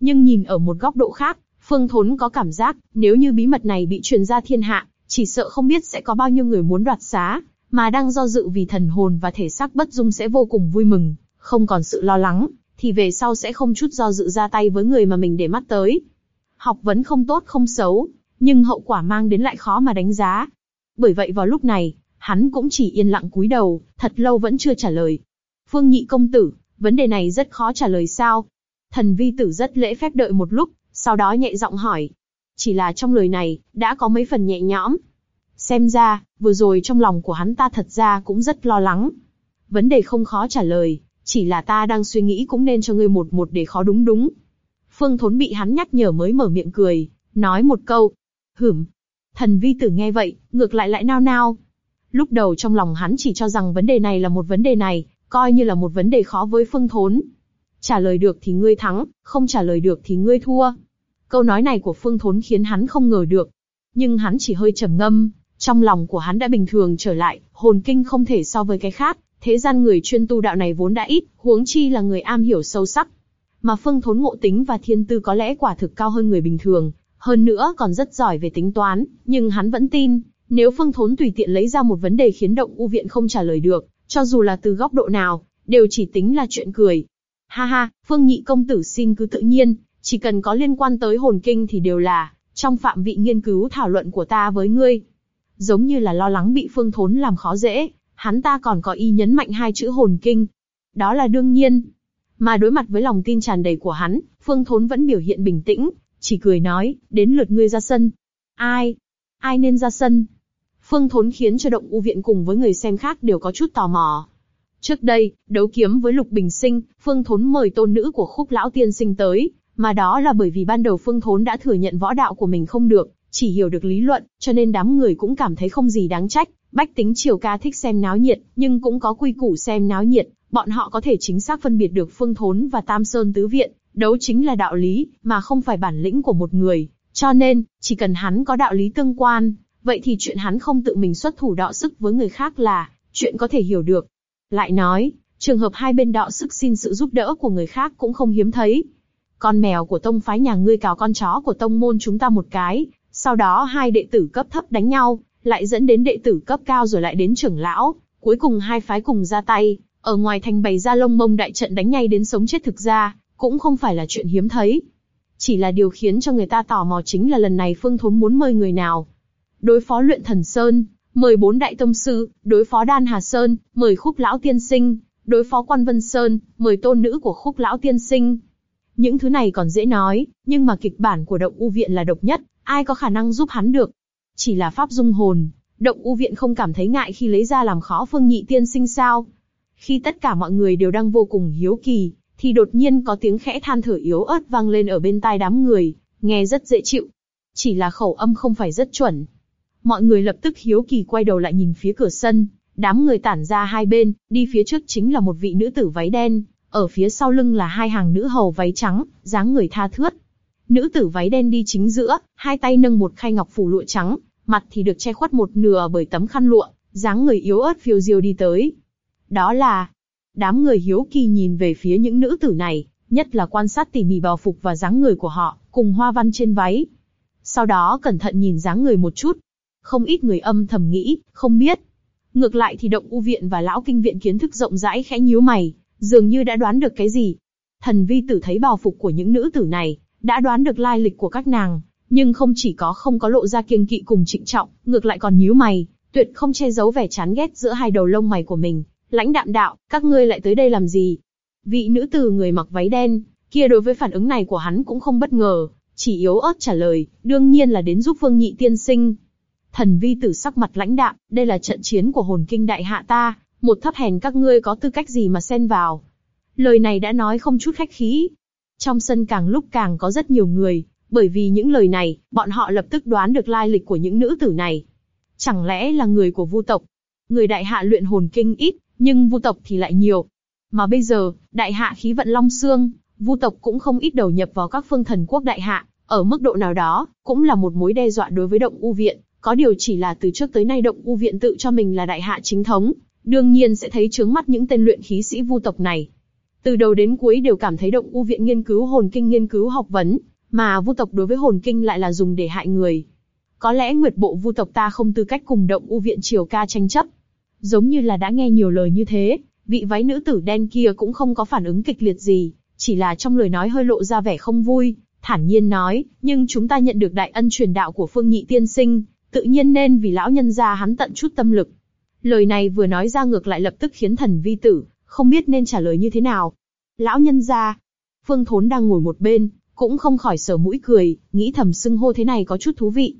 Nhưng nhìn ở một góc độ khác, Phương Thốn có cảm giác, nếu như bí mật này bị truyền ra thiên hạ, chỉ sợ không biết sẽ có bao nhiêu người muốn đoạt xá, mà đang do dự vì thần hồn và thể xác bất dung sẽ vô cùng vui mừng, không còn sự lo lắng, thì về sau sẽ không chút do dự ra tay với người mà mình để mắt tới. Học vấn không tốt không xấu, nhưng hậu quả mang đến lại khó mà đánh giá. Bởi vậy vào lúc này, hắn cũng chỉ yên lặng cúi đầu, thật lâu vẫn chưa trả lời. Phương nhị công tử, vấn đề này rất khó trả lời sao? Thần vi tử rất lễ phép đợi một lúc, sau đó nhẹ giọng hỏi. Chỉ là trong lời này, đã có mấy phần nhẹ nhõm. Xem ra, vừa rồi trong lòng của hắn ta thật ra cũng rất lo lắng. Vấn đề không khó trả lời, chỉ là ta đang suy nghĩ cũng nên cho ngươi một một để khó đúng đúng. Phương Thốn bị hắn nhắc nhở mới mở miệng cười, nói một câu. Hửm. Thần vi tử nghe vậy, ngược lại lại nao nao. Lúc đầu trong lòng hắn chỉ cho rằng vấn đề này là một vấn đề này, coi như là một vấn đề khó với Phương Thốn. Trả lời được thì ngươi thắng, không trả lời được thì ngươi thua. Câu nói này của Phương Thốn khiến hắn không ngờ được. Nhưng hắn chỉ hơi trầm ngâm, trong lòng của hắn đã bình thường trở lại, hồn kinh không thể so với cái khác. Thế gian người chuyên tu đạo này vốn đã ít, huống chi là người am hiểu sâu sắc. Mà Phương Thốn ngộ tính và thiên tư có lẽ quả thực cao hơn người bình thường, hơn nữa còn rất giỏi về tính toán, nhưng hắn vẫn tin, nếu Phương Thốn tùy tiện lấy ra một vấn đề khiến động u viện không trả lời được, cho dù là từ góc độ nào, đều chỉ tính là chuyện cười. Ha ha, Phương Nhị công tử xin cứ tự nhiên, chỉ cần có liên quan tới hồn kinh thì đều là trong phạm vị nghiên cứu thảo luận của ta với ngươi. Giống như là lo lắng bị Phương Thốn làm khó dễ, hắn ta còn có ý nhấn mạnh hai chữ hồn kinh. Đó là đương nhiên. Mà đối mặt với lòng tin tràn đầy của hắn, Phương Thốn vẫn biểu hiện bình tĩnh, chỉ cười nói, đến lượt ngươi ra sân. Ai? Ai nên ra sân? Phương Thốn khiến cho động u viện cùng với người xem khác đều có chút tò mò. Trước đây, đấu kiếm với Lục Bình Sinh, Phương Thốn mời tôn nữ của Khúc Lão Tiên Sinh tới, mà đó là bởi vì ban đầu Phương Thốn đã thừa nhận võ đạo của mình không được, chỉ hiểu được lý luận, cho nên đám người cũng cảm thấy không gì đáng trách. Bách tính triều ca thích xem náo nhiệt, nhưng cũng có quy củ xem náo nhiệt, bọn họ có thể chính xác phân biệt được Phương Thốn và Tam Sơn Tứ Viện, đấu chính là đạo lý, mà không phải bản lĩnh của một người. Cho nên, chỉ cần hắn có đạo lý tương quan, vậy thì chuyện hắn không tự mình xuất thủ đọ sức với người khác là chuyện có thể hiểu được. Lại nói, trường hợp hai bên đọ sức xin sự giúp đỡ của người khác cũng không hiếm thấy. Con mèo của tông phái nhà ngươi cào con chó của tông môn chúng ta một cái, sau đó hai đệ tử cấp thấp đánh nhau, lại dẫn đến đệ tử cấp cao rồi lại đến trưởng lão, cuối cùng hai phái cùng ra tay, ở ngoài thành bày ra lông mông đại trận đánh nhau đến sống chết thực ra, cũng không phải là chuyện hiếm thấy. Chỉ là điều khiến cho người ta tò mò chính là lần này Phương Thốn muốn mời người nào. Đối phó luyện thần Sơn, mời bốn đại tông sư, đối phó Đan Hà Sơn, mời khúc lão tiên sinh, đối phó quan Vân Sơn, mời tôn nữ của khúc lão tiên sinh. Những thứ này còn dễ nói, nhưng mà kịch bản của động u viện là độc nhất, ai có khả năng giúp hắn được. Chỉ là pháp dung hồn, động u viện không cảm thấy ngại khi lấy ra làm khó phương nhị tiên sinh sao. Khi tất cả mọi người đều đang vô cùng hiếu kỳ, thì đột nhiên có tiếng khẽ than thở yếu ớt vang lên ở bên tai đám người, nghe rất dễ chịu. Chỉ là khẩu âm không phải rất chuẩn. Mọi người lập tức hiếu kỳ quay đầu lại nhìn phía cửa sân, đám người tản ra hai bên, đi phía trước chính là một vị nữ tử váy đen, ở phía sau lưng là hai hàng nữ hầu váy trắng, dáng người tha thướt. Nữ tử váy đen đi chính giữa, hai tay nâng một khay ngọc phủ lụa trắng, mặt thì được che khuất một nửa bởi tấm khăn lụa, dáng người yếu ớt phiêu diêu đi tới. Đó là, đám người hiếu kỳ nhìn về phía những nữ tử này, nhất là quan sát tỉ mỉ bào phục và dáng người của họ, cùng hoa văn trên váy. Sau đó cẩn thận nhìn dáng người một chút. Không ít người âm thầm nghĩ, không biết. Ngược lại thì động u viện và lão kinh viện kiến thức rộng rãi khẽ nhíu mày, dường như đã đoán được cái gì. Thần vi tử thấy bào phục của những nữ tử này, đã đoán được lai lịch của các nàng, nhưng không chỉ có không có lộ ra kiêng kỵ cùng trịnh trọng, ngược lại còn nhíu mày, tuyệt không che giấu vẻ chán ghét giữa hai đầu lông mày của mình. Lãnh đạm đạo, các ngươi lại tới đây làm gì? Vị nữ tử người mặc váy đen, kia đối với phản ứng này của hắn cũng không bất ngờ, chỉ yếu ớt trả lời, đương nhiên là đến giúp Phương Nhị tiên sinh. Thần vi tử sắc mặt lãnh đạm, đây là trận chiến của hồn kinh đại hạ ta, một thấp hèn các ngươi có tư cách gì mà xen vào. Lời này đã nói không chút khách khí. Trong sân càng lúc càng có rất nhiều người, bởi vì những lời này, bọn họ lập tức đoán được lai lịch của những nữ tử này. Chẳng lẽ là người của vu tộc? Người đại hạ luyện hồn kinh ít, nhưng vu tộc thì lại nhiều. Mà bây giờ, đại hạ khí vận long xương, vu tộc cũng không ít đầu nhập vào các phương thần quốc đại hạ, ở mức độ nào đó, cũng là một mối đe dọa đối với động u viện. Có điều chỉ là từ trước tới nay động u viện tự cho mình là đại hạ chính thống, đương nhiên sẽ thấy trướng mắt những tên luyện khí sĩ vu tộc này. Từ đầu đến cuối đều cảm thấy động u viện nghiên cứu hồn kinh nghiên cứu học vấn, mà vu tộc đối với hồn kinh lại là dùng để hại người. Có lẽ nguyệt bộ vu tộc ta không tư cách cùng động u viện triều ca tranh chấp. Giống như là đã nghe nhiều lời như thế, vị váy nữ tử đen kia cũng không có phản ứng kịch liệt gì, chỉ là trong lời nói hơi lộ ra vẻ không vui, thản nhiên nói, nhưng chúng ta nhận được đại ân truyền đạo của phương nhị tiên sinh, tự nhiên nên vì lão nhân gia hắn tận chút tâm lực. Lời này vừa nói ra ngược lại lập tức khiến thần vi tử, không biết nên trả lời như thế nào. Lão nhân gia, phương thốn đang ngồi một bên, cũng không khỏi sở mũi cười, nghĩ thầm xưng hô thế này có chút thú vị.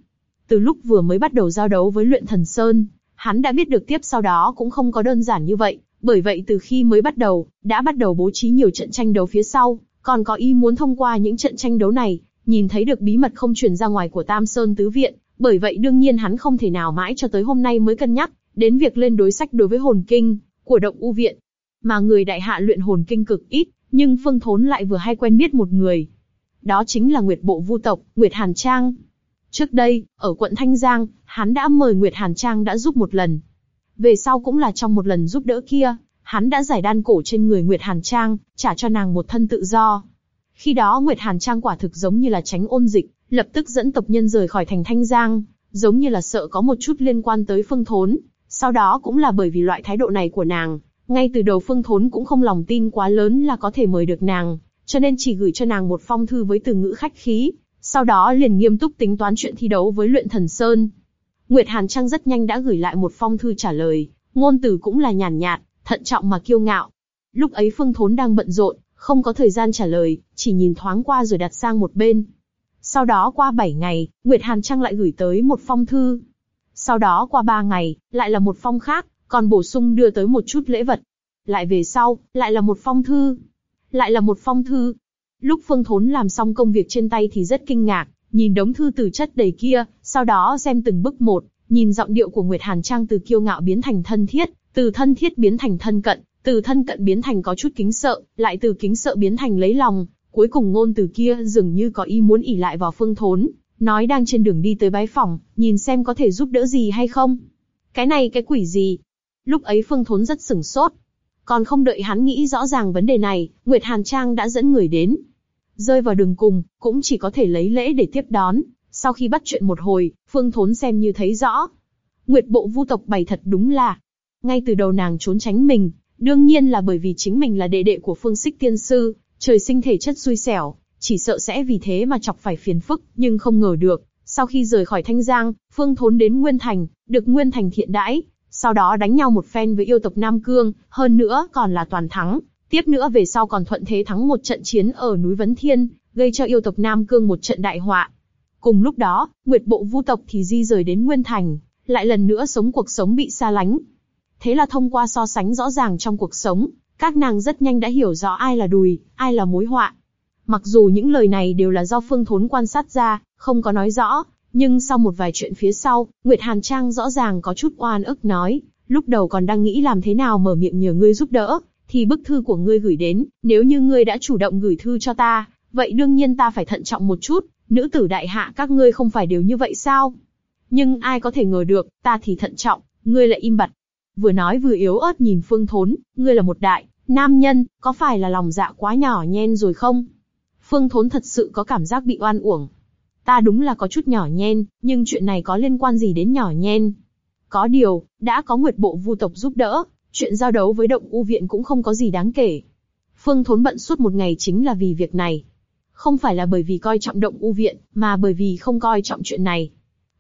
Từ lúc vừa mới bắt đầu giao đấu với luyện thần Sơn, hắn đã biết được tiếp sau đó cũng không có đơn giản như vậy, bởi vậy từ khi mới bắt đầu, đã bắt đầu bố trí nhiều trận tranh đấu phía sau, còn có ý muốn thông qua những trận tranh đấu này, nhìn thấy được bí mật không truyền ra ngoài của Tam Sơn Tứ Viện, bởi vậy đương nhiên hắn không thể nào mãi cho tới hôm nay mới cân nhắc, đến việc lên đối sách đối với hồn kinh, của động u viện. Mà người đại hạ luyện hồn kinh cực ít, nhưng Phương Thốn lại vừa hay quen biết một người. Đó chính là Nguyệt Bộ Vu tộc, Nguyệt Hàn Trang. Trước đây, ở quận Thanh Giang, hắn đã mời Nguyệt Hàn Trang đã giúp một lần. Về sau cũng là trong một lần giúp đỡ kia, hắn đã giải đan cổ trên người Nguyệt Hàn Trang, trả cho nàng một thân tự do. Khi đó Nguyệt Hàn Trang quả thực giống như là tránh ôn dịch, lập tức dẫn tộc nhân rời khỏi thành Thanh Giang, giống như là sợ có một chút liên quan tới Phương Thốn. Sau đó cũng là bởi vì loại thái độ này của nàng, ngay từ đầu Phương Thốn cũng không lòng tin quá lớn là có thể mời được nàng, cho nên chỉ gửi cho nàng một phong thư với từ ngữ khách khí, sau đó liền nghiêm túc tính toán chuyện thi đấu với luyện thần Sơn. Nguyệt Hàn Trang rất nhanh đã gửi lại một phong thư trả lời, ngôn từ cũng là nhàn nhạt, thận trọng mà kiêu ngạo. Lúc ấy Phương Thốn đang bận rộn, không có thời gian trả lời, chỉ nhìn thoáng qua rồi đặt sang một bên. Sau đó qua 7 ngày, Nguyệt Hàn Trang lại gửi tới một phong thư. Sau đó qua 3 ngày, lại là một phong khác, còn bổ sung đưa tới một chút lễ vật. Lại về sau, lại là một phong thư. Lại là một phong thư. Lúc Phương Thốn làm xong công việc trên tay thì rất kinh ngạc, nhìn đống thư từ chất đầy kia, sau đó xem từng bức một, nhìn giọng điệu của Nguyệt Hàn Trang từ kiêu ngạo biến thành thân thiết, từ thân thiết biến thành thân cận, từ thân cận biến thành có chút kính sợ, lại từ kính sợ biến thành lấy lòng, cuối cùng ngôn từ kia dường như có ý muốn ỉ lại vào phương thốn, nói đang trên đường đi tới bái phòng, nhìn xem có thể giúp đỡ gì hay không. Cái này cái quỷ gì? Lúc ấy phương thốn rất sửng sốt. Còn không đợi hắn nghĩ rõ ràng vấn đề này, Nguyệt Hàn Trang đã dẫn người đến. Rơi vào đường cùng, cũng chỉ có thể lấy lễ để tiếp đón. Sau khi bắt chuyện một hồi, phương thốn xem như thấy rõ. Nguyệt bộ vu tộc bày thật đúng là, ngay từ đầu nàng trốn tránh mình, đương nhiên là bởi vì chính mình là đệ đệ của Phương Sích Tiên Sư, trời sinh thể chất xui xẻo, chỉ sợ sẽ vì thế mà chọc phải phiền phức, nhưng không ngờ được, Sau khi rời khỏi Thanh Giang, Phương Thốn đến Nguyên Thành, được Nguyên Thành thiện đãi, sau đó đánh nhau một phen với yêu tộc Nam Cương, hơn nữa còn là toàn thắng. Tiếp nữa về sau còn thuận thế thắng một trận chiến ở núi Vấn Thiên, gây cho yêu tộc Nam Cương một trận đại họa. Cùng lúc đó, Nguyệt Bộ Vu tộc thì di rời đến Nguyên Thành, lại lần nữa sống cuộc sống bị xa lánh. Thế là thông qua so sánh rõ ràng trong cuộc sống, các nàng rất nhanh đã hiểu rõ ai là đùi, ai là mối họa. Mặc dù những lời này đều là do Phương Thốn quan sát ra, không có nói rõ, nhưng sau một vài chuyện phía sau, Nguyệt Hàn Trang rõ ràng có chút oan ức nói, lúc đầu còn đang nghĩ làm thế nào mở miệng nhờ ngươi giúp đỡ, thì bức thư của ngươi gửi đến, nếu như ngươi đã chủ động gửi thư cho ta, vậy đương nhiên ta phải thận trọng một chút, nữ tử đại hạ các ngươi không phải đều như vậy sao? Nhưng ai có thể ngờ được, ta thì thận trọng, ngươi lại im bặt. Vừa nói vừa yếu ớt nhìn Phương Thốn, ngươi là một đại, nam nhân, có phải là lòng dạ quá nhỏ nhen rồi không? Phương Thốn thật sự có cảm giác bị oan uổng. Ta đúng là có chút nhỏ nhen, nhưng chuyện này có liên quan gì đến nhỏ nhen? Có điều, đã có Nguyệt Bộ Vu tộc giúp đỡ, chuyện giao đấu với Động U viện cũng không có gì đáng kể. Phương Thốn bận suốt một ngày chính là vì việc này. Không phải là bởi vì coi trọng Động U viện, mà bởi vì không coi trọng chuyện này.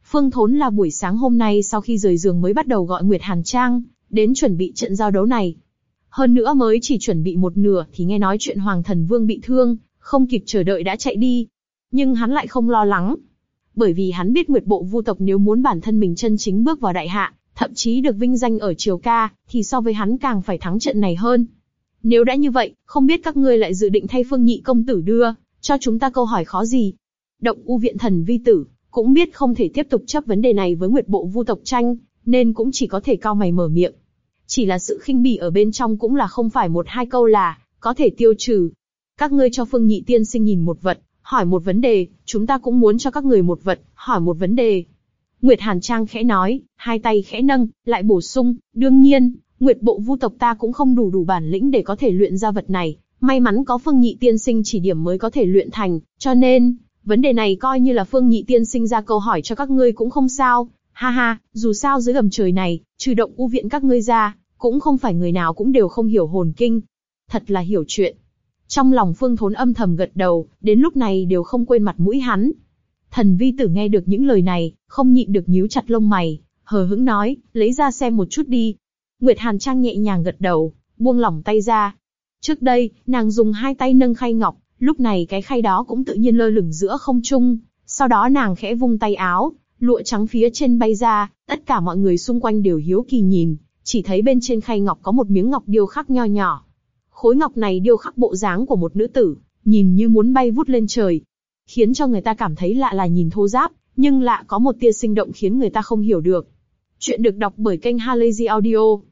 Phương Thốn là buổi sáng hôm nay sau khi rời giường mới bắt đầu gọi Nguyệt Hàn Trang, đến chuẩn bị trận giao đấu này. Hơn nữa mới chỉ chuẩn bị một nửa thì nghe nói chuyện Hoàng Thần Vương bị thương, không kịp chờ đợi đã chạy đi. Nhưng hắn lại không lo lắng. Bởi vì hắn biết Nguyệt Bộ Vu tộc nếu muốn bản thân mình chân chính bước vào đại hạ, thậm chí được vinh danh ở triều ca, thì so với hắn càng phải thắng trận này hơn. Nếu đã như vậy, không biết các ngươi lại dự định thay Phương Nhị công tử đưa, cho chúng ta câu hỏi khó gì? Động U viện thần vi tử, cũng biết không thể tiếp tục chấp vấn đề này với Nguyệt Bộ Vu tộc tranh, nên cũng chỉ có thể cao mày mở miệng. Chỉ là sự khinh bỉ ở bên trong cũng là không phải một hai câu là có thể tiêu trừ. Các ngươi cho Phương Nhị tiên sinh nhìn một vật, hỏi một vấn đề, chúng ta cũng muốn cho các người một vật, hỏi một vấn đề. Nguyệt Hàn Trang khẽ nói, hai tay khẽ nâng, lại bổ sung, đương nhiên, Nguyệt Bộ Vu tộc ta cũng không đủ đủ bản lĩnh để có thể luyện ra vật này, may mắn có Phương Nhị tiên sinh chỉ điểm mới có thể luyện thành, cho nên, vấn đề này coi như là Phương Nhị tiên sinh ra câu hỏi cho các ngươi cũng không sao. Ha ha, dù sao dưới gầm trời này, trừ động u viện các ngươi ra, cũng không phải người nào cũng đều không hiểu hồn kinh. Thật là hiểu chuyện. Trong lòng Phương Thốn âm thầm gật đầu, đến lúc này đều không quên mặt mũi hắn. Thần vi tử nghe được những lời này, không nhịn được nhíu chặt lông mày, hờ hững nói, lấy ra xem một chút đi. Nguyệt Hàn Trang nhẹ nhàng gật đầu, buông lỏng tay ra. Trước đây, nàng dùng hai tay nâng khay ngọc, lúc này cái khay đó cũng tự nhiên lơ lửng giữa không trung. Sau đó nàng khẽ vung tay áo, lụa trắng phía trên bay ra, tất cả mọi người xung quanh đều hiếu kỳ nhìn, chỉ thấy bên trên khay ngọc có một miếng ngọc điêu khắc nho nhỏ. Khối ngọc này điêu khắc bộ dáng của một nữ tử, nhìn như muốn bay vút lên trời, khiến cho người ta cảm thấy lạ là nhìn thô giáp, nhưng lạ có một tia sinh động khiến người ta không hiểu được. Chuyện được đọc bởi kênh Halazy Audio.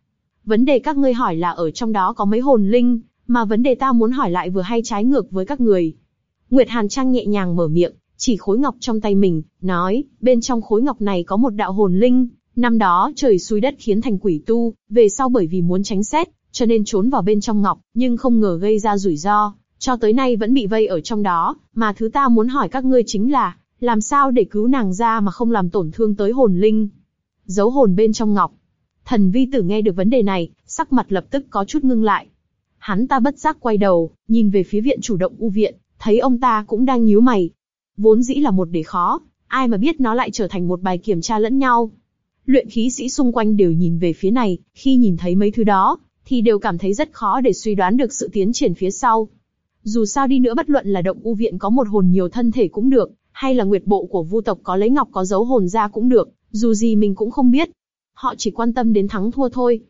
Vấn đề các ngươi hỏi là ở trong đó có mấy hồn linh, mà vấn đề ta muốn hỏi lại vừa hay trái ngược với các người. Nguyệt Hàn Trang nhẹ nhàng mở miệng, chỉ khối ngọc trong tay mình, nói, bên trong khối ngọc này có một đạo hồn linh, năm đó trời xui đất khiến thành quỷ tu, về sau bởi vì muốn tránh xét, cho nên trốn vào bên trong ngọc, nhưng không ngờ gây ra rủi ro, cho tới nay vẫn bị vây ở trong đó, mà thứ ta muốn hỏi các ngươi chính là, làm sao để cứu nàng ra mà không làm tổn thương tới hồn linh? Giấu hồn bên trong ngọc. Thần vi tử nghe được vấn đề này, sắc mặt lập tức có chút ngưng lại. Hắn ta bất giác quay đầu, nhìn về phía viện chủ động u viện, thấy ông ta cũng đang nhíu mày. Vốn dĩ là một đề khó, ai mà biết nó lại trở thành một bài kiểm tra lẫn nhau. Luyện khí sĩ xung quanh đều nhìn về phía này, khi nhìn thấy mấy thứ đó, thì đều cảm thấy rất khó để suy đoán được sự tiến triển phía sau. Dù sao đi nữa bất luận là động u viện có một hồn nhiều thân thể cũng được, hay là nguyệt bộ của vu tộc có lấy ngọc có dấu hồn ra cũng được, dù gì mình cũng không biết. Họ chỉ quan tâm đến thắng thua thôi.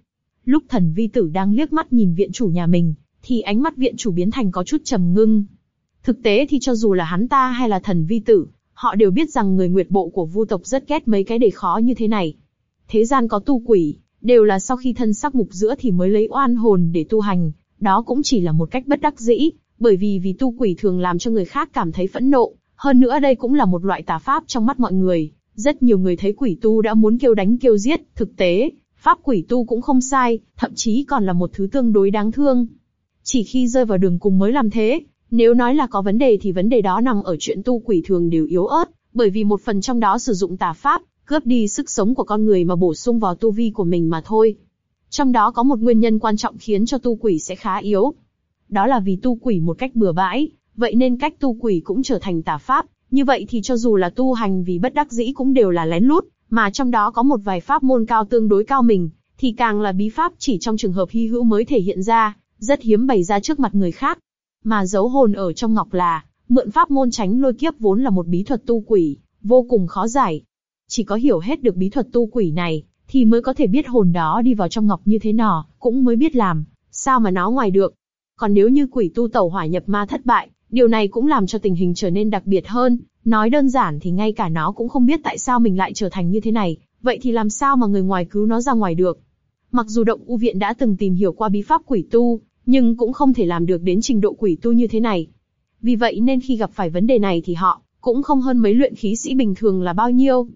Lúc thần vi tử đang liếc mắt nhìn viện chủ nhà mình, thì ánh mắt viện chủ biến thành có chút trầm ngưng. Thực tế thì cho dù là hắn ta hay là thần vi tử, họ đều biết rằng người nguyệt bộ của vu tộc rất ghét mấy cái đề khó như thế này. Thế gian có tu quỷ, đều là sau khi thân sắc mục giữa thì mới lấy oan hồn để tu hành, đó cũng chỉ là một cách bất đắc dĩ, bởi vì vì tu quỷ thường làm cho người khác cảm thấy phẫn nộ, hơn nữa đây cũng là một loại tà pháp trong mắt mọi người. Rất nhiều người thấy quỷ tu đã muốn kêu đánh kêu giết, thực tế, pháp quỷ tu cũng không sai, thậm chí còn là một thứ tương đối đáng thương. Chỉ khi rơi vào đường cùng mới làm thế, nếu nói là có vấn đề thì vấn đề đó nằm ở chuyện tu quỷ thường đều yếu ớt, bởi vì một phần trong đó sử dụng tà pháp, cướp đi sức sống của con người mà bổ sung vào tu vi của mình mà thôi. Trong đó có một nguyên nhân quan trọng khiến cho tu quỷ sẽ khá yếu. Đó là vì tu quỷ một cách bừa bãi, vậy nên cách tu quỷ cũng trở thành tà pháp, Như vậy thì cho dù là tu hành vì bất đắc dĩ cũng đều là lén lút, mà trong đó có một vài pháp môn cao tương đối cao mình, thì càng là bí pháp chỉ trong trường hợp hy hữu mới thể hiện ra, rất hiếm bày ra trước mặt người khác. Mà giấu hồn ở trong ngọc là, mượn pháp môn tránh lôi kiếp vốn là một bí thuật tu quỷ, vô cùng khó giải. Chỉ có hiểu hết được bí thuật tu quỷ này, thì mới có thể biết hồn đó đi vào trong ngọc như thế nào, cũng mới biết làm, sao mà nó ngoài được. Còn nếu như quỷ tu tẩu hỏa nhập ma thất bại, điều này cũng làm cho tình hình trở nên đặc biệt hơn, nói đơn giản thì ngay cả nó cũng không biết tại sao mình lại trở thành như thế này, vậy thì làm sao mà người ngoài cứu nó ra ngoài được. Mặc dù động u viện đã từng tìm hiểu qua bí pháp quỷ tu, nhưng cũng không thể làm được đến trình độ quỷ tu như thế này. Vì vậy nên khi gặp phải vấn đề này thì họ cũng không hơn mấy luyện khí sĩ bình thường là bao nhiêu.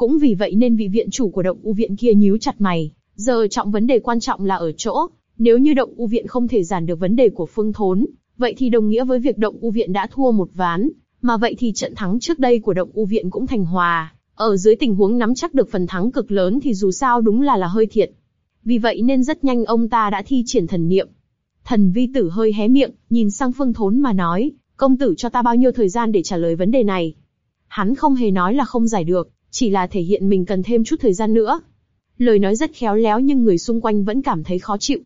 Cũng vì vậy nên vị viện chủ của động u viện kia nhíu chặt mày, giờ trọng vấn đề quan trọng là ở chỗ, nếu như động u viện không thể giản được vấn đề của phương thốn, vậy thì đồng nghĩa với việc động u viện đã thua một ván, mà vậy thì trận thắng trước đây của động u viện cũng thành hòa. Ở dưới tình huống nắm chắc được phần thắng cực lớn thì dù sao đúng là là hơi thiệt. Vì vậy nên rất nhanh ông ta đã thi triển thần niệm. Thần vi tử hơi hé miệng, nhìn sang phương thốn mà nói, công tử cho ta bao nhiêu thời gian để trả lời vấn đề này. Hắn không hề nói là không giải được, chỉ là thể hiện mình cần thêm chút thời gian nữa. Lời nói rất khéo léo nhưng người xung quanh vẫn cảm thấy khó chịu.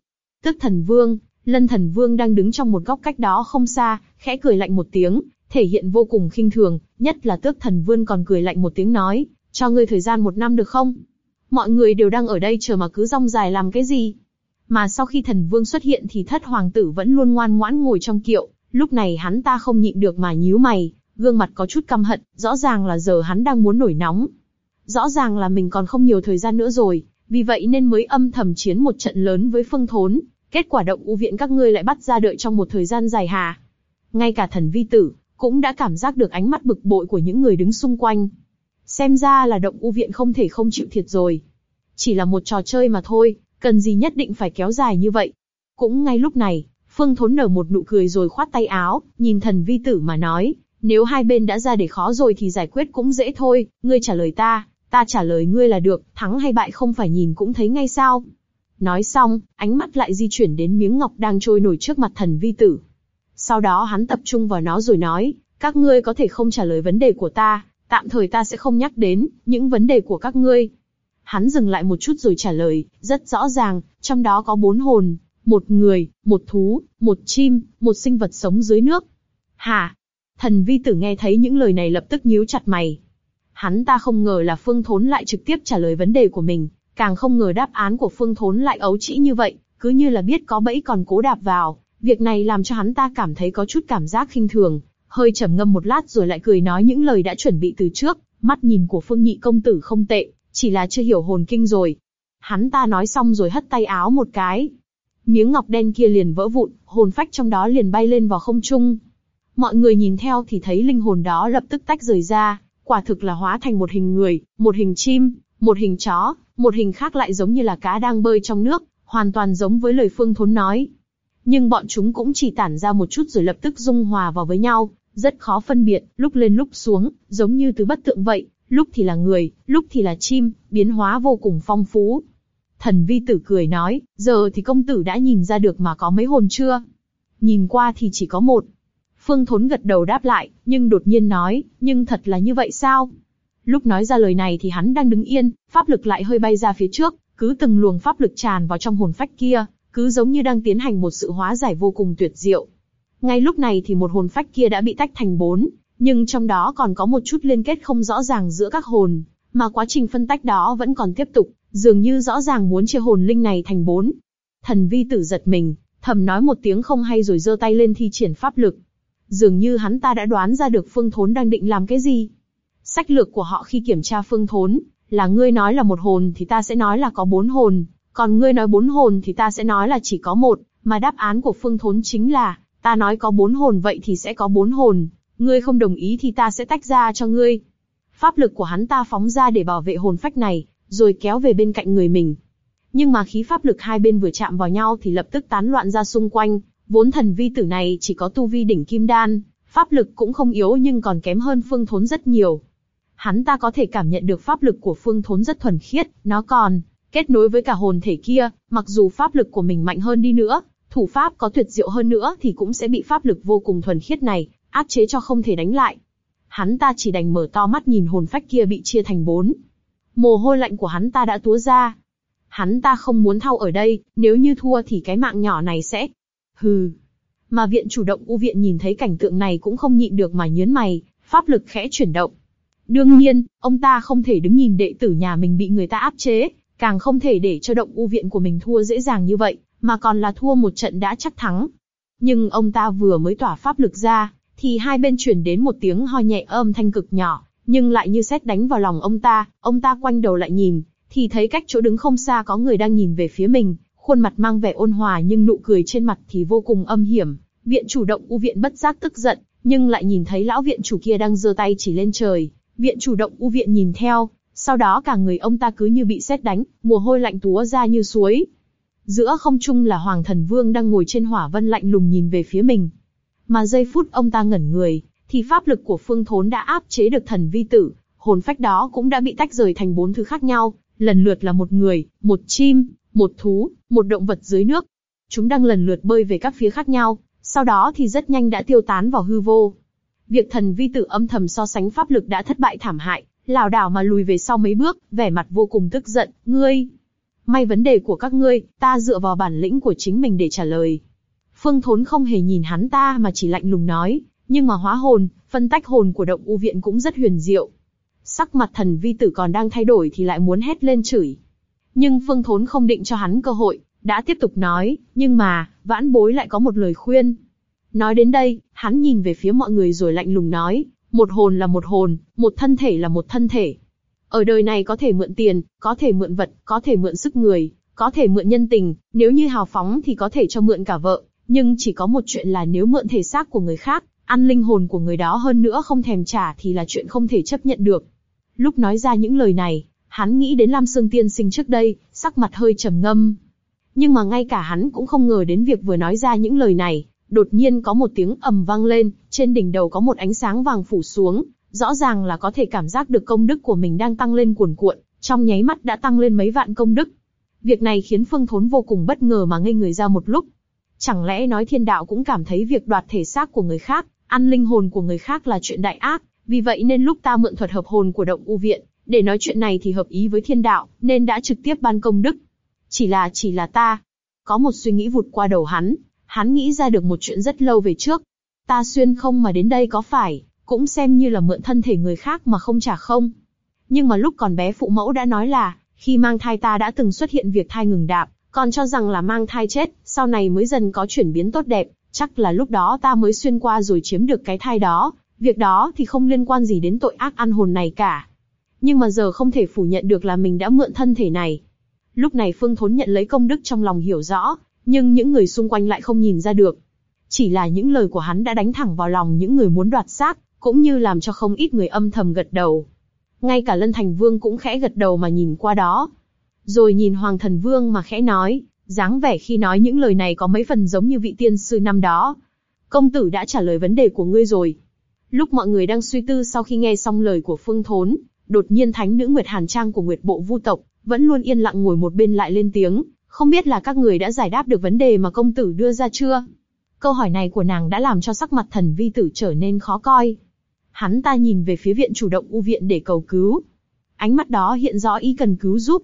Tức thần vương, lân thần vương đang đứng trong một góc cách đó không xa, khẽ cười lạnh một tiếng, thể hiện vô cùng khinh thường, nhất là tước thần vương còn cười lạnh một tiếng nói, cho ngươi thời gian một năm được không? Mọi người đều đang ở đây chờ mà cứ rong dài làm cái gì? Mà sau khi thần vương xuất hiện thì thất hoàng tử vẫn luôn ngoan ngoãn ngồi trong kiệu, lúc này hắn ta không nhịn được mà nhíu mày, gương mặt có chút căm hận, rõ ràng là giờ hắn đang muốn nổi nóng. Rõ ràng là mình còn không nhiều thời gian nữa rồi, vì vậy nên mới âm thầm chiến một trận lớn với phương thốn, kết quả động u viện các ngươi lại bắt ra đợi trong một thời gian dài hà. Ngay cả thần vi tử, cũng đã cảm giác được ánh mắt bực bội của những người đứng xung quanh. Xem ra là động u viện không thể không chịu thiệt rồi. Chỉ là một trò chơi mà thôi, cần gì nhất định phải kéo dài như vậy. Cũng ngay lúc này, Phương Thốn nở một nụ cười rồi khoát tay áo, nhìn thần vi tử mà nói, nếu hai bên đã ra để khó rồi thì giải quyết cũng dễ thôi, ngươi trả lời ta, ta trả lời ngươi là được, thắng hay bại không phải nhìn cũng thấy ngay sao. Nói xong, ánh mắt lại di chuyển đến miếng ngọc đang trôi nổi trước mặt thần vi tử. Sau đó hắn tập trung vào nó rồi nói, các ngươi có thể không trả lời vấn đề của ta, tạm thời ta sẽ không nhắc đến những vấn đề của các ngươi. Hắn dừng lại một chút rồi trả lời, rất rõ ràng, trong đó có bốn hồn, một người, một thú, một chim, một sinh vật sống dưới nước. Hả? Thần vi tử nghe thấy những lời này lập tức nhíu chặt mày. Hắn ta không ngờ là Phương Thốn lại trực tiếp trả lời vấn đề của mình, càng không ngờ đáp án của Phương Thốn lại ấu trĩ như vậy, cứ như là biết có bẫy còn cố đạp vào. Việc này làm cho hắn ta cảm thấy có chút cảm giác khinh thường, hơi trầm ngâm một lát rồi lại cười nói những lời đã chuẩn bị từ trước. Mắt nhìn của Phương Nhị công tử không tệ, chỉ là chưa hiểu hồn kinh rồi. Hắn ta nói xong rồi hất tay áo một cái, miếng ngọc đen kia liền vỡ vụn, hồn phách trong đó liền bay lên vào không trung. Mọi người nhìn theo thì thấy linh hồn đó lập tức tách rời ra, quả thực là hóa thành một hình người, một hình chim, một hình chó, một hình khác lại giống như là cá đang bơi trong nước, hoàn toàn giống với lời Phương Thốn nói. Nhưng bọn chúng cũng chỉ tản ra một chút rồi lập tức dung hòa vào với nhau, rất khó phân biệt, lúc lên lúc xuống, giống như từ bất tượng vậy, lúc thì là người, lúc thì là chim, biến hóa vô cùng phong phú. Thần vi tử cười nói, giờ thì công tử đã nhìn ra được mà có mấy hồn chưa? Nhìn qua thì chỉ có một. Phương Thốn gật đầu đáp lại, nhưng đột nhiên nói, nhưng thật là như vậy sao? Lúc nói ra lời này thì hắn đang đứng yên, pháp lực lại hơi bay ra phía trước, cứ từng luồng pháp lực tràn vào trong hồn phách kia, cứ giống như đang tiến hành một sự hóa giải vô cùng tuyệt diệu. Ngay lúc này thì một hồn phách kia đã bị tách thành bốn, nhưng trong đó còn có một chút liên kết không rõ ràng giữa các hồn, mà quá trình phân tách đó vẫn còn tiếp tục, dường như rõ ràng muốn chia hồn linh này thành bốn. Thần vi tử giật mình, thầm nói một tiếng không hay rồi giơ tay lên thi triển pháp lực. Dường như hắn ta đã đoán ra được phương thốn đang định làm cái gì. Sách lược của họ khi kiểm tra phương thốn, là ngươi nói là một hồn thì ta sẽ nói là có bốn hồn, còn ngươi nói bốn hồn thì ta sẽ nói là chỉ có một, mà đáp án của phương thốn chính là, ta nói có bốn hồn vậy thì sẽ có bốn hồn, ngươi không đồng ý thì ta sẽ tách ra cho ngươi. Pháp lực của hắn ta phóng ra để bảo vệ hồn phách này, rồi kéo về bên cạnh người mình. Nhưng mà khí pháp lực hai bên vừa chạm vào nhau thì lập tức tán loạn ra xung quanh, vốn thần vi tử này chỉ có tu vi đỉnh kim đan, pháp lực cũng không yếu nhưng còn kém hơn phương thốn rất nhiều. Hắn ta có thể cảm nhận được pháp lực của phương thốn rất thuần khiết, nó còn kết nối với cả hồn thể kia, mặc dù pháp lực của mình mạnh hơn đi nữa, thủ pháp có tuyệt diệu hơn nữa thì cũng sẽ bị pháp lực vô cùng thuần khiết này áp chế cho không thể đánh lại. hắn ta chỉ đành mở to mắt nhìn hồn phách kia bị chia thành bốn. Mồ hôi lạnh của hắn ta đã túa ra. Hắn ta không muốn thao ở đây, nếu như thua thì cái mạng nhỏ này sẽ... Hừ. Mà viện chủ động u viện nhìn thấy cảnh tượng này cũng không nhịn được mà nhớn mày, pháp lực khẽ chuyển động. Đương nhiên, ông ta không thể đứng nhìn đệ tử nhà mình bị người ta áp chế, càng không thể để cho động u viện của mình thua dễ dàng như vậy, mà còn là thua một trận đã chắc thắng. Nhưng ông ta vừa mới tỏa pháp lực ra, thì hai bên truyền đến một tiếng ho nhẹ âm thanh cực nhỏ, nhưng lại như sét đánh vào lòng ông ta, ông ta quanh đầu lại nhìn, thì thấy cách chỗ đứng không xa có người đang nhìn về phía mình, khuôn mặt mang vẻ ôn hòa nhưng nụ cười trên mặt thì vô cùng âm hiểm. Viện chủ động u viện bất giác tức giận, nhưng lại nhìn thấy lão viện chủ kia đang giơ tay chỉ lên trời. Viện chủ động u viện nhìn theo, sau đó cả người ông ta cứ như bị sét đánh, mồ hôi lạnh túa ra như suối. Giữa không trung là Hoàng Thần Vương đang ngồi trên hỏa vân lạnh lùng nhìn về phía mình. Mà giây phút ông ta ngẩn người, thì pháp lực của Phương Thốn đã áp chế được thần vi tử, hồn phách đó cũng đã bị tách rời thành bốn thứ khác nhau, lần lượt là một người, một chim, một thú, một động vật dưới nước. Chúng đang lần lượt bơi về các phía khác nhau, sau đó thì rất nhanh đã tiêu tán vào hư vô. Việc thần vi tử âm thầm so sánh pháp lực đã thất bại thảm hại, lảo đảo mà lùi về sau mấy bước, vẻ mặt vô cùng tức giận, ngươi. May vấn đề của các ngươi, ta dựa vào bản lĩnh của chính mình để trả lời. Phương Thốn không hề nhìn hắn ta mà chỉ lạnh lùng nói, nhưng mà hóa hồn, phân tách hồn của động u viện cũng rất huyền diệu. Sắc mặt thần vi tử còn đang thay đổi thì lại muốn hét lên chửi. Nhưng Phương Thốn không định cho hắn cơ hội, đã tiếp tục nói, nhưng mà, vãn bối lại có một lời khuyên. Nói đến đây, hắn nhìn về phía mọi người rồi lạnh lùng nói, một hồn là một hồn, một thân thể là một thân thể. Ở đời này có thể mượn tiền, có thể mượn vật, có thể mượn sức người, có thể mượn nhân tình, nếu như hào phóng thì có thể cho mượn cả vợ, nhưng chỉ có một chuyện là nếu mượn thể xác của người khác, ăn linh hồn của người đó hơn nữa không thèm trả thì là chuyện không thể chấp nhận được. Lúc nói ra những lời này, hắn nghĩ đến Lam Sương Tiên Sinh trước đây, sắc mặt hơi trầm ngâm. Nhưng mà ngay cả hắn cũng không ngờ đến việc vừa nói ra những lời này, đột nhiên có một tiếng ầm vang lên, trên đỉnh đầu có một ánh sáng vàng phủ xuống, rõ ràng là có thể cảm giác được công đức của mình đang tăng lên cuồn cuộn, trong nháy mắt đã tăng lên mấy vạn công đức. Việc này khiến Phương Thốn vô cùng bất ngờ mà ngây người ra một lúc. Chẳng lẽ nói thiên đạo cũng cảm thấy việc đoạt thể xác của người khác, ăn linh hồn của người khác là chuyện đại ác, vì vậy nên lúc ta mượn thuật hợp hồn của động u viện, để nói chuyện này thì hợp ý với thiên đạo, nên đã trực tiếp ban công đức. Chỉ là chỉ là ta. Có một suy nghĩ vụt qua đầu hắn, hắn nghĩ ra được một chuyện rất lâu về trước. Ta xuyên không mà đến đây có phải, cũng xem như là mượn thân thể người khác mà không trả không. Nhưng mà lúc còn bé phụ mẫu đã nói là, khi mang thai ta đã từng xuất hiện việc thai ngừng đạp, còn cho rằng là mang thai chết, sau này mới dần có chuyển biến tốt đẹp, chắc là lúc đó ta mới xuyên qua rồi chiếm được cái thai đó, việc đó thì không liên quan gì đến tội ác ăn hồn này cả. Nhưng mà giờ không thể phủ nhận được là mình đã mượn thân thể này. Lúc này Phương Thốn nhận lấy công đức trong lòng hiểu rõ, nhưng những người xung quanh lại không nhìn ra được. Chỉ là những lời của hắn đã đánh thẳng vào lòng những người muốn đoạt xác, cũng như làm cho không ít người âm thầm gật đầu. Ngay cả Lân Thành Vương cũng khẽ gật đầu mà nhìn qua đó. Rồi nhìn Hoàng Thần Vương mà khẽ nói, dáng vẻ khi nói những lời này có mấy phần giống như vị tiên sư năm đó. Công tử đã trả lời vấn đề của ngươi rồi. Lúc mọi người đang suy tư sau khi nghe xong lời của Phương Thốn, đột nhiên thánh nữ Nguyệt Hàn Trang của Nguyệt Bộ Vu tộc vẫn luôn yên lặng ngồi một bên lại lên tiếng, không biết là các người đã giải đáp được vấn đề mà công tử đưa ra chưa? Câu hỏi này của nàng đã làm cho sắc mặt thần vi tử trở nên khó coi. Hắn ta nhìn về phía viện chủ động u viện để cầu cứu. Ánh mắt đó hiện rõ ý cần cứu giúp.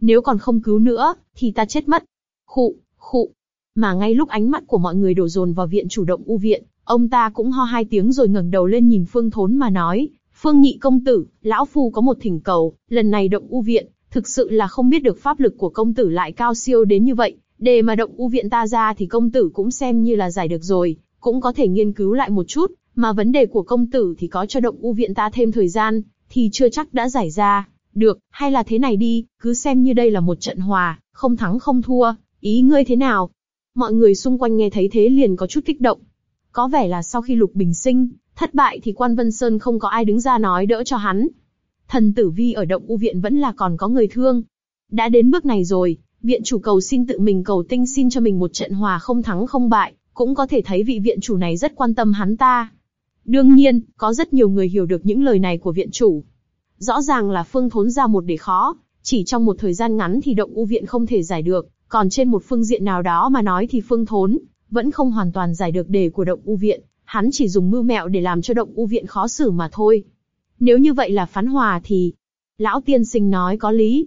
Nếu còn không cứu nữa, thì ta chết mất. Khụ, khụ. Mà ngay lúc ánh mắt của mọi người đổ dồn vào viện chủ động u viện, ông ta cũng ho hai tiếng rồi ngẩng đầu lên nhìn Phương Thốn mà nói, Phương Nhị công tử, lão phu có một thỉnh cầu, lần này động u viện, thực sự là không biết được pháp lực của công tử lại cao siêu đến như vậy, để mà động u viện ta ra thì công tử cũng xem như là giải được rồi, cũng có thể nghiên cứu lại một chút, mà vấn đề của công tử thì có cho động u viện ta thêm thời gian, thì chưa chắc đã giải ra. Được, hay là thế này đi, cứ xem như đây là một trận hòa, không thắng không thua, ý ngươi thế nào? Mọi người xung quanh nghe thấy thế liền có chút kích động. Có vẻ là sau khi Lục Bình sinh, thất bại thì quan Vân Sơn không có ai đứng ra nói đỡ cho hắn. Thần tử vi ở động u viện vẫn là còn có người thương. Đã đến bước này rồi, viện chủ cầu xin tự mình cầu tinh xin cho mình một trận hòa không thắng không bại, cũng có thể thấy vị viện chủ này rất quan tâm hắn ta. Đương nhiên, có rất nhiều người hiểu được những lời này của viện chủ. Rõ ràng là phương thốn ra một đề khó, chỉ trong một thời gian ngắn thì động u viện không thể giải được, còn trên một phương diện nào đó mà nói thì phương thốn vẫn không hoàn toàn giải được đề của động u viện hắn chỉ dùng mưu mẹo để làm cho động u viện khó xử mà thôi. Nếu như vậy là phán hòa thì... Lão tiên sinh nói có lý.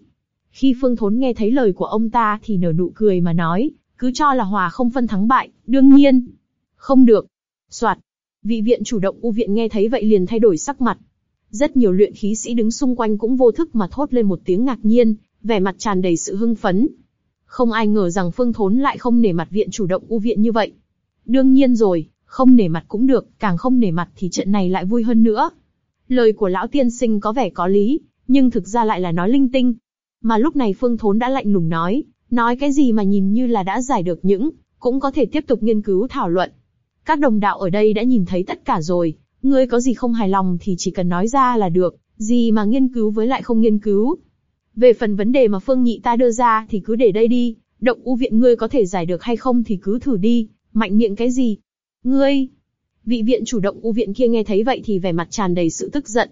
Khi Phương Thốn nghe thấy lời của ông ta thì nở nụ cười mà nói, cứ cho là hòa không phân thắng bại, đương nhiên. Không được. Soạt. Vị viện chủ động u viện nghe thấy vậy liền thay đổi sắc mặt. Rất nhiều luyện khí sĩ đứng xung quanh cũng vô thức mà thốt lên một tiếng ngạc nhiên, vẻ mặt tràn đầy sự hưng phấn. Không ai ngờ rằng Phương Thốn lại không nể mặt viện chủ động u viện như vậy. Đương nhiên rồi, không nể mặt cũng được, càng không nể mặt thì trận này lại vui hơn nữa. Lời của lão tiên sinh có vẻ có lý, nhưng thực ra lại là nói linh tinh. Mà lúc này Phương Thốn đã lạnh lùng nói, nói cái gì mà nhìn như là đã giải được những, cũng có thể tiếp tục nghiên cứu thảo luận. Các đồng đạo ở đây đã nhìn thấy tất cả rồi, ngươi có gì không hài lòng thì chỉ cần nói ra là được, gì mà nghiên cứu với lại không nghiên cứu. Về phần vấn đề mà Phương Nhị ta đưa ra thì cứ để đây đi, động u viện ngươi có thể giải được hay không thì cứ thử đi, mạnh miệng cái gì. Ngươi, vị viện chủ động u viện kia nghe thấy vậy thì vẻ mặt tràn đầy sự tức giận.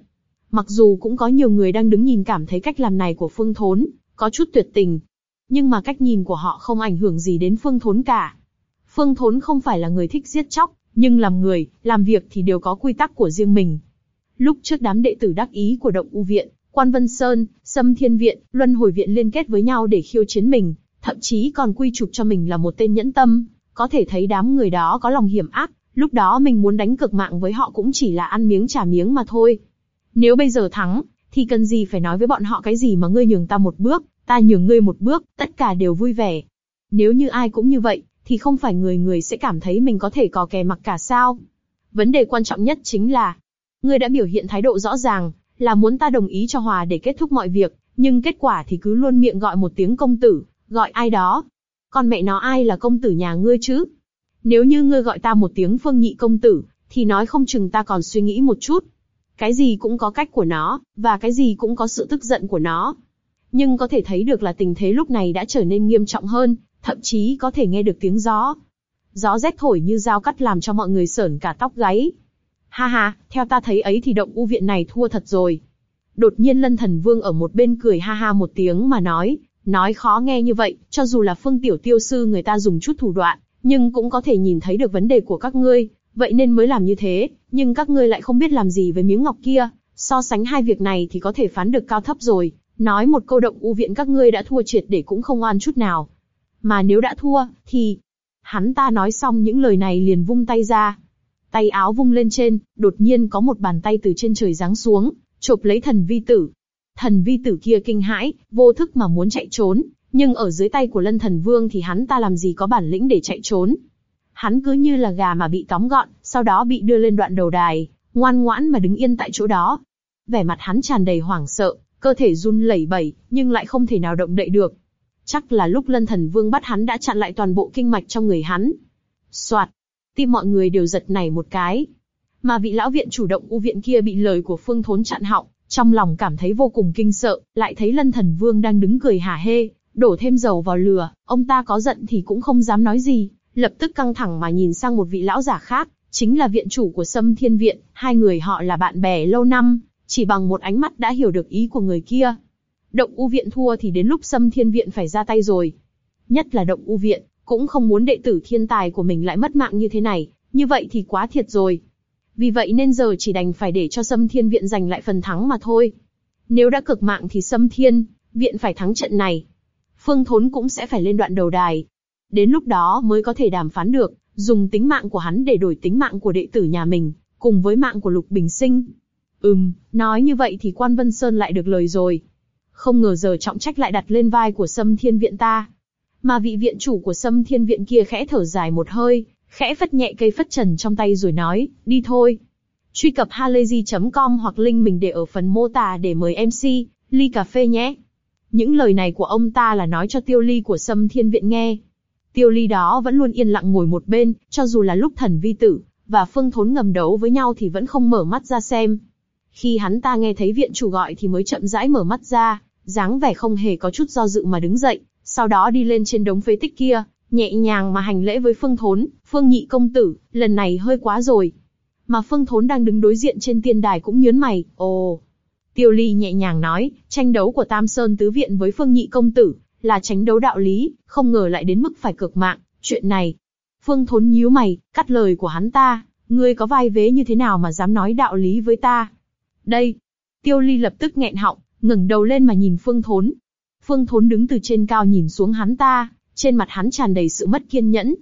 Mặc dù cũng có nhiều người đang đứng nhìn cảm thấy cách làm này của Phương Thốn, có chút tuyệt tình. Nhưng mà cách nhìn của họ không ảnh hưởng gì đến Phương Thốn cả. Phương Thốn không phải là người thích giết chóc, nhưng làm người, làm việc thì đều có quy tắc của riêng mình. Lúc trước đám đệ tử đắc ý của Động U Viện, Quan Vân Sơn, Sâm Thiên Viện, Luân Hồi Viện liên kết với nhau để khiêu chiến mình, thậm chí còn quy chụp cho mình là một tên nhẫn tâm, có thể thấy đám người đó có lòng hiểm ác, lúc đó mình muốn đánh cực mạng với họ cũng chỉ là ăn miếng trả miếng mà thôi. Nếu bây giờ thắng, thì cần gì phải nói với bọn họ cái gì mà ngươi nhường ta một bước, ta nhường ngươi một bước, tất cả đều vui vẻ. Nếu như ai cũng như vậy, thì không phải người người sẽ cảm thấy mình có thể cò kè mặc cả sao. Vấn đề quan trọng nhất chính là, ngươi đã biểu hiện thái độ rõ ràng, là muốn ta đồng ý cho hòa để kết thúc mọi việc, nhưng kết quả thì cứ luôn miệng gọi một tiếng công tử, gọi ai đó. Con mẹ nó ai là công tử nhà ngươi chứ? Nếu như ngươi gọi ta một tiếng phương nhị công tử, thì nói không chừng ta còn suy nghĩ một chút. Cái gì cũng có cách của nó, và cái gì cũng có sự tức giận của nó. Nhưng có thể thấy được là tình thế lúc này đã trở nên nghiêm trọng hơn, thậm chí có thể nghe được tiếng gió. Gió rét thổi như dao cắt làm cho mọi người sởn cả tóc gáy. Ha ha, theo ta thấy ấy thì động u viện này thua thật rồi. Đột nhiên lân thần vương ở một bên cười ha ha một tiếng mà nói, nói khó nghe như vậy, cho dù là phương tiểu tiêu sư người ta dùng chút thủ đoạn, nhưng cũng có thể nhìn thấy được vấn đề của các ngươi, vậy nên mới làm như thế, nhưng các ngươi lại không biết làm gì với miếng ngọc kia, so sánh hai việc này thì có thể phán được cao thấp rồi, nói một câu động u viện các ngươi đã thua triệt để cũng không oan chút nào. Mà nếu đã thua, thì... Hắn ta nói xong những lời này liền vung tay ra. Tay áo vung lên trên, đột nhiên có một bàn tay từ trên trời giáng xuống, chộp lấy thần vi tử. Thần vi tử kia kinh hãi, vô thức mà muốn chạy trốn, nhưng ở dưới tay của lân thần vương thì hắn ta làm gì có bản lĩnh để chạy trốn. Hắn cứ như là gà mà bị tóm gọn, sau đó bị đưa lên đoạn đầu đài, ngoan ngoãn mà đứng yên tại chỗ đó. Vẻ mặt hắn tràn đầy hoảng sợ, cơ thể run lẩy bẩy, nhưng lại không thể nào động đậy được. Chắc là lúc lân thần vương bắt hắn đã chặn lại toàn bộ kinh mạch trong người hắn. Soạt, tim mọi người đều giật nảy một cái. Mà vị lão viện chủ động u viện kia bị lời của phương thốn chặn họng, trong lòng cảm thấy vô cùng kinh sợ, lại thấy lân thần vương đang đứng cười hả hê, đổ thêm dầu vào lửa, ông ta có giận thì cũng không dám nói gì, lập tức căng thẳng mà nhìn sang một vị lão giả khác, chính là viện chủ của Sâm Thiên Viện, hai người họ là bạn bè lâu năm, chỉ bằng một ánh mắt đã hiểu được ý của người kia. Động U Viện thua thì đến lúc Sâm Thiên Viện phải ra tay rồi. Nhất là Động U Viện, cũng không muốn đệ tử thiên tài của mình lại mất mạng như thế này, như vậy thì quá thiệt rồi. Vì vậy nên giờ chỉ đành phải để cho Sâm Thiên Viện giành lại phần thắng mà thôi. Nếu đã cực mạng thì Sâm Thiên, Viện phải thắng trận này. Phương Thốn cũng sẽ phải lên đoạn đầu đài. Đến lúc đó mới có thể đàm phán được, dùng tính mạng của hắn để đổi tính mạng của đệ tử nhà mình, cùng với mạng của Lục Bình Sinh. Ừm, nói như vậy thì Quan Vân Sơn lại được lời rồi. Không ngờ giờ trọng trách lại đặt lên vai của Sâm Thiên Viện ta. Mà vị viện chủ của Sâm Thiên Viện kia khẽ thở dài một hơi, khẽ phất nhẹ cây phất trần trong tay rồi nói, đi thôi. Truy cập halayzi.com hoặc link mình để ở phần mô tả để mời MC, ly cà phê nhé. Những lời này của ông ta là nói cho Tiêu Ly của Sâm Thiên Viện nghe. Tiêu Ly đó vẫn luôn yên lặng ngồi một bên, cho dù là lúc thần vi tử, và phương thốn ngầm đấu với nhau thì vẫn không mở mắt ra xem. Khi hắn ta nghe thấy viện chủ gọi thì mới chậm rãi mở mắt ra, dáng vẻ không hề có chút do dự mà đứng dậy, sau đó đi lên trên đống phế tích kia, nhẹ nhàng mà hành lễ với phương thốn, phương nhị công tử, lần này hơi quá rồi. Mà phương thốn đang đứng đối diện trên tiên đài cũng nhướng mày, ồ. Tiêu ly nhẹ nhàng nói, tranh đấu của Tam Sơn Tứ Viện với phương nhị công tử, là tranh đấu đạo lý, không ngờ lại đến mức phải cực mạng, chuyện này. Phương thốn nhíu mày, cắt lời của hắn ta, Ngươi có vai vế như thế nào mà dám nói đạo lý với ta? Đây. Tiêu ly lập tức nghẹn họng, ngẩng đầu lên mà nhìn Phương Thốn. Phương Thốn đứng từ trên cao nhìn xuống hắn ta, trên mặt hắn tràn đầy sự mất kiên nhẫn.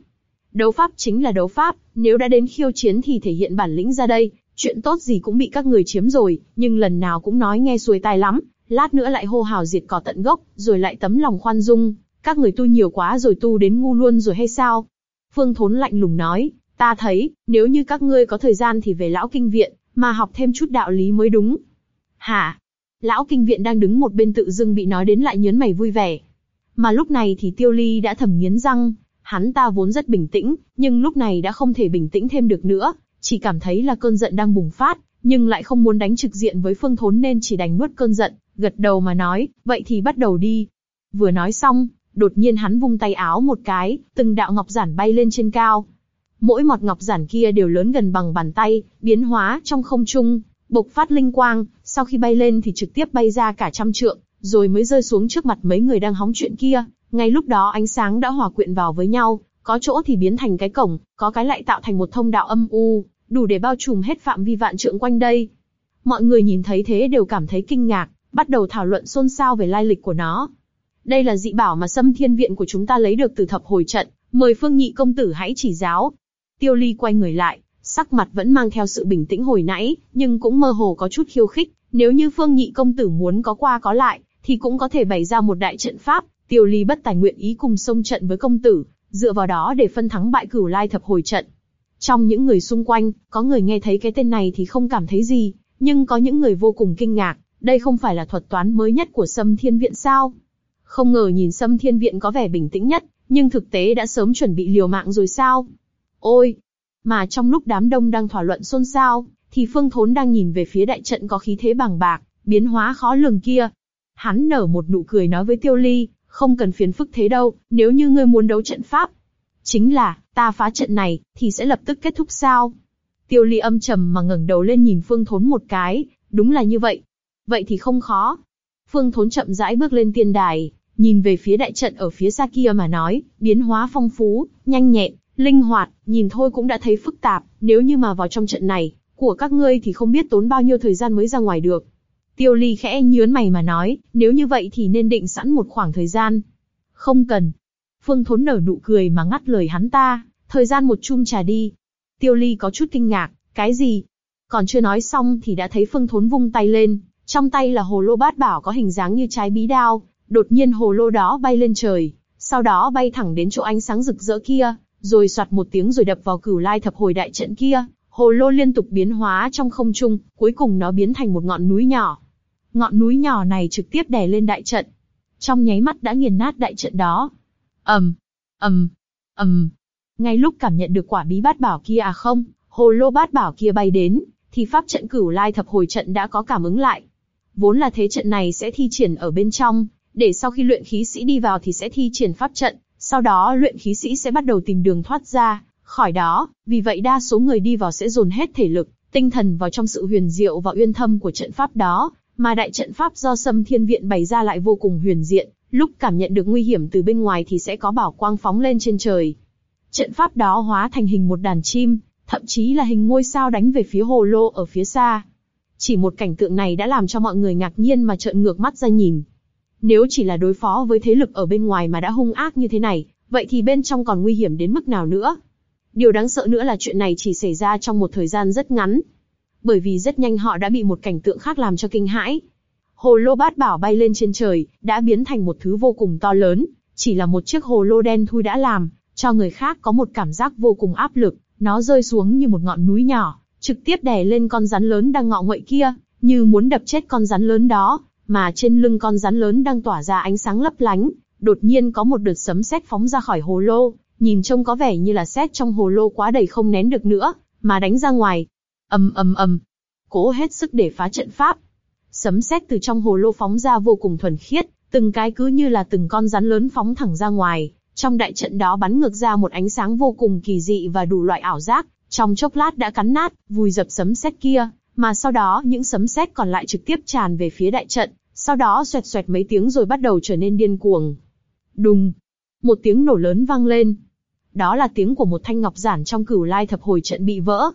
Đấu pháp chính là đấu pháp, nếu đã đến khiêu chiến thì thể hiện bản lĩnh ra đây, chuyện tốt gì cũng bị các người chiếm rồi, nhưng lần nào cũng nói nghe xuôi tai lắm, lát nữa lại hô hào diệt cỏ tận gốc, rồi lại tấm lòng khoan dung, các người tu nhiều quá rồi tu đến ngu luôn rồi hay sao? Phương Thốn lạnh lùng nói, ta thấy, nếu như các ngươi có thời gian thì về lão kinh viện, mà học thêm chút đạo lý mới đúng. Hả? Lão kinh viện đang đứng một bên tự dưng bị nói đến lại nhớn mày vui vẻ. Mà lúc này thì Tiêu Ly đã thầm nghiến răng, hắn ta vốn rất bình tĩnh, nhưng lúc này đã không thể bình tĩnh thêm được nữa, chỉ cảm thấy là cơn giận đang bùng phát, nhưng lại không muốn đánh trực diện với Phương Thốn nên chỉ đành nuốt cơn giận, gật đầu mà nói, vậy thì bắt đầu đi. Vừa nói xong, đột nhiên hắn vung tay áo một cái, từng đạo ngọc giản bay lên trên cao. Mỗi mọt ngọc giản kia đều lớn gần bằng bàn tay, biến hóa trong không trung, bộc phát linh quang, sau khi bay lên thì trực tiếp bay ra cả trăm trượng, rồi mới rơi xuống trước mặt mấy người đang hóng chuyện kia. Ngay lúc đó ánh sáng đã hòa quyện vào với nhau, có chỗ thì biến thành cái cổng, có cái lại tạo thành một thông đạo âm u, đủ để bao trùm hết phạm vi vạn trượng quanh đây. Mọi người nhìn thấy thế đều cảm thấy kinh ngạc, bắt đầu thảo luận xôn xao về lai lịch của nó. Đây là dị bảo mà Sâm Thiên Viện của chúng ta lấy được từ thập hồi trận, mời Phương Nhị công tử hãy chỉ giáo. Tiêu Ly quay người lại, sắc mặt vẫn mang theo sự bình tĩnh hồi nãy, nhưng cũng mơ hồ có chút khiêu khích. Nếu như Phương Nhị công tử muốn có qua có lại, thì cũng có thể bày ra một đại trận pháp. Tiêu Ly bất tài nguyện ý cùng xông trận với công tử, dựa vào đó để phân thắng bại cửu lai thập hồi trận. Trong những người xung quanh, có người nghe thấy cái tên này thì không cảm thấy gì, nhưng có những người vô cùng kinh ngạc, đây không phải là thuật toán mới nhất của Sâm Thiên Viện sao? Không ngờ nhìn Sâm Thiên Viện có vẻ bình tĩnh nhất, nhưng thực tế đã sớm chuẩn bị liều mạng rồi sao? Ôi! Mà trong lúc đám đông đang thỏa luận xôn xao, thì Phương Thốn đang nhìn về phía đại trận có khí thế bằng bạc, biến hóa khó lường kia. Hắn nở một nụ cười nói với Tiêu Ly, không cần phiền phức thế đâu, nếu như ngươi muốn đấu trận pháp, chính là ta phá trận này thì sẽ lập tức kết thúc sao? Tiêu Ly âm trầm mà ngẩng đầu lên nhìn Phương Thốn một cái, đúng là như vậy. Vậy thì không khó. Phương Thốn chậm rãi bước lên tiên đài, nhìn về phía đại trận ở phía xa kia mà nói, biến hóa phong phú, nhanh nhẹn, linh hoạt, nhìn thôi cũng đã thấy phức tạp. Nếu như mà vào trong trận này của các ngươi thì không biết tốn bao nhiêu thời gian mới ra ngoài được. Tiêu Ly khẽ nhướng mày mà nói, nếu như vậy thì nên định sẵn một khoảng thời gian. Không cần. Phương Thốn nở nụ cười mà ngắt lời hắn ta, thời gian một chung trà đi. Tiêu Ly có chút kinh ngạc, cái gì? Còn chưa nói xong thì đã thấy Phương Thốn vung tay lên, trong tay là hồ lô bát bảo có hình dáng như trái bí đao, đột nhiên hồ lô đó bay lên trời, sau đó bay thẳng đến chỗ ánh sáng rực rỡ kia, rồi soạt một tiếng rồi đập vào cửu lai thập hồi đại trận kia. Hồ lô liên tục biến hóa trong không trung, cuối cùng nó biến thành một ngọn núi nhỏ. Ngọn núi nhỏ này trực tiếp đè lên đại trận, trong nháy mắt đã nghiền nát đại trận đó. ầm, ầm, ầm. Ngay lúc cảm nhận được quả bí bát bảo kia à không, hồ lô bát bảo kia bay đến, thì pháp trận cửu lai thập hồi trận đã có cảm ứng lại. Vốn là thế trận này sẽ thi triển ở bên trong, để sau khi luyện khí sĩ đi vào thì sẽ thi triển pháp trận, sau đó luyện khí sĩ sẽ bắt đầu tìm đường thoát ra, khỏi đó, vì vậy đa số người đi vào sẽ dồn hết thể lực, tinh thần vào trong sự huyền diệu và uyên thâm của trận pháp đó, mà đại trận pháp do Sâm Thiên Viện bày ra lại vô cùng huyền diện, lúc cảm nhận được nguy hiểm từ bên ngoài thì sẽ có bảo quang phóng lên trên trời. Trận pháp đó hóa thành hình một đàn chim, thậm chí là hình ngôi sao đánh về phía hồ lô ở phía xa. Chỉ một cảnh tượng này đã làm cho mọi người ngạc nhiên mà trợn ngược mắt ra nhìn. Nếu chỉ là đối phó với thế lực ở bên ngoài mà đã hung ác như thế này, vậy thì bên trong còn nguy hiểm đến mức nào nữa? Điều đáng sợ nữa là chuyện này chỉ xảy ra trong một thời gian rất ngắn. Bởi vì rất nhanh họ đã bị một cảnh tượng khác làm cho kinh hãi. Hồ lô bát bảo bay lên trên trời, đã biến thành một thứ vô cùng to lớn, chỉ là một chiếc hồ lô đen thui đã làm, cho người khác có một cảm giác vô cùng áp lực, nó rơi xuống như một ngọn núi nhỏ, trực tiếp đè lên con rắn lớn đang ngọ nguậy kia, như muốn đập chết con rắn lớn đó, mà trên lưng con rắn lớn đang tỏa ra ánh sáng lấp lánh, đột nhiên có một đợt sấm sét phóng ra khỏi hồ lô, nhìn trông có vẻ như là sét trong hồ lô quá đầy không nén được nữa, mà đánh ra ngoài ầm ầm ầm, cố hết sức để phá trận pháp. Sấm sét từ trong hồ lô phóng ra vô cùng thuần khiết, từng cái cứ như là từng con rắn lớn phóng thẳng ra ngoài, trong đại trận đó bắn ngược ra một ánh sáng vô cùng kỳ dị và đủ loại ảo giác, trong chốc lát đã cắn nát, vùi dập sấm sét kia, mà sau đó những sấm sét còn lại trực tiếp tràn về phía đại trận, sau đó xoẹt xoẹt mấy tiếng rồi bắt đầu trở nên điên cuồng. Đùng, một tiếng nổ lớn vang lên. Đó là tiếng của một thanh ngọc giản trong cửu lai thập hồi trận bị vỡ.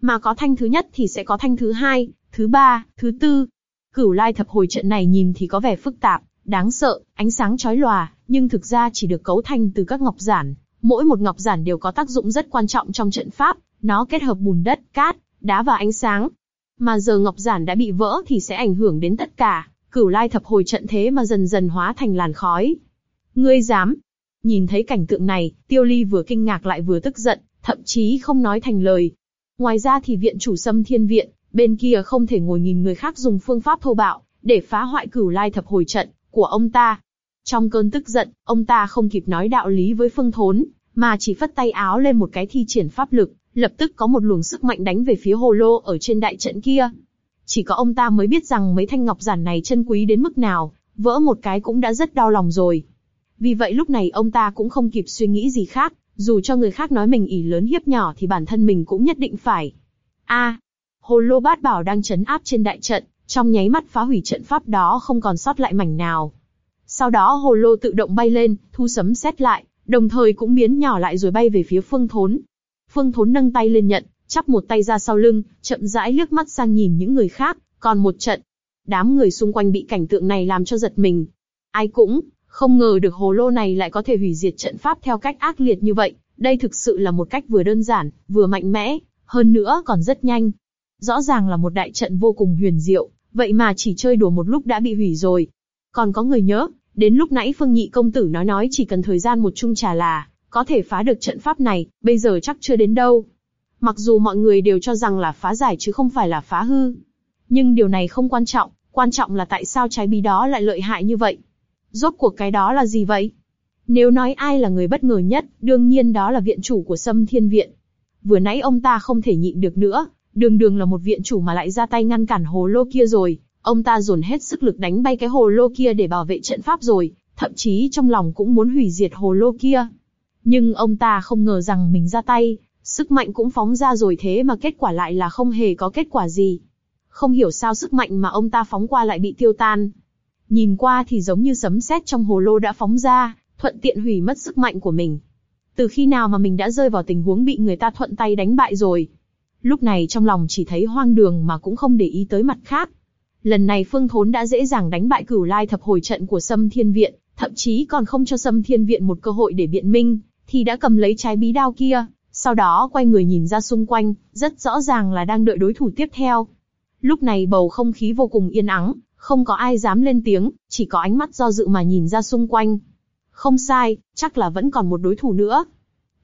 Mà có thanh thứ nhất thì sẽ có thanh thứ hai, thứ ba, thứ tư. Cửu lai thập hồi trận này nhìn thì có vẻ phức tạp, đáng sợ, ánh sáng chói lòa, nhưng thực ra chỉ được cấu thành từ các ngọc giản. Mỗi một ngọc giản đều có tác dụng rất quan trọng trong trận pháp, nó kết hợp bùn đất, cát, đá và ánh sáng. Mà giờ ngọc giản đã bị vỡ thì sẽ ảnh hưởng đến tất cả, cửu lai thập hồi trận thế mà dần dần hóa thành làn khói. Ngươi dám? Nhìn thấy cảnh tượng này, tiêu ly vừa kinh ngạc lại vừa tức giận, thậm chí không nói thành lời. Ngoài ra thì viện chủ xâm thiên viện, bên kia không thể ngồi nhìn người khác dùng phương pháp thô bạo, để phá hoại cửu lai thập hồi trận của ông ta. Trong cơn tức giận, ông ta không kịp nói đạo lý với phương thốn, mà chỉ phất tay áo lên một cái thi triển pháp lực, lập tức có một luồng sức mạnh đánh về phía hồ lô ở trên đại trận kia. Chỉ có ông ta mới biết rằng mấy thanh ngọc giản này chân quý đến mức nào, vỡ một cái cũng đã rất đau lòng rồi. Vì vậy lúc này ông ta cũng không kịp suy nghĩ gì khác, dù cho người khác nói mình ỉ lớn hiếp nhỏ thì bản thân mình cũng nhất định phải. A, hồ lô bát bảo đang chấn áp trên đại trận, trong nháy mắt phá hủy trận pháp đó không còn sót lại mảnh nào. Sau đó hồ lô tự động bay lên, thu sấm xét lại, đồng thời cũng biến nhỏ lại rồi bay về phía phương thốn. Phương thốn nâng tay lên nhận, chắp một tay ra sau lưng, chậm rãi liếc mắt sang nhìn những người khác, còn một trận. Đám người xung quanh bị cảnh tượng này làm cho giật mình. Ai cũng không ngờ được hồ lô này lại có thể hủy diệt trận pháp theo cách ác liệt như vậy. Đây thực sự là một cách vừa đơn giản, vừa mạnh mẽ, hơn nữa còn rất nhanh. Rõ ràng là một đại trận vô cùng huyền diệu, vậy mà chỉ chơi đùa một lúc đã bị hủy rồi. Còn có người nhớ, đến lúc nãy Phương Nhị công tử nói nói chỉ cần thời gian một chung trà là có thể phá được trận pháp này, bây giờ chắc chưa đến đâu. Mặc dù mọi người đều cho rằng là phá giải chứ không phải là phá hư. Nhưng điều này không quan trọng, quan trọng là tại sao trái bí đó lại lợi hại như vậy. Rốt cuộc cái đó là gì vậy? Nếu nói ai là người bất ngờ nhất, đương nhiên đó là viện chủ của Sâm Thiên Viện. Vừa nãy ông ta không thể nhịn được nữa, đường đường là một viện chủ mà lại ra tay ngăn cản hồ lô kia rồi, ông ta dồn hết sức lực đánh bay cái hồ lô kia để bảo vệ trận pháp rồi, thậm chí trong lòng cũng muốn hủy diệt hồ lô kia. Nhưng ông ta không ngờ rằng mình ra tay, sức mạnh cũng phóng ra rồi thế mà kết quả lại là không hề có kết quả gì. Không hiểu sao sức mạnh mà ông ta phóng qua lại bị tiêu tan. Nhìn qua thì giống như sấm sét trong hồ lô đã phóng ra, thuận tiện hủy mất sức mạnh của mình. Từ khi nào mà mình đã rơi vào tình huống bị người ta thuận tay đánh bại rồi? Lúc này trong lòng chỉ thấy hoang đường mà cũng không để ý tới mặt khác. Lần này Phương Thốn đã dễ dàng đánh bại cửu lai thập hồi trận của Sâm Thiên Viện, thậm chí còn không cho Sâm Thiên Viện một cơ hội để biện minh, thì đã cầm lấy trái bí đao kia, sau đó quay người nhìn ra xung quanh, rất rõ ràng là đang đợi đối thủ tiếp theo. Lúc này bầu không khí vô cùng yên ắng, không có ai dám lên tiếng, chỉ có ánh mắt do dự mà nhìn ra xung quanh. Không sai, chắc là vẫn còn một đối thủ nữa.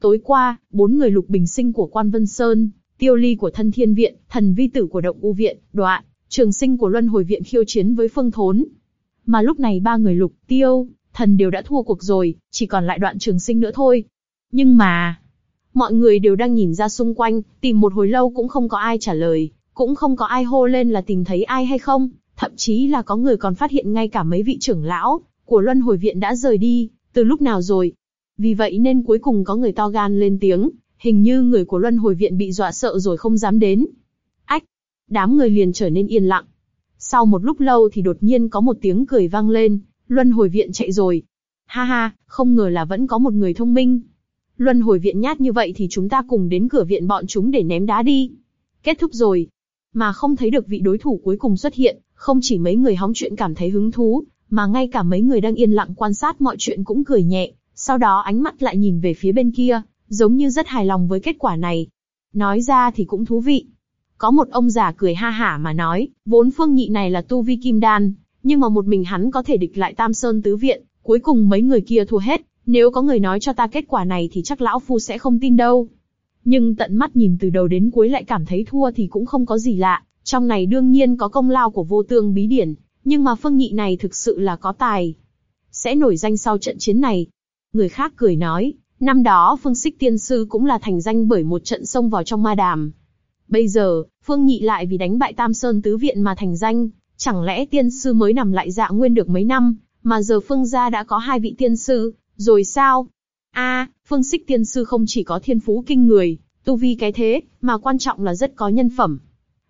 Tối qua, bốn người lục bình sinh của Quan Vân Sơn, tiêu ly của Thân Thiên Viện, thần vi tử của Động U Viện, đoạn, trường sinh của Luân Hồi Viện khiêu chiến với Phương Thốn. Mà lúc này ba người lục, tiêu, thần đều đã thua cuộc rồi, chỉ còn lại đoạn trường sinh nữa thôi. Nhưng mà, mọi người đều đang nhìn ra xung quanh, tìm một hồi lâu cũng không có ai trả lời, cũng không có ai hô lên là tìm thấy ai hay không, thậm chí là có người còn phát hiện ngay cả mấy vị trưởng lão của Luân Hồi Viện đã rời đi, từ lúc nào rồi. Vì vậy nên cuối cùng có người to gan lên tiếng, hình như người của Luân Hồi Viện bị dọa sợ rồi không dám đến. Ách! Đám người liền trở nên yên lặng. Sau một lúc lâu thì đột nhiên có một tiếng cười vang lên, Luân Hồi Viện chạy rồi. Ha ha, không ngờ là vẫn có một người thông minh. Luân Hồi Viện nhát như vậy thì chúng ta cùng đến cửa viện bọn chúng để ném đá đi. Kết thúc rồi. Mà không thấy được vị đối thủ cuối cùng xuất hiện, không chỉ mấy người hóng chuyện cảm thấy hứng thú, mà ngay cả mấy người đang yên lặng quan sát mọi chuyện cũng cười nhẹ, sau đó ánh mắt lại nhìn về phía bên kia, giống như rất hài lòng với kết quả này. Nói ra thì cũng thú vị. Có một ông già cười ha hả mà nói, vốn phương nhị này là tu vi kim đan, nhưng mà một mình hắn có thể địch lại Tam Sơn Tứ Viện, cuối cùng mấy người kia thua hết, nếu có người nói cho ta kết quả này thì chắc lão phu sẽ không tin đâu. Nhưng tận mắt nhìn từ đầu đến cuối lại cảm thấy thua thì cũng không có gì lạ, trong này đương nhiên có công lao của vô tương bí điển, nhưng mà phương nhị này thực sự là có tài. Sẽ nổi danh sau trận chiến này. Người khác cười nói, năm đó phương xích tiên sư cũng là thành danh bởi một trận xông vào trong ma đàm. Bây giờ, phương nhị lại vì đánh bại Tam Sơn Tứ Viện mà thành danh, chẳng lẽ tiên sư mới nằm lại dạ nguyên được mấy năm, mà giờ phương gia đã có hai vị tiên sư, rồi sao? A, phương xích tiên sư không chỉ có thiên phú kinh người, tu vi cái thế, mà quan trọng là rất có nhân phẩm.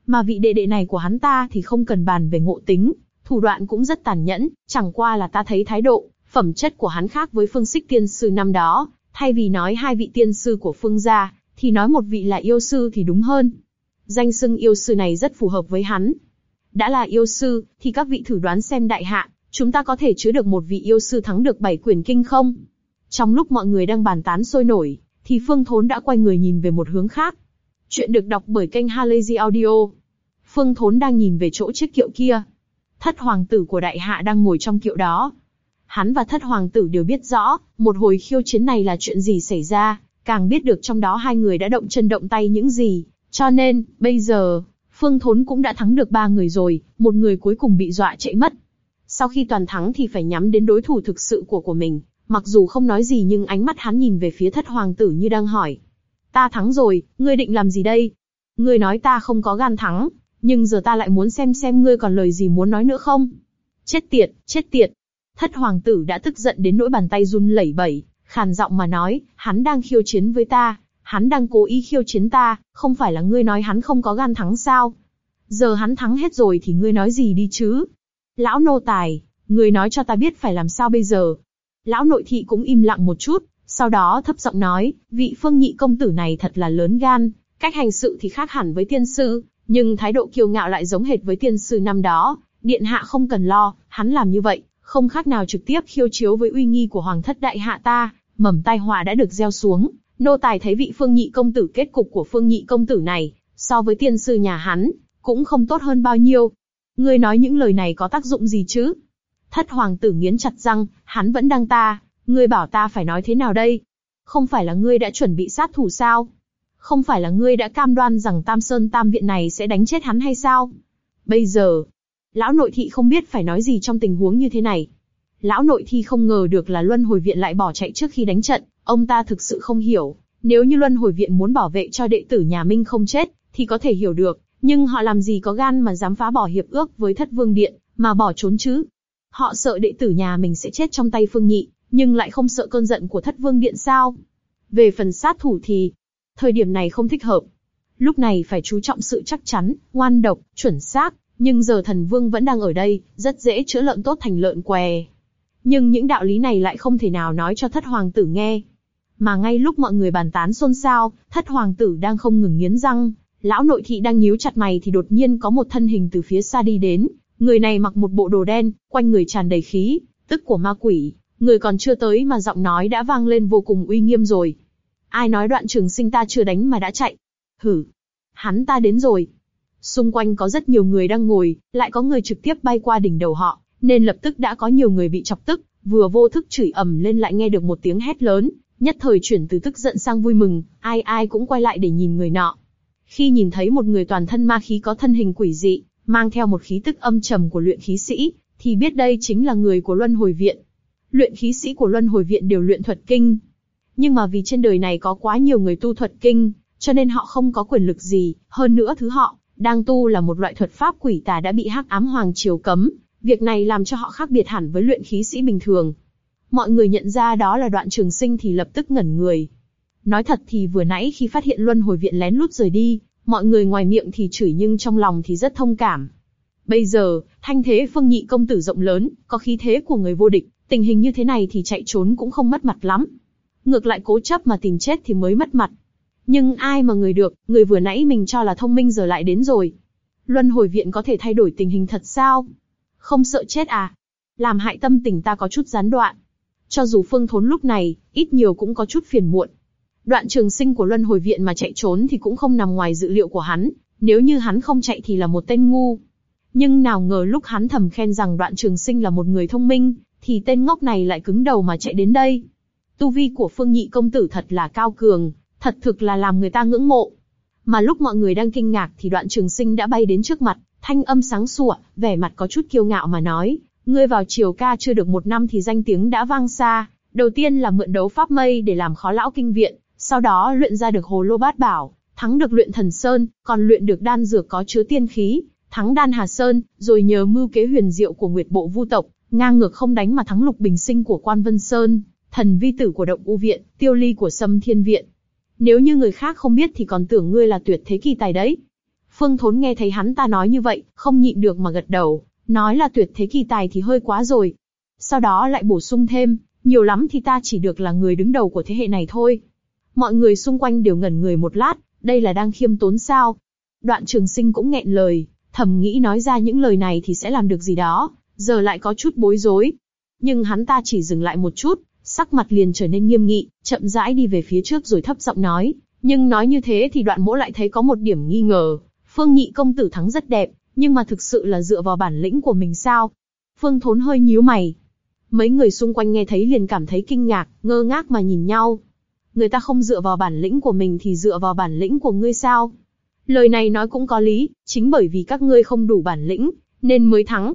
Mà vị đệ đệ này của hắn ta thì không cần bàn về ngộ tính, thủ đoạn cũng rất tàn nhẫn, chẳng qua là ta thấy thái độ, phẩm chất của hắn khác với phương xích tiên sư năm đó, thay vì nói hai vị tiên sư của phương gia, thì nói một vị là yêu sư thì đúng hơn. Danh xưng yêu sư này rất phù hợp với hắn. Đã là yêu sư, thì các vị thử đoán xem đại hạ, chúng ta có thể chứa được một vị yêu sư thắng được bảy quyền kinh không? Trong lúc mọi người đang bàn tán sôi nổi, thì Phương Thốn đã quay người nhìn về một hướng khác. Chuyện được đọc bởi kênh Halazy Audio. Phương Thốn đang nhìn về chỗ chiếc kiệu kia. Thất hoàng tử của đại hạ đang ngồi trong kiệu đó. Hắn và thất hoàng tử đều biết rõ, một hồi khiêu chiến này là chuyện gì xảy ra, càng biết được trong đó hai người đã động chân động tay những gì. Cho nên, bây giờ, Phương Thốn cũng đã thắng được ba người rồi, một người cuối cùng bị dọa chạy mất. Sau khi toàn thắng thì phải nhắm đến đối thủ thực sự của của mình. Mặc dù không nói gì nhưng ánh mắt hắn nhìn về phía thất hoàng tử như đang hỏi. Ta thắng rồi, ngươi định làm gì đây? Ngươi nói ta không có gan thắng, nhưng giờ ta lại muốn xem xem ngươi còn lời gì muốn nói nữa không? Chết tiệt, chết tiệt. Thất hoàng tử đã tức giận đến nỗi bàn tay run lẩy bẩy, khàn giọng mà nói, hắn đang khiêu chiến với ta, hắn đang cố ý khiêu chiến ta, không phải là ngươi nói hắn không có gan thắng sao? Giờ hắn thắng hết rồi thì ngươi nói gì đi chứ? Lão nô tài, ngươi nói cho ta biết phải làm sao bây giờ? Lão nội thị cũng im lặng một chút, sau đó thấp giọng nói, vị phương nhị công tử này thật là lớn gan, cách hành sự thì khác hẳn với tiên sư, nhưng thái độ kiêu ngạo lại giống hệt với tiên sư năm đó. Điện hạ không cần lo, hắn làm như vậy, không khác nào trực tiếp khiêu chiếu với uy nghi của hoàng thất đại hạ ta, mầm tai họa đã được gieo xuống. Nô tài thấy vị phương nhị công tử kết cục của phương nhị công tử này, so với tiên sư nhà hắn, cũng không tốt hơn bao nhiêu. Ngươi nói những lời này có tác dụng gì chứ? Thất hoàng tử nghiến chặt răng, hắn vẫn đang ta, ngươi bảo ta phải nói thế nào đây? Không phải là ngươi đã chuẩn bị sát thủ sao? Không phải là ngươi đã cam đoan rằng Tam Sơn Tam Viện này sẽ đánh chết hắn hay sao? Bây giờ, lão nội thị không biết phải nói gì trong tình huống như thế này. Lão nội thi không ngờ được là Luân Hồi Viện lại bỏ chạy trước khi đánh trận, ông ta thực sự không hiểu. Nếu như Luân Hồi Viện muốn bảo vệ cho đệ tử nhà Minh không chết, thì có thể hiểu được, nhưng họ làm gì có gan mà dám phá bỏ hiệp ước với Thất Vương Điện, mà bỏ trốn chứ? Họ sợ đệ tử nhà mình sẽ chết trong tay Phương Nhị, nhưng lại không sợ cơn giận của Thất Vương Điện sao? Về phần sát thủ thì, thời điểm này không thích hợp. Lúc này phải chú trọng sự chắc chắn, ngoan độc, chuẩn xác, nhưng giờ thần vương vẫn đang ở đây, rất dễ chữa lợn tốt thành lợn què. Nhưng những đạo lý này lại không thể nào nói cho thất hoàng tử nghe. Mà ngay lúc mọi người bàn tán xôn xao, thất hoàng tử đang không ngừng nghiến răng, lão nội thị đang nhíu chặt mày thì đột nhiên có một thân hình từ phía xa đi đến. Người này mặc một bộ đồ đen, quanh người tràn đầy khí, tức của ma quỷ. Người còn chưa tới mà giọng nói đã vang lên vô cùng uy nghiêm rồi. Ai nói đoạn trường sinh ta chưa đánh mà đã chạy? Hử! Hắn ta đến rồi. Xung quanh có rất nhiều người đang ngồi, lại có người trực tiếp bay qua đỉnh đầu họ, nên lập tức đã có nhiều người bị chọc tức, vừa vô thức chửi ầm lên lại nghe được một tiếng hét lớn, nhất thời chuyển từ tức giận sang vui mừng, ai ai cũng quay lại để nhìn người nọ. Khi nhìn thấy một người toàn thân ma khí có thân hình quỷ dị, mang theo một khí tức âm trầm của luyện khí sĩ, thì biết đây chính là người của Luân Hồi Viện. Luyện khí sĩ của Luân Hồi Viện đều luyện thuật kinh. Nhưng mà vì trên đời này có quá nhiều người tu thuật kinh, cho nên họ không có quyền lực gì, hơn nữa thứ họ đang tu là một loại thuật pháp quỷ tà đã bị hắc ám hoàng triều cấm, Việc này làm cho họ khác biệt hẳn với luyện khí sĩ bình thường. Mọi người nhận ra đó là đoạn trường sinh thì lập tức ngẩn người. Nói thật thì vừa nãy khi phát hiện luân hồi viện lén lút rời đi, mọi người ngoài miệng thì chửi nhưng trong lòng thì rất thông cảm. Bây giờ, thanh thế phương nhị công tử rộng lớn, có khí thế của người vô địch, tình hình như thế này thì chạy trốn cũng không mất mặt lắm. Ngược lại cố chấp mà tìm chết thì mới mất mặt. Nhưng ai mà người được, người vừa nãy mình cho là thông minh giờ lại đến rồi. Luân hồi viện có thể thay đổi tình hình thật sao? Không sợ chết à? Làm hại tâm tình ta có chút gián đoạn. Cho dù Phương Thốn lúc này, ít nhiều cũng có chút phiền muộn. Đoạn trường sinh của Luân Hồi Viện mà chạy trốn thì cũng không nằm ngoài dự liệu của hắn, nếu như hắn không chạy thì là một tên ngu. Nhưng nào ngờ lúc hắn thầm khen rằng đoạn trường sinh là một người thông minh, thì tên ngốc này lại cứng đầu mà chạy đến đây. Tu vi của Phương Nhị công tử thật là cao cường, thật thực là làm người ta ngưỡng mộ. Mà lúc mọi người đang kinh ngạc thì đoạn trường sinh đã bay đến trước mặt, thanh âm sáng sủa, vẻ mặt có chút kiêu ngạo mà nói, ngươi vào triều ca chưa được một năm thì danh tiếng đã vang xa. Đầu tiên là mượn đấu pháp mây để làm khó lão kinh viện, sau đó luyện ra được hồ lô bát bảo, thắng được luyện thần sơn, còn luyện được đan dược có chứa tiên khí, thắng đan hà sơn, rồi nhờ mưu kế huyền diệu của nguyệt bộ vu tộc, ngang ngược không đánh mà thắng lục bình sinh của quan vân sơn, thần vi tử của động u viện, tiêu ly của sâm thiên viện. Nếu như người khác không biết thì còn tưởng ngươi là tuyệt thế kỳ tài đấy. Phương Thốn nghe thấy hắn ta nói như vậy, không nhịn được mà gật đầu, nói là tuyệt thế kỳ tài thì hơi quá rồi. Sau đó lại bổ sung thêm, nhiều lắm thì ta chỉ được là người đứng đầu của thế hệ này thôi. Mọi người xung quanh đều ngẩn người một lát, đây là đang khiêm tốn sao? Đoạn trường sinh cũng nghẹn lời, thầm nghĩ nói ra những lời này thì sẽ làm được gì đó, giờ lại có chút bối rối. Nhưng hắn ta chỉ dừng lại một chút, sắc mặt liền trở nên nghiêm nghị, chậm rãi đi về phía trước rồi thấp giọng nói. Nhưng nói như thế thì đoạn mỗ lại thấy có một điểm nghi ngờ. Phương nhị công tử thắng rất đẹp, nhưng mà thực sự là dựa vào bản lĩnh của mình sao? Phương thốn hơi nhíu mày. Mấy người xung quanh nghe thấy liền cảm thấy kinh ngạc, ngơ ngác mà nhìn nhau. Người ta không dựa vào bản lĩnh của mình thì dựa vào bản lĩnh của ngươi sao? Lời này nói cũng có lý, chính bởi vì các ngươi không đủ bản lĩnh, nên mới thắng.